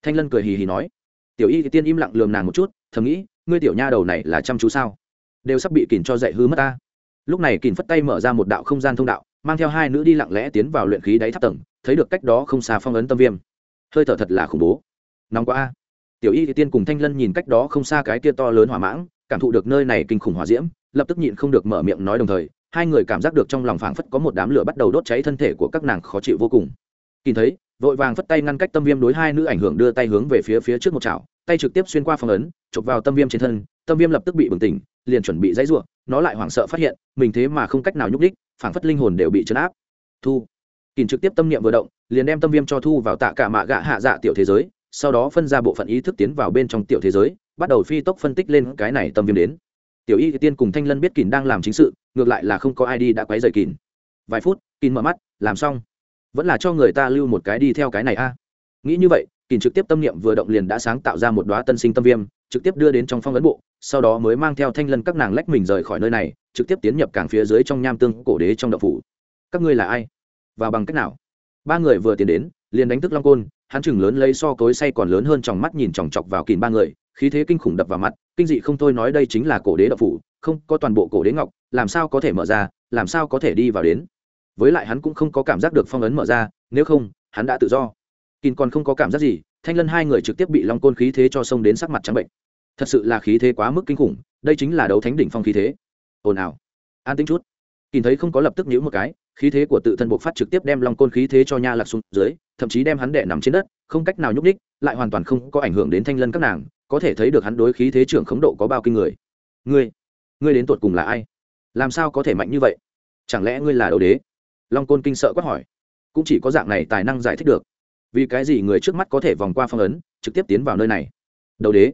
Thanh lân cười hì hì nói. Tiểu y tiên im lặng lườm nàng một chút, thầm nghĩ, ngươi tiểu nha đầu này là chăm chú sao? Đều sắp bị kìn cho dạy hư mất ta. Lúc này kìn phất tay mở ra một đạo không gian thông đạo, mang theo hai nữ đi lặng lẽ tiến vào luyện khí đáy tháp tầng, thấy được cách đó không xa phong ấn tâm viêm. Hơi thở thật là khủng bố. Nóng quá a. Tiểu y thì tiên cùng thanh lân nhìn cách đó không xa cái kia to lớn hỏa mãng, cảm thụ được nơi này kinh khủng hỏa diễm, lập tức nhịn không được mở miệng nói đồng thời hai người cảm giác được trong lòng phảng phất có một đám lửa bắt đầu đốt cháy thân thể của các nàng khó chịu vô cùng. Nhìn thấy, vội vàng phất tay ngăn cách tâm viêm đối hai nữ ảnh hưởng đưa tay hướng về phía phía trước một chảo, tay trực tiếp xuyên qua phong ấn, chụp vào tâm viêm trên thân, tâm viêm lập tức bị bừng tỉnh, liền chuẩn bị dãy ruộng nó lại hoảng sợ phát hiện, mình thế mà không cách nào nhúc đích phảng phất linh hồn đều bị chấn áp. Thu. Kìm trực tiếp tâm niệm vừa động, liền đem tâm viêm cho thu vào tạ cả mạ gạ hạ dạ tiểu thế giới, sau đó phân ra bộ phận ý thức tiến vào bên trong tiểu thế giới, bắt đầu phi tốc phân tích lên cái này tâm viêm đến. Tiểu y tiên cùng thanh lân biết kìm đang làm chính sự ngược lại là không có ai đi đã quấy rầy kín. vài phút kín mở mắt, làm xong. Vẫn là cho người ta lưu một cái đi theo cái này a. Nghĩ như vậy kín trực tiếp tâm niệm vừa động liền đã sáng tạo ra một đoá tân sinh tâm viêm, trực tiếp đưa đến trong phong ấn bộ, sau đó mới mang theo thanh lân các nàng lách mình rời khỏi nơi này, trực tiếp tiến nhập cảng phía dưới trong nham tương cổ đế trong đậu phủ. Các ngươi là ai? Và bằng cách nào? Ba người vừa tiến đến, liền đánh thức long côn, hắn chừng lớn lấy so cối say còn lớn hơn trong mắt nhìn chòng chọc vào kìn ba người, khí thế kinh khủng đập vào mặt, kinh dị không thôi nói đây chính là cổ đế đậu phủ, không có toàn bộ cổ đế ngọc làm sao có thể mở ra, làm sao có thể đi vào đến. Với lại hắn cũng không có cảm giác được phong ấn mở ra, nếu không, hắn đã tự do. Kín còn không có cảm giác gì, thanh lân hai người trực tiếp bị long côn khí thế cho xông đến sắc mặt trắng bệnh. Thật sự là khí thế quá mức kinh khủng, đây chính là đấu thánh đỉnh phong khí thế. Ồn ào. An tính chút. Kín thấy không có lập tức nhíu một cái, khí thế của tự thân bộc phát trực tiếp đem long côn khí thế cho nha lạc xuống dưới, thậm chí đem hắn đệ nằm trên đất, không cách nào nhúc ních lại hoàn toàn không có ảnh hưởng đến thanh lân các nàng, có thể thấy được hắn đối khí thế trưởng khống độ có bao kinh người. Ngươi ngươi đến tột cùng là ai? Làm sao có thể mạnh như vậy? Chẳng lẽ ngươi là đấu đế? Long côn kinh sợ quát hỏi. Cũng chỉ có dạng này tài năng giải thích được. Vì cái gì người trước mắt có thể vòng qua phong ấn, trực tiếp tiến vào nơi này? Đấu đế,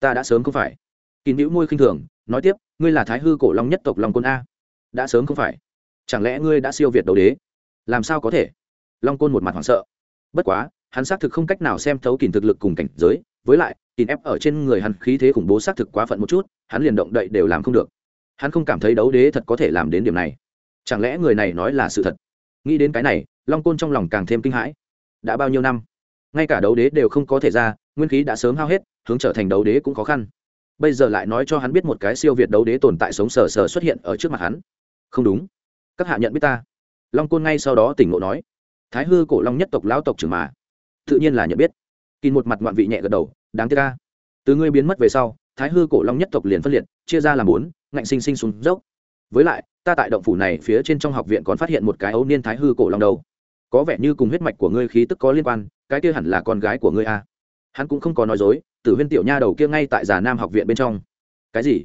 ta đã sớm không phải. Kín hữu môi khinh thường, nói tiếp, ngươi là thái hư cổ long nhất tộc long côn a. Đã sớm không phải. Chẳng lẽ ngươi đã siêu việt đấu đế? Làm sao có thể? Long côn một mặt hoảng sợ. Bất quá, hắn xác thực không cách nào xem thấu kìm thực lực cùng cảnh giới, với lại kìm ép ở trên người hắn khí thế khủng bố xác thực quá phận một chút, hắn liền động đậy đều làm không được hắn không cảm thấy đấu đế thật có thể làm đến điểm này. Chẳng lẽ người này nói là sự thật? Nghĩ đến cái này, long côn trong lòng càng thêm kinh hãi. Đã bao nhiêu năm? Ngay cả đấu đế đều không có thể ra, nguyên khí đã sớm hao hết, hướng trở thành đấu đế cũng khó khăn. Bây giờ lại nói cho hắn biết một cái siêu việt đấu đế tồn tại sống sờ sờ xuất hiện ở trước mặt hắn. Không đúng. Các hạ nhận biết ta. Long côn ngay sau đó tỉnh ngộ nói. Thái hư cổ long nhất tộc lão tộc trưởng mà. Tự nhiên là nhận biết. Kỳ một mặt ngoạn vị nhẹ gật đầu, đáng tiếc ca từ ngươi biến mất về sau thái hư cổ long nhất tộc liền phân liệt, chia ra làm bốn, ngạnh sinh sinh xuống dốc. Với lại, ta tại động phủ này phía trên trong học viện còn phát hiện một cái ấu niên thái hư cổ long đầu có vẻ như cùng huyết mạch của ngươi khí tức có liên quan, cái kia hẳn là con gái của ngươi a hắn cũng không có nói dối, tử huyên tiểu nha đầu kia ngay tại già nam học viện bên trong. Cái gì?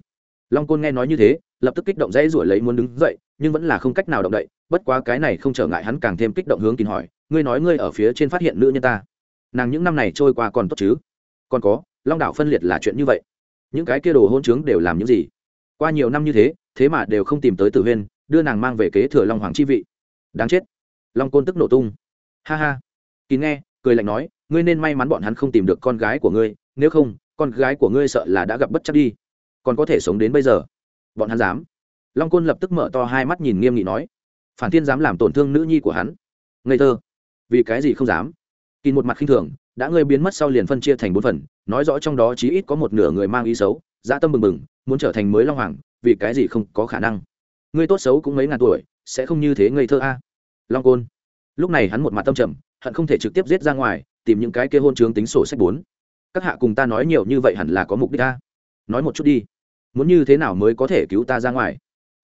Long côn nghe nói như thế, lập tức kích động dãy ruổi lấy muốn đứng dậy, nhưng vẫn là không cách nào động đậy, bất quá cái này không trở ngại hắn càng thêm kích động hướng kín hỏi, ngươi nói ngươi ở phía trên phát hiện nữ nhân ta, nàng những năm này trôi qua còn tốt chứ? Còn có, long đảo phân liệt là chuyện như vậy những cái kia đồ hôn trướng đều làm những gì? Qua nhiều năm như thế thế mà đều không tìm tới tử huyên, đưa nàng mang về kế thừa long hoàng chi vị. Đáng chết. Long côn tức nổ tung. Ha ha. Kín nghe, cười lạnh nói, ngươi nên may mắn bọn hắn không tìm được con gái của ngươi, nếu không, con gái của ngươi sợ là đã gặp bất chắc đi. Còn có thể sống đến bây giờ. Bọn hắn dám. Long côn lập tức mở to hai mắt nhìn nghiêm nghị nói, phản thiên dám làm tổn thương nữ nhi của hắn? Ngây thơ. Vì cái gì không dám? Kín một mặt khinh thường đã ngươi biến mất sau liền phân chia thành bốn phần, nói rõ trong đó chí ít có một nửa người mang ý xấu, dã tâm bừng bừng, muốn trở thành mới long hoàng, vì cái gì không có khả năng? Ngươi tốt xấu cũng mấy ngàn tuổi, sẽ không như thế ngây thơ a. Long côn. Lúc này hắn một mặt tâm trầm, hận không thể trực tiếp giết ra ngoài, tìm những cái kia hôn trướng tính sổ sách bốn. Các hạ cùng ta nói nhiều như vậy hẳn là có mục đích ta nói một chút đi. Muốn như thế nào mới có thể cứu ta ra ngoài?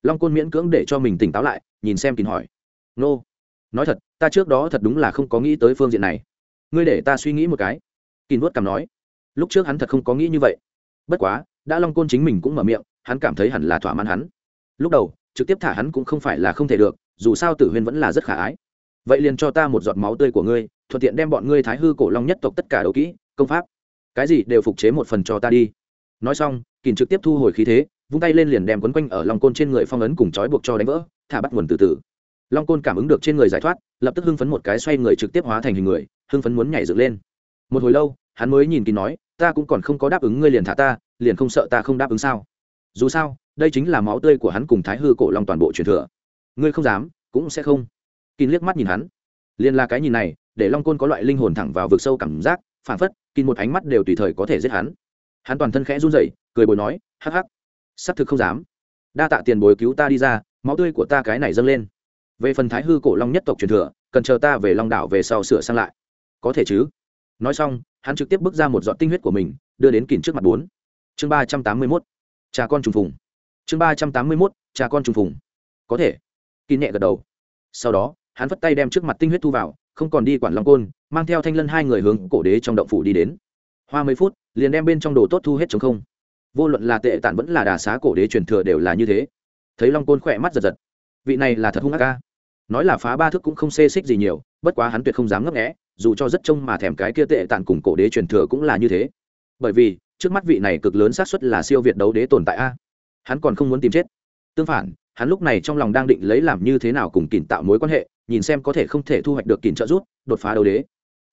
Long côn miễn cưỡng để cho mình tỉnh táo lại, nhìn xem kín hỏi. Nô. Nói thật, ta trước đó thật đúng là không có nghĩ tới phương diện này ngươi để ta suy nghĩ một cái. Kỳ nuốt cằm nói. Lúc trước hắn thật không có nghĩ như vậy. Bất quá, đã long côn chính mình cũng mở miệng, hắn cảm thấy hẳn là thỏa mãn hắn. Lúc đầu, trực tiếp thả hắn cũng không phải là không thể được, dù sao tử huyên vẫn là rất khả ái. Vậy liền cho ta một giọt máu tươi của ngươi, thuận tiện đem bọn ngươi thái hư cổ long nhất tộc tất cả đấu kỹ, công pháp, cái gì đều phục chế một phần cho ta đi. Nói xong kỳn trực tiếp thu hồi khí thế, vung tay lên liền đem quấn quanh ở long côn trên người phong ấn cùng trói buộc cho đánh vỡ, thả bắt nguồn từ từ long côn cảm ứng được trên người giải thoát, lập tức hưng phấn một cái xoay người trực tiếp hóa thành hình người, hưng phấn muốn nhảy dựng lên. Một hồi lâu, hắn mới nhìn kín nói, ta cũng còn không có đáp ứng ngươi liền thả ta, liền không sợ ta không đáp ứng sao? Dù sao, đây chính là máu tươi của hắn cùng thái hư cổ long toàn bộ truyền thừa. Ngươi không dám, cũng sẽ không. Kín liếc mắt nhìn hắn. Liền là cái nhìn này, để long côn có loại linh hồn thẳng vào vực sâu cảm giác, phản phất, kín một ánh mắt đều tùy thời có thể giết hắn. Hắn toàn thân khẽ run rẩy, cười bồi nói, hắc hắc, xác thực không dám. Đa tạ tiền bồi cứu ta đi ra, máu tươi của ta cái này dâng lên về phần thái hư cổ long nhất tộc truyền thừa, cần chờ ta về long đảo về sau sửa sang lại. Có thể chứ? Nói xong, hắn trực tiếp bước ra một giọt tinh huyết của mình, đưa đến kìm trước mặt bốn. Chương ba trăm tám mươi mốt. Cha con trùng phùng. Chương ba trăm tám mươi mốt, cha con trùng phùng. Có thể. Kín nhẹ gật đầu. Sau đó, hắn vất tay đem trước mặt tinh huyết thu vào, không còn đi quản long côn, mang theo thanh lân hai người hướng cổ đế trong động phủ đi đến. Hoa mấy phút, liền đem bên trong đồ tốt thu hết chống không. Vô luận là tệ tản vẫn là đà xá cổ đế truyền thừa đều là như thế. Thấy long côn khỏe mắt giật giật. Vị này là thật hung ác ca nói là phá ba thước cũng không xê xích gì nhiều, bất quá hắn tuyệt không dám ngấp nghẽ dù cho rất trông mà thèm cái kia tệ tàn cùng cổ đế truyền thừa cũng là như thế. Bởi vì, trước mắt vị này cực lớn xác suất là siêu việt đấu đế tồn tại a. Hắn còn không muốn tìm chết. Tương phản, hắn lúc này trong lòng đang định lấy làm như thế nào cùng kìn tạo mối quan hệ, nhìn xem có thể không thể thu hoạch được kìn trợ giúp, đột phá đấu đế.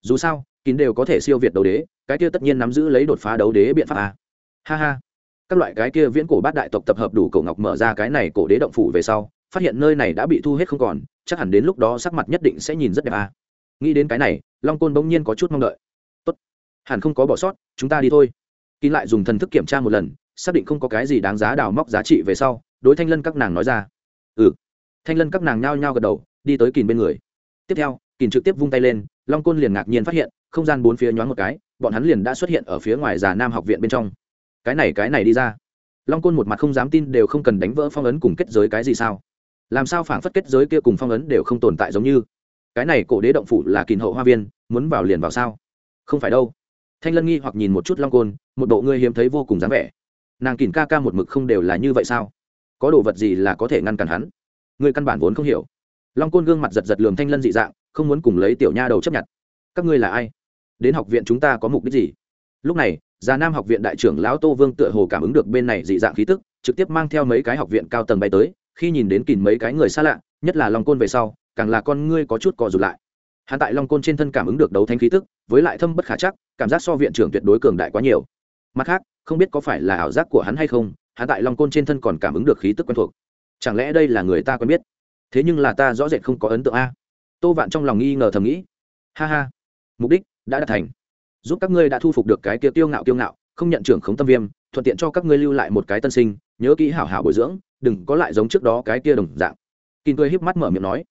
Dù sao kín đều có thể siêu việt đấu đế, cái kia tất nhiên nắm giữ lấy đột phá đấu đế biện pháp a. Ha ha. Các loại cái kia viễn cổ bát đại tộc tập hợp đủ cổ ngọc mở ra cái này cổ đế động phủ về sau phát hiện nơi này đã bị thu hết không còn, chắc hẳn đến lúc đó sắc mặt nhất định sẽ nhìn rất đẹp à. Nghĩ đến cái này, long côn bỗng nhiên có chút mong đợi. Tốt, hẳn không có bỏ sót, chúng ta đi thôi. Kín lại dùng thần thức kiểm tra một lần, xác định không có cái gì đáng giá đào móc giá trị về sau, đối thanh lân các nàng nói ra. Ừ. Thanh lân các nàng nhao nhao gật đầu, đi tới kìn bên người. Tiếp theo kìn trực tiếp vung tay lên, long côn liền ngạc nhiên phát hiện, không gian bốn phía nhoáng một cái, bọn hắn liền đã xuất hiện ở phía ngoài già nam học viện bên trong. Cái này cái này đi ra. Long côn một mặt không dám tin đều không cần đánh vỡ phong ấn cùng kết giới cái gì sao? Làm sao phảng phất kết giới kia cùng phong ấn đều không tồn tại giống như? Cái này cổ đế động phủ là kỳ hậu hoa viên, muốn vào liền vào sao? Không phải đâu. Thanh lân nghi hoặc nhìn một chút long côn, một bộ ngươi hiếm thấy vô cùng dáng vẻ. Nàng kìm ca ca một mực không đều là như vậy sao? Có đồ vật gì là có thể ngăn cản hắn? Người căn bản vốn không hiểu. Long côn gương mặt giật giật lườm thanh lân dị dạng, không muốn cùng lấy tiểu nha đầu chấp nhận. Các ngươi là ai? Đến học viện chúng ta có mục đích gì? Lúc này, già nam học viện đại trưởng lão tô vương tựa hồ cảm ứng được bên này dị dạng khí tức, trực tiếp mang theo mấy cái học viện cao tầng bay tới khi nhìn đến kìm mấy cái người xa lạ, nhất là long côn về sau, càng là con ngươi có chút cò rụt lại. Hắn tại long côn trên thân cảm ứng được đấu thanh khí tức, với lại thâm bất khả chắc, cảm giác so viện trưởng tuyệt đối cường đại quá nhiều. Mặt khác, không biết có phải là ảo giác của hắn hay không, hắn tại long côn trên thân còn cảm ứng được khí tức quen thuộc. Chẳng lẽ đây là người ta quen biết? Thế nhưng là ta rõ rệt không có ấn tượng a. Tô vạn trong lòng nghi ngờ thầm nghĩ. Ha ha. Mục đích đã đạt thành. Giúp các ngươi đã thu phục được cái kia tiêu ngạo tiêu ngạo, không nhận trưởng khống tâm viêm, thuận tiện cho các ngươi lưu lại một cái tân sinh, nhớ kỹ hảo hảo bồi dưỡng đừng có lại giống trước đó cái kia đồng dạng. Kín tươi híp mắt mở miệng nói,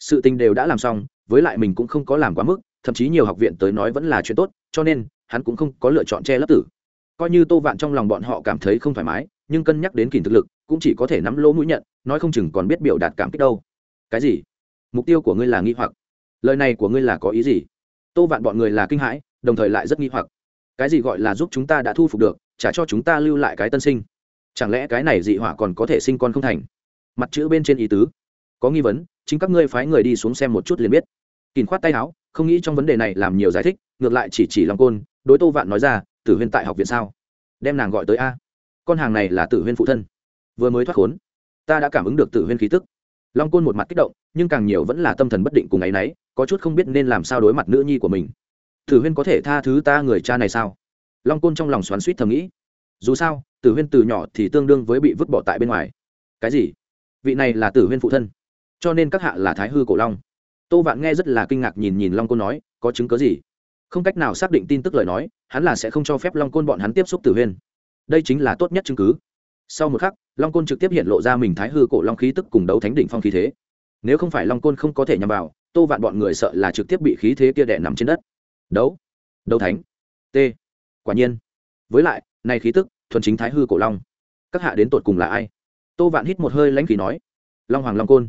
sự tình đều đã làm xong, với lại mình cũng không có làm quá mức, thậm chí nhiều học viện tới nói vẫn là chuyện tốt, cho nên, hắn cũng không có lựa chọn che lấp tử. Coi như tô vạn trong lòng bọn họ cảm thấy không thoải mái, nhưng cân nhắc đến kìm thực lực, cũng chỉ có thể nắm lỗ mũi nhận, nói không chừng còn biết biểu đạt cảm kích đâu. Cái gì? Mục tiêu của ngươi là nghi hoặc. Lời này của ngươi là có ý gì? Tô vạn bọn người là kinh hãi, đồng thời lại rất nghi hoặc. Cái gì gọi là giúp chúng ta đã thu phục được trả cho chúng ta lưu lại cái tân sinh chẳng lẽ cái này dị hỏa còn có thể sinh con không thành? Mặt chữ bên trên ý tứ. Có nghi vấn, chính các ngươi phái người đi xuống xem một chút liền biết. Kìn khoát tay áo, không nghĩ trong vấn đề này làm nhiều giải thích, ngược lại chỉ chỉ lòng côn, đối tô vạn nói ra, tử huyên tại học viện sao? Đem nàng gọi tới a. Con hàng này là tử huyên phụ thân. Vừa mới thoát khốn, ta đã cảm ứng được tử huyên khí tức. Long côn một mặt kích động, nhưng càng nhiều vẫn là tâm thần bất định cùng ấ y n ấ y có chút không biết nên làm sao đối mặt nữ nhi của mình. Tử huyên có thể tha thứ ta người cha này sao? Long côn trong lòng xoắn suýt thầm nghĩ dù sao, tử huyên từ nhỏ thì tương đương với bị vứt bỏ tại bên ngoài. Cái gì? Vị này là tử huyên phụ thân. Cho nên các hạ là thái hư cổ long. Tô vạn nghe rất là kinh ngạc nhìn nhìn long côn nói, có chứng cớ gì? Không cách nào xác định tin tức lời nói, hắn là sẽ không cho phép long côn bọn hắn tiếp xúc tử huyên. Đây chính là tốt nhất chứng cứ. Sau một khắc, long côn trực tiếp hiện lộ ra mình thái hư cổ long khí tức cùng đấu thánh đỉnh phong khí thế. Nếu không phải long côn không có thể nhằm vào, tô vạn bọn người sợ là trực tiếp bị khí thế kia đẻ nằm trên đất. Đấu. Đấu thánh. T. Quả nhiên. Với lại này khí tức, thuần chính thái hư cổ long. Các hạ đến tột cùng là ai? Tô vạn hít một hơi lãnh khí nói. Long hoàng long côn.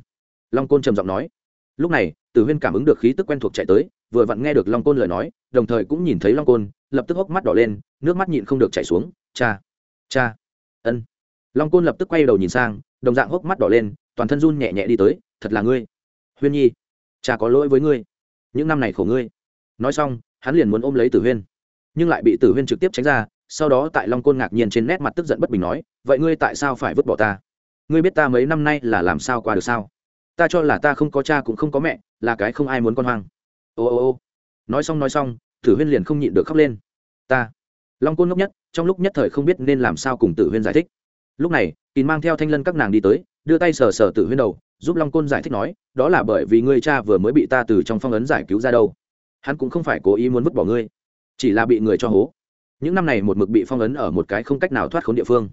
Long côn trầm giọng nói. Lúc này, tử huyên cảm ứng được khí tức quen thuộc chạy tới, vừa vặn nghe được long côn lời nói, đồng thời cũng nhìn thấy long côn, lập tức hốc mắt đỏ lên, nước mắt nhịn không được chảy xuống. Cha cha, ân. Long côn lập tức quay đầu nhìn sang, đồng dạng hốc mắt đỏ lên, toàn thân run nhẹ nhẹ đi tới, thật là ngươi, huyên nhi, cha có lỗi với ngươi. Những năm này khổ ngươi. Nói xong, hắn liền muốn ôm lấy tử huyên, nhưng lại bị tử huyên trực tiếp tránh ra sau đó tại long côn ngạc nhiên trên nét mặt tức giận bất bình nói, vậy ngươi tại sao phải vứt bỏ ta? Ngươi biết ta mấy năm nay là làm sao qua được sao? Ta cho là ta không có cha cũng không có mẹ, là cái không ai muốn con hoang. Ô ô ô. Nói xong nói xong, tử huyên liền không nhịn được khóc lên. Ta. Long côn ngốc nhất, trong lúc nhất thời không biết nên làm sao cùng tử huyên giải thích. Lúc này kín mang theo thanh lân các nàng đi tới, đưa tay sờ sờ tử huyên đầu, giúp long côn giải thích nói, đó là bởi vì ngươi cha vừa mới bị ta từ trong phong ấn giải cứu ra đâu. Hắn cũng không phải cố ý muốn vứt bỏ ngươi, chỉ là bị người cho hố những năm này một mực bị phong ấn ở một cái không cách nào thoát khốn địa phương.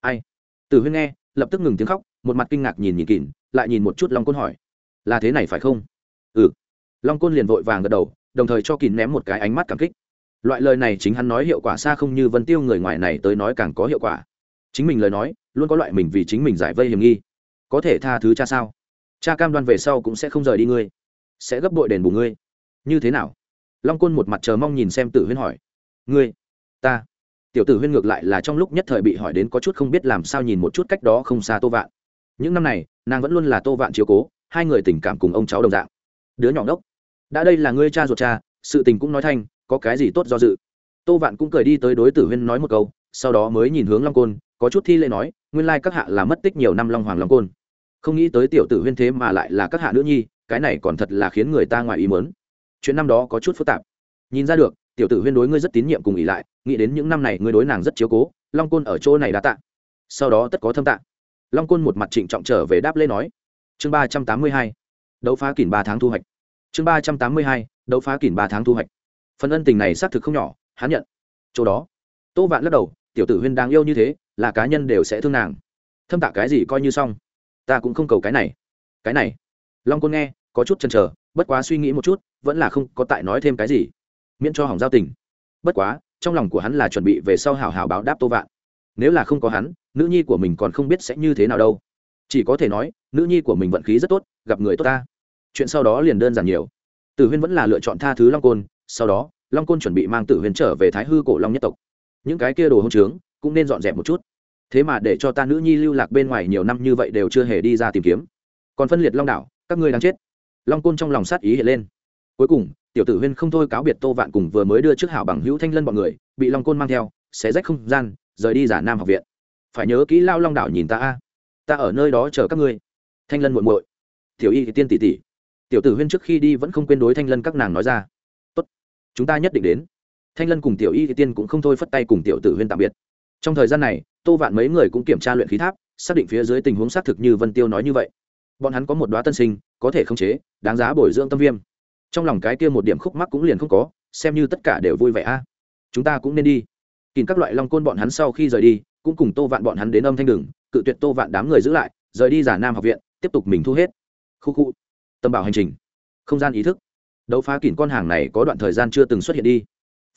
Ai? Tử huyên nghe, lập tức ngừng tiếng khóc, một mặt kinh ngạc nhìn nhìn kỳn lại nhìn một chút long côn hỏi. Là thế này phải không? Ừ. Long côn liền vội vàng gật đầu, đồng thời cho kỳn ném một cái ánh mắt cảm kích. Loại lời này chính hắn nói hiệu quả xa không như vân tiêu người ngoài này tới nói càng có hiệu quả. Chính mình lời nói, luôn có loại mình vì chính mình giải vây hiểm nghi. Có thể tha thứ cha sao? Cha cam đoan về sau cũng sẽ không rời đi ngươi. Sẽ gấp bội đền bù ngươi. Như thế nào? Long côn một mặt chờ mong nhìn xem tử huyên hỏi. Ngươi? Ta. Tiểu tử huyên ngược lại là trong lúc nhất thời bị hỏi đến có chút không biết làm sao nhìn một chút cách đó không xa tô vạn. Những năm này, nàng vẫn luôn là tô vạn chiếu cố, hai người tình cảm cùng ông cháu đồng dạng. Đứa nhỏ ngốc. Đã đây là ngươi cha ruột cha, sự tình cũng nói thanh, có cái gì tốt do dự? Tô vạn cũng cười đi tới đối tử huyên nói một câu, sau đó mới nhìn hướng long côn, có chút thi lễ nói, nguyên lai các hạ là mất tích nhiều năm long hoàng long côn. Không nghĩ tới tiểu tử huyên thế mà lại là các hạ nữ nhi, cái này còn thật là khiến người ta ngoài ý mớn chuyện năm đó có chút phức tạp. Nhìn ra được, tiểu tử huyên đối ngươi rất tín nhiệm cùng ỉ lại nghĩ đến những năm này ngươi đối nàng rất chiếu cố, long côn ở chỗ này đã tạ. Sau đó tất có thâm tạ. Long côn một mặt trịnh trọng trở về đáp lễ nói. Chương ba trăm tám mươi hai. Đấu phá kỷ ba tháng thu hoạch. Chương ba trăm tám mươi hai. Đấu phá kỷ ba tháng thu hoạch. Phần ân tình này xác thực không nhỏ, hắn nhận. Chỗ đó, tô vạn lắc đầu, tiểu tử huyên đáng yêu như thế, là cá nhân đều sẽ thương nàng. Thâm tạ cái gì coi như xong. Ta cũng không cầu cái này. Cái này. Long côn nghe, có chút chần chờ, bất quá suy nghĩ một chút, vẫn là không có tại nói thêm cái gì. Miễn cho hỏng giao tình. Bất quá trong lòng của hắn là chuẩn bị về sau hào hào báo đáp tô vạn. Nếu là không có hắn, nữ nhi của mình còn không biết sẽ như thế nào đâu. Chỉ có thể nói, nữ nhi của mình vận khí rất tốt, gặp người tốt ta. Chuyện sau đó liền đơn giản nhiều. Tử huyên vẫn là lựa chọn tha thứ long côn, sau đó, long côn chuẩn bị mang tử huyên trở về thái hư cổ long nhất tộc. Những cái kia đồ hông trướng, cũng nên dọn dẹp một chút. Thế mà để cho ta nữ nhi lưu lạc bên ngoài nhiều năm như vậy đều chưa hề đi ra tìm kiếm. Còn phân liệt long đảo, các ngươi đang chết. Long côn trong lòng sát ý hiện lên. Cuối cùng tiểu tử huyên không thôi cáo biệt tô vạn cùng vừa mới đưa trước hảo bằng hữu thanh lân bọn người, bị long côn mang theo, xé rách không gian, rời đi giả nam học viện. Phải nhớ kỹ lao long đảo nhìn ta a. Ta ở nơi đó chờ các ngươi. Thanh lân muộn muội. Tiểu y tiên tỷ tỷ. Tiểu tử huyên trước khi đi vẫn không quên đối thanh lân các nàng nói ra. Tốt. Chúng ta nhất định đến. Thanh lân cùng tiểu y tiên cũng không thôi phất tay cùng tiểu tử huyên tạm biệt. Trong thời gian này, tô vạn mấy người cũng kiểm tra luyện khí tháp, xác định phía dưới tình huống xác thực như vân tiêu nói như vậy. Bọn hắn có một đoá tân sinh, có thể khống chế, đáng giá bồi dưỡng tâm viêm trong lòng cái kia một điểm khúc mắc cũng liền không có, xem như tất cả đều vui vẻ a. Chúng ta cũng nên đi. Kìm các loại long côn bọn hắn sau khi rời đi, cũng cùng tô vạn bọn hắn đến âm thanh đường, cự tuyệt tô vạn đám người giữ lại, rời đi giả nam học viện, tiếp tục mình thu hết. Khu khu. Tâm bảo hành trình. Không gian ý thức. Đấu phá kìm con hàng này có đoạn thời gian chưa từng xuất hiện đi.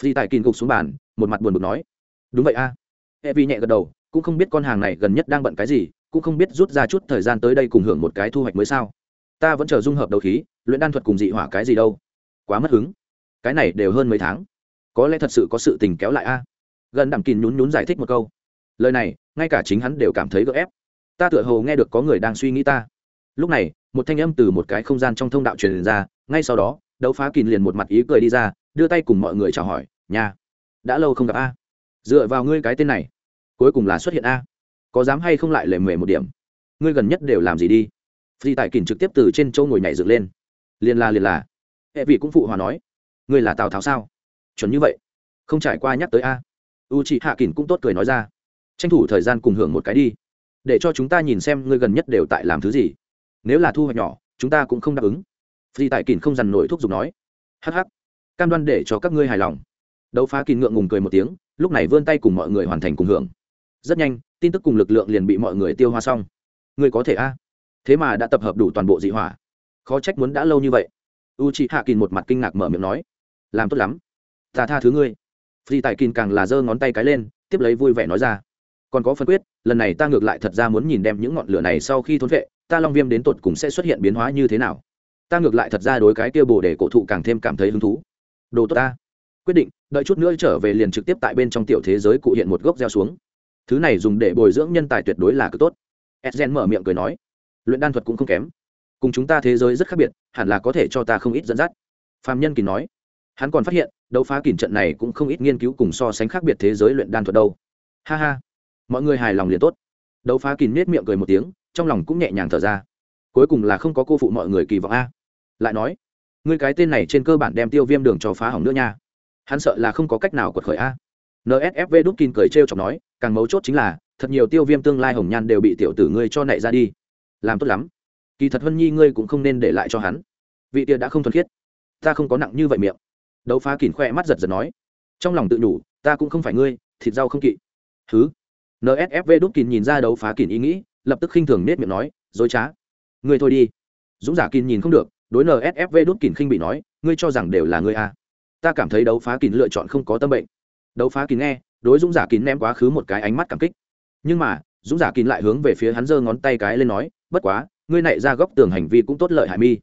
Phi tại kìm gục xuống bàn, một mặt buồn bực nói. Đúng vậy a. E vi nhẹ gật đầu, cũng không biết con hàng này gần nhất đang bận cái gì, cũng không biết rút ra chút thời gian tới đây cùng hưởng một cái thu hoạch mới sao. Ta vẫn chờ dung hợp đầu khí luyện đan thuật cùng dị hỏa cái gì đâu? Quá mất hứng. Cái này đều hơn mấy tháng. Có lẽ thật sự có sự tình kéo lại a. Gần đẳng kín nhún nhún giải thích một câu. Lời này, ngay cả chính hắn đều cảm thấy gợ ép. Ta tựa hồ nghe được có người đang suy nghĩ ta. Lúc này, một thanh âm từ một cái không gian trong thông đạo truyền ra, ngay sau đó, đấu phá kín liền một mặt ý cười đi ra, đưa tay cùng mọi người chào hỏi nhà đã lâu không gặp a. Dựa vào ngươi cái tên này, cuối cùng là xuất hiện a. Có dám hay không lại lề mề một điểm? Ngươi gần nhất đều làm gì đi? Phi tại kín trực tiếp từ trên châu ngồi nhảy dựng lên liền là liền là hệ vị cũng phụ hòa nói, ngươi là tào tháo sao? Chuẩn như vậy. Không trải qua nhắc tới a. U chị hạ kỳn cũng tốt cười nói ra, tranh thủ thời gian cùng hưởng một cái đi. Để cho chúng ta nhìn xem ngươi gần nhất đều tại làm thứ gì. Nếu là thu hoạch nhỏ, chúng ta cũng không đáp ứng. Phi tại kỳn không dằn nổi thuốc giục nói hh cam đoan để cho các ngươi hài lòng. Đấu phá kỳn ngượng ngùng cười một tiếng, lúc này vươn tay cùng mọi người hoàn thành cùng hưởng. Rất nhanh, tin tức cùng lực lượng liền bị mọi người tiêu hóa xong. Ngươi có thể a. Thế mà đã tập hợp đủ toàn bộ dị hỏa khó trách muốn đã lâu như vậy. U chị hạ kín một mặt kinh ngạc mở miệng nói, làm tốt lắm. Ta tha thứ ngươi. Phi tài kín càng là giơ ngón tay cái lên, tiếp lấy vui vẻ nói ra, còn có phân quyết, lần này ta ngược lại thật ra muốn nhìn đem những ngọn lửa này sau khi thốn vệ, ta long viêm đến tột cùng sẽ xuất hiện biến hóa như thế nào? Ta ngược lại thật ra đối cái kia bồ để cổ thụ càng thêm cảm thấy hứng thú. Đồ tốt ta. Quyết định, đợi chút nữa trở về liền trực tiếp tại bên trong tiểu thế giới cụ hiện một gốc gieo xuống. Thứ này dùng để bồi dưỡng nhân tài tuyệt đối là cực tốt. Edgen mở miệng cười nói, luyện đan thuật cũng không kém cùng chúng ta thế giới rất khác biệt, hẳn là có thể cho ta không ít dẫn dắt. Phạm nhân kỳ nói. Hắn còn phát hiện, đấu phá kỷ trận này cũng không ít nghiên cứu cùng so sánh khác biệt thế giới luyện đan thuật đâu. Ha ha. Mọi người hài lòng liền tốt. Đấu phá kỷ nết miệng cười một tiếng, trong lòng cũng nhẹ nhàng thở ra. Cuối cùng là không có cô phụ mọi người kỳ vọng a. Lại nói, ngươi cái tên này trên cơ bản đem tiêu viêm đường cho phá hỏng nữa nha. Hắn sợ là không có cách nào quật khởi a. Nsfv đút kín cười trêu chọc nói, càng mấu chốt chính là, thật nhiều tiêu viêm tương lai hồng nhan đều bị tiểu tử ngươi cho nảy ra đi. Làm tốt lắm kỳ thật hân nhi ngươi cũng không nên để lại cho hắn. Vị tia đã không thuần khiết. Ta không có nặng như vậy miệng. Đấu phá kỉn khoe mắt giật giật nói. Trong lòng tự nhủ, ta cũng không phải ngươi, thịt rau không kỵ. Thứ nsfv đúc kín nhìn ra đấu phá kỉn ý nghĩ, lập tức khinh thường nết miệng nói, dối trá. Ngươi thôi đi. Dũng giả kín nhìn không được, đối nsfv đúc kín khinh bị nói, ngươi cho rằng đều là ngươi à. ta cảm thấy đấu phá kín lựa chọn không có tâm bệnh. Đấu phá kín nghe, đối dũng giả kín ném quá khứ một cái ánh mắt cảm kích. Nhưng mà, dũng giả kín lại hướng về phía hắn giơ ngón tay cái lên nói bất quá, ngươi nảy ra góc tường hành vi cũng tốt lợi hại mi.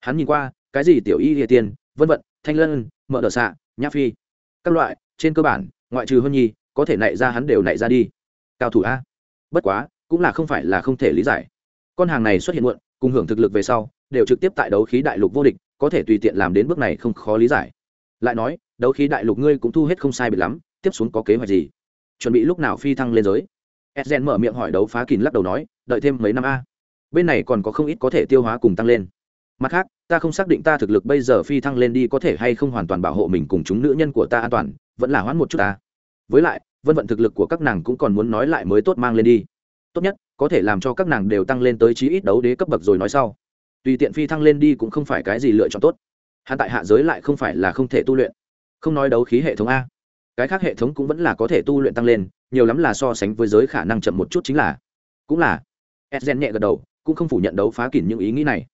Hắn nhìn qua, cái gì tiểu y địa tiên vân vận, thanh lân mở đờ xạ, nhã phi. Các loại, trên cơ bản, ngoại trừ hơn nhi, có thể nảy ra hắn đều nảy ra đi. Cao thủ a. Bất quá, cũng là không phải là không thể lý giải. Con hàng này xuất hiện muộn, cùng hưởng thực lực về sau, đều trực tiếp tại đấu khí đại lục vô địch, có thể tùy tiện làm đến bước này không khó lý giải. Lại nói, đấu khí đại lục ngươi cũng thu hết không sai biệt lắm, tiếp xuống có kế hoạch gì? Chuẩn bị lúc nào phi thăng lên giới? Edgen mở miệng hỏi đấu phá kín lắc đầu nói, đợi thêm mấy năm a bên này còn có không ít có thể tiêu hóa cùng tăng lên. Mặt khác, ta không xác định ta thực lực bây giờ phi thăng lên đi có thể hay không hoàn toàn bảo hộ mình cùng chúng nữ nhân của ta an toàn, vẫn là hoãn một chút ta. Với lại, vân vận thực lực của các nàng cũng còn muốn nói lại mới tốt mang lên đi. Tốt nhất, có thể làm cho các nàng đều tăng lên tới chí ít đấu đế cấp bậc rồi nói sau. Tùy tiện phi thăng lên đi cũng không phải cái gì lựa chọn tốt. Hạn tại hạ giới lại không phải là không thể tu luyện. Không nói đấu khí hệ thống a. Cái khác hệ thống cũng vẫn là có thể tu luyện tăng lên, nhiều lắm là so sánh với giới khả năng chậm một chút chính là. Cũng là. Edgen nhẹ gật đầu cũng không phủ nhận đấu phá kỉnh những ý nghĩ này.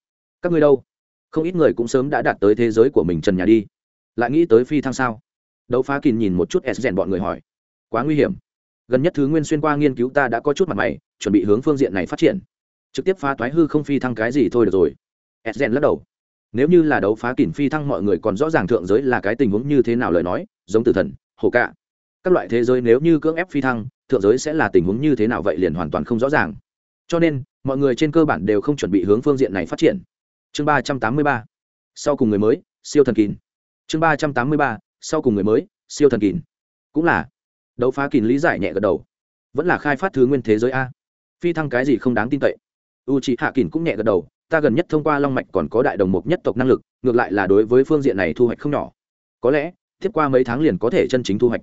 Các ngươi đâu? Không ít người cũng sớm đã đạt tới thế giới của mình trần nhà đi. Lại nghĩ tới phi thăng sao? Đấu phá kỉnh nhìn một chút edgen bọn người hỏi. Quá nguy hiểm. Gần nhất thứ nguyên xuyên qua nghiên cứu ta đã có chút mặt mày, chuẩn bị hướng phương diện này phát triển. Trực tiếp phá toái hư không phi thăng cái gì thôi được rồi. Edgen lắc đầu. Nếu như là đấu phá kỉnh phi thăng mọi người còn rõ ràng thượng giới là cái tình huống như thế nào lời nói, giống tử thần, hồ cạ, các loại thế giới nếu như cưỡng ép phi thăng, thượng giới sẽ là tình huống như thế nào vậy liền hoàn toàn không rõ ràng. Cho nên mọi người trên cơ bản đều không chuẩn bị hướng phương diện này phát triển. Chương ba trăm tám mươi ba, sau cùng người mới, siêu thần kín chương ba trăm tám mươi ba, sau cùng người mới, siêu thần kín cũng là, đấu phá kín lý giải nhẹ gật đầu. Vẫn là khai phát thứ nguyên thế giới a. Phi thăng cái gì không đáng tin cậy. U c h ị hạ kín cũng nhẹ gật đầu, ta gần nhất thông qua long mạch còn có đại đồng mục nhất tộc năng lực, ngược lại là đối với phương diện này thu hoạch không nhỏ. Có lẽ, tiếp qua mấy tháng liền có thể chân chính thu hoạch.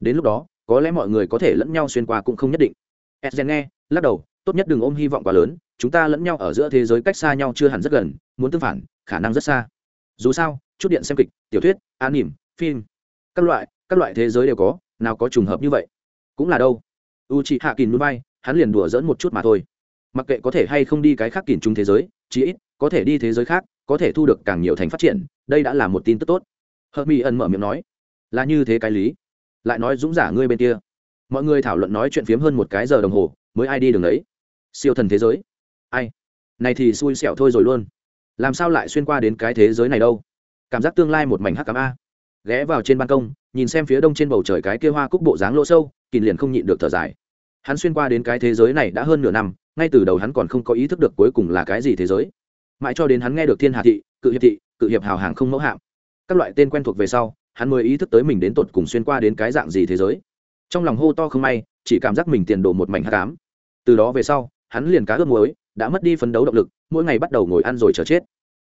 Đến lúc đó, có lẽ mọi người có thể lẫn nhau xuyên qua cũng không nhất định. Edgen nghe, lắc đầu tốt nhất đừng ôm hy vọng quá lớn, chúng ta lẫn nhau ở giữa thế giới cách xa nhau chưa hẳn rất gần, muốn tương phản, khả năng rất xa. Dù sao, chút điện xem kịch, tiểu thuyết, an nỉm, phim, các loại các loại thế giới đều có, nào có trùng hợp như vậy. Cũng là đâu. U chị hạ kỳ núi bay, hắn liền đùa dỡn một chút mà thôi. Mặc kệ có thể hay không đi cái khác kìm chung thế giới, chí ít, có thể đi thế giới khác, có thể thu được càng nhiều thành phát triển, đây đã là một tin tức tốt. Hợp mỹ ẩn mở miệng nói, là như thế cái lý. Lại nói dũng giả ngươi bên kia. Mọi người thảo luận nói chuyện phiếm hơn một cái giờ đồng hồ, mới ai đi đường đấy siêu thần thế giới. Ai? Này thì xui xẻo thôi rồi luôn. Làm sao lại xuyên qua đến cái thế giới này đâu? Cảm giác tương lai một mảnh hắc cám a. Ghé vào trên ban công, nhìn xem phía đông trên bầu trời cái kia hoa cúc bộ dáng lỗ sâu kìn liền không nhịn được thở dài. Hắn xuyên qua đến cái thế giới này đã hơn nửa năm, ngay từ đầu hắn còn không có ý thức được cuối cùng là cái gì thế giới. Mãi cho đến hắn nghe được thiên hà thị, cự hiệp thị, cự hiệp hào hàng không mẫu hạm, các loại tên quen thuộc về sau, hắn mới ý thức tới mình đến tột cùng xuyên qua đến cái dạng gì thế giới. Trong lòng hô to không may, chỉ cảm giác mình tiền đổ một mảnh hát cám từ đó về sau hắn liền cá ướp muối, đã mất đi phấn đấu động lực, mỗi ngày bắt đầu ngồi ăn rồi chờ chết.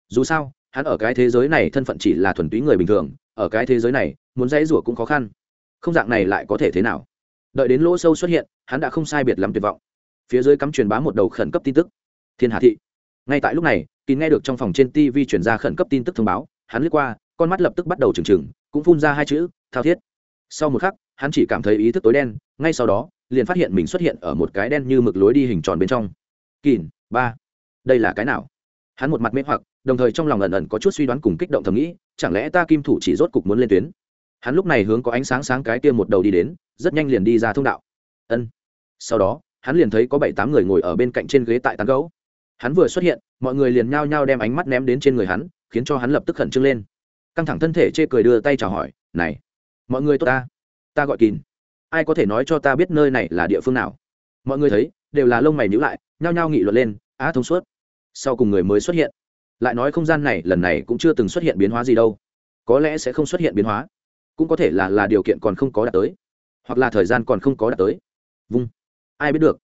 Dù sao, hắn ở cái thế giới này thân phận chỉ là thuần túy người bình thường, ở cái thế giới này, muốn dãy rủa cũng khó khăn. Không dạng này lại có thể thế nào? Đợi đến lỗ sâu xuất hiện, hắn đã không sai biệt lắm tuyệt vọng. Phía dưới cắm truyền bá một đầu khẩn cấp tin tức. Thiên hà thị. Ngay tại lúc này, kín nghe được trong phòng trên tv chuyển ra khẩn cấp tin tức thông báo, hắn lướt qua, con mắt lập tức bắt đầu trừng trừng, cũng phun ra hai chữ, thao thiết. Sau một khắc, hắn chỉ cảm thấy ý thức tối đen, ngay sau đó liền phát hiện mình xuất hiện ở một cái đen như mực lối đi hình tròn bên trong. Kỳn ba. Đây là cái nào? Hắn một mặt mê hoặc, đồng thời trong lòng ẩn ẩn có chút suy đoán cùng kích động thầm nghĩ, chẳng lẽ ta kim thủ chỉ rốt cục muốn lên tuyến? Hắn lúc này hướng có ánh sáng sáng cái kia một đầu đi đến, rất nhanh liền đi ra thông đạo. Ân. Sau đó, hắn liền thấy có bảy tám người ngồi ở bên cạnh trên ghế tại tán gấu hắn vừa xuất hiện, mọi người liền nhao nhao đem ánh mắt ném đến trên người hắn, khiến cho hắn lập tức khẩn trương lên. Căng thẳng thân thể chê cười đưa tay chào hỏi, này, mọi người tốt ta. Ta gọi Kình ai có thể nói cho ta biết nơi này là địa phương nào? Mọi người thấy, đều là lông mày nhữ lại, nhao nhao nghị luận lên, á, thông suốt. Sau cùng người mới xuất hiện. Lại nói không gian này lần này cũng chưa từng xuất hiện biến hóa gì đâu. Có lẽ sẽ không xuất hiện biến hóa. Cũng có thể là là điều kiện còn không có đạt tới. Hoặc là thời gian còn không có đạt tới. Vung. Ai biết được.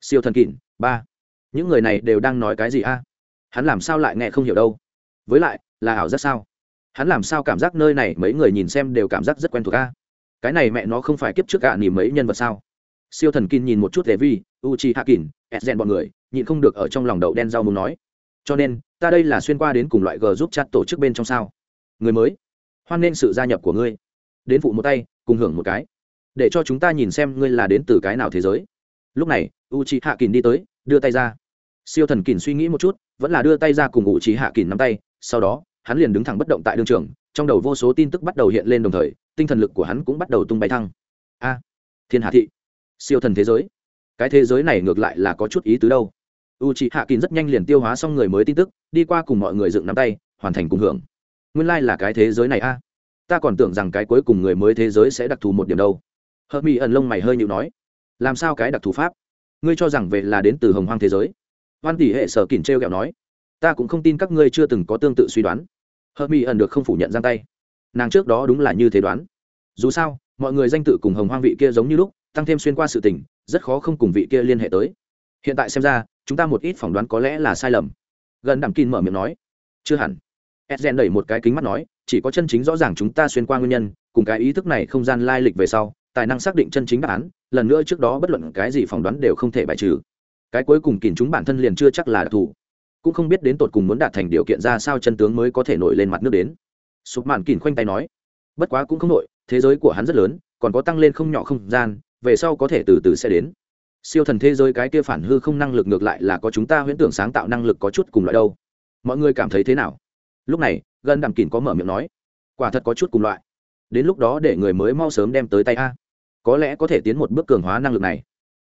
Siêu thần kỷ ba. Những người này đều đang nói cái gì a? Hắn làm sao lại nghe không hiểu đâu? Với lại, là ảo rất sao? Hắn làm sao cảm giác nơi này mấy người nhìn xem đều cảm giác rất quen thuộc a? Cái này mẹ nó không phải kiếp trước cả nỉ mấy nhân vật sao? Siêu thần kin nhìn một chút lệ vi u chi hạ kín edgen bọn người, nhịn không được ở trong lòng đậu đen rau muốn nói. Cho nên, ta đây là xuyên qua đến cùng loại g giúp chặt tổ chức bên trong sao? Người mới, hoan nên sự gia nhập của ngươi. Đến phụ một tay, cùng hưởng một cái. Để cho chúng ta nhìn xem ngươi là đến từ cái nào thế giới. Lúc này u chi hạ kín đi tới, đưa tay ra. Siêu thần kín suy nghĩ một chút, vẫn là đưa tay ra cùng u chi hạ kín nắm tay, sau đó, hắn liền đứng thẳng bất động tại đương trường trong đầu vô số tin tức bắt đầu hiện lên đồng thời, tinh thần lực của hắn cũng bắt đầu tung bay thăng. A, thiên hạ thị, siêu thần thế giới. Cái thế giới này ngược lại là có chút ý tứ đâu. U c hạ kín rất nhanh liền tiêu hóa xong người mới tin tức, đi qua cùng mọi người dựng nắm tay, hoàn thành cùng hưởng. Nguyên lai、like、là cái thế giới này a. Ta còn tưởng rằng cái cuối cùng người mới thế giới sẽ đặc thù một điểm đâu. Hớt mi ẩn lông mày hơi nhịu nói. Làm sao cái đặc thù pháp? Ngươi cho rằng về là đến từ hồng hoang thế giới? Văn tỷ hệ sở kỳn t r e o kẹo nói. Ta cũng không tin các ngươi chưa từng có tương tự suy đoán hợp mỹ ẩn được không phủ nhận giang tay. Nàng trước đó đúng là như thế đoán. Dù sao, mọi người danh tự cùng hồng hoang vị kia giống như lúc, tăng thêm xuyên qua sự tình, rất khó không cùng vị kia liên hệ tới. Hiện tại xem ra, chúng ta một ít phỏng đoán có lẽ là sai lầm. Gần đẳng kín mở miệng nói. Chưa hẳn. Edgen đẩy một cái kính mắt nói, chỉ có chân chính rõ ràng chúng ta xuyên qua nguyên nhân, cùng cái ý thức này không gian lai lịch về sau, tài năng xác định chân chính đáp án, lần nữa trước đó bất luận cái gì phỏng đoán đều không thể bài trừ. Cái cuối cùng kìm chúng bản thân liền chưa chắc là đặc thù cũng không biết đến tột cùng muốn đạt thành điều kiện ra sao chân tướng mới có thể nổi lên mặt nước đến. Sụp mạn kìn khoanh tay nói, bất quá cũng không nổi, thế giới của hắn rất lớn, còn có tăng lên không nhỏ không gian, về sau có thể từ từ sẽ đến. Siêu thần thế giới cái kia phản hư không năng lực ngược lại là có chúng ta huyễn tưởng sáng tạo năng lực có chút cùng loại đâu. Mọi người cảm thấy thế nào? Lúc này gần đàm kìn có mở miệng nói, quả thật có chút cùng loại. Đến lúc đó để người mới mau sớm đem tới tay a. Có lẽ có thể tiến một bước cường hóa năng lực này.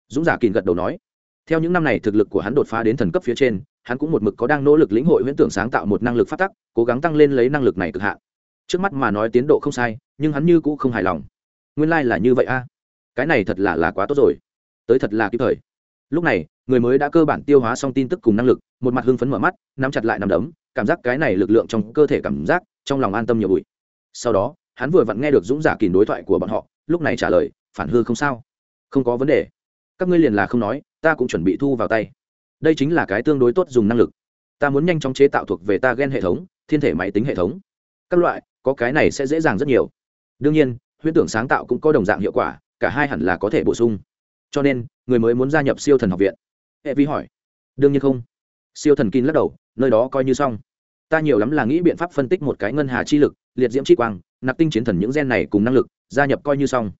Dũng giả kìn gật đầu nói, theo những năm này thực lực của hắn đột phá đến thần cấp phía trên hắn cũng một mực có đang nỗ lực lĩnh hội huyễn tưởng sáng tạo một năng lực phát tắc, cố gắng tăng lên lấy năng lực này cực hạn. Trước mắt mà nói tiến độ không sai, nhưng hắn như cũ không hài lòng. Nguyên lai、like、là như vậy a. Cái này thật là là quá tốt rồi. Tới thật là kịp thời. Lúc này, người mới đã cơ bản tiêu hóa xong tin tức cùng năng lực, một mặt hưng phấn mở mắt, nắm chặt lại nằm đấm, cảm giác cái này lực lượng trong cơ thể cảm giác, trong lòng an tâm nhiều bụi. Sau đó, hắn vừa vặn nghe được dũng giả kìm đối thoại của bọn họ, lúc này trả lời, phản hư không sao? Không có vấn đề. Các ngươi liền là không nói, ta cũng chuẩn bị thu vào tay đây chính là cái tương đối tốt dùng năng lực. Ta muốn nhanh chóng chế tạo thuộc về ta g e n hệ thống, thiên thể máy tính hệ thống. Các loại, có cái này sẽ dễ dàng rất nhiều. Đương nhiên, huyễn tưởng sáng tạo cũng có đồng dạng hiệu quả, cả hai hẳn là có thể bổ sung. Cho nên, người mới muốn gia nhập siêu thần học viện. Hệ vi hỏi. Đương nhiên không. Siêu thần kinh lắc đầu, nơi đó coi như xong. Ta nhiều lắm là nghĩ biện pháp phân tích một cái ngân hà chi lực, liệt diễm chi quang, nạp tinh chiến thần những gen này cùng năng lực, gia nhập coi như xong.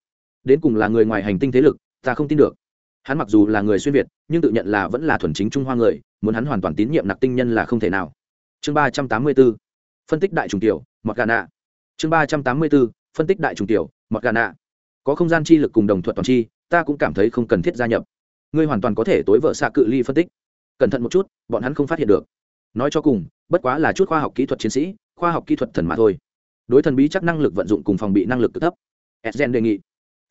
Đến cùng là người ngoài hành tinh thế lực, ta không tin được hắn mặc dù là người xuyên việt, nhưng tự nhận là vẫn là thuần chính trung hoa người, muốn hắn hoàn toàn tín nhiệm nạp tinh nhân là không thể nào. Chương ba trăm tám mươi b ố phân tích đại trùng tiểu, mọt gà nạ. Chương ba trăm tám mươi b ố phân tích đại trùng tiểu, mọt gà nạ. Có không gian chi lực cùng đồng thuận toàn chi, ta cũng cảm thấy không cần thiết gia nhập. Ngươi hoàn toàn có thể tối vợ xạ cự ly phân tích. Cẩn thận một chút, bọn hắn không phát hiện được. Nói cho cùng, bất quá là chút khoa học kỹ thuật chiến sĩ, khoa học kỹ thuật thần mà thôi. Đối thần bí chắc năng lực vận dụng cùng phòng bị năng lực cực thấp. Edgen đề nghị.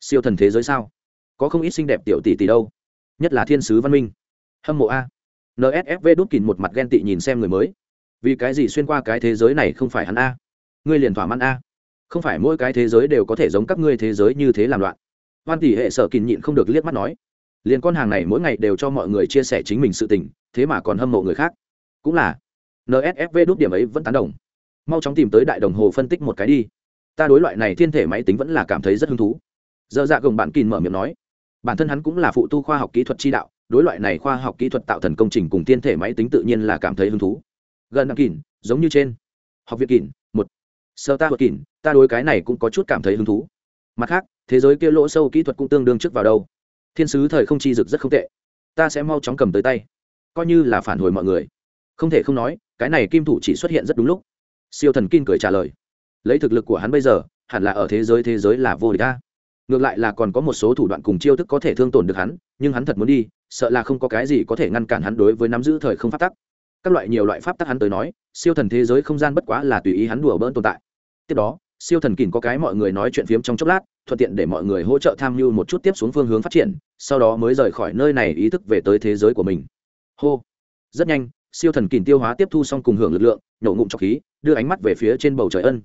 Siêu thần thế giới sao? Có không ít xinh đẹp tiểu tỷ tỷ đâu. Nhất là thiên sứ văn minh. Hâm mộ a. Nsfv đút kìn một mặt ghen tị nhìn xem người mới. Vì cái gì xuyên qua cái thế giới này không phải hắn a? Ngươi liền thỏa mãn a. Không phải mỗi cái thế giới đều có thể giống các ngươi thế giới như thế làm loạn. Hoan tỷ hệ sở kìn nhịn không được liếc mắt nói. Liền con hàng này mỗi ngày đều cho mọi người chia sẻ chính mình sự tình, thế mà còn hâm mộ người khác. Cũng là. Nsfv đút điểm ấy vẫn tán đồng. Mau chóng tìm tới đại đồng hồ phân tích một cái đi. Ta đối loại này thiên thể máy tính vẫn là cảm thấy rất hứng thú. Giờ dạ gồng bạn kìn mở miệng nói bản thân hắn cũng là phụ tu khoa học kỹ thuật chi đạo, đối loại này khoa học kỹ thuật tạo thần công trình cùng thiên thể máy tính tự nhiên là cảm thấy hứng thú. Gần năm kỳn giống như trên. Học viện kỳn một. Sơ ta vượt kỳn ta đối cái này cũng có chút cảm thấy hứng thú. Mặt khác, thế giới kia lỗ sâu kỹ thuật cũng tương đương trước vào đâu. Thiên sứ thời không chi dực rất không tệ. Ta sẽ mau chóng cầm tới tay. Coi như là phản hồi mọi người. Không thể không nói, cái này kim thủ chỉ xuất hiện rất đúng lúc. Siêu thần kim cười trả lời. Lấy thực lực của hắn bây giờ, hẳn là ở thế giới thế giới là vô địch ta ngược lại là còn có một số thủ đoạn cùng chiêu thức có thể thương tổn được hắn, nhưng hắn thật muốn đi, sợ là không có cái gì có thể ngăn cản hắn đối với nắm giữ thời không pháp tắc. Các loại nhiều loại pháp tắc hắn tới nói, siêu thần thế giới không gian bất quá là tùy ý hắn đùa bỡn tồn tại. Tiếp đó, siêu thần kìn có cái mọi người nói chuyện phiếm trong chốc lát, thuận tiện để mọi người hỗ trợ tham mưu một chút tiếp xuống phương hướng phát triển, sau đó mới rời khỏi nơi này ý thức về tới thế giới của mình. Hô. Rất nhanh, siêu thần kìn tiêu hóa tiếp thu xong cùng hưởng lực lượng nhổ ngụm trọc khí, đưa ánh mắt về phía trên bầu trời ân.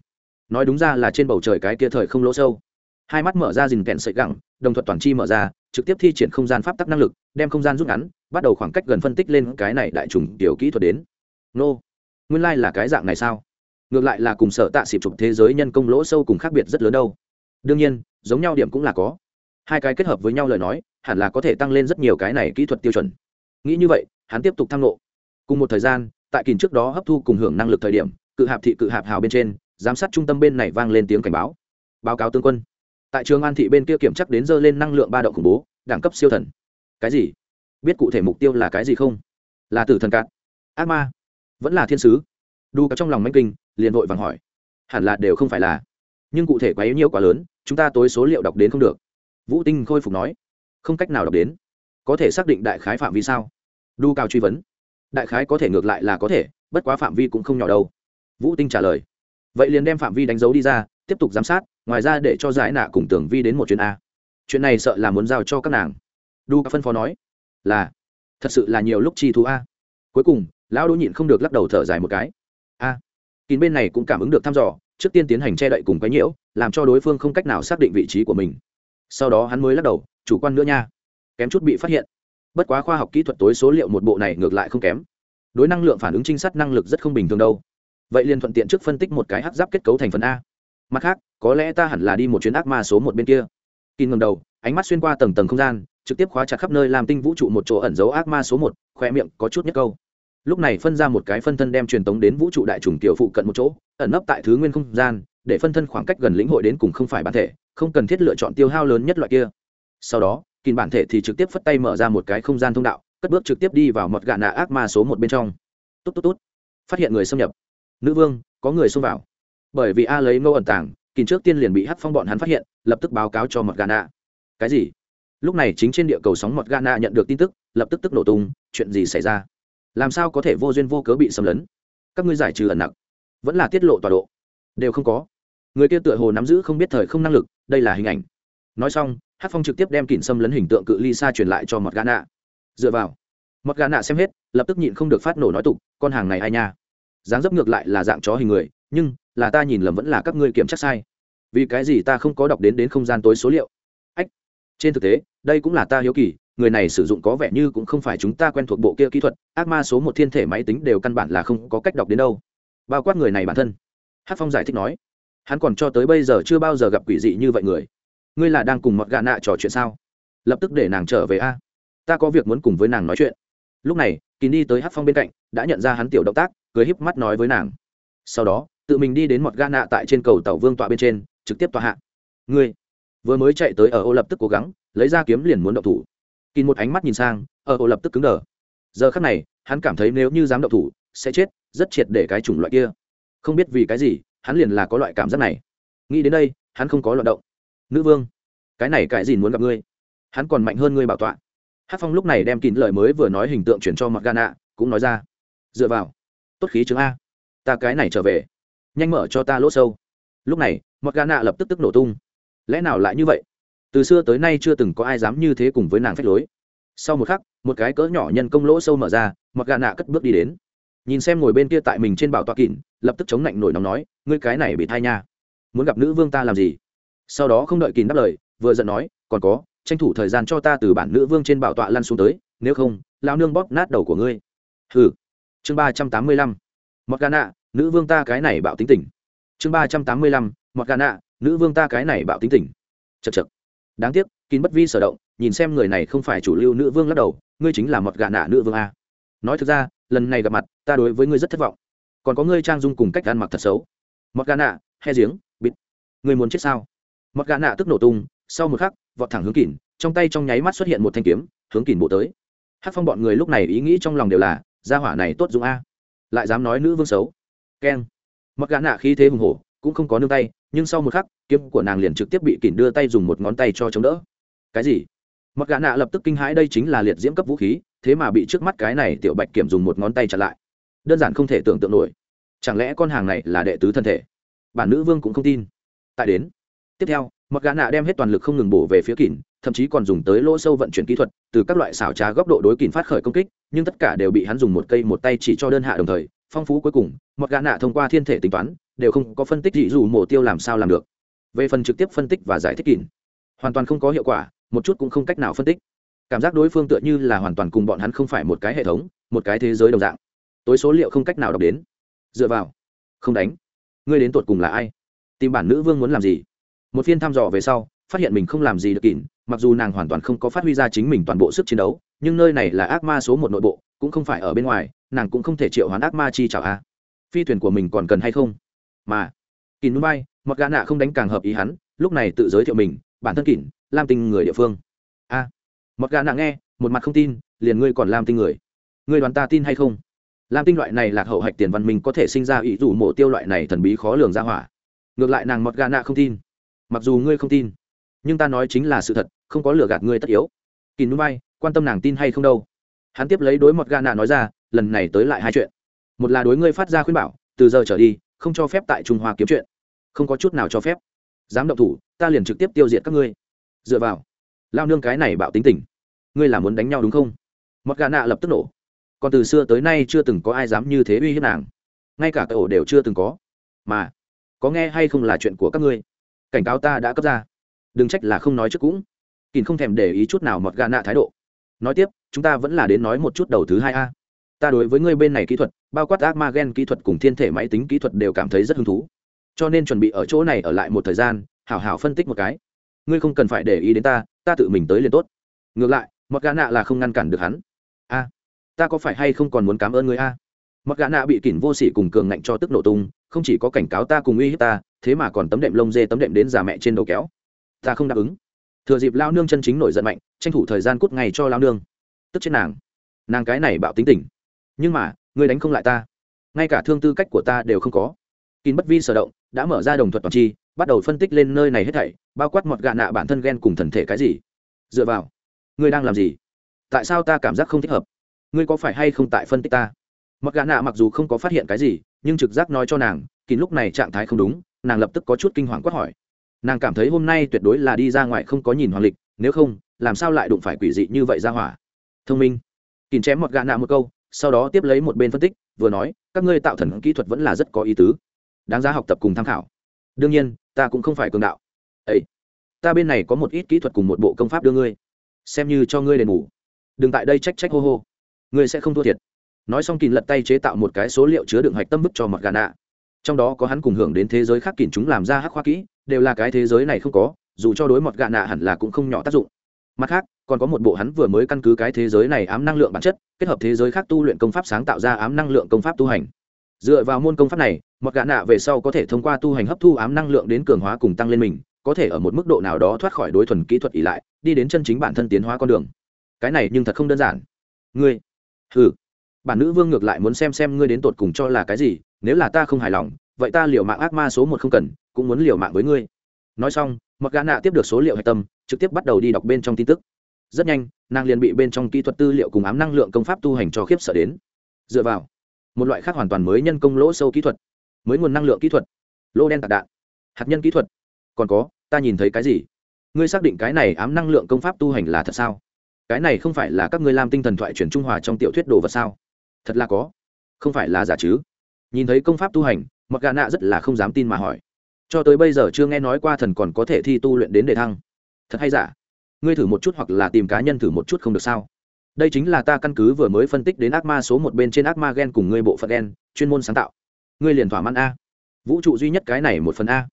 Nói đúng ra là trên bầu trời cái kia thời không lỗ sâu hai mắt mở ra dình kẹn sợi gẳng, đồng thuật toàn chi mở ra, trực tiếp thi triển không gian pháp tắc năng lực, đem không gian rút ngắn, bắt đầu khoảng cách gần phân tích lên cái này đại trùng tiểu kỹ thuật đến. Nô, nguyên lai、like、là cái dạng này sao? Ngược lại là cùng sở tạ xịp chụp thế giới nhân công lỗ sâu cùng khác biệt rất lớn đâu. Đương nhiên, giống nhau điểm cũng là có. Hai cái kết hợp với nhau lời nói, hẳn là có thể tăng lên rất nhiều cái này kỹ thuật tiêu chuẩn. Nghĩ như vậy, hắn tiếp tục thăng lộ cùng một thời gian, tại kỳ trước đó hấp thu cùng hưởng năng lực thời điểm, cự hạp thị cự hạp hào bên trên, giám sát trung tâm bên này vang lên tiếng cảnh báo. Báo cáo tướng quân tại trường an thị bên kia kiểm chắc đến dơ lên năng lượng ba động khủng bố, đẳng cấp siêu thần. Cái gì? Biết cụ thể mục tiêu là cái gì không? Là tử thần cạn ác ma. Vẫn là thiên sứ. Đu cả trong lòng manh kinh, liền vội vàng hỏi. Hẳn là đều không phải là. Nhưng cụ thể quá yếu nhiêu quá lớn, chúng ta tối số liệu đọc đến không được. Vũ tinh khôi phục nói. Không cách nào đọc đến. Có thể xác định đại khái phạm vi sao? Đu cao truy vấn. Đại khái có thể ngược lại là có thể, bất quá phạm vi cũng không nhỏ đâu. Vũ tinh trả lời. Vậy liền đem phạm vi đánh dấu đi ra, tiếp tục giám sát ngoài ra để cho giải nạ cùng tưởng vi đến một chuyến a. Chuyện này sợ là muốn giao cho các nàng. Đu phân phó nói, là, thật sự là nhiều lúc chi thú a. Cuối cùng, lão đỗ nhịn không được lắc đầu thở dài một cái. A, kín bên này cũng cảm ứng được thăm dò, trước tiên tiến hành che đậy cùng cái nhiễu, làm cho đối phương không cách nào xác định vị trí của mình. Sau đó hắn mới lắc đầu, chủ quan nữa nha, kém chút bị phát hiện. Bất quá khoa học kỹ thuật tối số liệu một bộ này ngược lại không kém. Đối năng lượng phản ứng trinh sát năng lực rất không bình thường đâu. Vậy liền thuận tiện trước phân tích một cái hát giáp kết cấu thành phần a mặt khác, có lẽ ta hẳn là đi một chuyến ác ma số một bên kia. Kỳ ngầm đầu, ánh mắt xuyên qua tầng tầng không gian, trực tiếp khóa chặt khắp nơi làm tinh vũ trụ một chỗ ẩn giấu ác ma số một khoe miệng có chút nhất câu. Lúc này phân ra một cái phân thân đem truyền tống đến vũ trụ đại trùng tiểu phụ cận một chỗ, ẩn nấp tại thứ nguyên không gian, để phân thân khoảng cách gần lĩnh hội đến cùng không phải bản thể, không cần thiết lựa chọn tiêu hao lớn nhất loại kia. Sau đó, kỳ bản thể thì trực tiếp phất tay mở ra một cái không gian thông đạo, cất bước trực tiếp đi vào một gạ nạ ác ma số một bên trong. Tốt tốt tốt phát hiện người xâm nhập. Nữ vương, có người xông vào bởi vì a lấy ngô ẩn tàng kỳ trước tiên liền bị hắc phong bọn hắn phát hiện, lập tức báo cáo cho một gana nạ cái gì? Lúc này chính trên địa cầu sóng một gana nạ nhận được tin tức, lập tức tức nổ tung, chuyện gì xảy ra? Làm sao có thể vô duyên vô cớ bị xâm lấn? Các ngươi giải trừ ẩn nặng vẫn là tiết lộ tọa độ. Đều không có. Người kia tựa hồ nắm giữ không biết thời không năng lực, đây là hình ảnh. Nói xong hát phong trực tiếp đem kỉnh xâm lấn hình tượng cự ly xa truyền lại cho mọt gà nạ dựa vào mọt gà nạ xem hết, lập tức nhịn không được phát nổ nói tục, con hàng này ai nha? Dáng dấp ngược lại là dạng chó hình người, nhưng là ta nhìn lầm vẫn là các ngươi kiểm tra sai. Vì cái gì ta không có đọc đến đến không gian tối số liệu? Ách, trên thực tế, đây cũng là ta hiếu kỳ, người này sử dụng có vẻ như cũng không phải chúng ta quen thuộc bộ kia kỹ thuật, ác ma số một thiên thể máy tính đều căn bản là không có cách đọc đến đâu. Bao quát người này bản thân. Hát phong giải thích nói, hắn còn cho tới bây giờ chưa bao giờ gặp quỷ dị như vậy người. Ngươi là đang cùng mọt gà nạ trò chuyện sao? Lập tức để nàng trở về a. Ta có việc muốn cùng với nàng nói chuyện. Lúc này, kín đi tới hát phong bên cạnh, đã nhận ra hắn tiểu động tác, cười híp mắt nói với nàng. Sau đó tự mình đi đến mọt ga nạ tại trên cầu tàu vương tọa bên trên, trực tiếp tọa hạ. Ngươi, vừa mới chạy tới ở ô lập tức cố gắng, lấy ra kiếm liền muốn động thủ. Kín một ánh mắt nhìn sang, ở ô lập tức cứng đờ. Giờ khắc này, hắn cảm thấy nếu như dám động thủ, sẽ chết, rất triệt để cái chủng loại kia. Không biết vì cái gì, hắn liền là có loại cảm giác này. Nghĩ đến đây, hắn không có loạt động. Nữ vương, cái này cái gì muốn gặp ngươi? Hắn còn mạnh hơn ngươi bảo tọa. Hát phong lúc này đem kín lời mới vừa nói hình tượng chuyển cho mặt gana cũng nói ra. Dựa vào, tốt khí chứng a. Ta cái này trở về nhanh mở cho ta lỗ sâu. Lúc này mọt gà nạ lập tức tức nổ tung. Lẽ nào lại như vậy? Từ xưa tới nay chưa từng có ai dám như thế cùng với nàng phách lối. Sau một khắc, một cái cỡ nhỏ nhân công lỗ sâu mở ra mọt gà nạ cất bước đi đến. Nhìn xem ngồi bên kia tại mình trên bảo tọa kỉn lập tức chống lạnh nổi nóng nói, ngươi cái này bị thai nha. Muốn gặp nữ vương ta làm gì? Sau đó không đợi kỉn đáp lời, vừa giận nói, còn có, tranh thủ thời gian cho ta từ bản nữ vương trên bảo tọa lăn xuống tới, nếu không lao nương bóp nát đầu của ngươi. Hừ. Chương ba trăm tám mươi lăm. Mọt gà nạ nữ vương ta cái này bạo tính tình. Chương ba trăm tám mươi lăm, mọt gà nạ, nữ vương ta cái này bạo tính tình. Chật chật đáng tiếc, kín bất vi sở động, nhìn xem người này không phải chủ lưu nữ vương lắc đầu, ngươi chính là mọt gà nạ nữ vương a. Nói thực ra, lần này gặp mặt, ta đối với ngươi rất thất vọng. Còn có ngươi trang dung cùng cách ăn mặc thật xấu. Mọt gà nạ, he giếng, bịt. Ngươi muốn chết sao? Mọt gà nạ tức nổ tung, sau một khắc, vọt thẳng hướng kỉn trong tay trong nháy mắt xuất hiện một thanh kiếm, hướng kỉn bộ tới. Hát phong bọn người lúc này ý nghĩ trong lòng đều là, gia hỏa này tốt dũng a. Lại dám nói nữ vương xấu keng. Mặc gã nạ khí thế hùng hổ, cũng không có nương tay, nhưng sau một khắc, kiếm của nàng liền trực tiếp bị kỉn đưa tay dùng một ngón tay cho chống đỡ. Cái gì? Mặc gã nạ lập tức kinh hãi, đây chính là liệt diễm cấp vũ khí, thế mà bị trước mắt cái này tiểu bạch kiểm dùng một ngón tay chặn lại. Đơn giản không thể tưởng tượng nổi. Chẳng lẽ con hàng này là đệ tứ thân thể? Bản nữ vương cũng không tin. Tại đến. Tiếp theo, mặc gã nạ đem hết toàn lực không ngừng bổ về phía kỉn, thậm chí còn dùng tới lỗ sâu vận chuyển kỹ thuật, từ các loại xảo trá góc độ đối kỉn phát khởi công kích, nhưng tất cả đều bị hắn dùng một cây một tay chỉ cho đơn hạ đồng thời phong phú cuối cùng mọt gã nạ thông qua thiên thể tính toán đều không có phân tích dị dù mổ tiêu làm sao làm được. Về phần trực tiếp phân tích và giải thích kín, hoàn toàn không có hiệu quả một chút cũng không cách nào phân tích. Cảm giác đối phương tựa như là hoàn toàn cùng bọn hắn không phải một cái hệ thống một cái thế giới đồng dạng. Tối số liệu không cách nào đọc đến. Dựa vào không đánh. Ngươi đến tột cùng là ai? Tìm bản nữ vương muốn làm gì? Một phiên thăm dò về sau phát hiện mình không làm gì được kín, mặc dù nàng hoàn toàn không có phát huy ra chính mình toàn bộ sức chiến đấu nhưng nơi này là ác ma số một nội bộ cũng không phải ở bên ngoài nàng cũng không thể triệu hoán ác ma chi chào a. Phi thuyền của mình còn cần hay không? Mà kỉn núi bay mặc gã nạ không đánh càng hợp ý hắn lúc này tự giới thiệu mình bản thân kỉn lam tinh người địa phương. A à, mặc gã nạ nghe một mặt không tin liền ngươi còn lam tinh người. Ngươi đoán ta tin hay không? Lam tinh loại này lạc hậu hạch tiền văn minh có thể sinh ra ý rủ mộ tiêu loại này thần bí khó lường ra hỏa. Ngược lại nàng mọt gà nạ không tin. Mặc dù ngươi không tin nhưng ta nói chính là sự thật không có lừa gạt ngươi tất yếu. Kỳ núi bay quan tâm nàng tin hay không đâu? Hắn tiếp lấy đối mọt gà nạ nói ra, lần này tới lại hai chuyện. Một là đối ngươi phát ra khuyên bảo, từ giờ trở đi, không cho phép tại trung hoa kiếm chuyện. Không có chút nào cho phép. Dám động thủ, ta liền trực tiếp tiêu diệt các ngươi. Dựa vào, lao nương cái này bạo tính tình, ngươi là muốn đánh nhau đúng không? Mọt gà nạ lập tức nổ. Còn từ xưa tới nay chưa từng có ai dám như thế uy hiếp nàng. Ngay cả cậu đều chưa từng có. Mà, có nghe hay không là chuyện của các ngươi? Cảnh cáo ta đã cấp ra. Đừng trách là không nói trước cũng. Kỳn không thèm để ý chút nào mọt gà nạ thái độ nói tiếp, chúng ta vẫn là đến nói một chút đầu thứ hai a. Ta đối với ngươi bên này kỹ thuật, bao quát ác ma gen kỹ thuật cùng thiên thể máy tính kỹ thuật đều cảm thấy rất hứng thú. Cho nên chuẩn bị ở chỗ này ở lại một thời gian, hảo hảo phân tích một cái. Ngươi không cần phải để ý đến ta ta tự mình tới liền tốt. Ngược lại mặc gã nạ là không ngăn cản được hắn. A, ta có phải hay không còn muốn cảm ơn ngươi a? Mặc gã nạ bị kỉn vô sỉ cùng cường ngạnh cho tức nổ tung, không chỉ có cảnh cáo ta cùng uy hiếp ta, thế mà còn tấm đệm lông dê tấm đệm đến già mẹ trên đầu kéo. Ta không đáp ứng thừa dịp lao nương chân chính nổi giận mạnh, tranh thủ thời gian cút ngay cho lao nương. Tức trên nàng. Nàng cái này bạo tính tình. Nhưng mà, ngươi đánh không lại ta. Ngay cả thương tư cách của ta đều không có. Kín bất vi sở động, đã mở ra đồng thuật toàn chi, bắt đầu phân tích lên nơi này hết thảy, bao quát mọt gạ nạ bản thân ghen cùng thần thể cái gì. Dựa vào, ngươi đang làm gì? Tại sao ta cảm giác không thích hợp? Ngươi có phải hay không tại phân tích ta? Mặc gạ nạ mặc dù không có phát hiện cái gì, nhưng trực giác nói cho nàng, kín lúc này trạng thái không đúng, nàng lập tức có chút kinh hoàng quát hỏi nàng cảm thấy hôm nay tuyệt đối là đi ra ngoài không có nhìn hoàng lịch, nếu không, làm sao lại đụng phải quỷ dị như vậy ra hỏa? Thông minh. Kìm chém một gã nạ một câu, sau đó tiếp lấy một bên phân tích, vừa nói, các ngươi tạo thần kỹ thuật vẫn là rất có ý tứ. Đáng giá học tập cùng tham khảo. Đương nhiên, ta cũng không phải cường đạo. Ấy ta bên này có một ít kỹ thuật cùng một bộ công pháp đưa ngươi. Xem như cho ngươi đền bù. Đừng tại đây trách trách hô hô. Ngươi sẽ không thua thiệt. Nói xong kìn lật tay chế tạo một cái số liệu chứa đựng hạch tâm bức cho mặt gà nạ. Trong đó có hắn cùng hưởng đến thế giới khác kìn chúng làm ra hắc khoa kỹ đều là cái thế giới này không có, dù cho đối mọt gạ nạ hẳn là cũng không nhỏ tác dụng. Mặt khác, còn có một bộ hắn vừa mới căn cứ cái thế giới này ám năng lượng bản chất, kết hợp thế giới khác tu luyện công pháp sáng tạo ra ám năng lượng công pháp tu hành. Dựa vào môn công pháp này mọt gạ nạ về sau có thể thông qua tu hành hấp thu ám năng lượng đến cường hóa cùng tăng lên mình, có thể ở một mức độ nào đó thoát khỏi đối thuần kỹ thuật ỉ lại, đi đến chân chính bản thân tiến hóa con đường. Cái này nhưng thật không đơn giản. Ngươi ừ bản nữ vương ngược lại muốn xem xem ngươi đến tột cùng cho là cái gì, nếu là ta không hài lòng vậy ta liều mạng ác ma số một không cần, cũng muốn liều mạng với ngươi. Nói xong mặc gã nạ tiếp được số liệu hạch tâm, trực tiếp bắt đầu đi đọc bên trong tin tức. Rất nhanh, nàng liền bị bên trong kỹ thuật tư liệu cùng ám năng lượng công pháp tu hành cho khiếp sợ đến. Dựa vào, một loại khác hoàn toàn mới nhân công lỗ sâu kỹ thuật. Mới nguồn năng lượng kỹ thuật. Lô đen tạc đạn. Hạt nhân kỹ thuật. Còn có, ta nhìn thấy cái gì? Ngươi xác định cái này ám năng lượng công pháp tu hành là thật sao? Cái này không phải là các ngươi làm tinh thần thoại chuyển trung hòa trong tiểu thuyết đồ vật sao? Thật là có. Không phải là giả chứ. Nhìn thấy công pháp tu hành mặc gà nạ rất là không dám tin mà hỏi. Cho tới bây giờ chưa nghe nói qua thần còn có thể thi tu luyện đến đề thăng. Thật hay giả? Ngươi thử một chút hoặc là tìm cá nhân thử một chút không được sao? Đây chính là ta căn cứ vừa mới phân tích đến ác ma số một bên trên ác ma gen cùng ngươi bộ phận gen, chuyên môn sáng tạo. Ngươi liền thỏa mãn a. Vũ trụ duy nhất cái này một phần a.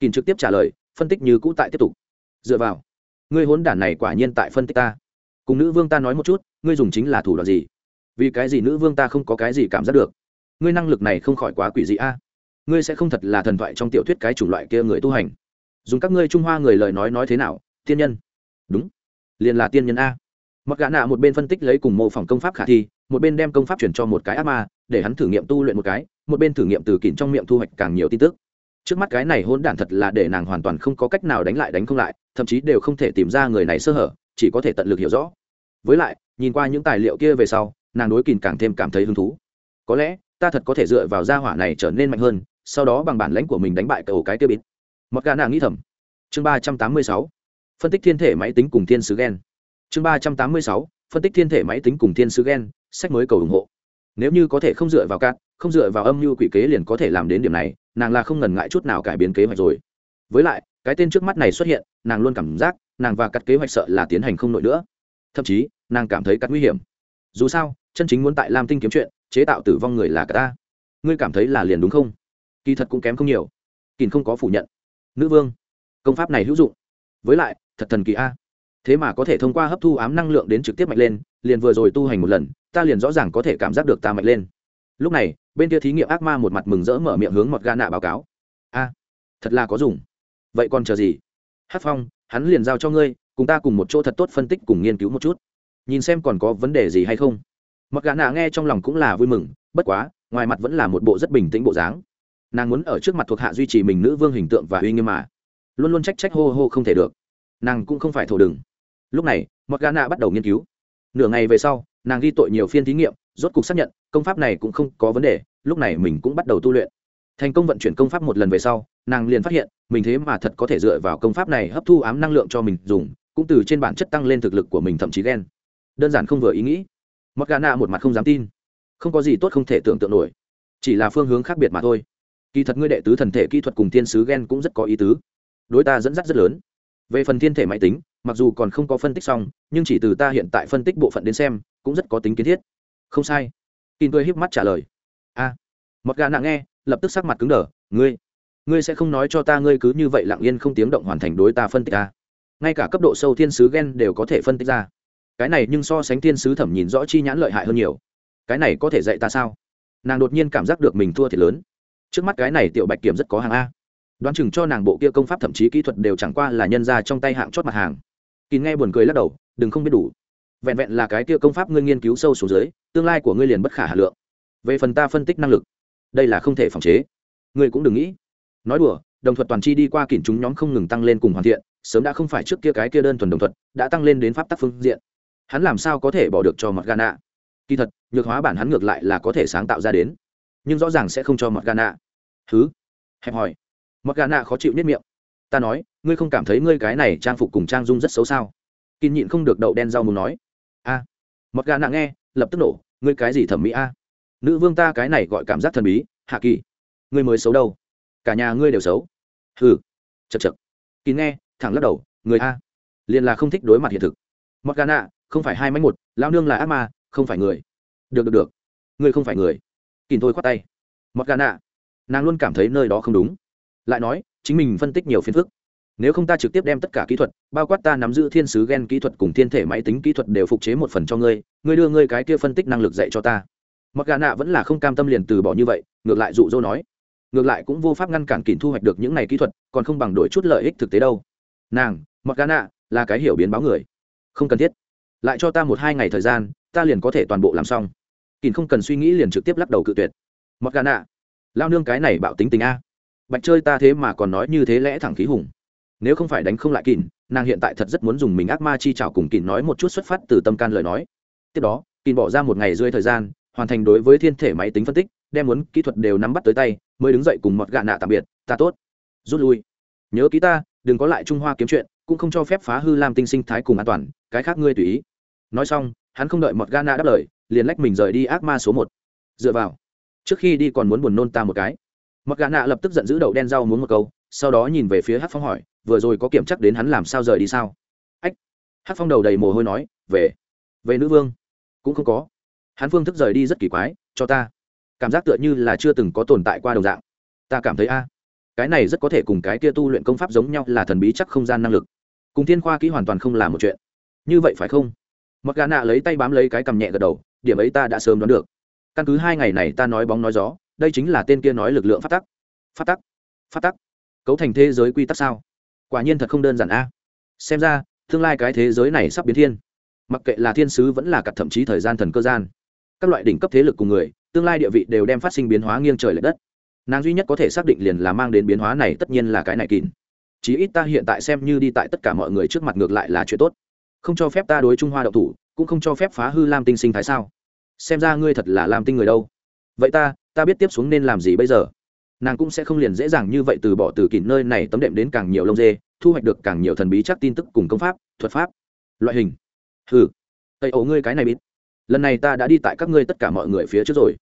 Kìm trực tiếp trả lời, phân tích như cũ tại tiếp tục. Dựa vào. Ngươi hốn đản này quả nhiên tại phân tích ta. Cùng nữ vương ta nói một chút, ngươi dùng chính là thủ đoạn gì? Vì cái gì nữ vương ta không có cái gì cảm giác được? Ngươi năng lực này không khỏi quá quỷ dị a ngươi sẽ không thật là thần thoại trong tiểu thuyết cái chủng loại kia người tu hành. Dùng các ngươi trung hoa người lời nói nói thế nào, tiên nhân? Đúng. Liền là tiên nhân a. Mặc gã nạ một bên phân tích lấy cùng mô phỏng công pháp khả thi, một bên đem công pháp chuyển cho một cái ác ma, để hắn thử nghiệm tu luyện một cái, một bên thử nghiệm từ kín trong miệng thu hoạch càng nhiều tin tức. Trước mắt cái này hôn đản thật là để nàng hoàn toàn không có cách nào đánh lại đánh không lại, thậm chí đều không thể tìm ra người này sơ hở, chỉ có thể tận lực hiểu rõ. Với lại, nhìn qua những tài liệu kia về sau, nàng đối kín càng thêm cảm thấy hứng thú. Có lẽ, ta thật có thể dựa vào gia hỏa này trở nên mạnh hơn sau đó bằng bản lãnh của mình đánh bại cầu cái tiêu bít mặc gã nàng nghĩ thầm. Chương ba trăm tám mươi sáu. Phân tích thiên thể máy tính cùng thiên sứ gen. Chương ba trăm tám mươi sáu. Phân tích thiên thể máy tính cùng thiên sứ gen, sách mới cầu ủng hộ. Nếu như có thể không dựa vào cát, không dựa vào âm mưu quỷ kế liền có thể làm đến điểm này, nàng là không ngần ngại chút nào cải biến kế hoạch rồi. Với lại, cái tên trước mắt này xuất hiện, nàng luôn cảm giác nàng và cắt kế hoạch sợ là tiến hành không nổi nữa. Thậm chí, nàng cảm thấy cắt nguy hiểm. Dù sao, chân chính muốn tại lam tinh kiếm chuyện, chế tạo tử vong người là cả ta. Ngươi cảm thấy là liền đúng không? Kỳ thật cũng kém không nhiều. Kỳn không có phủ nhận. Nữ vương, công pháp này hữu dụng. Với lại, thật thần kỳ a. Thế mà có thể thông qua hấp thu ám năng lượng đến trực tiếp mạnh lên, liền vừa rồi tu hành một lần, ta liền rõ ràng có thể cảm giác được ta mạnh lên. Lúc này, bên kia thí nghiệm ác ma một mặt mừng rỡ mở miệng hướng mọt ga nạ báo cáo. A, thật là có dùng. Vậy còn chờ gì? Hát phong, hắn liền giao cho ngươi, cùng ta cùng một chỗ thật tốt phân tích cùng nghiên cứu một chút. Nhìn xem còn có vấn đề gì hay không. Mọt gà nạ nghe trong lòng cũng là vui mừng, bất quá, ngoài mặt vẫn là một bộ rất bình tĩnh bộ dáng nàng muốn ở trước mặt thuộc hạ duy trì mình nữ vương hình tượng và uy nghiêm mà. Luôn luôn trách trách hô hô không thể được. Nàng cũng không phải thổ đừng lúc này mọt gà nạ bắt đầu nghiên cứu. Nửa ngày về sau, nàng ghi tội nhiều phiên thí nghiệm, rốt cục xác nhận, công pháp này cũng không có vấn đề, lúc này mình cũng bắt đầu tu luyện. Thành công vận chuyển công pháp một lần về sau, nàng liền phát hiện, mình thế mà thật có thể dựa vào công pháp này hấp thu ám năng lượng cho mình dùng, cũng từ trên bản chất tăng lên thực lực của mình thậm chí ghen. Đơn giản không vừa ý nghĩ. Mọt gà nạ một mặt không dám tin. Không có gì tốt không thể tưởng tượng nổi. Chỉ là phương hướng khác biệt mà thôi kỳ thật ngươi đệ tứ thần thể kỹ thuật cùng thiên sứ gen cũng rất có ý tứ. Đối ta dẫn dắt rất lớn. Về phần thiên thể máy tính mặc dù còn không có phân tích xong nhưng chỉ từ ta hiện tại phân tích bộ phận đến xem cũng rất có tính kiến thiết. Không sai. Tin tôi híp mắt trả lời. A. À, mọt gà nặng nghe lập tức sắc mặt cứng đờ. Ngươi ngươi sẽ không nói cho ta ngươi cứ như vậy lặng yên không tiếng động hoàn thành đối ta phân tích ta ngay cả cấp độ sâu thiên sứ gen đều có thể phân tích ra. Cái này nhưng so sánh thiên sứ thẩm nhìn rõ chi nhãn lợi hại hơn nhiều. Cái này có thể dạy ta sao? Nàng đột nhiên cảm giác được mình thua thiệt lớn trước mắt cái này tiểu bạch kiểm rất có hàng a. Đoán chừng cho nàng bộ kia công pháp thậm chí kỹ thuật đều chẳng qua là nhân ra trong tay hạng chót mặt hàng. Kín nghe buồn cười lắc đầu, đừng không biết đủ. Vẹn vẹn là cái kia công pháp ngươi nghiên cứu sâu xuống dưới, tương lai của ngươi liền bất khả hà lượng. Về phần ta phân tích năng lực, đây là không thể phòng chế. Ngươi cũng đừng nghĩ. Nói đùa, đồng thuật toàn chi đi qua kỉnh chúng nhóm không ngừng tăng lên cùng hoàn thiện, sớm đã không phải trước kia cái kia đơn thuần đồng thuật, đã tăng lên đến pháp tắc phương diện. Hắn làm sao có thể bỏ được cho mặt gana kỳ thật, nhược hóa bản hắn ngược lại là có thể sáng tạo ra đến, nhưng rõ ràng sẽ không cho mặt gana thứ hẹp hỏi mặt nạ khó chịu nhất miệng. Ta nói, ngươi không cảm thấy ngươi cái này trang phục cùng trang dung rất xấu sao? Kín nhịn không được đậu đen rau muốn nói. A. À. mặt gà nghe, lập tức nổ, ngươi cái gì thẩm mỹ a? Nữ vương ta cái này gọi cảm giác thần bí, hạ kỳ. Ngươi mới xấu đâu? Cả nhà ngươi đều xấu. Hừ. Chật chật kín nghe, thẳng lắc đầu, người a. Liền là không thích đối mặt hiện thực. Mặc gà không phải hai máy một, lao nương là ác ma, không phải người. Được được được. Ngươi không phải người. Kín thôi khoát tay. Mặc gà nàng luôn cảm thấy nơi đó không đúng. Lại nói, chính mình phân tích nhiều phiền phức. Nếu không ta trực tiếp đem tất cả kỹ thuật, bao quát ta nắm giữ thiên sứ gen kỹ thuật cùng thiên thể máy tính kỹ thuật đều phục chế một phần cho ngươi ngươi đưa ngươi cái kia phân tích năng lực dạy cho ta. Mặc gà nạ vẫn là không cam tâm liền từ bỏ như vậy, ngược lại dụ dỗ nói. Ngược lại cũng vô pháp ngăn cản kỳn thu hoạch được những này kỹ thuật, còn không bằng đổi chút lợi ích thực tế đâu. Nàng, mặc gà nạ, là cái hiểu biến báo người. Không cần thiết. Lại cho ta một hai ngày thời gian, ta liền có thể toàn bộ làm xong. Kỳn không cần suy nghĩ liền trực tiếp lắc đầu cự tuyệt. Mặc gà nạ lao nương cái này bạo tính tình a. Bạch chơi ta thế mà còn nói như thế lẽ thẳng khí hùng. Nếu không phải đánh không lại kỳn, nàng hiện tại thật rất muốn dùng mình ác ma chi trào cùng kỳn nói một chút xuất phát từ tâm can lời nói. Tiếp đó, kỳn bỏ ra một ngày rơi thời gian, hoàn thành đối với thiên thể máy tính phân tích, đem muốn kỹ thuật đều nắm bắt tới tay, mới đứng dậy cùng mọt gạ nạ tạm biệt, ta tốt. Rút lui. Nhớ ký ta, đừng có lại trung hoa kiếm chuyện, cũng không cho phép phá hư làm tinh sinh thái cùng an toàn, cái khác ngươi tùy ý. Nói xong, hắn không đợi mọt nạ đáp lời, liền lách mình rời đi ác ma số một. Dựa vào trước khi đi còn muốn buồn nôn ta một cái. Mặc gà nạ lập tức giận dữ đậu đen rau muốn một câu, sau đó nhìn về phía hát phong hỏi, vừa rồi có kiểm chắc đến hắn làm sao rời đi sao? Ách hát phong đầu đầy mồ hôi nói, về về nữ vương. Cũng không có. Hắn phương thức rời đi rất kỳ quái, cho ta. Cảm giác tựa như là chưa từng có tồn tại qua đồng dạng. Ta cảm thấy a, cái này rất có thể cùng cái kia tu luyện công pháp giống nhau là thần bí chắc không gian năng lực. Cùng thiên khoa kỹ hoàn toàn không là một chuyện. Như vậy phải không? Mặc gà nạ lấy tay bám lấy cái cầm nhẹ gật đầu, điểm ấy ta đã sớm đoán được căn cứ hai ngày này ta nói bóng nói gió, đây chính là tên kia nói lực lượng phát tắc. Phát tắc phát tắc. Cấu thành thế giới quy tắc sao? Quả nhiên thật không đơn giản a. Xem ra, tương lai cái thế giới này sắp biến thiên. Mặc kệ là thiên sứ vẫn là cặp thậm chí thời gian thần cơ gian. Các loại đỉnh cấp thế lực cùng người, tương lai địa vị đều đem phát sinh biến hóa nghiêng trời l ệ đất. Nàng duy nhất có thể xác định liền là mang đến biến hóa này tất nhiên là cái này kín. Chí ít ta hiện tại xem như đi tại tất cả mọi người trước mặt ngược lại là chuyện tốt. Không cho phép ta đối trung hoa đậu thủ, cũng không cho phép phá hư lam tinh sinh thái sao? Xem ra ngươi thật là làm tinh người đâu. Vậy ta ta biết tiếp xuống nên làm gì bây giờ? Nàng cũng sẽ không liền dễ dàng như vậy từ bỏ từ kỷ nơi này tấm đệm đến càng nhiều lông dê, thu hoạch được càng nhiều thần bí chắc tin tức cùng công pháp, thuật pháp. Loại hình. Hừ. Tây ấu ngươi cái này biết lần này ta đã đi tại các ngươi tất cả mọi người phía trước rồi.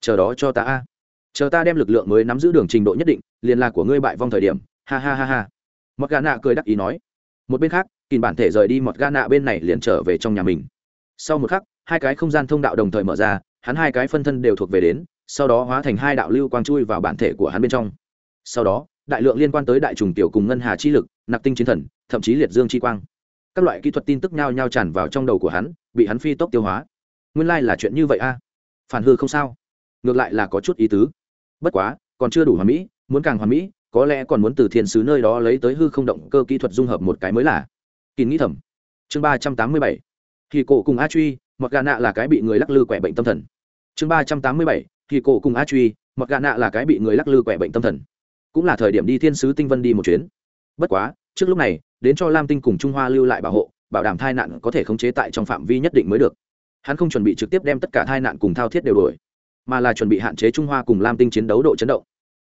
Chờ đó cho ta a. Chờ ta đem lực lượng mới nắm giữ đường trình độ nhất định, liền là của ngươi bại vong thời điểm. Ha ha ha ha. Mọt gà nạ cười đắc ý nói. Một bên khác kìm bản thể rời đi mọt gà nạ bên này liền trở về trong nhà mình. Sau một khắc hai cái không gian thông đạo đồng thời mở ra, hắn hai cái phân thân đều thuộc về đến, sau đó hóa thành hai đạo lưu quang chui vào bản thể của hắn bên trong. Sau đó, đại lượng liên quan tới đại trùng tiểu cùng ngân hà chi lực, nặc tinh chiến thần, thậm chí liệt dương chi quang. Các loại kỹ thuật tin tức nhao nhao tràn vào trong đầu của hắn, bị hắn phi tốc tiêu hóa. Nguyên lai、like、là chuyện như vậy a. Phản hư không sao? Ngược lại là có chút ý tứ. Bất quá, còn chưa đủ hoàn mỹ, muốn càng hoàn mỹ, có lẽ còn muốn từ thiên sứ nơi đó lấy tới hư không động cơ kỹ thuật dung hợp một cái mới là. Kỳ nghĩ thầm chương ba trăm tám mươi bảy. Thì cổ cùng a truy mặc gà nạ là cái bị người lắc lư quẻ bệnh tâm thần. Chương ba trăm tám mươi bảy thì cổ cùng a truy, mặc gà nạ là cái bị người lắc lư quẻ bệnh tâm thần. Cũng là thời điểm đi thiên sứ tinh vân đi một chuyến. Bất quá, trước lúc này, đến cho lam tinh cùng trung hoa lưu lại bảo hộ, bảo đảm thai nạn có thể khống chế tại trong phạm vi nhất định mới được. Hắn không chuẩn bị trực tiếp đem tất cả thai nạn cùng thao thiết đều đổi, mà là chuẩn bị hạn chế trung hoa cùng lam tinh chiến đấu độ chấn động.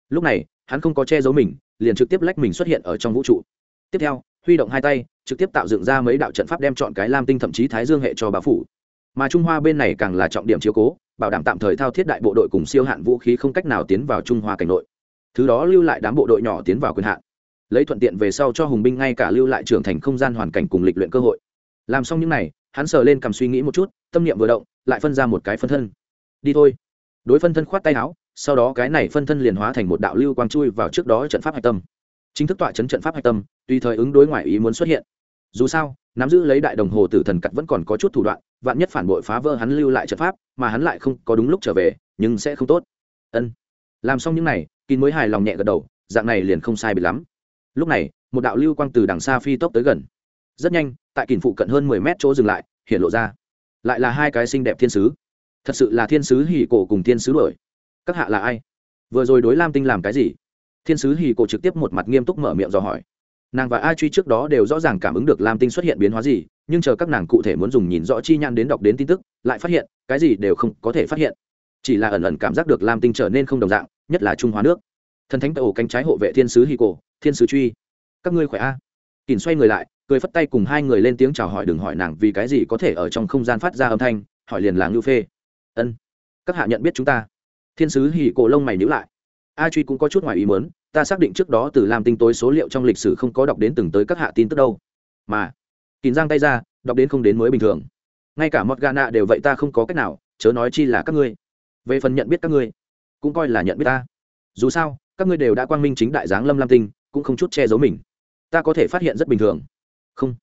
Lúc này, hắn không có che giấu mình, liền trực tiếp lách mình xuất hiện ở trong vũ trụ. Tiếp theo, huy động hai tay, trực tiếp tạo dựng ra mấy đạo trận pháp đem chọn cái lam tinh thậm chí thái dương hệ cho báo phủ mà trung hoa bên này càng là trọng điểm chiếu cố, bảo đảm tạm thời thao thiết đại bộ đội cùng siêu hạn vũ khí không cách nào tiến vào trung hoa cảnh nội. Thứ đó lưu lại đám bộ đội nhỏ tiến vào quyền hạn, lấy thuận tiện về sau cho hùng binh ngay cả lưu lại trưởng thành không gian hoàn cảnh cùng lịch luyện cơ hội. Làm xong những n à y hắn sờ lên cầm suy nghĩ một chút, tâm niệm vừa động, lại phân ra một cái phân thân. Đi thôi. Đối phân thân khoát tay áo, sau đó cái này phân thân liền hóa thành một đạo lưu quang chui vào trước đó trận pháp hạch tâm. Chính thức tọa chấn trận pháp hạch tâm, tùy thời ứng đối ngoại ý muốn xuất hiện. Dù sao, nắm giữ lấy đại đồng hồ tử thần cắt vẫn còn có chút thủ đoạn vạn nhất phản bội phá vỡ hắn lưu lại trận pháp, mà hắn lại không có đúng lúc trở về, nhưng sẽ không tốt. Ân. Làm xong những n à y kín mới hài lòng nhẹ gật đầu, dạng này liền không sai bị lắm. Lúc này, một đạo lưu quang từ đằng xa phi tốc tới gần. Rất nhanh, tại kìn phụ cận hơn mười mét chỗ dừng lại, hiện lộ ra. Lại là hai cái xinh đẹp thiên sứ. Thật sự là thiên sứ hỉ cổ cùng thiên sứ đổi các hạ là ai? Vừa rồi đối lam tinh làm cái gì? Thiên sứ hỉ cổ trực tiếp một mặt nghiêm túc mở miệng dò hỏi. Nàng và a truy trước đó đều rõ ràng cảm ứng được lam tinh xuất hiện biến hóa gì nhưng chờ các nàng cụ thể muốn dùng nhìn rõ chi nhãn đến đọc đến tin tức, lại phát hiện, cái gì đều không có thể phát hiện. Chỉ là ẩn ẩn cảm giác được lam tinh trở nên không đồng dạng, nhất là trung hóa nước. Thần thánh tàu cánh trái hộ vệ thiên sứ hì cổ, thiên sứ truy. Các ngươi khỏe a? À? kỳn xoay người lại, cười phất tay cùng hai người lên tiếng chào hỏi đừng hỏi nàng vì cái gì có thể ở trong không gian phát ra âm thanh, hỏi liền là ngưu phê. Ân, các hạ nhận biết chúng ta. Thiên sứ hỉ cổ lông mày nhữ lại. A truy cũng có chút ngoài ý mớn ta xác định trước đó từ làm tinh tối số liệu trong lịch sử không có đọc đến từng tới các hạ tin tức đâu. Mà kín giang tay ra, đọc đến không đến mới bình thường. Ngay cả mọt gà đều vậy ta không có cách nào, chớ nói chi là các ngươi. Về phần nhận biết các ngươi, cũng coi là nhận biết ta. Dù sao, các ngươi đều đã quang minh chính đại giáng lâm lam tinh, cũng không chút che giấu mình. Ta có thể phát hiện rất bình thường. Không.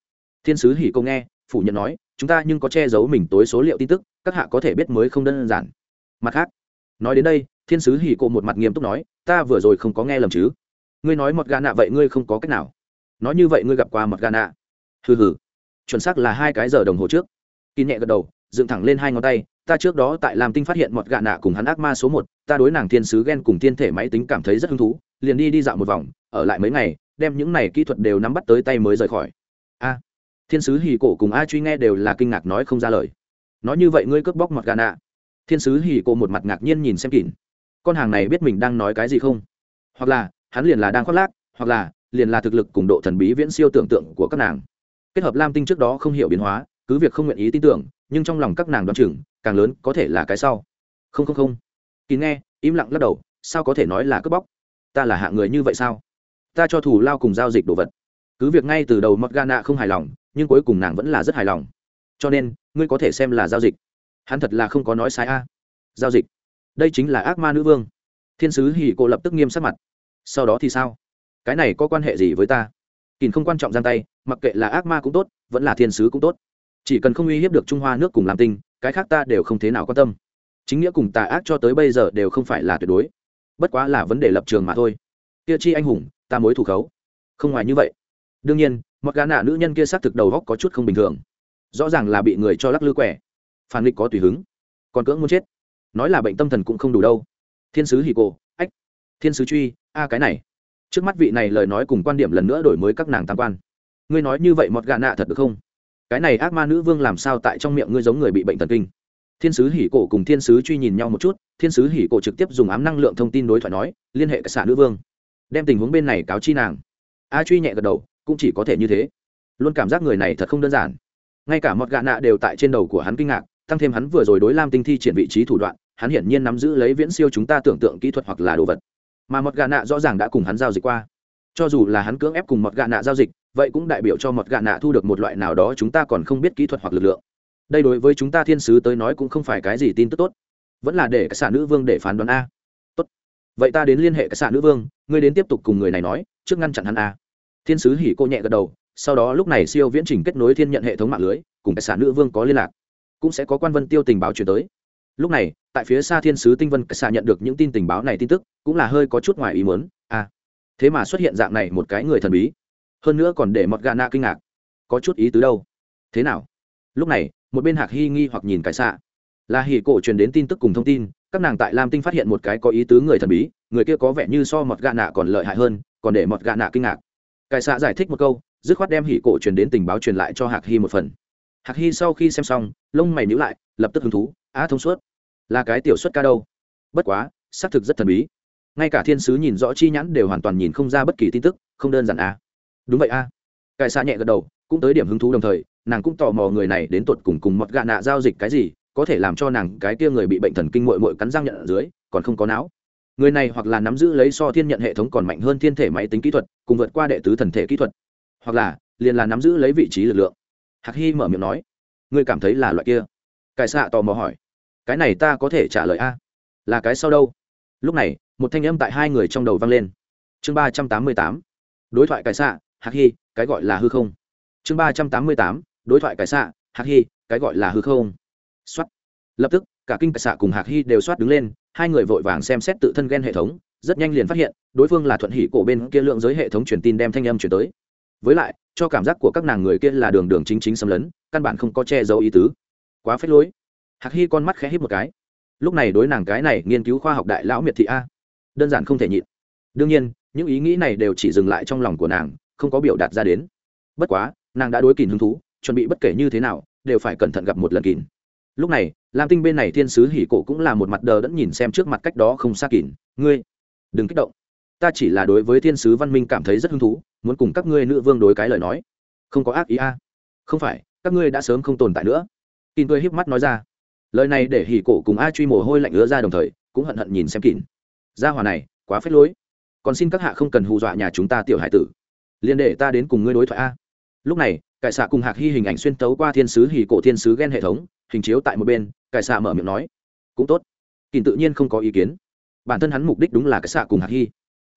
Thiên sứ hỉ câu nghe, phủ nhận nói, chúng ta nhưng có che giấu mình tối số liệu tin tức, các hạ có thể biết mới không đơn giản. Mặt khác, nói đến đây, thiên sứ hỉ cộ một mặt nghiêm túc nói, ta vừa rồi không có nghe lầm chứ. Ngươi nói mọt gà nạ vậy ngươi không có cách nào. Nói như vậy ngươi gặp qua mọt gà nạ hừ hừ chuẩn xác là hai cái giờ đồng hồ trước. Kỳ nhẹ gật đầu, dựng thẳng lên hai ngón tay, ta trước đó tại làm tinh phát hiện mọt gạ nạ cùng hắn ác ma số một, ta đối nàng thiên sứ ghen cùng thiên thể máy tính cảm thấy rất hứng thú, liền đi đi dạo một vòng, ở lại mấy ngày, đem những này kỹ thuật đều nắm bắt tới tay mới rời khỏi. A, thiên sứ hì cổ cùng a truy nghe đều là kinh ngạc nói không ra lời. Nói như vậy ngươi cướp bóc mọt gà nạ. Thiên sứ hì cổ một mặt ngạc nhiên nhìn xem kỳn con hàng này biết mình đang nói cái gì không? Hoặc là, hắn liền là đang khoác lác, hoặc là, liền là thực lực cùng độ thần bí viễn siêu tưởng tượng của các nàng kết hợp lam tinh trước đó không hiểu biến hóa, cứ việc không nguyện ý tin tưởng, nhưng trong lòng các nàng đoán chừng, càng lớn có thể là cái sau. Không không không. Kín nghe, im lặng lắc đầu, sao có thể nói là cướp bóc? Ta là hạ người như vậy sao? Ta cho thủ lao cùng giao dịch đồ vật. Cứ việc ngay từ đầu mọt gana không hài lòng, nhưng cuối cùng nàng vẫn là rất hài lòng. Cho nên, ngươi có thể xem là giao dịch. Hắn thật là không có nói sai a. Giao dịch. Đây chính là ác ma nữ vương. Thiên sứ hỉ cô lập tức nghiêm sắc mặt. Sau đó thì sao? Cái này có quan hệ gì với ta? Kỳn không quan trọng giang tay mặc kệ là ác ma cũng tốt, vẫn là thiên sứ cũng tốt. Chỉ cần không uy hiếp được trung hoa nước cùng làm tinh, cái khác ta đều không thế nào quan tâm. Chính nghĩa cùng tà ác cho tới bây giờ đều không phải là tuyệt đối. Bất quá là vấn đề lập trường mà thôi. Kia chi anh hùng, ta mối thủ khấu. Không ngoài như vậy. Đương nhiên mặc gã nạ nữ nhân kia xác thực đầu góc có chút không bình thường. Rõ ràng là bị người cho lắc lư quẻ. Phản nghịch có tùy hứng. Còn cưỡng muốn chết. Nói là bệnh tâm thần cũng không đủ đâu. Thiên sứ hì cổ, ách. Thiên sứ truy, a cái này. Trước mắt vị này lời nói cùng quan điểm lần nữa đổi mới các nàng tam quan ngươi nói như vậy mọt gà nạ thật được không? Cái này ác ma nữ vương làm sao tại trong miệng ngươi giống người bị bệnh thần kinh? Thiên sứ hỉ cổ cùng thiên sứ truy nhìn nhau một chút, thiên sứ hỉ cổ trực tiếp dùng ám năng lượng thông tin đối thoại nói, liên hệ cả xã nữ vương. Đem tình huống bên này cáo chi nàng. A truy nhẹ gật đầu, cũng chỉ có thể như thế. Luôn cảm giác người này thật không đơn giản. Ngay cả mọt gà nạ đều tại trên đầu của hắn kinh ngạc, tăng thêm hắn vừa rồi đối lam tinh thi triển vị trí thủ đoạn, hắn hiển nhiên nắm giữ lấy viễn siêu chúng ta tưởng tượng kỹ thuật hoặc là đồ vật. Mà mọt gà nạ rõ ràng đã cùng hắn giao dịch qua cho dù là hắn cưỡng ép cùng mọt gạ nạ giao dịch, vậy cũng đại biểu cho mọt gạ nạ thu được một loại nào đó chúng ta còn không biết kỹ thuật hoặc lực lượng. Đây đối với chúng ta thiên sứ tới nói cũng không phải cái gì tin tức tốt. Vẫn là để các xạ nữ vương để phán đoán a. Tốt. Vậy ta đến liên hệ các xạ nữ vương, ngươi đến tiếp tục cùng người này nói, trước ngăn chặn hắn a. Thiên sứ hỉ cô nhẹ gật đầu, sau đó lúc này siêu viễn trình kết nối thiên nhận hệ thống mạng lưới, cùng các xạ nữ vương có liên lạc. Cũng sẽ có quan vân tiêu tình báo chuyển tới. Lúc này, tại phía xa thiên sứ tinh vân các xạ nhận được những tin tình báo này tin tức, cũng là hơi có chút ngoài ý muốn. A thế mà xuất hiện dạng này một cái người thần bí. Hơn nữa còn để mọt gà nạ kinh ngạc. Có chút ý tứ đâu. Thế nào? Lúc này, một bên hạc hy nghi hoặc nhìn cái xạ. Là hỉ cổ truyền đến tin tức cùng thông tin, các nàng tại lam tinh phát hiện một cái có ý tứ người thần bí, người kia có vẻ như so mọt gà nạ còn lợi hại hơn, còn để mọt gà nạ kinh ngạc. Cái xạ giải thích một câu, dứt khoát đem hỉ cổ truyền đến tình báo truyền lại cho hạc hy một phần. Hạc hy sau khi xem xong, lông mày nhữ lại, lập tức hứng thú, á, thông suốt. Là cái tiểu xuất ca đâu? Bất quá, xác thực rất thần bí ngay cả thiên sứ nhìn rõ chi nhãn đều hoàn toàn nhìn không ra bất kỳ tin tức, không đơn giản à. đúng vậy à. cải xạ nhẹ gật đầu, cũng tới điểm hứng thú đồng thời, nàng cũng tò mò người này đến tột cùng cùng một gạ nạ giao dịch cái gì, có thể làm cho nàng cái kia người bị bệnh thần kinh mội mội cắn răng nhận ở dưới, còn không có não. Người này hoặc là nắm giữ lấy so thiên nhận hệ thống còn mạnh hơn thiên thể máy tính kỹ thuật, cùng vượt qua đệ tứ thần thể kỹ thuật, hoặc là liền là nắm giữ lấy vị trí lực lượng. Hạc hy mở miệng nói, ngươi cảm thấy là loại kia? Cải xạ tò mò hỏi, cái này ta có thể trả lời a? Là cái sau đâu? Lúc này một thanh âm tại hai người trong đầu vang lên. Chương ba trăm tám mươi tám, đối thoại cải xạ, hạc hy cái gọi là hư không. Chương ba trăm tám mươi tám, đối thoại cải xạ, hạc hy cái gọi là hư không. Xuất lập tức, cả kinh cải xạ cùng hạc hy đều soát đứng lên, hai người vội vàng xem xét tự thân ghen hệ thống, rất nhanh liền phát hiện, đối phương là thuận hỷ cổ bên kia lượng giới hệ thống truyền tin đem thanh âm chuyển tới. Với lại, cho cảm giác của các nàng người kia là đường đường chính chính xâm lấn, căn bản không có che giấu ý tứ. Quá phết lối. Hạc hy con mắt khẽ hít một cái. Lúc này đối nàng cái này nghiên cứu khoa học đại lão miệt thị a đơn giản không thể nhịn. Đương nhiên, những ý nghĩ này đều chỉ dừng lại trong lòng của nàng, không có biểu đạt ra đến. Bất quá, nàng đã đối kìm hứng thú, chuẩn bị bất kể như thế nào, đều phải cẩn thận gặp một lần kìm lúc này, lam tinh bên này thiên sứ hỉ cổ cũng là một mặt đờ đẫn nhìn xem trước mặt cách đó không xa kìm ngươi, đừng kích động. Ta chỉ là đối với thiên sứ văn minh cảm thấy rất hứng thú, muốn cùng các ngươi nữ vương đối cái lời nói. Không có ác ý a. Không phải, các ngươi đã sớm không tồn tại nữa. Kìm cười híp mắt nói ra. Lời này để hỉ cổ cùng a truy mồ hôi lạnh ứa ra đồng thời, cũng hận hận nhìn xem kìm gia hòa này, quá phết lối. Còn xin các hạ không cần hù dọa nhà chúng ta tiểu hải tử. Liền để ta đến cùng ngươi đối thoại a. Lúc này, cải xạ cùng hạc hy hình ảnh xuyên tấu qua thiên sứ hì cổ thiên sứ ghen hệ thống, hình chiếu tại một bên, cải xạ mở miệng nói. Cũng tốt. Kỳn tự nhiên không có ý kiến. Bản thân hắn mục đích đúng là cải xạ cùng hạc hy.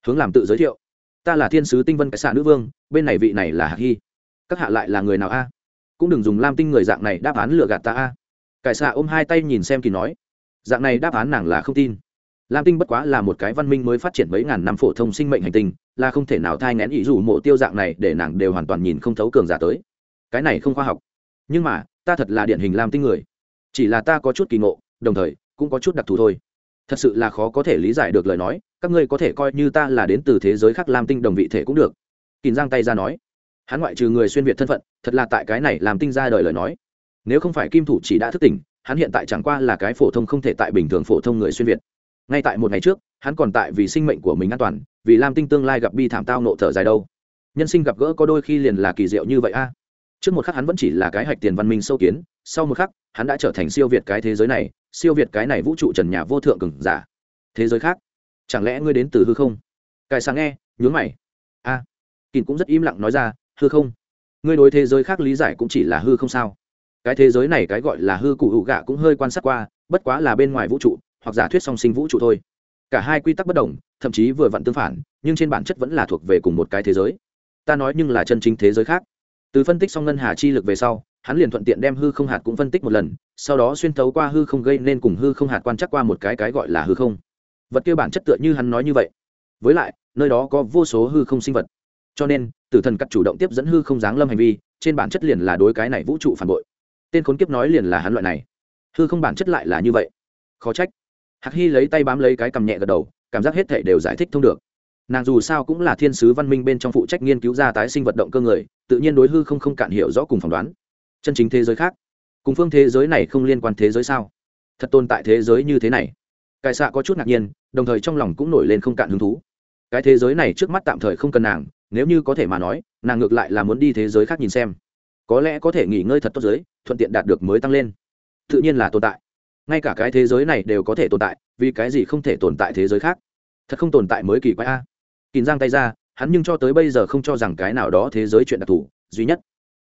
Hướng làm tự giới thiệu. Ta là thiên sứ tinh vân cải xạ nữ vương, bên này vị này là hạc hy. Các hạ lại là người nào a? Cũng đừng dùng lam tinh người dạng này đáp án lừa gạt ta a. Cải xạ ôm hai tay nhìn xem kỳ nói. Dạng này đáp án nàng là không tin lam tinh bất quá là một cái văn minh mới phát triển mấy ngàn năm phổ thông sinh mệnh hành tinh, là không thể nào thai ngén ý dù mộ tiêu dạng này để nàng đều hoàn toàn nhìn không thấu cường giả tới. Cái này không khoa học. Nhưng mà, ta thật là điển hình lam tinh người. Chỉ là ta có chút kỳ ngộ, đồng thời, cũng có chút đặc thù thôi. Thật sự là khó có thể lý giải được lời nói, các ngươi có thể coi như ta là đến từ thế giới khác lam tinh đồng vị thể cũng được. Kìm giang tay ra nói. Hắn ngoại trừ người xuyên việt thân phận, thật là tại cái này làm tinh ra đời lời nói. Nếu không phải kim thủ chỉ đã thức tỉnh, hắn hiện tại chẳng qua là cái phổ thông không thể tại bình thường phổ thông người xuyên việt ngay tại một ngày trước hắn còn tại vì sinh mệnh của mình an toàn vì lam tinh tương lai gặp bi thảm tao nộ thở dài đâu. Nhân sinh gặp gỡ có đôi khi liền là kỳ diệu như vậy a. Trước một khắc hắn vẫn chỉ là cái hạch tiền văn minh sâu kiến sau một khắc hắn đã trở thành siêu việt cái thế giới này siêu việt cái này vũ trụ trần nhà vô thượng cừng giả. Thế giới khác chẳng lẽ ngươi đến từ hư không? Cài sáng nghe nhướng mày. A. À, cũng rất im lặng nói ra hư không? Ngươi đối thế giới khác lý giải cũng chỉ là hư không sao? Cái thế giới này cái gọi là hư cụ hữu gạ cũng hơi quan sát qua bất quá là bên ngoài vũ trụ hoặc giả thuyết song sinh vũ trụ thôi. Cả hai quy tắc bất đồng, thậm chí vừa vặn tương phản, nhưng trên bản chất vẫn là thuộc về cùng một cái thế giới. Ta nói nhưng là chân chính thế giới khác. Từ phân tích xong ngân hà chi lực về sau, hắn liền thuận tiện đem hư không hạt cũng phân tích một lần, sau đó xuyên thấu qua hư không gây nên cùng hư không hạt quan chắc qua một cái cái gọi là hư không. Vật kia bản chất tựa như hắn nói như vậy. Với lại, nơi đó có vô số hư không sinh vật. Cho nên, tử thần cắt chủ động tiếp dẫn hư không giáng lâm hành vi, trên bản chất liền là đối cái này vũ trụ phản bội. Tên khốn kiếp nói liền là hắn loại này. Hư không bản chất lại là như vậy. Khó trách hạc hy lấy tay bám lấy cái cầm nhẹ gật đầu, cảm giác hết thể đều giải thích thông được. Nàng dù sao cũng là thiên sứ văn minh bên trong phụ trách nghiên cứu ra tái sinh vật động cơ người, tự nhiên đối hư không không cạn hiểu rõ cùng phỏng đoán. Chân chính thế giới khác, cùng phương thế giới này không liên quan thế giới sao? Thật tồn tại thế giới như thế này. Cải xạ có chút ngạc nhiên, đồng thời trong lòng cũng nổi lên không cạn hứng thú. Cái thế giới này trước mắt tạm thời không cần nàng, nếu như có thể mà nói, nàng ngược lại là muốn đi thế giới khác nhìn xem. Có lẽ có thể nghỉ ngơi thật tốt giới, thuận tiện đạt được mới tăng lên. Tự nhiên là tồn tại ngay cả cái thế giới này đều có thể tồn tại, vì cái gì không thể tồn tại thế giới khác? Thật không tồn tại mới kỳ quái a. Kín giang tay ra, hắn nhưng cho tới bây giờ không cho rằng cái nào đó thế giới chuyện đặc thù, duy nhất.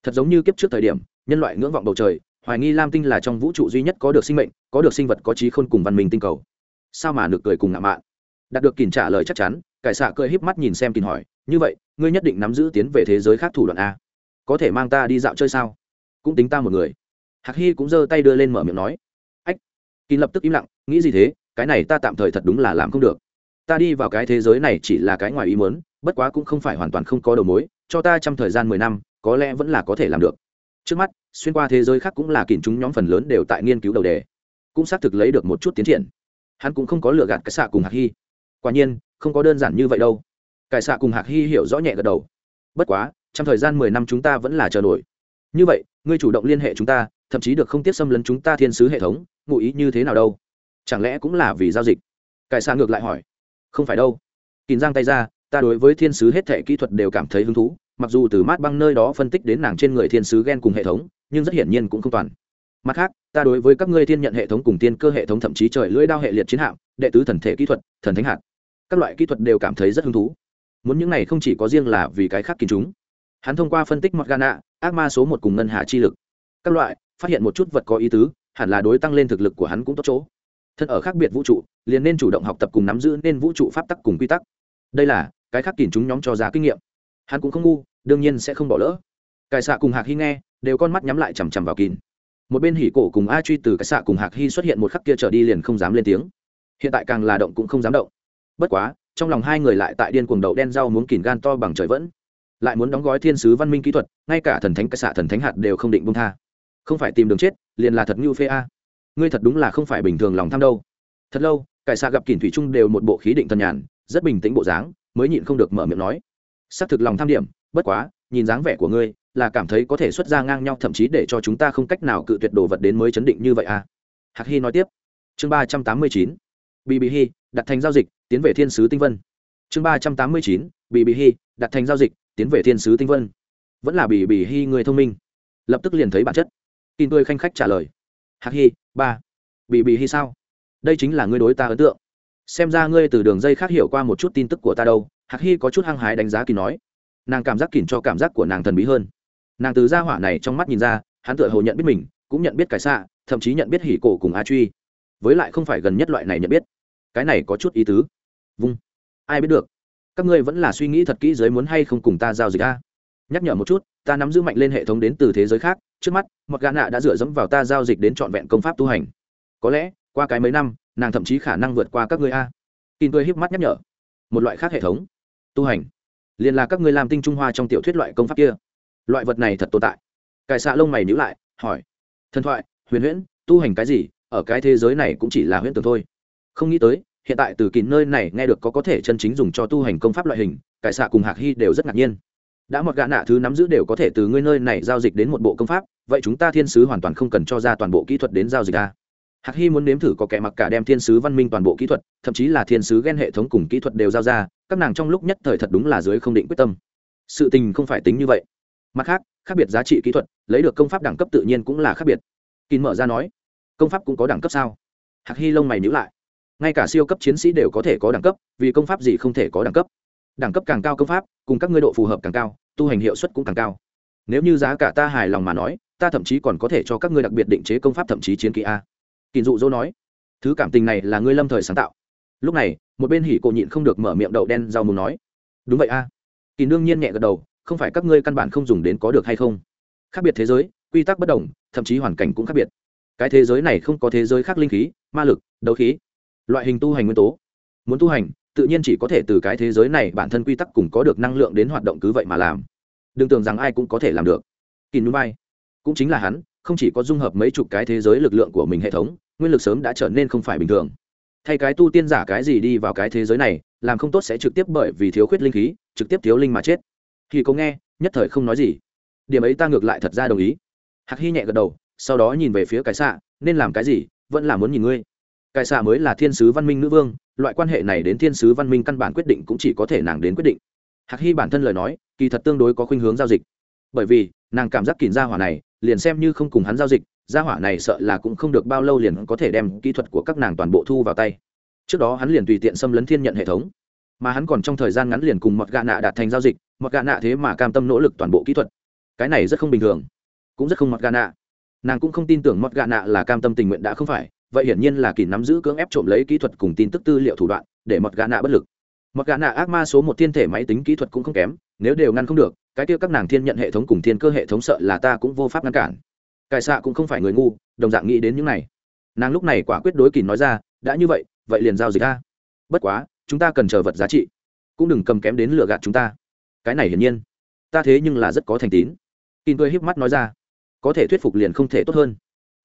Thật giống như kiếp trước thời điểm, nhân loại ngưỡng vọng bầu trời, hoài nghi lam tinh là trong vũ trụ duy nhất có được sinh mệnh, có được sinh vật, có trí khôn cùng văn minh tinh cầu. Sao mà được cười cùng ngạo mạn? Đạt được kỳn trả lời chắc chắn, cải xạ cười híp mắt nhìn xem kỳn hỏi, như vậy, ngươi nhất định nắm giữ tiến về thế giới khác thủ đoạn a? Có thể mang ta đi dạo chơi sao? Cũng tính ta một người. Hạc hy cũng giơ tay đưa lên mở miệng nói kỳ lập tức im lặng, nghĩ gì thế? Cái này ta tạm thời thật đúng là làm không được. Ta đi vào cái thế giới này chỉ là cái ngoài ý muốn, bất quá cũng không phải hoàn toàn không có đầu mối, cho ta trong thời gian mười năm, có lẽ vẫn là có thể làm được. Trước mắt, xuyên qua thế giới khác cũng là kìm chúng nhóm phần lớn đều tại nghiên cứu đầu đề, cũng xác thực lấy được một chút tiến triển. Hắn cũng không có lựa gạt cái xạ cùng hạc hy. Quả nhiên, không có đơn giản như vậy đâu. Cải xạ cùng hạc hy hiểu rõ nhẹ gật đầu. Bất quá trong thời gian mười năm chúng ta vẫn là chờ nổi. Như vậy, ngươi chủ động liên hệ chúng ta, thậm chí được không tiếp xâm lấn chúng ta thiên sứ hệ thống ngụ ý như thế nào đâu? Chẳng lẽ cũng là vì giao dịch? Cải xa ngược lại hỏi. Không phải đâu. Kín giang tay ra, ta đối với thiên sứ hết thể kỹ thuật đều cảm thấy hứng thú, mặc dù từ mát băng nơi đó phân tích đến nàng trên người thiên sứ ghen cùng hệ thống, nhưng rất hiển nhiên cũng không toàn. Mặt khác, ta đối với các ngươi thiên nhận hệ thống cùng tiên cơ hệ thống thậm chí trời lưỡi đao hệ liệt chiến hạm, đệ tứ thần thể kỹ thuật, thần thánh hạt, các loại kỹ thuật đều cảm thấy rất hứng thú. Muốn những này không chỉ có riêng là vì cái khác kín chúng. Hắn thông qua phân tích mọt gana ác ma số một cùng ngân hà chi lực. Các loại, phát hiện một chút vật có ý tứ hẳn là đối tăng lên thực lực của hắn cũng tốt chỗ. Thân ở khác biệt vũ trụ, liền nên chủ động học tập cùng nắm giữ nên vũ trụ pháp tắc cùng quy tắc. Đây là cái khác kìm chúng nhóm cho giá kinh nghiệm. Hắn cũng không ngu, đương nhiên sẽ không bỏ lỡ. Cải xạ cùng hạc hy nghe, đều con mắt nhắm lại chằm chằm vào kín một bên hỉ cổ cùng a truy từ cải xạ cùng hạc hy xuất hiện một khắc kia trở đi liền không dám lên tiếng. Hiện tại càng là động cũng không dám động. Bất quá, trong lòng hai người lại tại điên cuồng đậu đen rau muốn kìm gan to bằng trời vẫn. Lại muốn đóng gói thiên sứ văn minh kỹ thuật, ngay cả thần thánh cải xạ thần thánh hạt đều không định bông tha không phải tìm đường chết, liền là thật như phê a. Ngươi thật đúng là không phải bình thường lòng tham đâu. Thật lâu, cải xạ gặp kìm thủy trung đều một bộ khí định thần nhàn, rất bình tĩnh bộ dáng, mới nhịn không được mở miệng nói. Xác thực lòng tham điểm, bất quá, nhìn dáng vẻ của ngươi, là cảm thấy có thể xuất ra ngang nhau thậm chí để cho chúng ta không cách nào cự tuyệt đồ vật đến mới chấn định như vậy à hạc hy nói tiếp. Chương ba trăm tám mươi chín bị bị hy đặt thành giao dịch, tiến về thiên sứ tinh vân. Chương ba trăm tám mươi chín bị bị hy đặt thành giao dịch, tiến về thiên sứ tinh vân. Vẫn là bị bị hy người thông minh. Lập tức liền thấy bản chất tin tươi khanh khách trả lời. Hạc Hi, ba. Bị bị Hi sao? Đây chính là ngươi đối ta ấn tượng. Xem ra ngươi từ đường dây khác hiểu qua một chút tin tức của ta đâu. Hạc Hi có chút hăng hái đánh giá kỳ nói. Nàng cảm giác kỉn cho cảm giác của nàng thần bí hơn. Nàng từ gia hỏa này trong mắt nhìn ra hắn tựa hồ nhận biết mình cũng nhận biết cái xạ thậm chí nhận biết hỉ cổ cùng a truy. Với lại không phải gần nhất loại này nhận biết. Cái này có chút ý tứ. Vung. Ai biết được. Các ngươi vẫn là suy nghĩ thật kỹ giới muốn hay không cùng ta giao dịch a? Nhắc nhở một chút, ta nắm giữ mạnh lên hệ thống đến từ thế giới khác, trước mắt một gã nạ đã dựa dẫm vào ta giao dịch đến trọn vẹn công pháp tu hành. Có lẽ, qua cái mấy năm, nàng thậm chí khả năng vượt qua các ngươi a. Tin tôi híp mắt nhắc nhở. Một loại khác hệ thống. Tu hành. Liền là các ngươi làm tinh trung hoa trong tiểu thuyết loại công pháp kia. Loại vật này thật tồn tại. Cải xạ lông mày nhữ lại, hỏi. Thần thoại, huyền huyễn, tu hành cái gì, ở cái thế giới này cũng chỉ là huyễn tưởng thôi. Không nghĩ tới, hiện tại từ kín nơi này nghe được có có thể chân chính dùng cho tu hành công pháp loại hình, cải xạ cùng hạc hy đều rất ngạc nhiên đã một gã nạ thứ nắm giữ đều có thể từ ngươi nơi này giao dịch đến một bộ công pháp, vậy chúng ta thiên sứ hoàn toàn không cần cho ra toàn bộ kỹ thuật đến giao dịch a hạc hy muốn nếm thử có kẻ mặc cả đem thiên sứ văn minh toàn bộ kỹ thuật, thậm chí là thiên sứ ghen hệ thống cùng kỹ thuật đều giao ra, các nàng trong lúc nhất thời thật đúng là dưới không định quyết tâm. Sự tình không phải tính như vậy. Mặt khác khác biệt giá trị kỹ thuật, lấy được công pháp đẳng cấp tự nhiên cũng là khác biệt. Kín mở ra nói, công pháp cũng có đẳng cấp sao? Hạc hy lông mày nhữ lại. Ngay cả siêu cấp chiến sĩ đều có thể có đẳng cấp, vì công pháp gì không thể có đẳng cấp? Đẳng cấp càng cao công pháp, cùng các ngươi độ phù hợp càng cao tu hành hiệu suất cũng càng cao. Nếu như giá cả ta hài lòng mà nói, ta thậm chí còn có thể cho các ngươi đặc biệt định chế công pháp thậm chí chiến kỹ a. Kỳ dụ dỗ nói. Thứ cảm tình này là ngươi lâm thời sáng tạo. Lúc này, một bên hỉ cổ nhịn không được mở miệng đậu đen rau mù nói. Đúng vậy a. Kỳ đương nhiên nhẹ gật đầu, không phải các ngươi căn bản không dùng đến có được hay không? Khác biệt thế giới, quy tắc bất đồng, thậm chí hoàn cảnh cũng khác biệt. Cái thế giới này không có thế giới khác linh khí, ma lực, đấu khí, loại hình tu hành nguyên tố. Muốn tu hành tự nhiên chỉ có thể từ cái thế giới này bản thân quy tắc cùng có được năng lượng đến hoạt động cứ vậy mà làm. Đừng tưởng rằng ai cũng có thể làm được. Kỳ núi bay cũng chính là hắn, không chỉ có dung hợp mấy chục cái thế giới lực lượng của mình hệ thống, nguyên lực sớm đã trở nên không phải bình thường. Thay cái tu tiên giả cái gì đi vào cái thế giới này, làm không tốt sẽ trực tiếp bởi vì thiếu khuyết linh khí, trực tiếp thiếu linh mà chết. Khi có nghe, nhất thời không nói gì. Điểm ấy ta ngược lại thật ra đồng ý. Hạc hy nhẹ gật đầu, sau đó nhìn về phía cái xạ nên làm cái gì? Vẫn là muốn nhìn ngươi. Cái xạ mới là thiên sứ văn minh nữ vương loại quan hệ này đến thiên sứ văn minh căn bản quyết định cũng chỉ có thể nàng đến quyết định. Hạc hy bản thân lời nói, kỳ thật tương đối có khuynh hướng giao dịch. Bởi vì, nàng cảm giác kìm gia hỏa này, liền xem như không cùng hắn giao dịch, gia hỏa này sợ là cũng không được bao lâu liền có thể đem kỹ thuật của các nàng toàn bộ thu vào tay. Trước đó hắn liền tùy tiện xâm lấn thiên nhận hệ thống. Mà hắn còn trong thời gian ngắn liền cùng mọt gạ nạ đạt thành giao dịch mọt gạ nạ thế mà cam tâm nỗ lực toàn bộ kỹ thuật. Cái này rất không bình thường. Cũng rất không mọt gạ nạ. Nàng cũng không tin tưởng mọt gạ nạ là cam tâm tình nguyện đã không phải vậy hiển nhiên là kỳ nắm giữ cưỡng ép trộm lấy kỹ thuật cùng tin tức tư liệu thủ đoạn, để mọt gạ nạ bất lực. Mọt gạ nạ ác ma số một thiên thể máy tính kỹ thuật cũng không kém, nếu đều ngăn không được, cái kia các nàng thiên nhận hệ thống cùng thiên cơ hệ thống sợ là ta cũng vô pháp ngăn cản. Cải xạ cũng không phải người ngu, đồng dạng nghĩ đến những này. Nàng lúc này quả quyết đối kỳ nói ra, đã như vậy vậy liền giao dịch ra bất quá, chúng ta cần chờ vật giá trị, cũng đừng cầm kém đến lựa gạt chúng ta. Cái này hiển nhiên, ta thế nhưng là rất có thành tín. Kỳ cười híp mắt nói ra, có thể thuyết phục liền không thể tốt hơn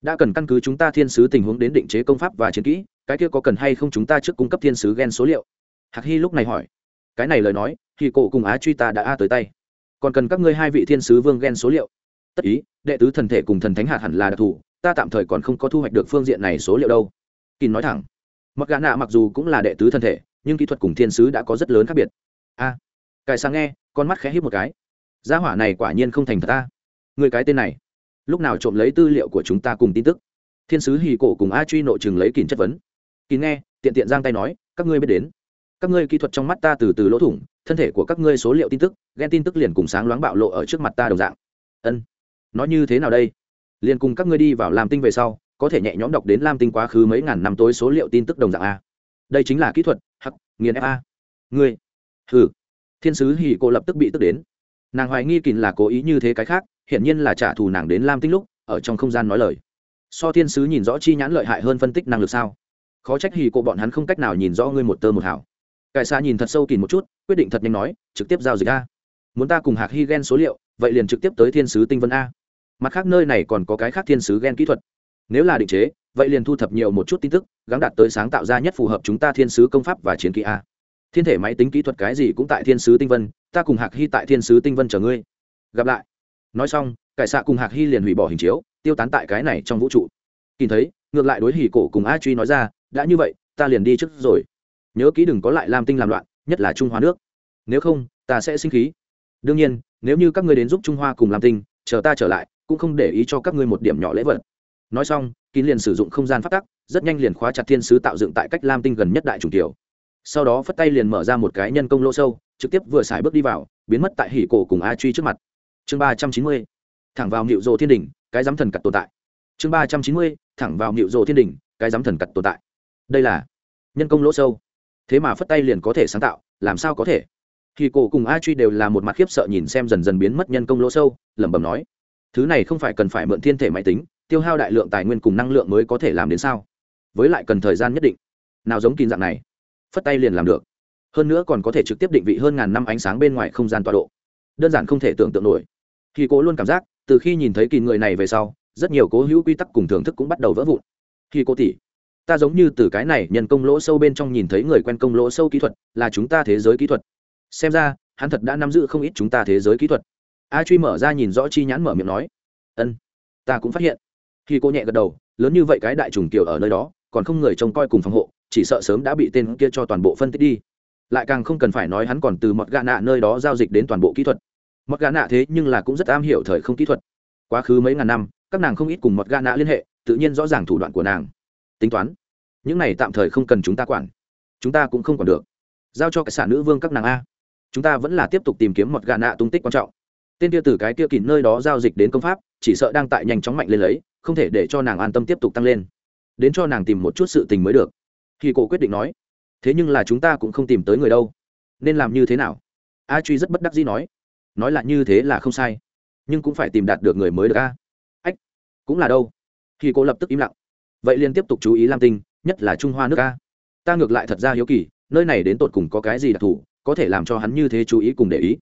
đã cần căn cứ chúng ta thiên sứ tình huống đến định chế công pháp và chiến kỹ cái kia có cần hay không chúng ta trước cung cấp thiên sứ gen số liệu? Hạc hy lúc này hỏi. Cái này lời nói thì cổ cùng á truy ta đã a tới tay. Còn cần các ngươi hai vị thiên sứ vương gen số liệu? Tất ý đệ tứ thần thể cùng thần thánh hạt hẳn là đặc thù ta tạm thời còn không có thu hoạch được phương diện này số liệu đâu. Kín nói thẳng. Mặc gã nạ mặc dù cũng là đệ tứ thân thể nhưng kỹ thuật cùng thiên sứ đã có rất lớn khác biệt. A à, cài sáng nghe con mắt khẽ hít một cái. Gia hỏa này quả nhiên không thành thật ta. Người cái tên này lúc nào trộm lấy tư liệu của chúng ta cùng tin tức? Thiên sứ hì cổ cùng a truy nội chừng lấy kín chất vấn. Kín nghe, tiện tiện giang tay nói, các ngươi biết đến. Các ngươi kỹ thuật trong mắt ta từ từ lỗ thủng, thân thể của các ngươi số liệu tin tức, ghen tin tức liền cùng sáng loáng bạo lộ ở trước mặt ta đồng dạng. Ân. Nói như thế nào đây? Liền cùng các ngươi đi vào làm tinh về sau, có thể nhẹ nhõm đọc đến lam tinh quá khứ mấy ngàn năm tối số liệu tin tức đồng dạng a. Đây chính là kỹ thuật, hắc, nghiền fa ngươi. Hừ. Thiên sứ hỉ cô lập tức bị tức đến. Nàng hoài nghi kín là cố ý như thế cái khác hiển nhiên là trả thù nàng đến lam tinh lúc, ở trong không gian nói lời. So thiên sứ nhìn rõ chi nhãn lợi hại hơn phân tích năng lực sao? Khó trách hì cô bọn hắn không cách nào nhìn rõ ngươi một tơ một hảo cải xa nhìn thật sâu kìn một chút, quyết định thật nhanh nói, trực tiếp giao dịch a. Muốn ta cùng hạc hy ghen số liệu, vậy liền trực tiếp tới thiên sứ tinh vân a. Mặt khác nơi này còn có cái khác thiên sứ ghen kỹ thuật. Nếu là định chế, vậy liền thu thập nhiều một chút tin tức gắn đạt tới sáng tạo ra nhất phù hợp chúng ta thiên sứ công pháp và chiến kỹ a. Thiên thể máy tính kỹ thuật cái gì cũng tại thiên sứ tinh vân, ta cùng hạc hy tại thiên sứ tinh vân chờ ngươi. Gặp lại nói xong, cải xạ cùng hạc hy liền hủy bỏ hình chiếu, tiêu tán tại cái này trong vũ trụ. Nhìn thấy, ngược lại đối hỉ cổ cùng a truy nói ra, đã như vậy, ta liền đi trước rồi. Nhớ kỹ đừng có lại làm tinh làm loạn, nhất là trung hoa nước. Nếu không, ta sẽ sinh khí. Đương nhiên, nếu như các ngươi đến giúp trung hoa cùng làm tinh, chờ ta trở lại, cũng không để ý cho các ngươi một điểm nhỏ lễ vật. Nói xong, kín liền sử dụng không gian phát tắc, rất nhanh liền khóa chặt thiên sứ tạo dựng tại cách lam tinh gần nhất đại trùng tiểu. Sau đó phất tay liền mở ra một cái nhân công lỗ sâu, trực tiếp vừa xài bước đi vào, biến mất tại hỉ cổ cùng a truy trước mặt chương ba trăm chín mươi, thẳng vào nịu rộ thiên đình, cái giám thần cặt tồn tại. Chương ba trăm chín mươi, thẳng vào nịu rộ thiên đình, cái giám thần cặt tồn tại. Đây là nhân công lỗ sâu. Thế mà phất tay liền có thể sáng tạo, làm sao có thể? Thì cổ cùng a truy đều là một mặt khiếp sợ nhìn xem dần dần biến mất nhân công lỗ sâu, lẩm bẩm nói, thứ này không phải cần phải mượn thiên thể máy tính, tiêu hao đại lượng tài nguyên cùng năng lượng mới có thể làm đến sao? Với lại cần thời gian nhất định. Nào giống kín dạng này. Phất tay liền làm được. Hơn nữa còn có thể trực tiếp định vị hơn ngàn năm ánh sáng bên ngoài không gian tọa độ. Đơn giản không thể tưởng tượng nổi khi cố luôn cảm giác, từ khi nhìn thấy kỳ người này về sau, rất nhiều cố hữu quy tắc cùng thưởng thức cũng bắt đầu vỡ vụn. Khi cô tỷ ta giống như từ cái này nhân công lỗ sâu bên trong nhìn thấy người quen công lỗ sâu kỹ thuật, là chúng ta thế giới kỹ thuật. Xem ra, hắn thật đã nắm giữ không ít chúng ta thế giới kỹ thuật. A truy mở ra nhìn rõ chi nhãn mở miệng nói, ân, ta cũng phát hiện. Khi cô nhẹ gật đầu, lớn như vậy cái đại trùng kiều ở nơi đó, còn không người trông coi cùng phòng hộ, chỉ sợ sớm đã bị tên kia cho toàn bộ phân tích đi. Lại càng không cần phải nói hắn còn từ mọt gạ nạ nơi đó giao dịch đến toàn bộ kỹ thuật mọt gà nạ thế nhưng là cũng rất am hiểu thời không kỹ thuật. Quá khứ mấy ngàn năm, các nàng không ít cùng mọt gà nạ liên hệ, tự nhiên rõ ràng thủ đoạn của nàng. Tính toán, những này tạm thời không cần chúng ta quản. Chúng ta cũng không còn được. Giao cho cái xã nữ vương các nàng a. Chúng ta vẫn là tiếp tục tìm kiếm một gà nạ tung tích quan trọng. Tên kia từ cái kia kín nơi đó giao dịch đến công pháp, chỉ sợ đang tại nhanh chóng mạnh lên lấy, không thể để cho nàng an tâm tiếp tục tăng lên. Đến cho nàng tìm một chút sự tình mới được. Khi cổ quyết định nói, thế nhưng là chúng ta cũng không tìm tới người đâu. Nên làm như thế nào? A truy rất bất đắc dĩ nói nói là như thế là không sai. Nhưng cũng phải tìm đạt được người mới được a. Ách, cũng là đâu? Khi cô lập tức im lặng. Vậy liền tiếp tục chú ý lam tinh, nhất là trung hoa nước a. Ta ngược lại thật ra hiếu kỳ, nơi này đến tột cùng có cái gì đặc thù, có thể làm cho hắn như thế chú ý cùng để ý.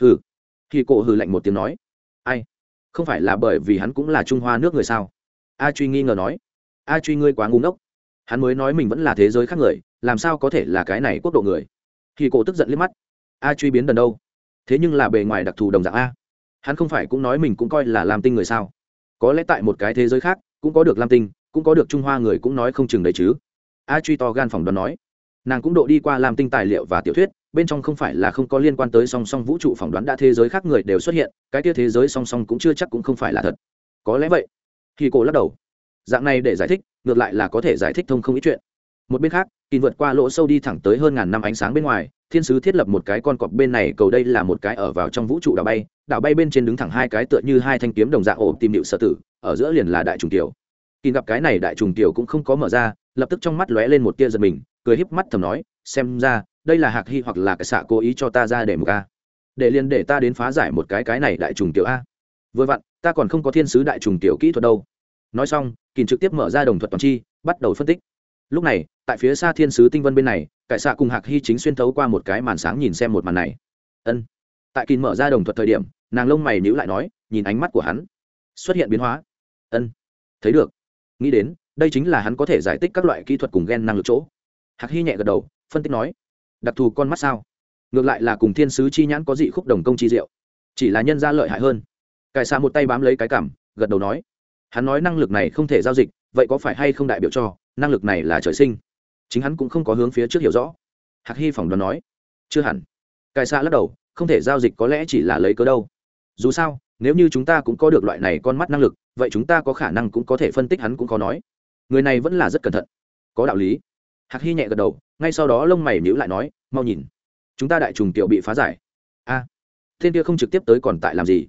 Hừ. Khi cô hừ lạnh một tiếng nói. Ai? Không phải là bởi vì hắn cũng là trung hoa nước người sao? A truy nghi ngờ nói. A truy ngươi quá ngu ngốc. Hắn mới nói mình vẫn là thế giới khác người, làm sao có thể là cái này quốc độ người? Khi cô tức giận liếc mắt. A truy biến đần đâu? Thế nhưng là bề ngoài đặc thù đồng dạng a. Hắn không phải cũng nói mình cũng coi là làm tinh người sao? Có lẽ tại một cái thế giới khác, cũng có được lam tinh, cũng có được trung hoa người cũng nói không chừng đấy chứ. A truy to gan phòng đoán nói. Nàng cũng độ đi qua làm tinh tài liệu và tiểu thuyết, bên trong không phải là không có liên quan tới song song vũ trụ phỏng đoán đã thế giới khác người đều xuất hiện, cái kia thế giới song song cũng chưa chắc cũng không phải là thật. Có lẽ vậy. Khi cô lắc đầu. Dạng này để giải thích, ngược lại là có thể giải thích thông không ít chuyện. Một bên khác kỳ vượt qua lỗ sâu đi thẳng tới hơn ngàn năm ánh sáng bên ngoài thiên sứ thiết lập một cái con cọp bên này, cầu đây là một cái ở vào trong vũ trụ đảo bay. Đảo bay bên trên đứng thẳng hai cái tựa như hai thanh kiếm đồng dạng ổ tìm điệu sở tử, ở giữa liền là đại trùng tiểu. Kỳ gặp cái này đại trùng tiểu cũng không có mở ra, lập tức trong mắt lóe lên một tia giật mình, cười híp mắt thầm nói, xem ra, đây là hạc hy hoặc là cái xạ cố ý cho ta ra để một ca để liền để ta đến phá giải một cái cái này đại trùng tiểu a. Vừa vặn, ta còn không có thiên sứ đại trùng tiểu kỹ thuật đâu. Nói xong kỳ trực tiếp mở ra đồng thuật toàn chi, bắt đầu phân tích. Lúc này, tại phía xa thiên sứ tinh vân bên này cải xạ cùng hạc hy chính xuyên thấu qua một cái màn sáng nhìn xem một màn này. Ân. Tại kỳ mở ra đồng thuật thời điểm, nàng lông mày nhữ lại nói, nhìn ánh mắt của hắn. Xuất hiện biến hóa. Ân. Thấy được. Nghĩ đến, đây chính là hắn có thể giải thích các loại kỹ thuật cùng ghen năng lực chỗ. Hạc hy nhẹ gật đầu, phân tích nói, đặc thù con mắt sao? Ngược lại là cùng thiên sứ chi nhãn có dị khúc đồng công chi diệu. Chỉ là nhân ra lợi hại hơn. Cải xạ một tay bám lấy cái cảm gật đầu nói, hắn nói năng lực này không thể giao dịch, vậy có phải hay không đại biểu cho? Năng lực này là trời sinh chính hắn cũng không có hướng phía trước hiểu rõ. Hạc hy phỏng đoán nói chưa hẳn. Cài xạ lắc đầu không thể giao dịch có lẽ chỉ là lấy cớ đâu. Dù sao nếu như chúng ta cũng có được loại này con mắt năng lực vậy chúng ta có khả năng cũng có thể phân tích hắn cũng có nói. Người này vẫn là rất cẩn thận. Có đạo lý. Hạc hy nhẹ gật đầu ngay sau đó lông mày nhữ lại nói mau nhìn. Chúng ta đại trùng tiểu bị phá giải. A à, thiên kia không trực tiếp tới còn tại làm gì?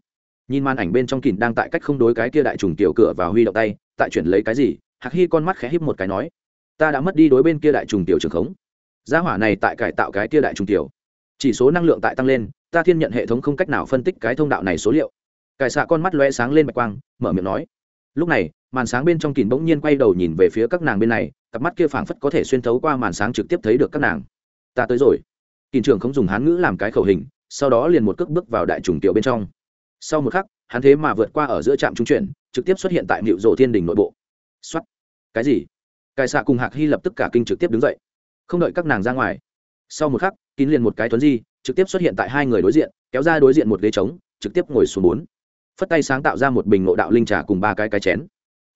Nhìn màn ảnh bên trong kìn đang tại cách không đối cái kia đại trùng tiểu cửa và huy động tay tại chuyển lấy cái gì hạc hy con mắt khẽ híp một cái nói ta đã mất đi đối bên kia đại trùng tiểu trường khống. Gia hỏa này tại cải tạo cái kia đại trùng tiểu. Chỉ số năng lượng tại tăng lên, ta thiên nhận hệ thống không cách nào phân tích cái thông đạo này số liệu. Cải xạ con mắt lóe sáng lên bạch quang, mở miệng nói. Lúc này, màn sáng bên trong kìn bỗng nhiên quay đầu nhìn về phía các nàng bên này, cặp mắt kia phảng phất có thể xuyên thấu qua màn sáng trực tiếp thấy được các nàng. Ta tới rồi. Kìn trưởng không dùng hán ngữ làm cái khẩu hình, sau đó liền một cước bước vào đại trùng tiểu bên trong. Sau một khắc, hắn thế mà vượt qua ở giữa trạm trung chuyển, trực tiếp xuất hiện tại miệu rộ thiên đình nội bộ. Xuất cái gì? Cải xạ cùng hạc hy lập tức cả kinh trực tiếp đứng dậy. Không đợi các nàng ra ngoài, sau một khắc, kín liền một cái tuấn di, trực tiếp xuất hiện tại hai người đối diện, kéo ra đối diện một ghế trống, trực tiếp ngồi xuống bốn. Phất tay sáng tạo ra một bình ngộ đạo linh trà cùng ba cái cái chén.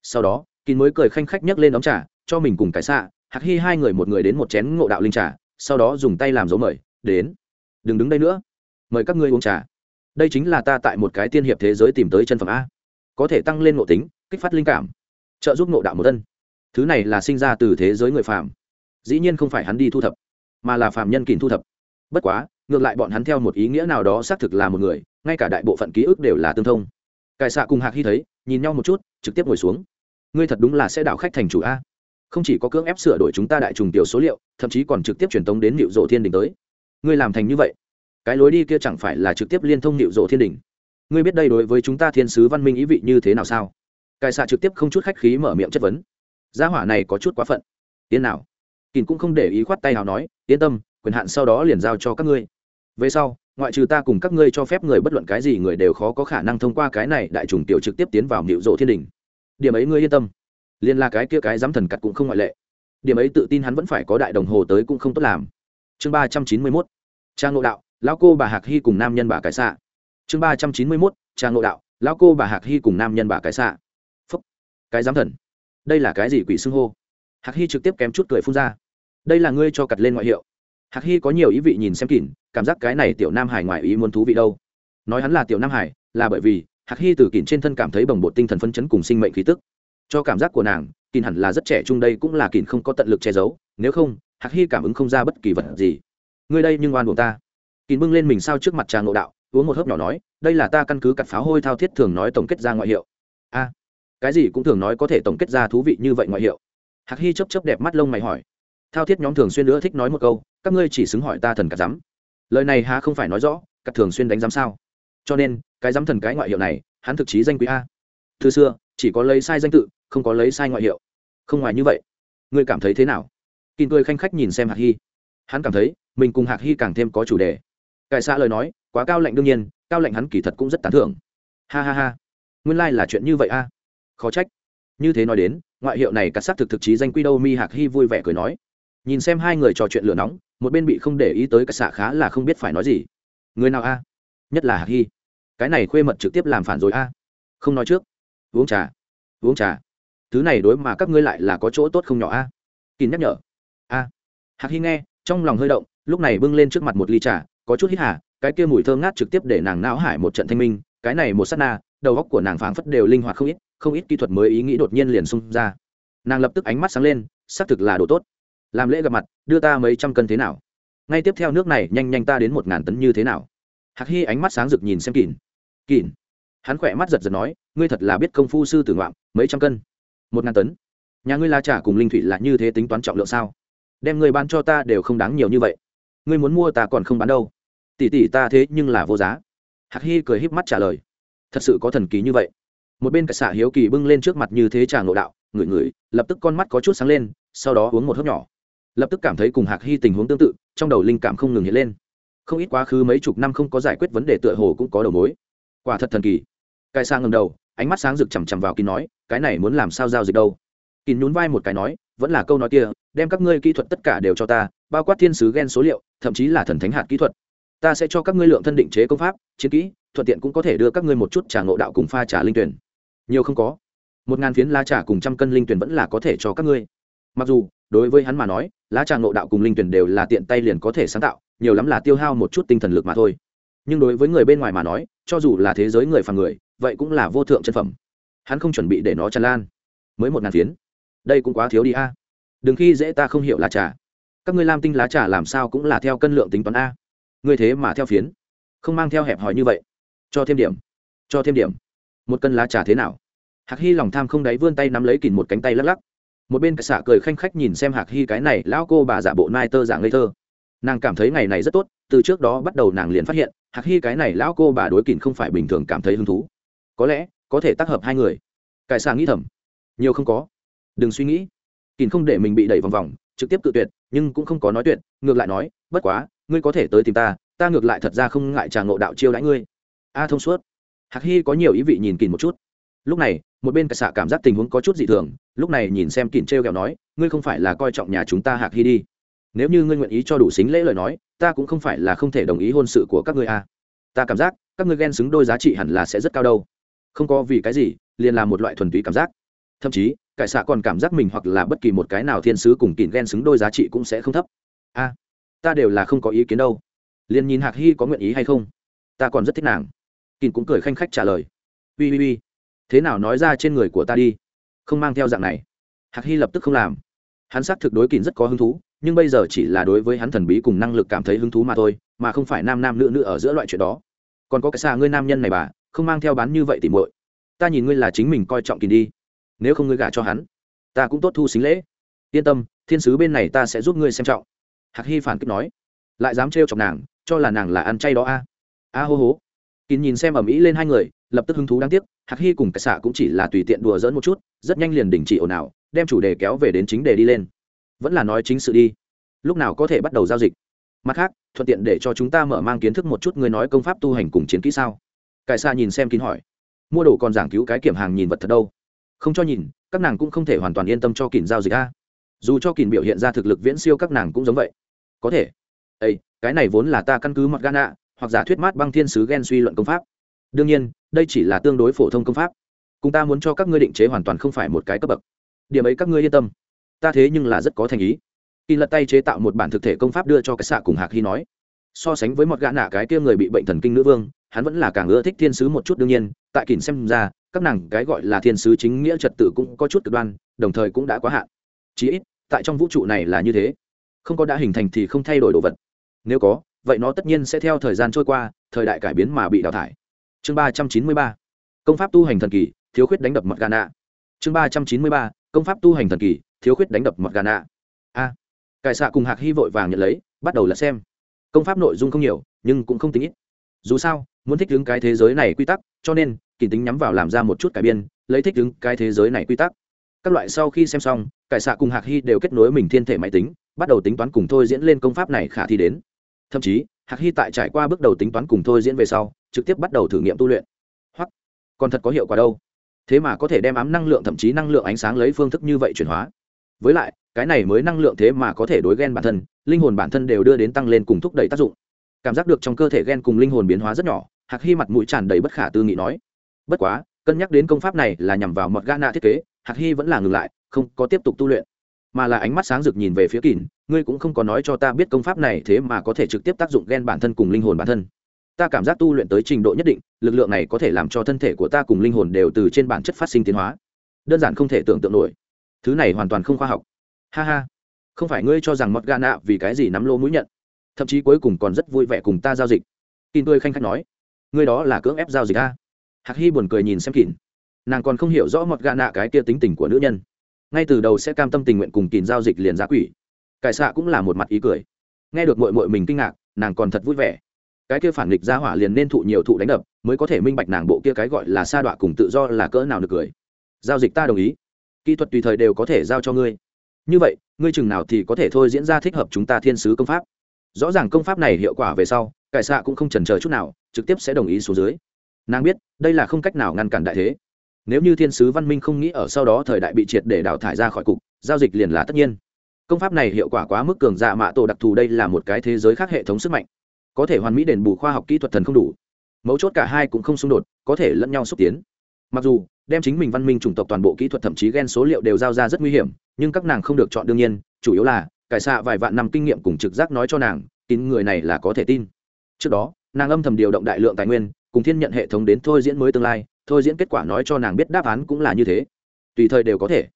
Sau đó, kín mới cười khanh khách nhấc lên đóng trà, cho mình cùng cái xạ, hạc hy hai người một người đến một chén ngộ đạo linh trà, sau đó dùng tay làm dấu mời, đến. Đừng đứng đây nữa. Mời các ngươi uống trà. Đây chính là ta tại một cái tiên hiệp thế giới tìm tới chân phẩm a. Có thể tăng lên ngộ tính, kích phát linh cảm. Trợ giúp ngộ đạo một thân thứ này là sinh ra từ thế giới người phàm. Dĩ nhiên không phải hắn đi thu thập, mà là phàm nhân kìm thu thập. Bất quá, ngược lại bọn hắn theo một ý nghĩa nào đó xác thực là một người, ngay cả đại bộ phận ký ức đều là tương thông. Cải xạ cùng hạc hy thấy, nhìn nhau một chút, trực tiếp ngồi xuống. Ngươi thật đúng là sẽ đảo khách thành chủ a. Không chỉ có cưỡng ép sửa đổi chúng ta đại trùng tiểu số liệu, thậm chí còn trực tiếp truyền tống đến nịu rộ thiên đình tới. Ngươi làm thành như vậy, cái lối đi kia chẳng phải là trực tiếp liên thông nịu rộ thiên đình? Ngươi biết đây đối với chúng ta thiên sứ văn minh ý vị như thế nào sao? Cải xạ trực tiếp không chút khách khí mở miệng chất vấn gia hỏa này có chút quá phận. Tiến nào. Kín cũng không để ý khoát tay nào nói, yên tâm, quyền hạn sau đó liền giao cho các ngươi. Về sau, ngoại trừ ta cùng các ngươi cho phép người bất luận cái gì người đều khó có khả năng thông qua cái này đại trùng tiểu trực tiếp tiến vào nịu rộ thiên đình. Điểm ấy ngươi yên tâm. Liên là cái kia cái dám thần cặt cũng không ngoại lệ. Điểm ấy tự tin hắn vẫn phải có đại đồng hồ tới cũng không tốt làm. Chương ba trăm chín mươi mốt. Trang ngộ đạo, lão cô bà hạc hy cùng nam nhân bà cái xạ. Chương ba trăm chín mươi mốt, trang ngộ đạo, lão cô bà hạc hy cùng nam nhân bà cái xạ. Phúc. Cái dám thần đây là cái gì quỷ xưng hô? Hạc hy trực tiếp kém chút cười phun ra. Đây là ngươi cho cặt lên ngoại hiệu. Hạc hy có nhiều ý vị nhìn xem kỉn cảm giác cái này tiểu nam hải ngoài ý muốn thú vị đâu. Nói hắn là tiểu nam hải, là bởi vì hạc hy từ kỉn trên thân cảm thấy bồng bột tinh thần phân chấn cùng sinh mệnh khí tức. Cho cảm giác của nàng kỉn hẳn là rất trẻ trung đây cũng là kỉn không có tận lực che giấu, nếu không, hạc hy cảm ứng không ra bất kỳ vật gì. Ngươi đây nhưng oan buồn ta. Kỉn bưng lên mình sao trước mặt trà ngộ đạo, uống một hớp nhỏ nói, đây là ta căn cứ cặt pháo hôi thao thiết thường nói tổng kết ra ngoại hiệu. A cái gì cũng thường nói có thể tổng kết ra thú vị như vậy ngoại hiệu. Hạc hy chấp chấp đẹp mắt lông mày hỏi. Thao thiết nhóm thường xuyên nữa thích nói một câu, các ngươi chỉ xứng hỏi ta thần cả rắm lời này há không phải nói rõ cặp thường xuyên đánh giám sao? Cho nên, cái giám thần cái ngoại hiệu này, hắn thực chí danh quý a. Từ xưa, chỉ có lấy sai danh tự, không có lấy sai ngoại hiệu. Không ngoài như vậy. Ngươi cảm thấy thế nào? Kìn cười khanh khách nhìn xem hạc hy. Hắn cảm thấy, mình cùng hạc hy càng thêm có chủ đề. Cải xạ lời nói, quá cao lạnh đương nhiên, cao lạnh hắn kỳ thật cũng rất tán thưởng. Ha ha ha. Nguyên lai、like、là chuyện như vậy a khó trách. Như thế nói đến, ngoại hiệu này cắt xác thực thực chí danh quy đâu mi hạc hy vui vẻ cười nói. Nhìn xem hai người trò chuyện lửa nóng, một bên bị không để ý tới cắt xạ khá là không biết phải nói gì. Người nào a? Nhất là hạc hy. Cái này khuê mật trực tiếp làm phản rồi a. Không nói trước. Uống trà. Uống trà. Thứ này đối mà các ngươi lại là có chỗ tốt không nhỏ a? À? kín nhắc nhở. A. Hạc hy nghe, trong lòng hơi động, lúc này bưng lên trước mặt một ly trà, có chút hít hà, cái kia mùi thơm ngát trực tiếp để nàng não hải một trận thanh minh, cái này một s á t na, đầu góc của nàng phảng phất đều linh hoạt không ít không ít kỹ thuật mới ý nghĩ đột nhiên liền xung ra. Nàng lập tức ánh mắt sáng lên, xác thực là đồ tốt. Làm lễ gặp mặt, đưa ta mấy trăm cân thế nào? Ngay tiếp theo nước này nhanh nhanh ta đến một ngàn tấn như thế nào? Hạc hy ánh mắt sáng rực nhìn xem kỳn. Kỳn? Hắn khỏe mắt giật giật nói, ngươi thật là biết công phu sư tử ngoạm, mấy trăm cân? Một ngàn tấn? Nhà ngươi la trả cùng linh thủy là như thế tính toán trọng lượng sao? Đem ngươi bán cho ta đều không đáng nhiều như vậy. Ngươi muốn mua ta còn không bán đâu. Tỷ tỷ ta thế nhưng là vô giá. Hạc hy cười híp mắt trả lời. Thật sự có thần kỳ như vậy một bên cả xạ hiếu kỳ bưng lên trước mặt như thế trà ngộ đạo, ngửi ngửi, lập tức con mắt có chút sáng lên, sau đó uống một hớp nhỏ. Lập tức cảm thấy cùng hạc hy tình huống tương tự, trong đầu linh cảm không ngừng hiện lên. Không ít quá khứ mấy chục năm không có giải quyết vấn đề tựa hồ cũng có đầu mối. Quả thật thần kỳ. Cai sang ngầm đầu, ánh mắt sáng rực chằm chằm vào kín nói, cái này muốn làm sao giao dịch đâu? Kín nhún vai một cái nói, vẫn là câu nói kia, đem các ngươi kỹ thuật tất cả đều cho ta, bao quát thiên sứ ghen số liệu, thậm chí là thần thánh hạt kỹ thuật. Ta sẽ cho các ngươi lượng thân định chế công pháp, chiến kỹ, thuận tiện cũng có thể đưa các ngươi một chút trả ngộ đạo cùng pha trà linh tuyển nhiều không có. Một ngàn phiến lá trà cùng trăm cân linh tuyển vẫn là có thể cho các ngươi. Mặc dù, đối với hắn mà nói, lá trà ngộ đạo cùng linh tuyển đều là tiện tay liền có thể sáng tạo, nhiều lắm là tiêu hao một chút tinh thần lực mà thôi. Nhưng đối với người bên ngoài mà nói, cho dù là thế giới người phàm người, vậy cũng là vô thượng chân phẩm. Hắn không chuẩn bị để nó tràn lan. Mới một ngàn phiến. Đây cũng quá thiếu đi a. Đừng khi dễ ta không hiểu lá trà. Các ngươi lam tinh lá trà làm sao cũng là theo cân lượng tính toán a. Ngươi thế mà theo phiến. Không mang theo hẹp hòi như vậy. Cho thêm điểm. Cho thêm điểm một cân lá trà thế nào? Hạc hy lòng tham không đáy vươn tay nắm lấy kìm một cánh tay lắc lắc. Một bên xạ cười khanh khách nhìn xem hạc hy cái này lão cô bà giả bộ nai tơ dạng ngây thơ. Nàng cảm thấy ngày này rất tốt, từ trước đó bắt đầu nàng liền phát hiện, hạc hy cái này lão cô bà đối kìm không phải bình thường cảm thấy hứng thú. Có lẽ, có thể tác hợp hai người. Cải xạ nghĩ thầm. Nhiều không có. Đừng suy nghĩ. Kìm không để mình bị đẩy vòng vòng, trực tiếp tự tuyệt, nhưng cũng không có nói tuyệt, ngược lại nói, bất quá, ngươi có thể tới tìm ta ta ngược lại thật ra không ngại trà ngộ đạo chiêu đãi ngươi. A thông suốt hạc hy có nhiều ý vị nhìn kìn một chút. Lúc này, một bên cả xạ cảm giác tình huống có chút dị thường, lúc này nhìn xem kìn t r e o kẹo nói, ngươi không phải là coi trọng nhà chúng ta hạc hy đi. Nếu như ngươi nguyện ý cho đủ xính lễ lời nói, ta cũng không phải là không thể đồng ý hôn sự của các ngươi a ta cảm giác, các ngươi ghen xứng đôi giá trị hẳn là sẽ rất cao đâu. Không có vì cái gì, liền là một loại thuần túy cảm giác. Thậm chí cải xạ còn cảm giác mình hoặc là bất kỳ một cái nào thiên sứ cùng kìn ghen xứng đôi giá trị cũng sẽ không thấp. A ta đều là không có ý kiến đâu. Liền nhìn hạc hy có nguyện ý hay không? Ta còn rất thích nàng kìn cũng cười khanh khách trả lời. Ui ui ui thế nào nói ra trên người của ta đi, không mang theo dạng này. Hạc hy lập tức không làm. Hắn xác thực đối kìn rất có hứng thú, nhưng bây giờ chỉ là đối với hắn thần bí cùng năng lực cảm thấy hứng thú mà thôi, mà không phải nam nam nữ nữ ở giữa loại chuyện đó. Còn có cái xa ngươi nam nhân này bà, không mang theo bán như vậy tìm muội. Ta nhìn ngươi là chính mình coi trọng kìn đi. Nếu không ngươi gả cho hắn, ta cũng tốt thu xính lễ. Yên tâm, thiên sứ bên này ta sẽ giúp ngươi xem trọng. Hạc hy phản kích nói. Lại dám trêu chọc nàng, cho là nàng là ăn chay đó a. A hô hố kín nhìn xem ở mỹ lên hai người lập tức hứng thú đáng tiếc hạc hy cùng cái xạ cũng chỉ là tùy tiện đùa dỡn một chút rất nhanh liền đình chỉ ồn ào đem chủ đề kéo về đến chính đề đi lên. Vẫn là nói chính sự đi. Lúc nào có thể bắt đầu giao dịch? Mặt khác thuận tiện để cho chúng ta mở mang kiến thức một chút người nói công pháp tu hành cùng chiến kỹ sao? Cải xa nhìn xem kín hỏi. Mua đồ còn giảng cứu cái kiểm hàng nhìn vật thật đâu? Không cho nhìn các nàng cũng không thể hoàn toàn yên tâm cho kín giao dịch a. Dù cho kín biểu hiện ra thực lực viễn siêu các nàng cũng giống vậy. Có thể. Ây cái này vốn là ta căn cứ mặt ạ, hoặc giả thuyết mát băng thiên sứ ghen suy luận công pháp. Đương nhiên, đây chỉ là tương đối phổ thông công pháp. Cùng ta muốn cho các ngươi định chế hoàn toàn không phải một cái cấp bậc. Điểm ấy các ngươi yên tâm. Ta thế nhưng là rất có thành ý. Kỳ lật tay chế tạo một bản thực thể công pháp đưa cho cái xạ cùng hạc hy nói. So sánh với một gã nạ cái kia người bị bệnh thần kinh nữ vương, hắn vẫn là càng ưa thích thiên sứ một chút đương nhiên, tại kỳn xem ra, các nàng cái gọi là thiên sứ chính nghĩa trật tự cũng có chút cực đoan, đồng thời cũng đã quá hạn. Chí ít, tại trong vũ trụ này là như thế. Không có đã hình thành thì không thay đổi đồ vật. Nếu có vậy nó tất nhiên sẽ theo thời gian trôi qua, thời đại cải biến mà bị đào thải. Chương ba trăm chín mươi ba, công pháp tu hành thần kỳ, thiếu khuyết đánh đập mật gà chương ba trăm chín mươi ba, công pháp tu hành thần kỳ, thiếu khuyết đánh đập mật gà a, cải xạ cùng hạc hy vội vàng nhận lấy, bắt đầu là xem. Công pháp nội dung không nhiều, nhưng cũng không tính ít. Dù sao, muốn thích ứng cái thế giới này quy tắc, cho nên kỳ tính nhắm vào làm ra một chút cải biên, lấy thích ứng cái thế giới này quy tắc. Các loại sau khi xem xong, cải xạ cùng hạc hy đều kết nối mình thiên thể máy tính, bắt đầu tính toán cùng thôi diễn lên công pháp này khả thi đến thậm chí, hạc hy tại trải qua bước đầu tính toán cùng thôi diễn về sau, trực tiếp bắt đầu thử nghiệm tu luyện. Hoặc, còn thật có hiệu quả đâu. Thế mà có thể đem ám năng lượng thậm chí năng lượng ánh sáng lấy phương thức như vậy chuyển hóa. Với lại, cái này mới năng lượng thế mà có thể đối ghen bản thân, linh hồn bản thân đều đưa đến tăng lên cùng thúc đẩy tác dụng. Cảm giác được trong cơ thể ghen cùng linh hồn biến hóa rất nhỏ, hạc hy mặt mũi tràn đầy bất khả tư nghị nói. Bất quá, cân nhắc đến công pháp này là nhằm vào mật gana thiết kế, hạc hy vẫn là ngừng lại, không có tiếp tục tu luyện. Mà là ánh mắt sáng rực nhìn về phía kỳn ngươi cũng không có nói cho ta biết công pháp này thế mà có thể trực tiếp tác dụng ghen bản thân cùng linh hồn bản thân. Ta cảm giác tu luyện tới trình độ nhất định, lực lượng này có thể làm cho thân thể của ta cùng linh hồn đều từ trên bản chất phát sinh tiến hóa. Đơn giản không thể tưởng tượng nổi. Thứ này hoàn toàn không khoa học. Ha ha. Không phải ngươi cho rằng mọt gà nạ vì cái gì nắm lô mũi nhận? Thậm chí cuối cùng còn rất vui vẻ cùng ta giao dịch. Kin tươi khanh khách nói. Ngươi đó là cưỡng ép giao dịch a? Hạc hy buồn cười nhìn xem kìn nàng còn không hiểu rõ mọt gà nạ cái kia tính tình của nữ nhân. Ngay từ đầu sẽ cam tâm tình nguyện cùng kìn giao dịch liền giá quỷ cải xạ cũng là một mặt ý cười. Nghe được mội mội mình kinh ngạc, nàng còn thật vui vẻ. Cái kia phản nghịch ra hỏa liền nên thụ nhiều thụ đánh đập, mới có thể minh bạch nàng bộ kia cái gọi là sa đọa cùng tự do là cỡ nào được cười. Giao dịch ta đồng ý. Kỹ thuật tùy thời đều có thể giao cho ngươi. Như vậy, ngươi chừng nào thì có thể thôi diễn ra thích hợp chúng ta thiên sứ công pháp. Rõ ràng công pháp này hiệu quả về sau, cải xạ cũng không trần chờ chút nào, trực tiếp sẽ đồng ý số dưới. Nàng biết, đây là không cách nào ngăn cản đại thế. Nếu như thiên sứ văn minh không nghĩ ở sau đó thời đại bị triệt để đào thải ra khỏi cục, giao dịch liền là tất nhiên công pháp này hiệu quả quá mức cường dạ mạ tổ đặc thù đây là một cái thế giới khác hệ thống sức mạnh. Có thể hoàn mỹ đền bù khoa học kỹ thuật thần không đủ. Mấu chốt cả hai cũng không xung đột, có thể lẫn nhau xúc tiến. Mặc dù, đem chính mình văn minh chủng tộc toàn bộ kỹ thuật thậm chí gen số liệu đều giao ra rất nguy hiểm, nhưng các nàng không được chọn đương nhiên, chủ yếu là, cải xạ vài vạn năm kinh nghiệm cùng trực giác nói cho nàng tín người này là có thể tin. Trước đó, nàng âm thầm điều động đại lượng tài nguyên, cùng thiên nhận hệ thống đến thôi diễn mới tương lai, thôi diễn kết quả nói cho nàng biết đáp án cũng là như thế. Tùy thời đều có thể.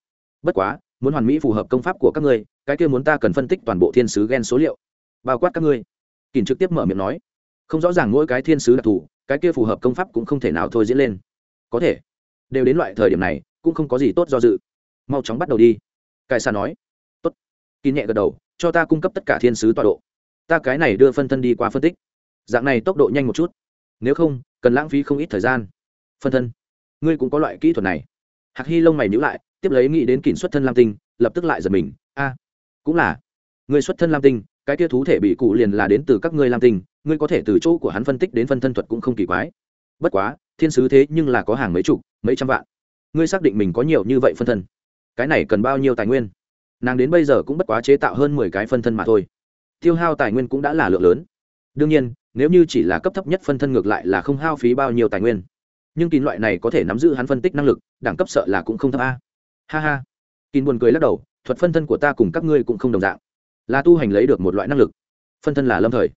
Bất quá muốn hoàn mỹ phù hợp công pháp của các ngươi, cái kia muốn ta cần phân tích toàn bộ thiên sứ gen số liệu. Bao quát các ngươi. Kỳn trực tiếp mở miệng nói. Không rõ ràng mỗi cái thiên sứ đặc thù, cái kia phù hợp công pháp cũng không thể nào thôi diễn lên. Có thể. Đều đến loại thời điểm này, cũng không có gì tốt do dự. Mau chóng bắt đầu đi. Cải xa nói. Tốt. Kín nhẹ gật đầu, cho ta cung cấp tất cả thiên sứ tọa độ. Ta cái này đưa phân thân đi qua phân tích. Dạng này tốc độ nhanh một chút. Nếu không, cần lãng phí không ít thời gian. Phân thân. Ngươi cũng có loại kỹ thuật này. Hạc hy lông mày nhữ lại tiếp lấy nghĩ đến kỷ xuất thân lam tinh, lập tức lại giật mình. A, cũng là. Người xuất thân lam tinh, cái kia thú thể bị cụ liền là đến từ các ngươi lam tinh, ngươi có thể từ chỗ của hắn phân tích đến phân thân thuật cũng không kỳ quái. Bất quá, thiên sứ thế nhưng là có hàng mấy chục, mấy trăm vạn. Ngươi xác định mình có nhiều như vậy phân thân? Cái này cần bao nhiêu tài nguyên? Nàng đến bây giờ cũng bất quá chế tạo hơn mười cái phân thân mà thôi. Tiêu hao tài nguyên cũng đã là lượng lớn. Đương nhiên, nếu như chỉ là cấp thấp nhất phân thân ngược lại là không hao phí bao nhiêu tài nguyên. Nhưng kín loại này có thể nắm giữ hắn phân tích năng lực, đẳng cấp sợ là cũng không thấp a ha ha. Kín buồn cười lắc đầu, thuật phân thân của ta cùng các ngươi cũng không đồng dạng. Là tu hành lấy được một loại năng lực. Phân thân là lâm thời.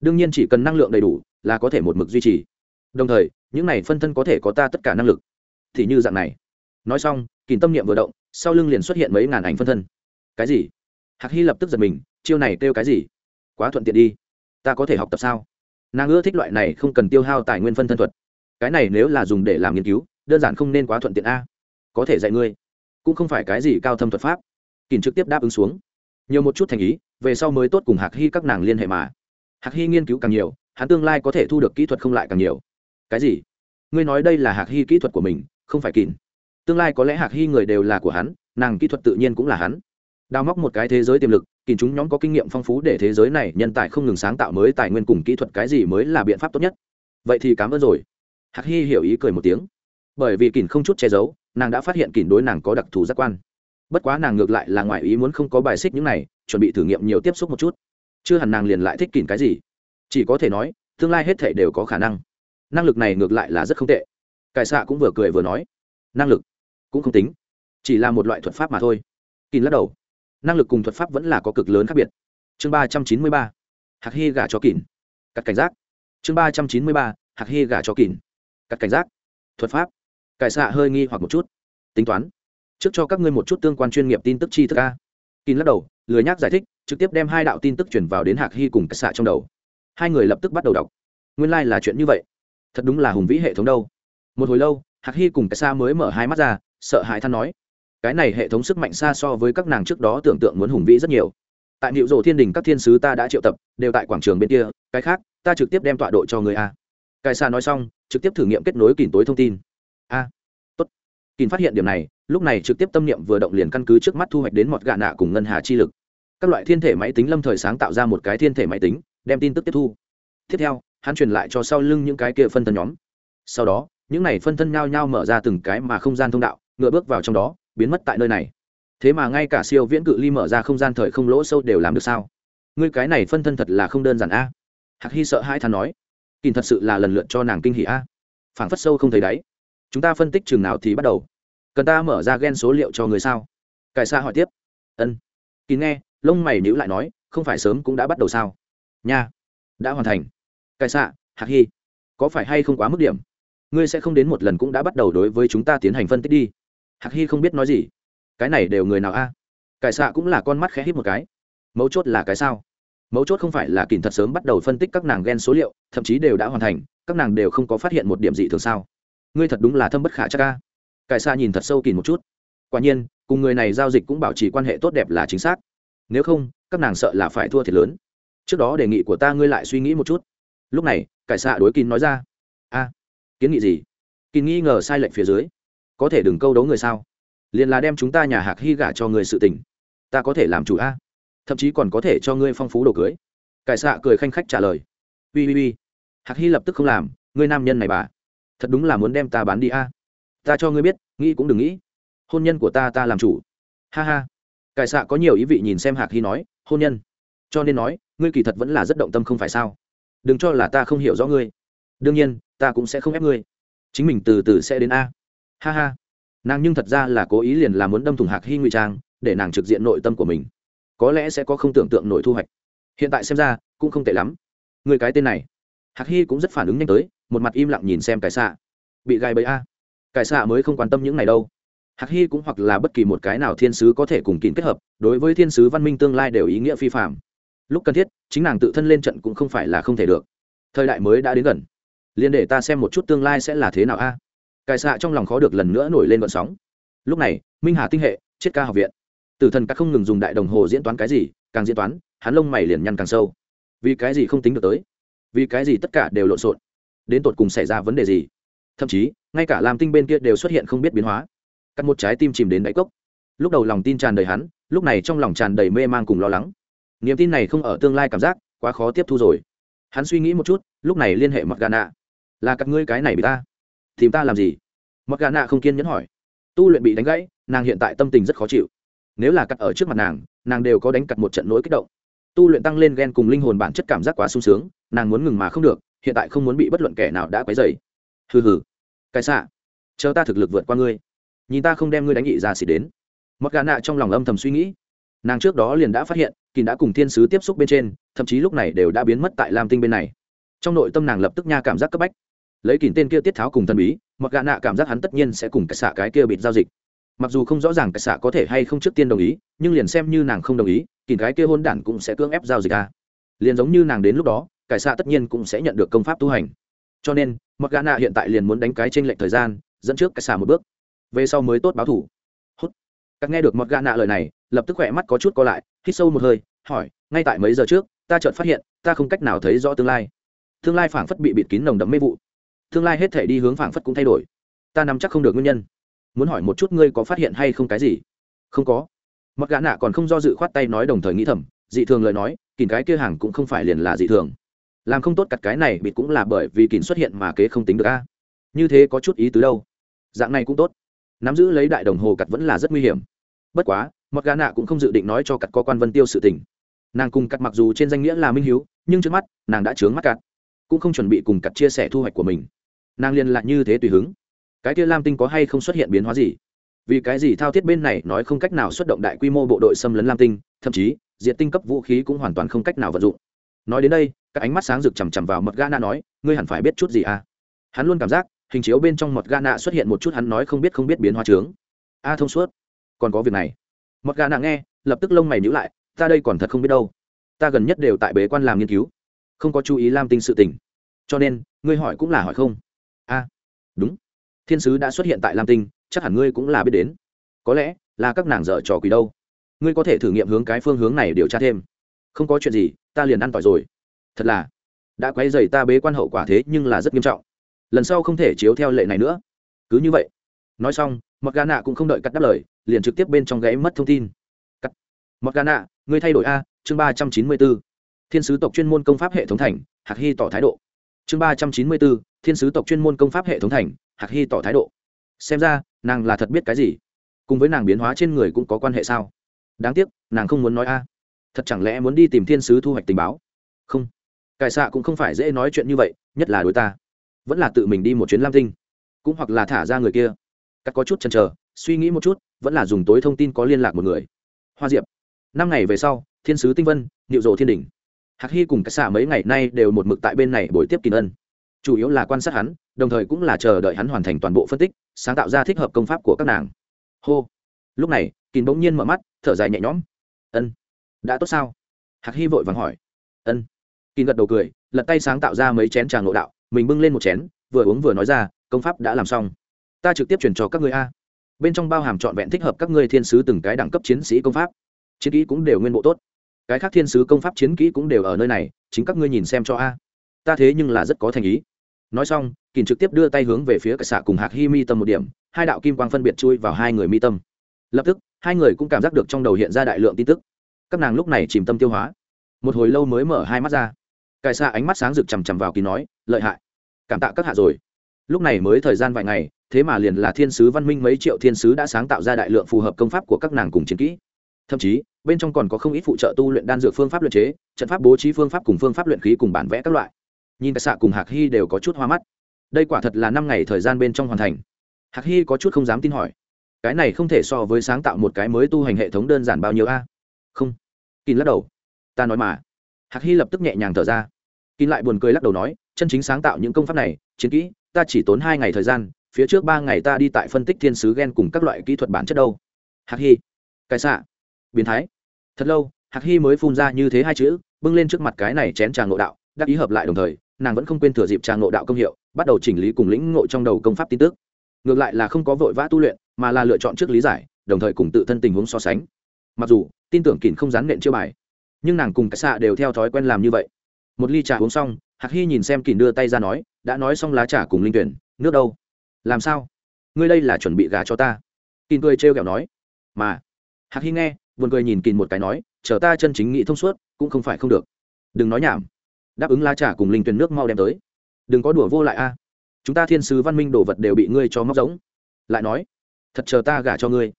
Đương nhiên chỉ cần năng lượng đầy đủ là có thể một mực duy trì. Đồng thời, những này phân thân có thể có ta tất cả năng lực. Thì như dạng này. Nói xong, kín tâm niệm vừa động, sau lưng liền xuất hiện mấy ngàn ảnh phân thân. Cái gì? Hạc hy lập tức giật mình, chiêu này kêu cái gì? Quá thuận tiện đi. Ta có thể học tập sao? Nàng ưa thích loại này không cần tiêu hao tài nguyên phân thân thuật. Cái này nếu là dùng để làm nghiên cứu, đơn giản không nên quá thuận tiện a. Có thể dạy ngươi cũng không phải cái gì cao thâm thuật pháp. Kìm trực tiếp đáp ứng xuống. Nhiều một chút thành ý, về sau mới tốt cùng hạc hy các nàng liên hệ mà. Hạc hy nghiên cứu càng nhiều, hắn tương lai có thể thu được kỹ thuật không lại càng nhiều. Cái gì? Ngươi nói đây là hạc hy kỹ thuật của mình, không phải kín tương lai có lẽ hạc hy người đều là của hắn, nàng kỹ thuật tự nhiên cũng là hắn. Đào móc một cái thế giới tiềm lực kín chúng nhóm có kinh nghiệm phong phú để thế giới này nhân tài không ngừng sáng tạo mới tài nguyên cùng kỹ thuật cái gì mới là biện pháp tốt nhất. Vậy thì cảm ơn rồi. Hạc hy hiểu ý cười một tiếng. Bởi vì kín không chút che giấu nàng đã phát hiện kín đối nàng có đặc thù giác quan. Bất quá nàng ngược lại là ngoại ý muốn không có bài xích những này, chuẩn bị thử nghiệm nhiều tiếp xúc một chút. Chưa hẳn nàng liền lại thích kín cái gì. Chỉ có thể nói, tương lai hết thể đều có khả năng. Năng lực này ngược lại là rất không tệ. Cải xạ cũng vừa cười vừa nói, năng lực cũng không tính, chỉ là một loại thuật pháp mà thôi. Kín lắc đầu, năng lực cùng thuật pháp vẫn là có cực lớn khác biệt. Chương ba trăm chín mươi ba, hạc hy gả cho kín cắt cảnh giác. Chương ba trăm chín mươi ba, hạc hy gả cho kín cắt cảnh giác. Thuật pháp cải xạ hơi nghi hoặc một chút. Tính toán. Trước cho các ngươi một chút tương quan chuyên nghiệp tin tức chi thức a. Kín lắc đầu, lười nhác giải thích, trực tiếp đem hai đạo tin tức chuyển vào đến hạc hy cùng cải xạ trong đầu. Hai người lập tức bắt đầu đọc. Nguyên lai、like、là chuyện như vậy. Thật đúng là hùng vĩ hệ thống đâu. Một hồi lâu, hạc hy cùng cải xạ mới mở hai mắt ra, sợ hãi than nói. Cái này hệ thống sức mạnh xa so với các nàng trước đó tưởng tượng muốn hùng vĩ rất nhiều. Tại liệu rổ thiên đình các thiên sứ ta đã triệu tập, đều tại quảng trường bên kia, cái khác, ta trực tiếp đem tọa độ cho người a. Cải xạ nói xong, trực tiếp thử nghiệm kết nối kìm tối thông tin a tốt. Kín phát hiện điểm này, lúc này trực tiếp tâm niệm vừa động liền căn cứ trước mắt thu hoạch đến mọt gạ nạ cùng ngân hà chi lực. Các loại thiên thể máy tính lâm thời sáng tạo ra một cái thiên thể máy tính, đem tin tức tiếp thu. Tiếp theo, hắn truyền lại cho sau lưng những cái kia phân thân nhóm. Sau đó, những này phân thân nhao nhao mở ra từng cái mà không gian thông đạo, ngựa bước vào trong đó, biến mất tại nơi này. Thế mà ngay cả siêu viễn cự ly mở ra không gian thời không lỗ sâu đều làm được sao? Ngươi cái này phân thân thật là không đơn giản a. Hạc hy sợ hai thằng nói. Kìm thật sự là lần lượt cho nàng kinh hỉ a. Phảng phất sâu không thấy đáy chúng ta phân tích chừng nào thì bắt đầu. Cần ta mở ra gen số liệu cho người sao? Cải xa hỏi tiếp. Ân. Kín nghe, lông mày nhữ lại nói, không phải sớm cũng đã bắt đầu sao? Nha. Đã hoàn thành. Cải xạ hạc hy, có phải hay không quá mức điểm? Ngươi sẽ không đến một lần cũng đã bắt đầu đối với chúng ta tiến hành phân tích đi. Hạc hy không biết nói gì. Cái này đều người nào a? À? cải xạ cũng là con mắt khẽ hít một cái. Mấu chốt là cái sao? Mấu chốt không phải là kìm thật sớm bắt đầu phân tích các nàng gen số liệu, thậm chí đều đã hoàn thành, các nàng đều không có phát hiện một điểm gì thường sao? Ngươi thật đúng là thâm bất khả chắc ca cải xa nhìn thật sâu kìm một chút. Quả nhiên, cùng người này giao dịch cũng bảo trì quan hệ tốt đẹp là chính xác. Nếu không, các nàng sợ là phải thua thiệt lớn. Trước đó đề nghị của ta ngươi lại suy nghĩ một chút. Lúc này, cải xạ đối kín nói ra. A, kiến nghị gì? Kín nghi ngờ sai lệch phía dưới. Có thể đừng câu đấu người sao? Liền là đem chúng ta nhà hạc hy gả cho người sự tình. Ta có thể làm chủ a. Thậm chí còn có thể cho ngươi phong phú đồ cưới. Cải xạ cười khanh khách trả lời. Ui ui ui hạc hy lập tức không làm. Ngươi nam nhân này bà thật đúng là muốn đem ta bán đi a. Ta cho ngươi biết, nghĩ cũng đừng nghĩ. Hôn nhân của ta ta làm chủ. Ha ha. Cải xạ có nhiều ý vị nhìn xem hạc hy nói, hôn nhân. Cho nên nói, ngươi kỳ thật vẫn là rất động tâm không phải sao? Đừng cho là ta không hiểu rõ ngươi. Đương nhiên, ta cũng sẽ không ép ngươi. Chính mình từ từ sẽ đến a. Ha ha. Nàng nhưng thật ra là cố ý liền là muốn đâm thủng hạc hy ngụy trang, để nàng trực diện nội tâm của mình. Có lẽ sẽ có không tưởng tượng nổi thu hoạch. Hiện tại xem ra, cũng không tệ lắm. Người cái tên này. Hạc hy cũng rất phản ứng nhanh tới một mặt im lặng nhìn xem cải xạ. Bị gai bẫy a. Cải xạ mới không quan tâm những này đâu. Hạc hy cũng hoặc là bất kỳ một cái nào thiên sứ có thể cùng kín kết hợp, đối với thiên sứ văn minh tương lai đều ý nghĩa phi phạm lúc cần thiết, chính nàng tự thân lên trận cũng không phải là không thể được. Thời đại mới đã đến gần. Liền để ta xem một chút tương lai sẽ là thế nào a. Cải xạ trong lòng khó được lần nữa nổi lên vận sóng. Lúc này, minh hà tinh hệ, chiết ca học viện. Tử thần các không ngừng dùng đại đồng hồ diễn toán cái gì, càng diễn toán, hắn lông mày liền nhăn càng sâu. Vì cái gì không tính được tới? Vì cái gì tất cả đều lộn xộn? Đến tột cùng xảy ra vấn đề gì? Thậm chí, ngay cả làm tinh bên kia đều xuất hiện không biết biến hóa. Cắt một trái tim chìm đến đáy cốc. Lúc đầu lòng tin tràn đầy hắn, lúc này trong lòng tràn đầy mê man cùng lo lắng. Niềm tin này không ở tương lai cảm giác, quá khó tiếp thu rồi. Hắn suy nghĩ một chút, lúc này liên hệ mặc gà nạ là các ngươi cái này bị ta. Tìm ta làm gì? Mặc gà nạ không kiên nhẫn hỏi. Tu luyện bị đánh gãy, nàng hiện tại tâm tình rất khó chịu. Nếu là cắt ở trước mặt nàng nàng đều có đánh cặt một trận nỗi kích động. Tu luyện tăng lên ghen cùng linh hồn bản chất cảm giác quá sung sướng, nàng muốn ngừng mà không được hiện tại không muốn bị bất luận kẻ nào đã quấy dày hừ hừ. Cái xạ. Chờ ta thực lực vượt qua ngươi. Nhìn ta không đem ngươi đánh nghị ra xịt đến. Mặc gà nạ trong lòng âm thầm suy nghĩ. Nàng trước đó liền đã phát hiện kỳ đã cùng thiên sứ tiếp xúc bên trên, thậm chí lúc này đều đã biến mất tại lam tinh bên này. Trong nội tâm nàng lập tức nha cảm giác cấp bách. Lấy kỳ tên kia tiết tháo cùng thần bí mặc gà nạ cảm giác hắn tất nhiên sẽ cùng cái xạ cái kia bịt giao dịch. Mặc dù không rõ ràng cái xạ có thể hay không trước tiên đồng ý, nhưng liền xem như nàng không đồng ý kỳ cái kia hôn đản cũng sẽ cưỡng ép giao dịch à. liền giống như nàng đến lúc đó Cải xạ tất nhiên cũng sẽ nhận được công pháp tu hành. Cho nên mặc gà nạ hiện tại liền muốn đánh cái trên lệnh thời gian, dẫn trước cải xạ một bước. Về sau mới tốt báo thủ. Hút. Các nghe được mặc gà nạ lời này, lập tức khỏe mắt có chút co lại, hít sâu một hơi, hỏi, ngay tại mấy giờ trước, ta chợt phát hiện, ta không cách nào thấy rõ tương lai. Tương lai phảng phất bị bịt kín nồng đậm mê vụ. Tương lai hết thể đi hướng phảng phất cũng thay đổi. Ta nắm chắc không được nguyên nhân. Muốn hỏi một chút ngươi có phát hiện hay không cái gì? Không có. Mặc gã nạ còn không do dự khoát tay nói đồng thời nghĩ thầm, dị thường lời nói kìm cái kia hàng cũng không phải liền là dị thường làm không tốt cặt cái này bịt cũng là bởi vì kín xuất hiện mà kế không tính được a. Như thế có chút ý tứ đâu. Dạng này cũng tốt. Nắm giữ lấy đại đồng hồ cặt vẫn là rất nguy hiểm. Bất quá mặc gã nạ cũng không dự định nói cho cặt có quan vân tiêu sự tình. Nàng cùng cặt mặc dù trên danh nghĩa là minh hiếu, nhưng trước mắt, nàng đã chướng mắt cặt. Cũng không chuẩn bị cùng cặt chia sẻ thu hoạch của mình. Nàng liên lạc như thế tùy hứng. Cái kia lam tinh có hay không xuất hiện biến hóa gì? Vì cái gì thao thiết bên này nói không cách nào xuất động đại quy mô bộ đội xâm lấn lam tinh, thậm chí diện tinh cấp vũ khí cũng hoàn toàn không cách nào vận dụng. Nói đến đây các ánh mắt sáng rực chằm chằm vào mật gana na nói, ngươi hẳn phải biết chút gì à? Hắn luôn cảm giác, hình chiếu bên trong mật gana xuất hiện một chút hắn nói không biết không biết biến hóa trướng a thông suốt, còn có việc này. Mật gana nghe, lập tức lông mày nhữ lại, ta đây còn thật không biết đâu. Ta gần nhất đều tại bế quan làm nghiên cứu, không có chú ý lam tinh sự tình. Cho nên, ngươi hỏi cũng là hỏi không. A, đúng. Thiên sứ đã xuất hiện tại lam tinh, chắc hẳn ngươi cũng là biết đến. Có lẽ là các nàng dở trò quỷ đâu. Ngươi có thể thử nghiệm hướng cái phương hướng này điều tra thêm. Không có chuyện gì, ta liền ăn tỏi rồi thật là, đã quấy dày ta bế quan hậu quả thế nhưng là rất nghiêm trọng. Lần sau không thể chiếu theo lệ này nữa. Cứ như vậy. Nói xong mặc gà nạ cũng không đợi cắt đáp lời, liền trực tiếp bên trong gãy mất thông tin. Cắt. Mặc gà nạ ngươi thay đổi a, chương ba trăm chín mươi b ố thiên sứ tộc chuyên môn công pháp hệ thống thành, hạc hy tỏ thái độ. Chương ba trăm chín mươi b ố thiên sứ tộc chuyên môn công pháp hệ thống thành, hạc hy tỏ thái độ. Xem ra, nàng là thật biết cái gì? Cùng với nàng biến hóa trên người cũng có quan hệ sao? Đáng tiếc, nàng không muốn nói a. Thật chẳng lẽ muốn đi tìm thiên sứ thu hoạch tình báo? Không cải xạ cũng không phải dễ nói chuyện như vậy, nhất là đối ta. Vẫn là tự mình đi một chuyến lam tinh. Cũng hoặc là thả ra người kia. Cắt có chút chần chờ, suy nghĩ một chút, vẫn là dùng tối thông tin có liên lạc một người. Hoa diệp. Năm ngày về sau, thiên sứ tinh vân, niệu rộ thiên đình hạc hy cùng các xạ mấy ngày nay đều một mực tại bên này buổi tiếp kỳ ân chủ yếu là quan sát hắn, đồng thời cũng là chờ đợi hắn hoàn thành toàn bộ phân tích, sáng tạo ra thích hợp công pháp của các nàng. Hô. Lúc này kín bỗng nhiên mở mắt, thở dài nhẹ nhõm. Ân, đã tốt sao? Hạc hy vội vàng hỏi. Ân kỳ gật đầu cười, lật tay sáng tạo ra mấy chén trà ngộ đạo, mình bưng lên một chén, vừa uống vừa nói ra, công pháp đã làm xong. Ta trực tiếp chuyển cho các ngươi a. Bên trong bao hàm trọn vẹn thích hợp các ngươi thiên sứ từng cái đẳng cấp chiến sĩ công pháp. Chiến kỹ cũng đều nguyên bộ tốt. Cái khác thiên sứ công pháp chiến kỹ cũng đều ở nơi này, chính các ngươi nhìn xem cho a. Ta thế nhưng là rất có thành ý. Nói xong kỳn trực tiếp đưa tay hướng về phía cả xạ cùng hạc hi mi tâm một điểm, hai đạo kim quang phân biệt chui vào hai người mi tâm. Lập tức, hai người cũng cảm giác được trong đầu hiện ra đại lượng tin tức. Các nàng lúc này chìm tâm tiêu hóa. Một hồi lâu mới mở hai mắt ra cải xạ ánh mắt sáng rực chằm chằm vào kỳ nói, lợi hại. Cảm tạ các hạ rồi. Lúc này mới thời gian vài ngày, thế mà liền là thiên sứ văn minh mấy triệu thiên sứ đã sáng tạo ra đại lượng phù hợp công pháp của các nàng cùng chiến kỹ. Thậm chí, bên trong còn có không ít phụ trợ tu luyện đan dược phương pháp luyện chế, trận pháp bố trí phương pháp cùng phương pháp luyện khí cùng bản vẽ các loại. Nhìn cái xạ cùng hạc hy đều có chút hoa mắt. Đây quả thật là năm ngày thời gian bên trong hoàn thành. Hạc hy có chút không dám tin hỏi, cái này không thể so với sáng tạo một cái mới tu hành hệ thống đơn giản bao nhiêu a? Không. Kín lắc đầu, ta nói mà hạc hy lập tức nhẹ nhàng thở ra. Kín lại buồn cười lắc đầu nói, chân chính sáng tạo những công pháp này, chiến kỹ, ta chỉ tốn hai ngày thời gian, phía trước ba ngày ta đi tại phân tích thiên sứ g e n cùng các loại kỹ thuật bản chất đâu. Hạc hy, cái xạ, biến thái. Thật lâu, hạc hy mới phun ra như thế hai chữ, bưng lên trước mặt cái này chén trà ngộ đạo, đắc ý hợp lại đồng thời, nàng vẫn không quên thừa dịp trà ngộ đạo công hiệu, bắt đầu chỉnh lý cùng lĩnh ngộ trong đầu công pháp tin tức. Ngược lại là không có vội vã tu luyện, mà là lựa chọn trước lý giải, đồng thời cùng tự thân tình huống so sánh. Mặc dù, tin tưởng kỳn không dán nện chiêu bài nhưng nàng cùng cái xạ đều theo thói quen làm như vậy. Một ly trà uống xong, hạc hy nhìn xem kỳn đưa tay ra nói, đã nói xong lá trà cùng linh tuyển, nước đâu? Làm sao? Ngươi đây là chuẩn bị gà cho ta. Kỳn cười trêu kẹo nói, mà. Hạc hy nghe, buồn cười nhìn kỳn một cái nói, chờ ta chân chính nghĩ thông suốt, cũng không phải không được. Đừng nói nhảm. Đáp ứng lá trà cùng linh tuyển nước mau đem tới. Đừng có đùa vô lại a. Chúng ta thiên sứ văn minh đồ vật đều bị ngươi cho móc giống. Lại nói, thật chờ ta gả cho ngươi.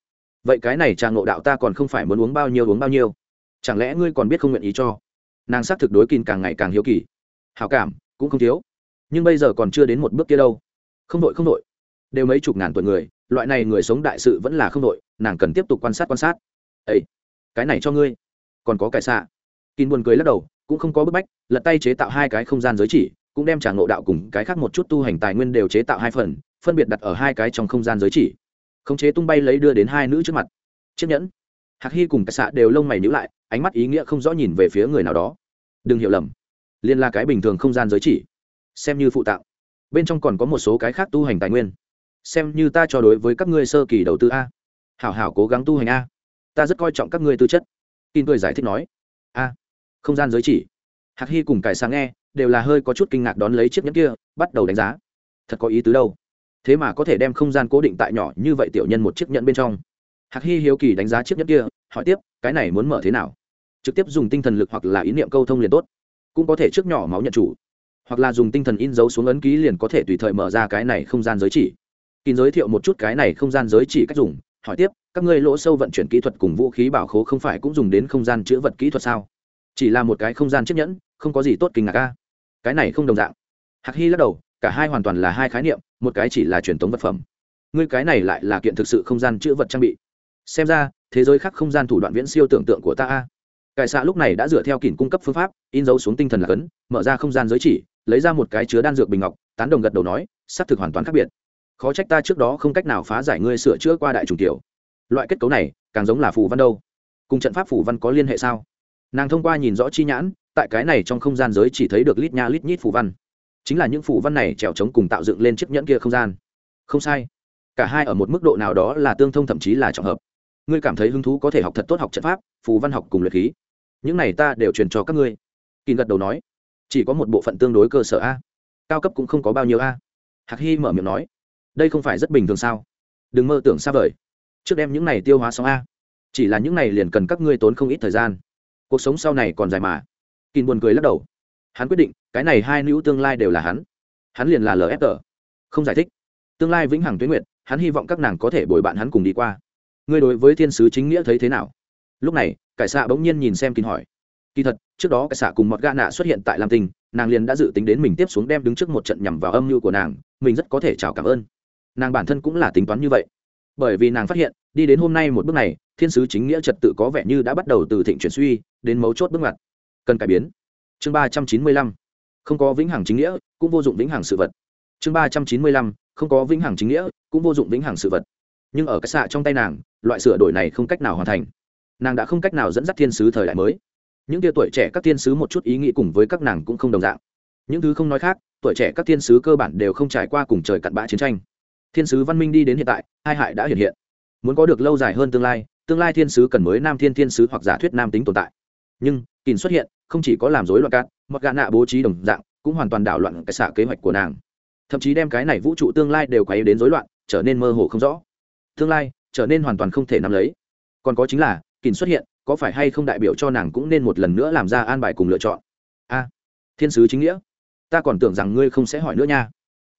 Vậy cái này trà ngộ đạo ta còn không phải muốn uống bao nhiêu, uống bao nhiêu chẳng lẽ ngươi còn biết không nguyện ý cho? Nàng xác thực đối kín càng ngày càng hiếu kỳ. Hào cảm, cũng không thiếu. Nhưng bây giờ còn chưa đến một bước kia đâu. Không đội không đội. Đều mấy chục ngàn tuổi người, loại này người sống đại sự vẫn là không đội, nàng cần tiếp tục quan sát quan sát. Ấy cái này cho ngươi. Còn có cái xạ. Kín buồn cười lắc đầu, cũng không có bức bách, lật tay chế tạo hai cái không gian giới chỉ, cũng đem trả ngộ đạo cùng cái khác một chút tu hành tài nguyên đều chế tạo hai phần, phân biệt đặt ở hai cái trong không gian giới chỉ. Khống chế tung bay lấy đưa đến hai nữ trước mặt. Chiếc nhẫn hạc hy cùng cái xạ đều lông mày nhữ lại, ánh mắt ý nghĩa không rõ nhìn về phía người nào đó. Đừng hiểu lầm. Liên là cái bình thường không gian giới chỉ. Xem như phụ tạo bên trong còn có một số cái khác tu hành tài nguyên. Xem như ta cho đối với các ngươi sơ kỳ đầu tư a. Hảo hảo cố gắng tu hành a. Ta rất coi trọng các ngươi tư chất. Tin cười giải thích nói. A. Không gian giới chỉ. Hạc hy cùng cải sáng nghe, đều là hơi có chút kinh ngạc đón lấy chiếc nhẫn kia, bắt đầu đánh giá. Thật có ý tứ đâu. Thế mà có thể đem không gian cố định tại nhỏ như vậy tiểu nhân một chiếc nhẫn bên trong hạc hy hiếu kỳ đánh giá chiếc nhẫn kia, hỏi tiếp, cái này muốn mở thế nào? Trực tiếp dùng tinh thần lực hoặc là ý niệm câu thông liền tốt. Cũng có thể trước nhỏ máu nhận chủ. Hoặc là dùng tinh thần in dấu xuống ấn ký liền có thể tùy thời mở ra cái này không gian giới chỉ. Kín giới thiệu một chút cái này không gian giới chỉ cách dùng, hỏi tiếp, các ngươi lỗ sâu vận chuyển kỹ thuật cùng vũ khí bảo khố không phải cũng dùng đến không gian chữa vật kỹ thuật sao? Chỉ là một cái không gian chiếc nhẫn, không có gì tốt kinh ngạc ca cái này không đồng dạng. Hạc hy lắc đầu, cả hai hoàn toàn là hai khái niệm, một cái chỉ là truyền thống vật phẩm. Ngươi cái này lại là kiện thực sự không gian chữ vật trang bị xem ra, thế giới khác không gian thủ đoạn viễn siêu tưởng tượng của ta a. Cải xạ lúc này đã dựa theo kỉnh cung cấp phương pháp, in dấu xuống tinh thần là cấn, mở ra không gian giới chỉ, lấy ra một cái chứa đan dược bình ngọc, tán đồng gật đầu nói xác thực hoàn toàn khác biệt. Khó trách ta trước đó không cách nào phá giải ngươi sửa chữa qua đại trùng tiểu. Loại kết cấu này, càng giống là phù văn đâu. Cùng trận pháp phù văn có liên hệ sao? Nàng thông qua nhìn rõ chi nhãn, tại cái này trong không gian giới chỉ thấy được lít nha lít nhít phù văn. Chính là những phù văn này trèo trống cùng tạo dựng lên chiếc nhẫn kia không gian. Không sai. Cả hai ở một mức độ nào đó là tương thông thậm chí là trọng hợp ngươi cảm thấy hứng thú có thể học thật tốt học trận pháp, phù văn học cùng luyện khí. Những này ta đều truyền cho các ngươi. Kỳ gật đầu nói. Chỉ có một bộ phận tương đối cơ sở a. Cao cấp cũng không có bao nhiêu a. Hạc hy mở miệng nói. Đây không phải rất bình thường sao? Đừng mơ tưởng xa vời. Trước đem những này tiêu hóa xong a. Chỉ là những này liền cần các ngươi tốn không ít thời gian. Cuộc sống sau này còn dài mà. Kỳ buồn cười lắc đầu. Hắn quyết định, cái này hai nữ tương lai đều là hắn. Hắn liền là lf không giải thích. Tương lai vĩnh hằng tuyến nguyện hắn hy vọng các nàng có thể bồi bạn hắn cùng đi qua ngươi đối với thiên sứ chính nghĩa thấy thế nào? Lúc này, cải xạ bỗng nhiên nhìn xem kín hỏi. Kỳ thật, trước đó cải xạ cùng mọt gà nạ xuất hiện tại lam tinh, nàng liền đã dự tính đến mình tiếp xuống đem đứng trước một trận nhằm vào âm mưu của nàng, mình rất có thể chào cảm ơn. Nàng bản thân cũng là tính toán như vậy. Bởi vì nàng phát hiện, đi đến hôm nay một bước này, thiên sứ chính nghĩa trật tự có vẻ như đã bắt đầu từ thịnh chuyển suy, đến mấu chốt bước ngoặt. Cần cải biến. Chương ba trăm chín mươi lăm. Không có vĩnh hằng chính nghĩa, cũng vô dụng vĩnh hằng sự vật. Chương ba trăm chín mươi lăm. Không có vĩnh hằng chính nghĩa, cũng vô dụng vĩnh hằng sự vật. Nhưng ở cái xạ trong tay nàng loại sửa đổi này không cách nào hoàn thành. Nàng đã không cách nào dẫn dắt thiên sứ thời đại mới. Những tia tuổi trẻ các thiên sứ một chút ý nghĩ cùng với các nàng cũng không đồng dạng. Những thứ không nói khác, tuổi trẻ các thiên sứ cơ bản đều không trải qua cùng trời cặn bã chiến tranh. Thiên sứ văn minh đi đến hiện tại, hai hại đã hiện hiện. Muốn có được lâu dài hơn tương lai tương lai thiên sứ cần mới nam thiên thiên sứ hoặc giả thuyết nam tính tồn tại. Nhưng kìn xuất hiện, không chỉ có làm rối loạn cát mặc gã nạ bố trí đồng dạng, cũng hoàn toàn đảo loạn cái xạ kế hoạch của nàng. Thậm chí đem cái này vũ trụ tương lai đều quay đến rối loạn, trở nên mơ hồ không rõ. Tương lai trở nên hoàn toàn không thể nắm lấy. Còn có chính là, kình xuất hiện, có phải hay không đại biểu cho nàng cũng nên một lần nữa làm ra an bài cùng lựa chọn? A, thiên sứ chính nghĩa. Ta còn tưởng rằng ngươi không sẽ hỏi nữa nha.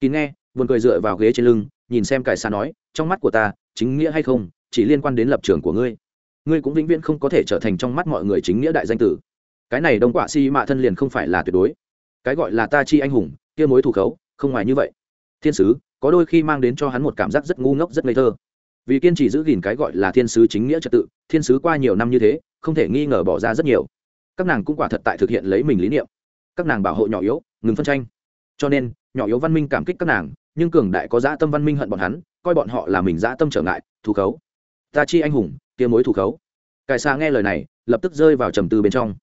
Kín nghe, buồn cười dựa vào ghế trên lưng, nhìn xem cải xa nói, trong mắt của ta, chính nghĩa hay không, chỉ liên quan đến lập trường của ngươi. Ngươi cũng vĩnh viễn không có thể trở thành trong mắt mọi người chính nghĩa đại danh tử. Cái này đông quả si mạ thân liền không phải là tuyệt đối. Cái gọi là ta chi anh hùng, kia mối thủ khấu, không ngoài như vậy. Thiên sứ, có đôi khi mang đến cho hắn một cảm giác rất ngu ngốc, rất ngây thơ vì kiên trì giữ gìn cái gọi là thiên sứ chính nghĩa trật tự, thiên sứ qua nhiều năm như thế, không thể nghi ngờ bỏ ra rất nhiều. Các nàng cũng quả thật tại thực hiện lấy mình lý niệm. Các nàng bảo hộ nhỏ yếu, ngừng phân tranh. Cho nên, nhỏ yếu văn minh cảm kích các nàng, nhưng cường đại có dã tâm văn minh hận bọn hắn, coi bọn họ là mình dã tâm trở ngại thủ khấu. Ta chi anh hùng, kia mối thủ khấu. Cải xa nghe lời này, lập tức rơi vào trầm tư bên trong.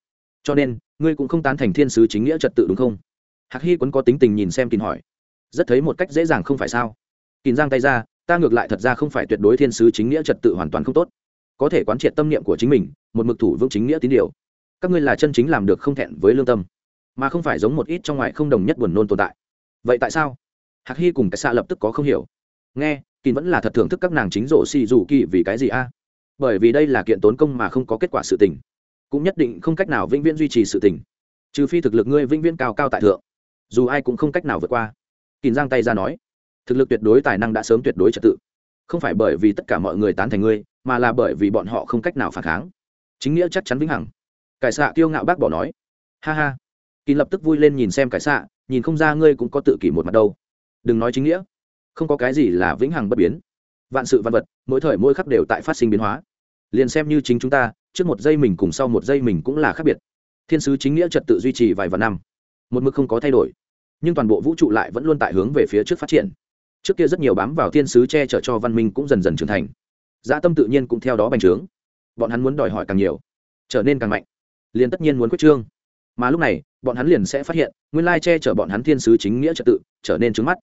Cho nên, ngươi cũng không tán thành thiên sứ chính nghĩa trật tự đúng không? Hạc hy quấn có tính tình nhìn xem kín hỏi. Rất thấy một cách dễ dàng không phải sao? Kín giang tay ra ta ngược lại thật ra không phải tuyệt đối thiên sứ chính nghĩa trật tự hoàn toàn không tốt. Có thể quán triệt tâm niệm của chính mình, một mực thủ vững chính nghĩa tín điều. Các ngươi là chân chính làm được không thẹn với lương tâm, mà không phải giống một ít trong ngoài không đồng nhất buồn nôn tồn tại. Vậy tại sao? Hạc hy cùng cái xạ lập tức có không hiểu. Nghe kỳ vẫn là thật thưởng thức các nàng chính rộ xì dù kỳ vì cái gì a? Bởi vì đây là kiện tốn công mà không có kết quả sự tình. Cũng nhất định không cách nào vĩnh viễn duy trì sự tình. Trừ phi thực lực ngươi vĩnh viễn cao cao tại thượng. Dù ai cũng không cách nào vượt qua. Kỳ giang tay ra nói thực lực tuyệt đối tài năng đã sớm tuyệt đối trật tự. Không phải bởi vì tất cả mọi người tán thành ngươi, mà là bởi vì bọn họ không cách nào phản kháng. Chính nghĩa chắc chắn vĩnh hằng. Cải xạ kiêu ngạo bác bỏ nói. Ha ha. Kỳ lập tức vui lên nhìn xem cải xạ, nhìn không ra ngươi cũng có tự kỷ một mặt đâu. Đừng nói chính nghĩa. Không có cái gì là vĩnh hằng bất biến. Vạn sự văn vật, mỗi thời mỗi khắc đều tại phát sinh biến hóa. Liền xem như chính chúng ta, trước một giây mình cùng sau một giây mình cũng là khác biệt. Thiên sứ chính nghĩa trật tự duy trì vài vạn năm. Một mực không có thay đổi. Nhưng toàn bộ vũ trụ lại vẫn luôn tại hướng về phía trước phát triển trước kia rất nhiều bám vào thiên sứ che chở cho văn minh cũng dần dần trưởng thành. Dã tâm tự nhiên cũng theo đó bành trướng. Bọn hắn muốn đòi hỏi càng nhiều, trở nên càng mạnh. Liền tất nhiên muốn quyết trương. Mà lúc này, bọn hắn liền sẽ phát hiện, nguyên lai che chở bọn hắn thiên sứ chính nghĩa trật tự, trở nên trứng mắt.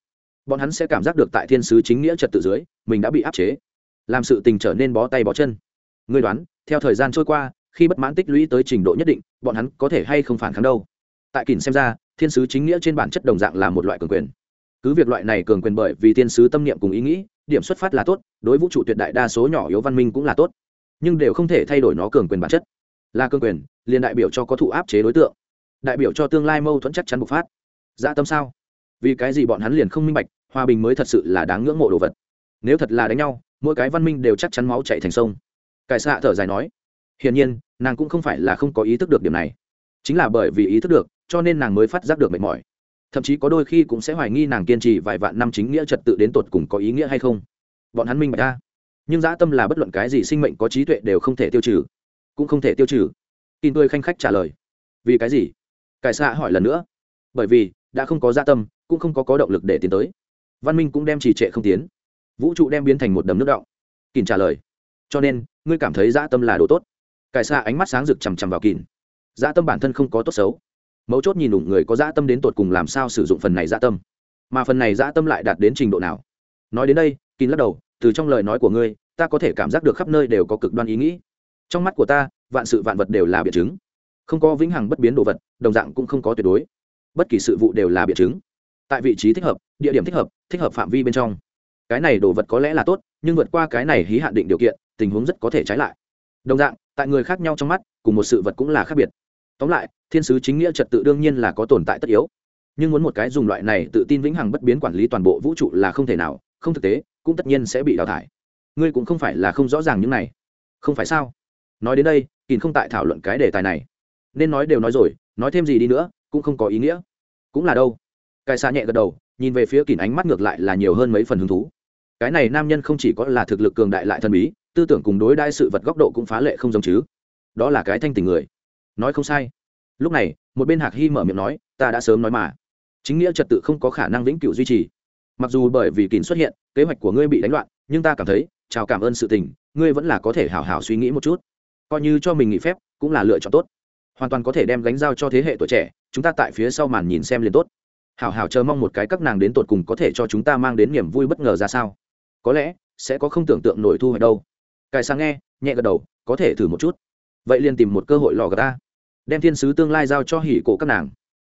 Bọn hắn sẽ cảm giác được tại thiên sứ chính nghĩa trật tự dưới, mình đã bị áp chế. Làm sự tình trở nên bó tay bó chân. Người đoán, theo thời gian trôi qua, khi bất mãn tích lũy tới trình độ nhất định, bọn hắn có thể hay không phản kháng đâu? Tại kỳn xem ra, thiên sứ chính nghĩa trên bản chất đồng dạng là một loại cường quyền cứ việc loại này cường quyền bởi vì tiên sứ tâm niệm cùng ý nghĩ, điểm xuất phát là tốt, đối vũ trụ tuyệt đại đa số nhỏ yếu văn minh cũng là tốt. Nhưng đều không thể thay đổi nó cường quyền bản chất. Là cường quyền, liền đại biểu cho có thụ áp chế đối tượng. Đại biểu cho tương lai mâu thuẫn chắc chắn bộc phát. Dạ tâm sao? Vì cái gì bọn hắn liền không minh bạch, hòa bình mới thật sự là đáng ngưỡng mộ đồ vật. Nếu thật là đánh nhau, mỗi cái văn minh đều chắc chắn máu chạy thành sông. Cải xạ thở dài nói, hiển nhiên, nàng cũng không phải là không có ý thức được điểm này. Chính là bởi vì ý thức được, cho nên nàng mới phát giác được mệt mỏi thậm chí có đôi khi cũng sẽ hoài nghi nàng kiên trì vài vạn năm chính nghĩa trật tự đến tột cùng có ý nghĩa hay không. Bọn hắn minh bạch ra. Nhưng dã tâm là bất luận cái gì sinh mệnh có trí tuệ đều không thể tiêu trừ. Cũng không thể tiêu trừ. Tin tôi khanh khách trả lời. Vì cái gì? Cải xạ hỏi lần nữa. Bởi vì, đã không có dã tâm, cũng không có có động lực để tiến tới. Văn minh cũng đem trì trệ không tiến. Vũ trụ đem biến thành một đầm nước động kìn trả lời. Cho nên, ngươi cảm thấy dã tâm là đồ tốt. Cải xa ánh mắt sáng rực chằm chằm vào kìn dã tâm bản thân không có tốt xấu mấu chốt nhìn đủ người có dã tâm đến tột cùng làm sao sử dụng phần này dã tâm. Mà phần này dã tâm lại đạt đến trình độ nào? Nói đến đây, kín lắc đầu, từ trong lời nói của ngươi, ta có thể cảm giác được khắp nơi đều có cực đoan ý nghĩ. Trong mắt của ta, vạn sự vạn vật đều là biện chứng. Không có vĩnh hằng bất biến đồ vật, đồng dạng cũng không có tuyệt đối. Bất kỳ sự vụ đều là biện chứng. Tại vị trí thích hợp, địa điểm thích hợp thích hợp phạm vi bên trong. Cái này đồ vật có lẽ là tốt, nhưng vượt qua cái này hí hạn định điều kiện, tình huống rất có thể trái lại. Đồng dạng, tại người khác nhau trong mắt, cùng một sự vật cũng là khác biệt tóm lại, thiên sứ chính nghĩa trật tự đương nhiên là có tồn tại tất yếu. Nhưng muốn một cái dùng loại này tự tin vĩnh hằng bất biến quản lý toàn bộ vũ trụ là không thể nào, không thực tế, cũng tất nhiên sẽ bị đào thải. Ngươi cũng không phải là không rõ ràng những này. Không phải sao? Nói đến đây, kỳn không tại thảo luận cái đề tài này. Nên nói đều nói rồi, nói thêm gì đi nữa, cũng không có ý nghĩa. Cũng là đâu? Cái xa nhẹ gật đầu, nhìn về phía kỳn ánh mắt ngược lại là nhiều hơn mấy phần hứng thú. Cái này nam nhân không chỉ có là thực lực cường đại lại thần bí, tư tưởng cùng đối đai sự vật góc độ cũng phá lệ không giống chứ. Đó là cái thanh tình người nói không sai. Lúc này, một bên hạc hy mở miệng nói, ta đã sớm nói mà. Chính nghĩa trật tự không có khả năng vĩnh cửu duy trì. Mặc dù bởi vì kín xuất hiện, kế hoạch của ngươi bị đánh loạn, nhưng ta cảm thấy, chào cảm ơn sự tình, ngươi vẫn là có thể hào hào suy nghĩ một chút. Coi như cho mình nghỉ phép, cũng là lựa chọn tốt. Hoàn toàn có thể đem gánh giao cho thế hệ tuổi trẻ, chúng ta tại phía sau màn nhìn xem liền tốt. Hảo hảo chờ mong một cái các nàng đến tột cùng có thể cho chúng ta mang đến niềm vui bất ngờ ra sao? Có lẽ, sẽ có không tưởng tượng nổi thu hoạch đâu. Cài sáng nghe, nhẹ gật đầu, có thể thử một chút. Vậy liền tìm một cơ hội lò gà ta đem thiên sứ tương lai giao cho hỉ cổ các nàng.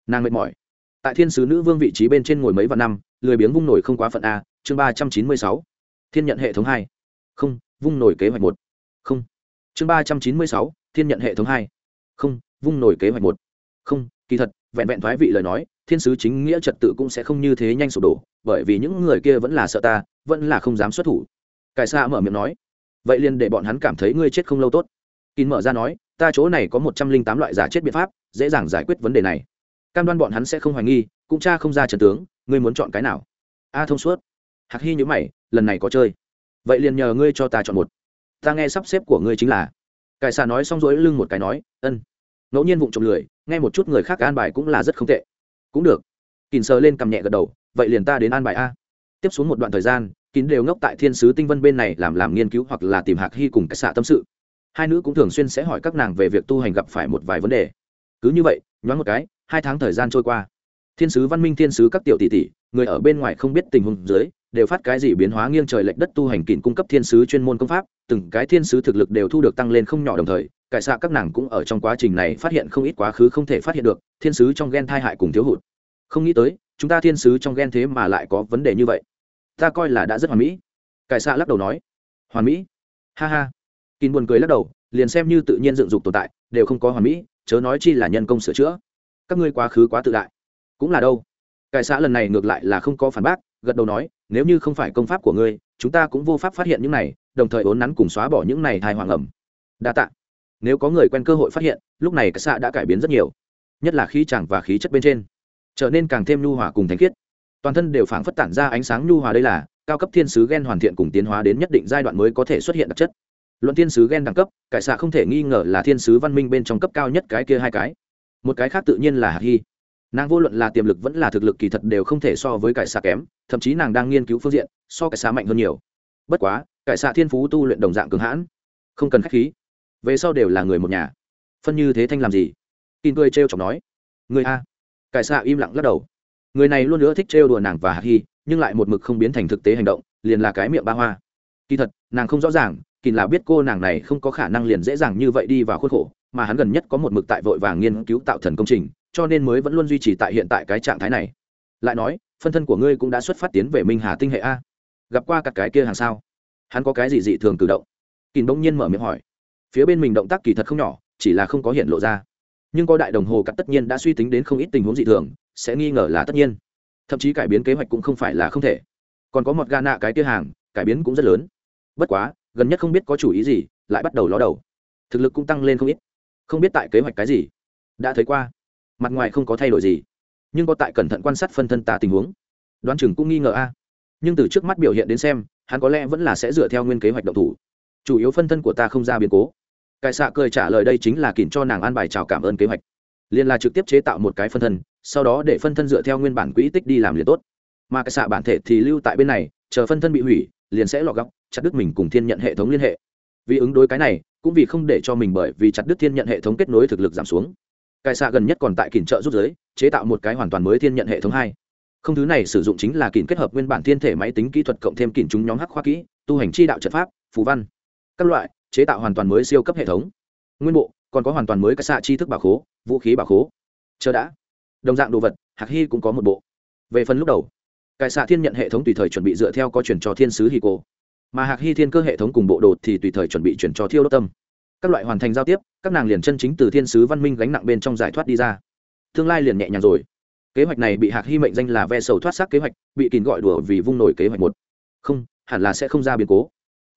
Nàng mệt mỏi. Tại thiên sứ nữ vương vị trí bên trên ngồi mấy vạn năm, lười biếng vung nổi không quá phận a, chương ba trăm chín mươi sáu. Thiên nhận hệ thống hai. Không, vung nổi kế hoạch một. Không. Chương ba trăm chín mươi sáu, thiên nhận hệ thống hai. Không, vung nổi kế hoạch một. Không, kỳ thật, vẹn vẹn thoái vị lời nói, thiên sứ chính nghĩa trật tự cũng sẽ không như thế nhanh sụp đổ, bởi vì những người kia vẫn là sợ ta, vẫn là không dám xuất thủ. Cải xa mở miệng nói. Vậy liền để bọn hắn cảm thấy ngươi chết không lâu tốt. Kín mở ra nói ta chỗ này có một trăm linh tám loại giả chết biện pháp, dễ dàng giải quyết vấn đề này. Cam đoan bọn hắn sẽ không hoài nghi, cũng cha không ra trần tướng, ngươi muốn chọn cái nào? A thông suốt. Hạc hy nhữ mày, lần này có chơi. Vậy liền nhờ ngươi cho ta chọn một. Ta nghe sắp xếp của ngươi chính là. Cải xà nói xong rỗi lưng một cái nói, ân. Ngẫu nhiên vụng trộm lười, nghe một chút người khác an bài cũng là rất không tệ. Cũng được. Kìn sờ lên cầm nhẹ gật đầu, vậy liền ta đến an bài a. Tiếp xuống một đoạn thời gian kín đều ngốc tại thiên sứ tinh vân bên này làm làm nghiên cứu hoặc là tìm hạc hy cùng cải xạ tâm sự hai nữ cũng thường xuyên sẽ hỏi các nàng về việc tu hành gặp phải một vài vấn đề. Cứ như vậy, nhoáng một cái, hai tháng thời gian trôi qua. Thiên sứ văn minh, thiên sứ các tiểu tỷ tỷ, người ở bên ngoài không biết tình huống dưới, đều phát cái gì biến hóa nghiêng trời lệch đất tu hành kín cung cấp thiên sứ chuyên môn công pháp, từng cái thiên sứ thực lực đều thu được tăng lên không nhỏ đồng thời, cải xạ các nàng cũng ở trong quá trình này phát hiện không ít quá khứ không thể phát hiện được, thiên sứ trong ghen thai hại cùng thiếu hụt. Không nghĩ tới, chúng ta thiên sứ trong ghen thế mà lại có vấn đề như vậy. Ta coi là đã rất hoàn mỹ. Cải xạ lắc đầu nói. Hoàn mỹ? Ha ha kín buồn cười lắc đầu, liền xem như tự nhiên dựng dục tồn tại, đều không có hoàn mỹ, chớ nói chi là nhân công sửa chữa. Các ngươi quá khứ quá tự đại. Cũng là đâu. Cải xã lần này ngược lại là không có phản bác, gật đầu nói, nếu như không phải công pháp của ngươi, chúng ta cũng vô pháp phát hiện những này, đồng thời ốn nắn cùng xóa bỏ những này thai hoàng ẩm. Đa tạ. Nếu có người quen cơ hội phát hiện, lúc này cải xã đã cải biến rất nhiều, nhất là khí chẳng và khí chất bên trên, trở nên càng thêm nhu hòa cùng thánh khiết. Toàn thân đều phảng phất tản ra ánh sáng nhu hòa đây là, cao cấp thiên sứ gen hoàn thiện cùng tiến hóa đến nhất định giai đoạn mới có thể xuất hiện đặc chất luận thiên sứ ghen đẳng cấp, cải xạ không thể nghi ngờ là thiên sứ văn minh bên trong cấp cao nhất cái kia hai cái. Một cái khác tự nhiên là hạt hy. Nàng vô luận là tiềm lực vẫn là thực lực kỳ thật đều không thể so với cải xạ kém, thậm chí nàng đang nghiên cứu phương diện, so cải xạ mạnh hơn nhiều. Bất quá, cải xạ thiên phú tu luyện đồng dạng cường hãn, không cần k h á c h khí. Về sau đều là người một nhà. Phân như thế thanh làm gì? Tin cười trêu chọc nói. Người a. Cải xạ im lặng lắc đầu. Người này luôn nữa thích trêu đùa nàng và hạt hy, nhưng lại một mực không biến thành thực tế hành động, liền là cái miệng ba hoa. Kỳ thật, nàng không rõ ràng kỳ là biết cô nàng này không có khả năng liền dễ dàng như vậy đi vào khuôn khổ, mà hắn gần nhất có một mực tại vội vàng nghiên cứu tạo thần công trình, cho nên mới vẫn luôn duy trì tại hiện tại cái trạng thái này. Lại nói, phân thân của ngươi cũng đã xuất phát tiến về minh hà tinh hệ a. Gặp qua các cái kia hàng sao? Hắn có cái gì dị thường cử động? Kỳ bỗng nhiên mở miệng hỏi. Phía bên mình động tác kỳ thật không nhỏ, chỉ là không có hiện lộ ra. Nhưng có đại đồng hồ cắt tất nhiên đã suy tính đến không ít tình huống dị thường, sẽ nghi ngờ là tất nhiên. Thậm chí cải biến kế hoạch cũng không phải là không thể. Còn có một ga nạ cái kia hàng, cải biến cũng rất lớn. Bất quá gần nhất không biết có chủ ý gì, lại bắt đầu ló đầu. Thực lực cũng tăng lên không ít. Không biết tại kế hoạch cái gì. Đã thấy qua. Mặt ngoài không có thay đổi gì. Nhưng có tại cẩn thận quan sát phân thân ta tình huống. Đoán chừng cũng nghi ngờ a. Nhưng từ trước mắt biểu hiện đến xem, hắn có lẽ vẫn là sẽ dựa theo nguyên kế hoạch động thủ. Chủ yếu phân thân của ta không ra biến cố. Cải xạ cười trả lời đây chính là kìm cho nàng an bài chào cảm ơn kế hoạch. Liền là trực tiếp chế tạo một cái phân thân, sau đó để phân thân dựa theo nguyên bản quỹ tích đi làm liền tốt. Mà cải xạ bản thể thì lưu tại bên này, chờ phân thân bị hủy, liền sẽ lọt góc chặt đứt mình cùng thiên nhận hệ thống liên hệ. Vì ứng đối cái này, cũng vì không để cho mình bởi vì chặt đứt thiên nhận hệ thống kết nối thực lực giảm xuống. Cái xạ gần nhất còn tại kỉnh trợ rút giới, chế tạo một cái hoàn toàn mới thiên nhận hệ thống hai. Không thứ này sử dụng chính là kỉnh kết hợp nguyên bản thiên thể máy tính kỹ thuật cộng thêm kỉnh chúng nhóm hắc khoa kỹ, tu hành chi đạo trận pháp, phù văn. Các loại, chế tạo hoàn toàn mới siêu cấp hệ thống. Nguyên bộ, còn có hoàn toàn mới cái xạ chi thức bảo khố, vũ khí bảo khố. Chờ đã. Đồng dạng đồ vật, hạc hy cũng có một bộ. Về phần lúc đầu cải xạ thiên nhận hệ thống tùy thời chuẩn bị dựa theo có chuyển cho thiên sứ hì cô mà hạc hy thiên cơ hệ thống cùng bộ đồ thì tùy thời chuẩn bị chuyển cho thiêu đốt tâm. Các loại hoàn thành giao tiếp, các nàng liền chân chính từ thiên sứ văn minh gánh nặng bên trong giải thoát đi ra. Tương lai liền nhẹ nhàng rồi. Kế hoạch này bị hạc hy mệnh danh là ve sầu thoát xác kế hoạch, bị kín gọi đùa vì vung nổi kế hoạch một. Không, hẳn là sẽ không ra biến cố.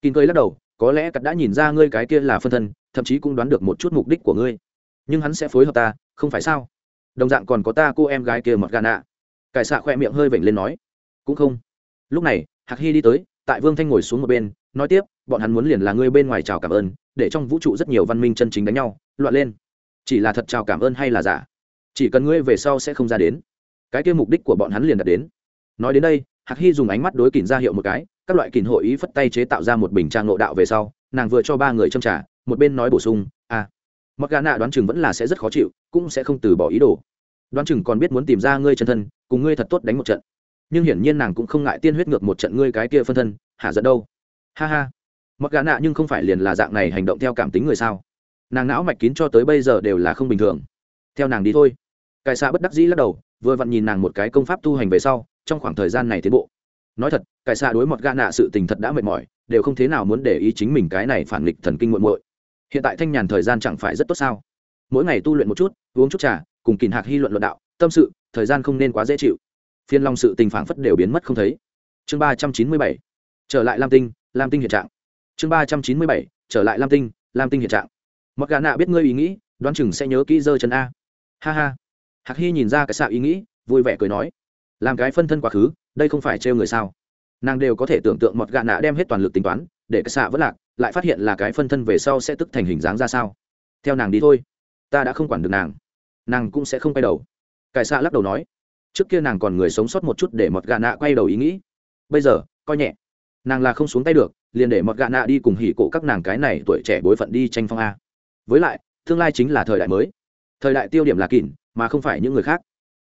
Kín cơi lắc đầu, có lẽ cắt đã nhìn ra ngươi cái kia là phân thân, thậm chí cũng đoán được một chút mục đích của ngươi. Nhưng hắn sẽ phối hợp ta, không phải sao? Đồng dạng còn có ta cô em gái kia mọt gà nạ. Cải xạ khoe miệng hơi vểnh lên nói. Cũng không. Lúc này, hạc hy đi tới tại vương thanh ngồi xuống một bên, nói tiếp, bọn hắn muốn liền là ngươi bên ngoài chào cảm ơn, để trong vũ trụ rất nhiều văn minh chân chính đánh nhau, loạn lên. Chỉ là thật chào cảm ơn hay là giả? Chỉ cần ngươi về sau sẽ không ra đến. Cái kia mục đích của bọn hắn liền đạt đến. Nói đến đây, hạc hy dùng ánh mắt đối kìn ra hiệu một cái, các loại kìn hội ý phất tay chế tạo ra một bình trang nội đạo về sau, nàng vừa cho ba người châm trả một bên nói bổ sung à mặc gà nạ đoán chừng vẫn là sẽ rất khó chịu, cũng sẽ không từ bỏ ý đồ. Đoán chừng còn biết muốn tìm ra ngươi chân thân, cùng ngươi thật tốt đánh một trận nhưng hiển nhiên nàng cũng không ngại tiên huyết ngược một trận ngươi cái kia phân thân hạ giận đâu? Ha ha. Mặc gà nạ nhưng không phải liền là dạng này hành động theo cảm tính người sao? Nàng não mạch kín cho tới bây giờ đều là không bình thường. Theo nàng đi thôi. Cải xạ bất đắc dĩ lắc đầu, vừa vặn nhìn nàng một cái công pháp tu hành về sau, trong khoảng thời gian này tiến bộ. Nói thật, cải xạ đối mặt gà nạ sự tình thật đã mệt mỏi, đều không thế nào muốn để ý chính mình cái này phản nghịch thần kinh muộn muội. Hiện tại thanh nhàn thời gian chẳng phải rất tốt sao? Mỗi ngày tu luyện một chút, uống chút trà, cùng kìn hạc hy luận luận đạo, tâm sự, thời gian không nên quá dễ chịu phiên long sự tình phản phất đều biến mất không thấy. Chương ba trăm chín mươi bảy, trở lại lam tinh lam tinh hiện trạng. Chương ba trăm chín mươi bảy, trở lại lam tinh lam tinh hiện trạng. Mặc gà nạ biết ngươi ý nghĩ, đoán chừng sẽ nhớ kỹ dơ chân a. Ha ha. Hạc hy nhìn ra cái xạ ý nghĩ, vui vẻ cười nói. Làm cái phân thân quá khứ, đây không phải trêu người sao? Nàng đều có thể tưởng tượng một gà nạ đem hết toàn lực tính toán, để cái xạ vất lạc, lại phát hiện là cái phân thân về sau sẽ tức thành hình dáng ra sao. Theo nàng đi thôi. Ta đã không quản được nàng. Nàng cũng sẽ không quay đầu. Cải xạ lắc đầu nói trước kia nàng còn người sống sót một chút để mọt gà nạ quay đầu ý nghĩ. Bây giờ, coi nhẹ. Nàng là không xuống tay được, liền để mọt gà nạ đi cùng hỉ cổ các nàng cái này tuổi trẻ bối phận đi tranh phong a. Với lại, tương lai chính là thời đại mới. Thời đại tiêu điểm là kỉn mà không phải những người khác.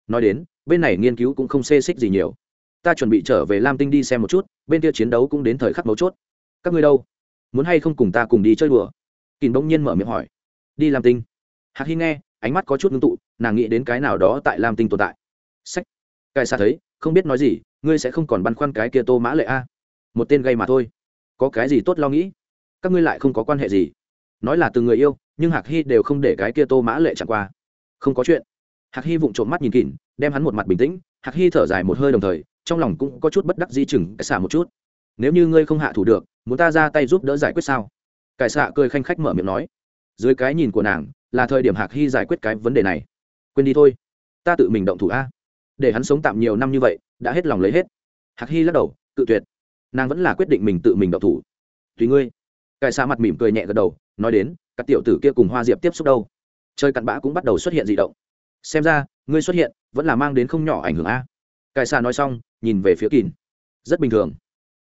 Nói đến, bên này nghiên cứu cũng không xê xích gì nhiều. Ta chuẩn bị trở về lam tinh đi xem một chút, bên kia chiến đấu cũng đến thời khắc mấu chốt. Các ngươi đâu? Muốn hay không cùng ta cùng đi chơi đùa? Kỳn bỗng nhiên mở miệng hỏi. Đi lam tinh. Hạc hy nghe, ánh mắt có chút ngưng tụ, nàng nghĩ đến cái nào đó tại lam tinh tồn tại sách. Cai xa thấy không biết nói gì ngươi sẽ không còn băn khoăn cái kia tô mã lệ a một tên gây mà thôi. Có cái gì tốt lo nghĩ? Các ngươi lại không có quan hệ gì. Nói là từ người yêu nhưng hạc hy đều không để cái kia tô mã lệ chẳng qua. Không có chuyện. Hạc hy vụng trộm mắt nhìn kỉn, đem hắn một mặt bình tĩnh. Hạc hy thở dài một hơi đồng thời trong lòng cũng có chút bất đắc di chừng cái xả một chút. Nếu như ngươi không hạ thủ được muốn ta ra tay giúp đỡ giải quyết sao? Cải xạ cười khanh khách mở miệng nói. Dưới cái nhìn của nàng là thời điểm hạc hy giải quyết cái vấn đề này. Quên đi thôi. Ta tự mình động thủ a để hắn sống tạm nhiều năm như vậy, đã hết lòng lấy hết. Hạc hy lắc đầu, cự tuyệt. Nàng vẫn là quyết định mình tự mình động thủ. Tùy ngươi. Cải xa mặt mỉm cười nhẹ gật đầu, nói đến, các tiểu tử kia cùng hoa diệp tiếp xúc đâu? Chơi cặn bã cũng bắt đầu xuất hiện d ị động. Xem ra, ngươi xuất hiện, vẫn là mang đến không nhỏ ảnh hưởng a. Cải xa nói xong, nhìn về phía kín rất bình thường.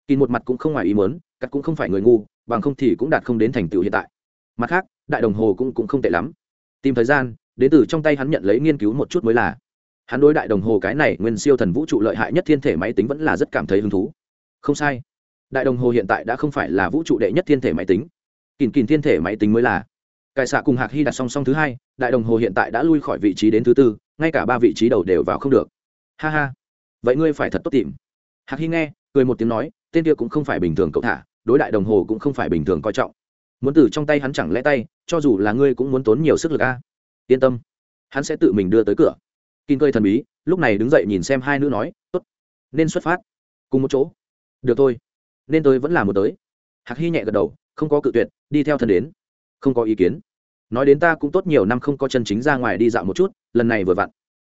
Kín một mặt cũng không ngoài ý muốn, cắt cũng không phải người ngu, bằng không thì cũng đạt không đến thành tựu hiện tại. Mặt khác, đại đồng hồ cũng cũng không tệ lắm. Tìm thời gian, đến từ trong tay hắn nhận lấy nghiên cứu một chút mới là hắn đối đại đồng hồ cái này nguyên siêu thần vũ trụ lợi hại nhất thiên thể máy tính vẫn là rất cảm thấy hứng thú. Không sai. Đại đồng hồ hiện tại đã không phải là vũ trụ đệ nhất thiên thể máy tính. Kìn kìn thiên thể máy tính mới là. Cải xạ cùng hạc hy đặt song song thứ hai, đại đồng hồ hiện tại đã lui khỏi vị trí đến thứ tư, ngay cả ba vị trí đầu đều vào không được. Ha ha. Vậy ngươi phải thật tốt tìm. Hạc hy nghe, cười một tiếng nói, tên kia cũng không phải bình thường cậu thả, đối đại đồng hồ cũng không phải bình thường coi trọng. Muốn từ trong tay hắn chẳng lẽ tay, cho dù là ngươi cũng muốn tốn nhiều sức lực a. Yên tâm. Hắn sẽ tự mình đưa tới cửa kinh cơi thần bí, lúc này đứng dậy nhìn xem hai nữ nói, tốt, nên xuất phát, cùng một chỗ. Được thôi, nên tôi vẫn là một tới. Hạc hy nhẹ gật đầu, không có cự tuyệt, đi theo thần đến. Không có ý kiến. Nói đến ta cũng tốt nhiều năm không có chân chính ra ngoài đi dạo một chút, lần này vừa vặn.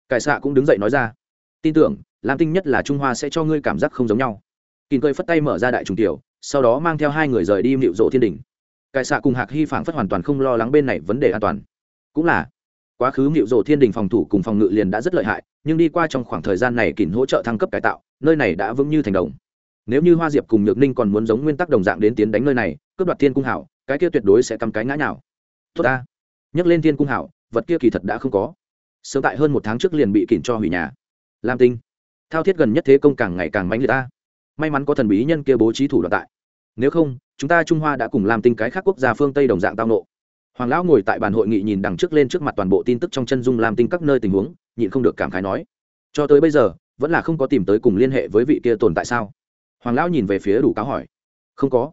Cải xạ cũng đứng dậy nói ra, tin tưởng, lam tinh nhất là trung hoa sẽ cho ngươi cảm giác không giống nhau. Kìn cơi phất tay mở ra đại trùng tiểu, sau đó mang theo hai người rời đi mịu rộ thiên đình. Cải xạ cùng hạc hy phảng phất hoàn toàn không lo lắng bên này vấn đề an toàn. Cũng là quá khứ mịu rộ thiên đình phòng thủ cùng phòng ngự liền đã rất lợi hại, nhưng đi qua trong khoảng thời gian này kỉnh hỗ trợ thăng cấp cải tạo, nơi này đã vững như thành đồng. Nếu như hoa diệp cùng nhược ninh còn muốn giống nguyên tắc đồng dạng đến tiến đánh nơi này, cướp đoạt thiên cung hảo, cái kia tuyệt đối sẽ cắm cái ngã nào tốt ta. Nhắc lên thiên cung hảo, vật kia kỳ thật đã không có. Sớm tại hơn một tháng trước liền bị kỉnh cho hủy nhà. Lam tinh. Thao thiết gần nhất thế công càng ngày càng mãnh liệt ta. May mắn có thần bí nhân kia bố trí thủ đoạn tại. Nếu không, chúng ta trung hoa đã cùng làm tinh cái khác quốc gia phương tây đồng dạng tao nộ hoàng lão ngồi tại bàn hội nghị nhìn đằng trước lên trước mặt toàn bộ tin tức trong chân dung làm tinh các nơi tình huống, nhịn không được cảm khái nói, cho tới bây giờ, vẫn là không có tìm tới cùng liên hệ với vị kia tồn tại sao? Hoàng lão nhìn về phía đủ cáo hỏi, không có.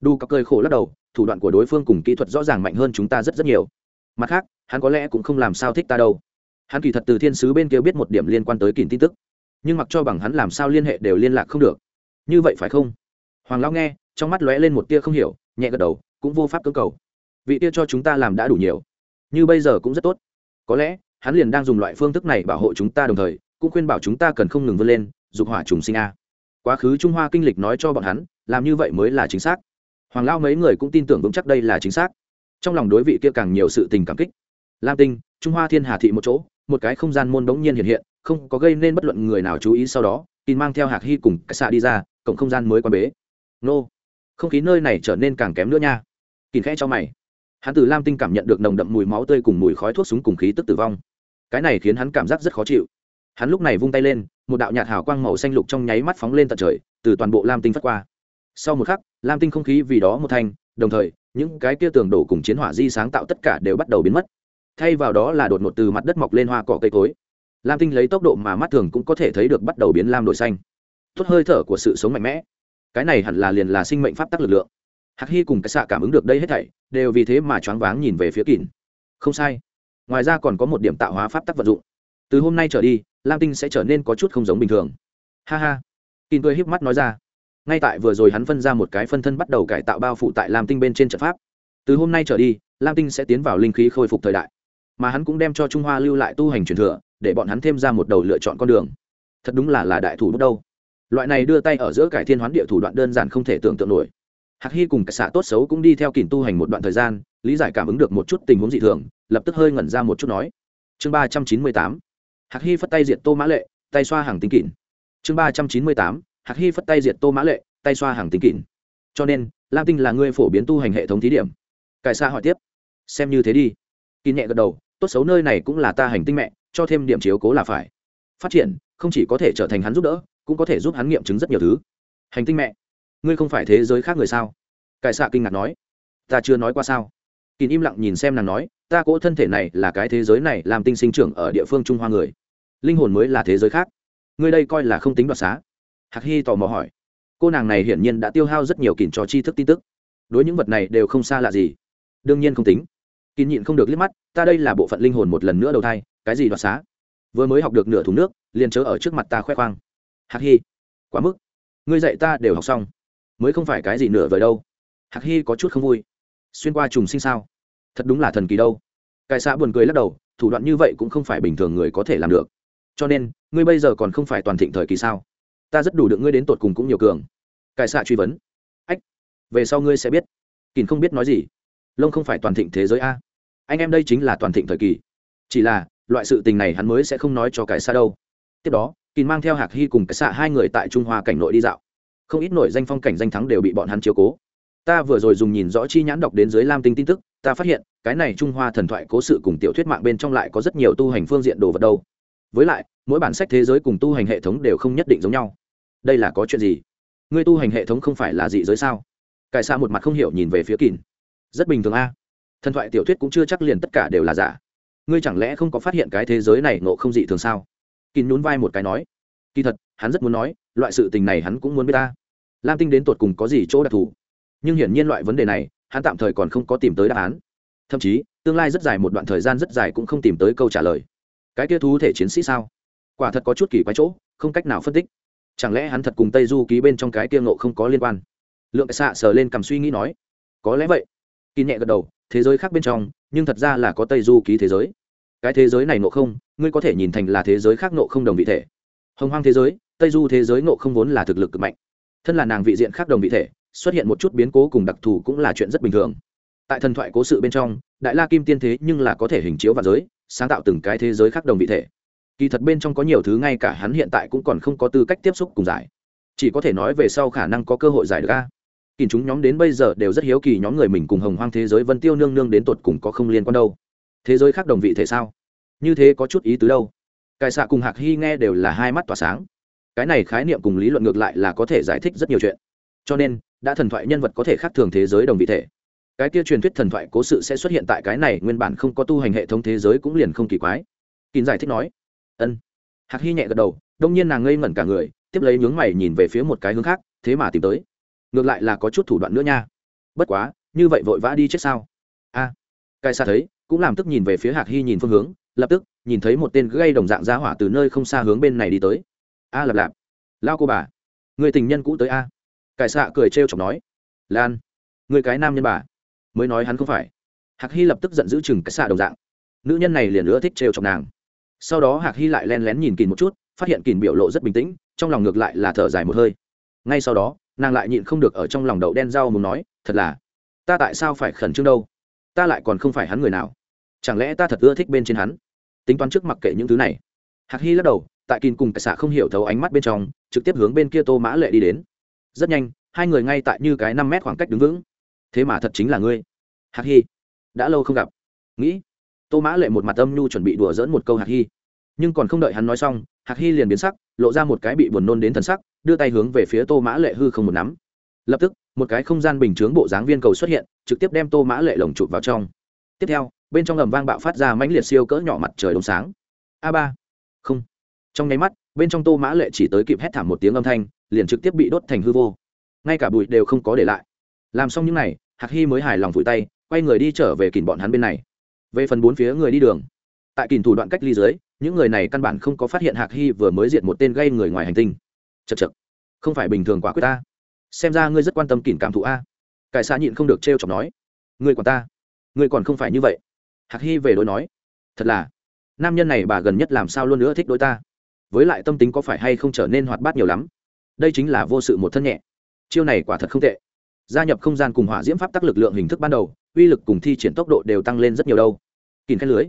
Đủ cáo cơi khổ lắc đầu, thủ đoạn của đối phương cùng kỹ thuật rõ ràng mạnh hơn chúng ta rất rất nhiều. Mặt khác, hắn có lẽ cũng không làm sao thích ta đâu. Hắn kỳ thật từ thiên sứ bên kia biết một điểm liên quan tới kìm tin tức, nhưng mặc cho bằng hắn làm sao liên hệ đều liên lạc không được. Như vậy phải không? Hoàng lão nghe, trong mắt lóe lên một tia không hiểu, nhẹ gật đầu, cũng vô pháp cưỡng cầu vị kia cho chúng ta làm đã đủ nhiều. Như bây giờ cũng rất tốt. Có lẽ, hắn liền đang dùng loại phương thức này bảo hộ chúng ta đồng thời, cũng khuyên bảo chúng ta cần không ngừng vươn lên, dục hỏa trùng sinh a. Quá khứ trung hoa kinh lịch nói cho bọn hắn, làm như vậy mới là chính xác. Hoàng lao mấy người cũng tin tưởng vững chắc đây là chính xác. Trong lòng đối vị kia càng nhiều sự tình cảm kích. Lam tinh, trung hoa thiên hà thị một chỗ, một cái không gian môn đống nhiên hiện hiện, không có gây nên bất luận người nào chú ý sau đó, tin mang theo hạc hy cùng cái xạ đi ra, cổng không gian mới quan bế. Nô, không khí nơi này trở nên càng kém nữa nha. Kín khẽ cho mày hắn từ lam tinh cảm nhận được nồng đậm mùi máu tươi cùng mùi khói thuốc súng cùng khí tức tử vong. Cái này khiến hắn cảm giác rất khó chịu. Hắn lúc này vung tay lên, một đạo nhạt hào quang màu xanh lục trong nháy mắt phóng lên tận trời, từ toàn bộ lam tinh phát qua. Sau một khắc, lam tinh không khí vì đó một thanh, đồng thời, những cái kia tường đổ cùng chiến hỏa di sáng tạo tất cả đều bắt đầu biến mất. Thay vào đó là đột ngột từ mặt đất mọc lên hoa cỏ cây cối. Lam tinh lấy tốc độ mà mắt thường cũng có thể thấy được bắt đầu biến lam đổi xanh. Tốt hơi thở của sự sống mạnh mẽ. Cái này hẳn là liền là sinh mệnh pháp tắc lực lượng. Hạc hy cùng cái xạ cảm ứng được đây hết thảy đều vì thế mà choáng váng nhìn về phía kỳn không sai. Ngoài ra còn có một điểm tạo hóa pháp tắc vật dụng. Từ hôm nay trở đi, lam tinh sẽ trở nên có chút không giống bình thường. Ha ha. Kỳn cười híp mắt nói ra. Ngay tại vừa rồi hắn phân ra một cái phân thân bắt đầu cải tạo bao phủ tại lam tinh bên trên trận pháp. Từ hôm nay trở đi, lam tinh sẽ tiến vào linh khí khôi phục thời đại. Mà hắn cũng đem cho trung hoa lưu lại tu hành truyền thừa, để bọn hắn thêm ra một đầu lựa chọn con đường. Thật đúng là là đại thủ bước đâu. Loại này đưa tay ở giữa cải thiên hoán địa thủ đoạn đơn giản không thể tưởng tượng nổi hạc hy cùng cả xạ tốt xấu cũng đi theo kìm tu hành một đoạn thời gian, lý giải cảm ứng được một chút tình huống dị thường, lập tức hơi ngẩn ra một chút nói. Chương ba trăm chín mươi tám, hạc hy phất tay diệt tô mã lệ, tay xoa hàng tính kỉn. chương ba trăm chín mươi tám, hạc hy phất tay diệt tô mã lệ, tay xoa hàng tính kỉn. cho nên, lam tinh là người phổ biến tu hành hệ thống thí điểm. Cải xa hỏi tiếp, xem như thế đi. Kỳ nhẹ gật đầu, tốt xấu nơi này cũng là ta hành tinh mẹ, cho thêm điểm chiếu cố là phải. Phát triển, không chỉ có thể trở thành hắn giúp đỡ, cũng có thể giúp hắn nghiệm chứng rất nhiều thứ. Hành tinh mẹ? Ngươi không phải thế giới khác người sao? Cải xạ kinh ngạc nói. Ta chưa nói qua sao? Kín im lặng nhìn xem nàng nói, ta cỗ thân thể này là cái thế giới này làm tinh sinh trưởng ở địa phương trung hoa người. Linh hồn mới là thế giới khác. Ngươi đây coi là không tính đoạt xá. Hạc hy tò mò hỏi. Cô nàng này hiển nhiên đã tiêu hao rất nhiều kỉnh cho tri thức tin tức. Đối những vật này đều không xa lạ gì. Đương nhiên không tính. Kín nhịn không được liếc mắt, ta đây là bộ phận linh hồn một lần nữa đầu thai, cái gì đoạt xá? Vừa mới học được nửa thùng nước, liền chớ ở trước mặt ta khoe khoang. Hạc hy, quá mức. Ngươi dạy ta đều học xong mới không phải cái gì nửa vời đâu. Hạc hy có chút không vui. Xuyên qua trùng sinh sao? Thật đúng là thần kỳ đâu. Cải xã buồn cười lắc đầu, thủ đoạn như vậy cũng không phải bình thường người có thể làm được. Cho nên, ngươi bây giờ còn không phải toàn thịnh thời kỳ sao? Ta rất đủ được ngươi đến tột cùng cũng nhiều cường. Cải xã truy vấn. Ách, về sau ngươi sẽ biết. Kỳn không biết nói gì. Lông không phải toàn thịnh thế giới a. Anh em đây chính là toàn thịnh thời kỳ. Chỉ là, loại sự tình này hắn mới sẽ không nói cho cải xã đâu. Tiếp đó kỳn mang theo hạc hy cùng cải xã hai người tại trung hoa cảnh nội đi dạo không ít nổi danh phong cảnh danh thắng đều bị bọn hắn chiếu cố. Ta vừa rồi dùng nhìn rõ chi nhãn đọc đến dưới lam tinh tin tức, ta phát hiện, cái này trung hoa thần thoại cố sự cùng tiểu thuyết mạng bên trong lại có rất nhiều tu hành phương diện đồ vật đâu. Với lại, mỗi bản sách thế giới cùng tu hành hệ thống đều không nhất định giống nhau. Đây là có chuyện gì? Ngươi tu hành hệ thống không phải là dị giới sao? Cải xa một mặt không hiểu nhìn về phía kín. rất bình thường a. Thần thoại tiểu thuyết cũng chưa chắc liền tất cả đều là giả. Ngươi chẳng lẽ không có phát hiện cái thế giới này nộ không dị thường sao? Kín nhún vai một cái nói. Kỳ thật, hắn rất muốn nói loại sự tình này hắn cũng muốn biết ta. Lam tinh đến tột cùng có gì chỗ đặc thù? Nhưng hiển nhiên loại vấn đề này, hắn tạm thời còn không có tìm tới đáp án. Thậm chí, tương lai rất dài một đoạn thời gian rất dài cũng không tìm tới câu trả lời. Cái kia thú thể chiến sĩ sao? Quả thật có chút kỳ quái chỗ, không cách nào phân tích. Chẳng lẽ hắn thật cùng tây du ký bên trong cái kia ngộ không có liên quan? Lượng xạ sờ lên cầm suy nghĩ nói. Có lẽ vậy. Kỳ nhẹ gật đầu, thế giới khác bên trong, nhưng thật ra là có tây du ký thế giới. Cái thế giới này nộ không, ngươi có thể nhìn thành là thế giới khác nộ không đồng vị thể. Hồng hoang thế giới tây du thế giới nộ không vốn là thực lực cực mạnh. Thân là nàng vị diện khác đồng vị thể, xuất hiện một chút biến cố cùng đặc thù cũng là chuyện rất bình thường. Tại thần thoại cố sự bên trong, đại la kim tiên thế nhưng là có thể hình chiếu và giới, sáng tạo từng cái thế giới khác đồng vị thể. Kỳ thật bên trong có nhiều thứ ngay cả hắn hiện tại cũng còn không có tư cách tiếp xúc cùng giải. Chỉ có thể nói về sau khả năng có cơ hội giải được a. Kỳ chúng nhóm đến bây giờ đều rất hiếu kỳ nhóm người mình cùng hồng hoang thế giới vân tiêu nương nương đến tột cùng có không liên quan đâu. Thế giới khác đồng vị thể sao? Như thế có chút ý tứ đâu. Cài xạ cùng hạc hy nghe đều là hai mắt tỏa sáng cái này khái niệm cùng lý luận ngược lại là có thể giải thích rất nhiều chuyện. Cho nên đã thần thoại nhân vật có thể khác thường thế giới đồng vị thể. Cái kia truyền thuyết thần thoại cố sự sẽ xuất hiện tại cái này nguyên bản không có tu hành hệ thống thế giới cũng liền không kỳ quái. Kín giải thích nói ân. Hạc hy nhẹ gật đầu đông nhiên nàng ngây ngẩn cả người tiếp lấy nhướng mày nhìn về phía một cái hướng khác thế mà tìm tới. Ngược lại là có chút thủ đoạn nữa nha. Bất quá như vậy vội vã đi chết sao? A. À, cai xa thấy cũng làm tức nhìn về phía hạc hy nhìn phương hướng lập tức nhìn thấy một tên gây đồng dạng giá hỏa từ nơi không xa hướng bên này đi tới a à, lạp lạp. Lao cô bà. Người tình nhân cũ tới a. À. cải xạ cười trêu chọc nói. Lan. Người cái nam nhân bà. Mới nói hắn không phải. Hạc hy lập tức giận giữ chừng cải xạ đồng dạng. Nữ nhân này liền nữa thích trêu chọc nàng. Sau đó hạc hy lại len lén nhìn kìn một chút phát hiện kìn biểu lộ rất bình tĩnh trong lòng ngược lại là thở dài một hơi. Ngay sau đó nàng lại nhịn không được ở trong lòng đậu đen rau muốn nói thật là ta tại sao phải khẩn trương đâu? Ta lại còn không phải hắn người nào. Chẳng lẽ ta thật ưa thích bên trên hắn? Tính toán trước mặc kệ những thứ này. Hạc hy lắc đầu tại kín cùng cái xạ không hiểu thấu ánh mắt bên trong, trực tiếp hướng bên kia tô mã lệ đi đến. Rất nhanh, hai người ngay tại như cái năm mét khoảng cách đứng vững. Thế mà thật chính là ngươi. Hạc hy đã lâu không gặp. Nghĩ, tô mã lệ một mặt âm nhu chuẩn bị đùa dỡn một câu hạc hy nhưng còn không đợi hắn nói xong, hạc hy liền biến sắc, lộ ra một cái bị buồn nôn đến thần sắc, đưa tay hướng về phía tô mã lệ hư không một nắm. Lập tức, một cái không gian bình chướng bộ dáng viên cầu xuất hiện, trực tiếp đem tô mã lệ lồng chụp vào trong. Tiếp theo, bên trong ầm vang bạo phát ra mãnh liệt siêu cỡ nhỏ mặt trời đông sáng. A ba. Không trong nháy mắt, bên trong tô mã lệ chỉ tới kịp hét thảm một tiếng âm thanh, liền trực tiếp bị đốt thành hư vô. Ngay cả bụi đều không có để lại. Làm xong những n à y hạc hy mới hài lòng vùi tay, quay người đi trở về kìn bọn hắn bên này. Về phần bốn phía người đi đường. Tại kìn thủ đoạn cách ly dưới, những người này căn bản không có phát hiện hạc hy vừa mới diệt một tên gây người ngoài hành tinh. Chật chật không phải bình thường quả quyết ta. Xem ra ngươi rất quan tâm kìn cảm thụ a. Cải xa nhịn không được t r e o chọc nói. Ngươi còn ta. Ngươi còn không phải như vậy. Hạc hy về đối nói. Thật là, nam nhân này bà gần nhất làm sao luôn nữa thích đối ta? Với lại tâm tính có phải hay không trở nên hoạt bát nhiều lắm. Đây chính là vô sự một thân nhẹ. Chiêu này quả thật không tệ. Gia nhập không gian cùng hỏa diễm pháp tắc lực lượng hình thức ban đầu, uy lực cùng thi triển tốc độ đều tăng lên rất nhiều đâu. Kìm khen lưới.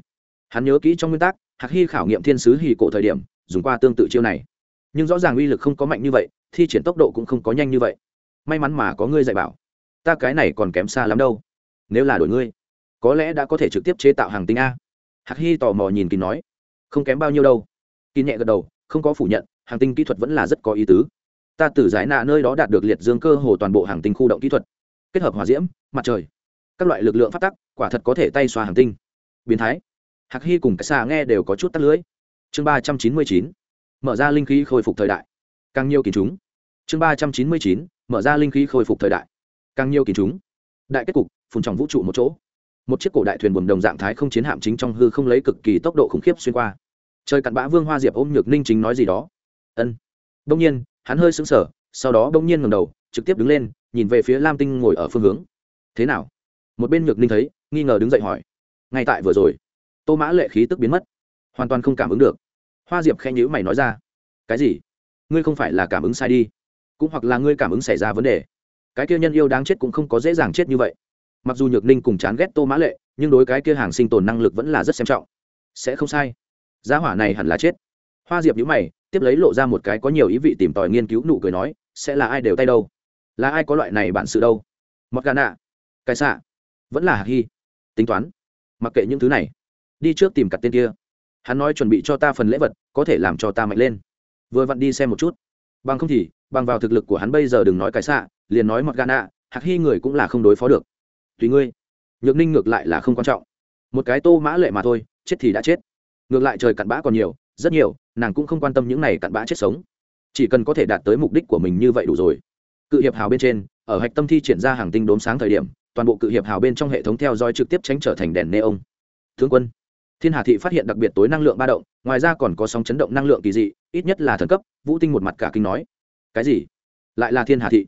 Hắn nhớ kỹ trong nguyên tắc, hạc hy khảo nghiệm thiên sứ hì cổ thời điểm, dùng qua tương tự chiêu này. Nhưng rõ ràng uy lực không có mạnh như vậy, thi triển tốc độ cũng không có nhanh như vậy. May mắn mà có ngươi dạy bảo. Ta cái này còn kém xa lắm đâu. Nếu là đổi ngươi, có lẽ đã có thể trực tiếp chế tạo hàng tinh a. Hạc hy tò mò nhìn kín nói. Không kém bao nhiêu đâu kỳ nhẹ gật đầu, không có phủ nhận, hàng tinh kỹ thuật vẫn là rất có ý tứ. Ta từ giải nạ nơi đó đạt được liệt dương cơ hồ toàn bộ hàng tinh khu động kỹ thuật. Kết hợp hòa diễm, mặt trời, các loại lực lượng phát tắc, quả thật có thể tay xoa hàng tinh. Biến thái. Hạc hy cùng cái xà nghe đều có chút tắt lưới chương ba trăm chín mươi chín, mở ra linh khí khôi phục thời đại. Càng nhiều kỳ chúng. Chương ba trăm chín mươi chín, mở ra linh khí khôi phục thời đại. Càng nhiều kỳ chúng. Đại kết cục, phun tròng vũ trụ một chỗ. Một chiếc cổ đại thuyền buồm đồng dạng thái không chiến hạm chính trong hư không lấy cực kỳ tốc độ khủng khiếp xuyên qua trời cặn bã vương hoa diệp ôm nhược ninh chính nói gì đó. Ân. Đông nhiên, hắn hơi sững sờ, sau đó đông nhiên ngầm đầu, trực tiếp đứng lên, nhìn về phía lam tinh ngồi ở phương hướng. Thế nào? Một bên nhược ninh thấy, nghi ngờ đứng dậy hỏi. Ngay tại vừa rồi, tô mã lệ khí tức biến mất. Hoàn toàn không cảm ứng được. Hoa diệp khen nhữ mày nói ra. Cái gì? Ngươi không phải là cảm ứng sai đi. Cũng hoặc là ngươi cảm ứng xảy ra vấn đề. Cái kia nhân yêu đáng chết cũng không có dễ dàng chết như vậy. Mặc dù nhược ninh cùng chán ghét tô mã lệ, nhưng đối cái kia hàng sinh tồn năng lực vẫn là rất xem trọng. Sẽ không sai giá hỏa này hẳn là chết. Hoa diệp nhữ mày, tiếp lấy lộ ra một cái có nhiều ý vị tìm tòi nghiên cứu nụ cười nói, sẽ là ai đều tay đâu? Là ai có loại này bản sự đâu? Mặc gà nạ, cái xạ, vẫn là hạc hy tính toán, mặc kệ những thứ này. Đi trước tìm cặp tên kia. Hắn nói chuẩn bị cho ta phần lễ vật, có thể làm cho ta mạnh lên. Vừa vặn đi xem một chút. Bằng không thì, bằng vào thực lực của hắn bây giờ đừng nói cái xạ, liền nói mặc gà nạ hạc hy người cũng là không đối phó được. Tùy ngươi. Nhược ninh ngược lại là không quan trọng. Một cái tô mã lệ mà thôi, chết thì đã chết ngược lại trời cặn bã còn nhiều, rất nhiều, nàng cũng không quan tâm những này cặn bã chết sống. Chỉ cần có thể đạt tới mục đích của mình như vậy đủ rồi. Cự hiệp hào bên trên, ở hạch tâm thi triển ra hàng tinh đốm sáng thời điểm, toàn bộ cự hiệp hào bên trong hệ thống theo dõi trực tiếp tránh trở thành đèn neon. Tướng quân, thiên hà thị phát hiện đặc biệt tối năng lượng ba động, ngoài ra còn có sóng chấn động năng lượng kỳ dị, ít nhất là thần cấp, vũ tinh một mặt cả kinh nói. Cái gì? Lại là thiên hà thị?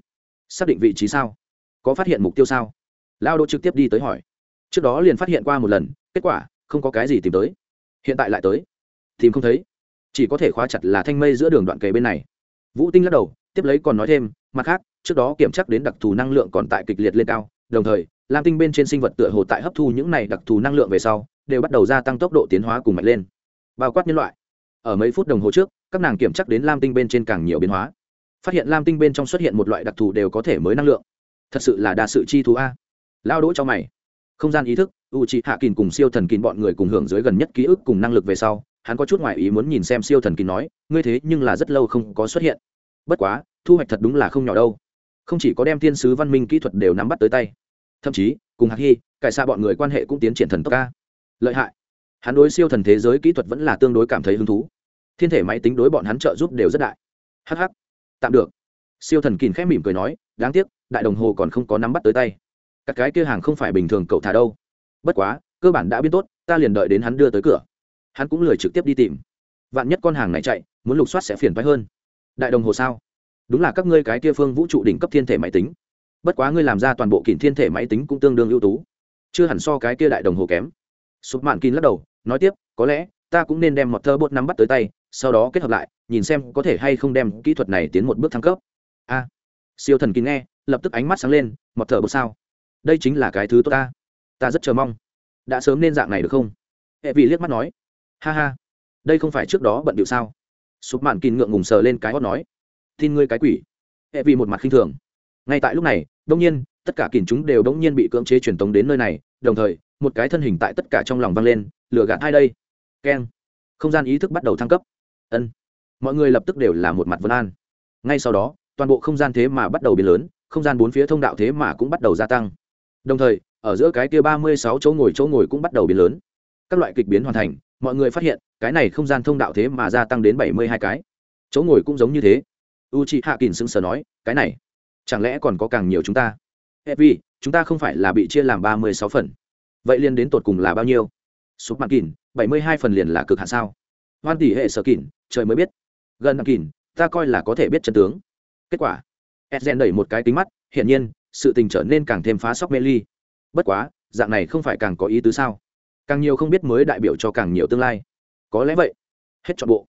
Xác định vị trí sao? Có phát hiện mục tiêu sao? Lao đỗ trực tiếp đi tới hỏi. Trước đó liền phát hiện qua một lần, kết quả, không có cái gì tìm tới hiện tại lại tới. Tìm không thấy. Chỉ có thể khóa chặt là thanh mây giữa đường đoạn kề bên này. Vũ tinh lắc đầu, tiếp lấy còn nói thêm, mặt khác, trước đó kiểm tra đến đặc thù năng lượng còn tại kịch liệt lên cao, đồng thời, lam tinh bên trên sinh vật tựa hồ tại hấp thu những này đặc thù năng lượng về sau, đều bắt đầu gia tăng tốc độ tiến hóa cùng mạnh lên. Bao quát nhân loại. Ở mấy phút đồng hồ trước, các nàng kiểm chắc đến lam tinh bên trên càng nhiều biến hóa. Phát hiện lam tinh bên trong xuất hiện một loại đặc thù đều có thể mới năng lượng. Thật sự là đa sự chi thú a. Lao đỗ cho mày không gian ý thức u c h ị hạ kín cùng siêu thần kín bọn người cùng hưởng dưới gần nhất ký ức cùng năng lực về sau, hắn có chút ngoại ý muốn nhìn xem siêu thần kín nói, ngươi thế nhưng là rất lâu không có xuất hiện. Bất quá, thu hoạch thật đúng là không nhỏ đâu. Không chỉ có đem thiên sứ văn minh kỹ thuật đều nắm bắt tới tay, thậm chí, cùng hạc hy cải xa bọn người quan hệ cũng tiến triển thần tốc ca. Lợi hại. Hắn đối siêu thần thế giới kỹ thuật vẫn là tương đối cảm thấy hứng thú. Thiên thể máy tính đối bọn hắn trợ giúp đều rất đại. Hh tạm được. Siêu thần kín khẽ mỉm cười nói, đáng tiếc, đại đồng hồ còn không có nắm bắt tới tay các cái kia hàng không phải bình thường cậu thả đâu. Bất quá, cơ bản đã biết tốt, ta liền đợi đến hắn đưa tới cửa. Hắn cũng lười trực tiếp đi tìm. Vạn nhất con hàng này chạy, muốn lục soát sẽ phiền phái hơn. Đại đồng hồ sao? Đúng là các ngươi cái kia phương vũ trụ đỉnh cấp thiên thể máy tính. Bất quá ngươi làm ra toàn bộ kỷ thiên thể máy tính cũng tương đương ưu tú. Chưa hẳn so cái kia đại đồng hồ kém. Sụp mạn kín lắc đầu, nói tiếp, có lẽ, ta cũng nên đem một thơ bột nắm bắt tới tay, sau đó kết hợp lại, nhìn xem có thể hay không đem kỹ thuật này tiến một bước thăng cấp. A. Siêu thần kín nghe, lập tức ánh mắt sáng lên một thợ bột sao? Đây chính là cái thứ tốt ta. Ta rất chờ mong. Đã sớm nên dạng này được không? Hệ vị liếc mắt nói. Ha ha. Đây không phải trước đó bận điệu sao? Sụp mạn kín ngượng ngùng sờ lên cái hót nói. Tin ngươi cái quỷ. Hệ vị một mặt khinh thường. Ngay tại lúc này đông nhiên, tất cả kìm chúng đều đông nhiên bị cưỡng chế truyền tống đến nơi này, đồng thời, một cái thân hình tại tất cả trong lòng vang lên, lửa gạt hai đây. Keng. Không gian ý thức bắt đầu thăng cấp. Ân. Mọi người lập tức đều là một mặt vân an. Ngay sau đó, toàn bộ không gian thế mà bắt đầu biến lớn, không gian bốn phía thông đạo thế mà cũng bắt đầu gia tăng đồng thời, ở giữa cái kia ba mươi sáu chỗ ngồi chỗ ngồi cũng bắt đầu biến lớn. Các loại kịch biến hoàn thành, mọi người phát hiện, cái này không gian thông đạo thế mà gia tăng đến bảy mươi hai cái. Chỗ ngồi cũng giống như thế. U c h i hạ kỳn sững sờ nói, cái này, chẳng lẽ còn có càng nhiều chúng ta? E vì chúng ta không phải là bị chia làm ba mươi sáu phần. Vậy liên đến tột cùng là bao nhiêu? Súp mặt kỳn bảy mươi hai phần liền là cực hạ sao? Hoan tỷ hệ sở kỳn trời mới biết. Gần năm kỳn ta coi là có thể biết chân tướng. Kết quả edgen đẩy một cái kính mắt, hiển nhiên sự tình trở nên càng thêm phá sóc mê ly. Bất quá, dạng này không phải càng có ý tứ sao? Càng nhiều không biết mới đại biểu cho càng nhiều tương lai. Có lẽ vậy. Hết chọn bộ.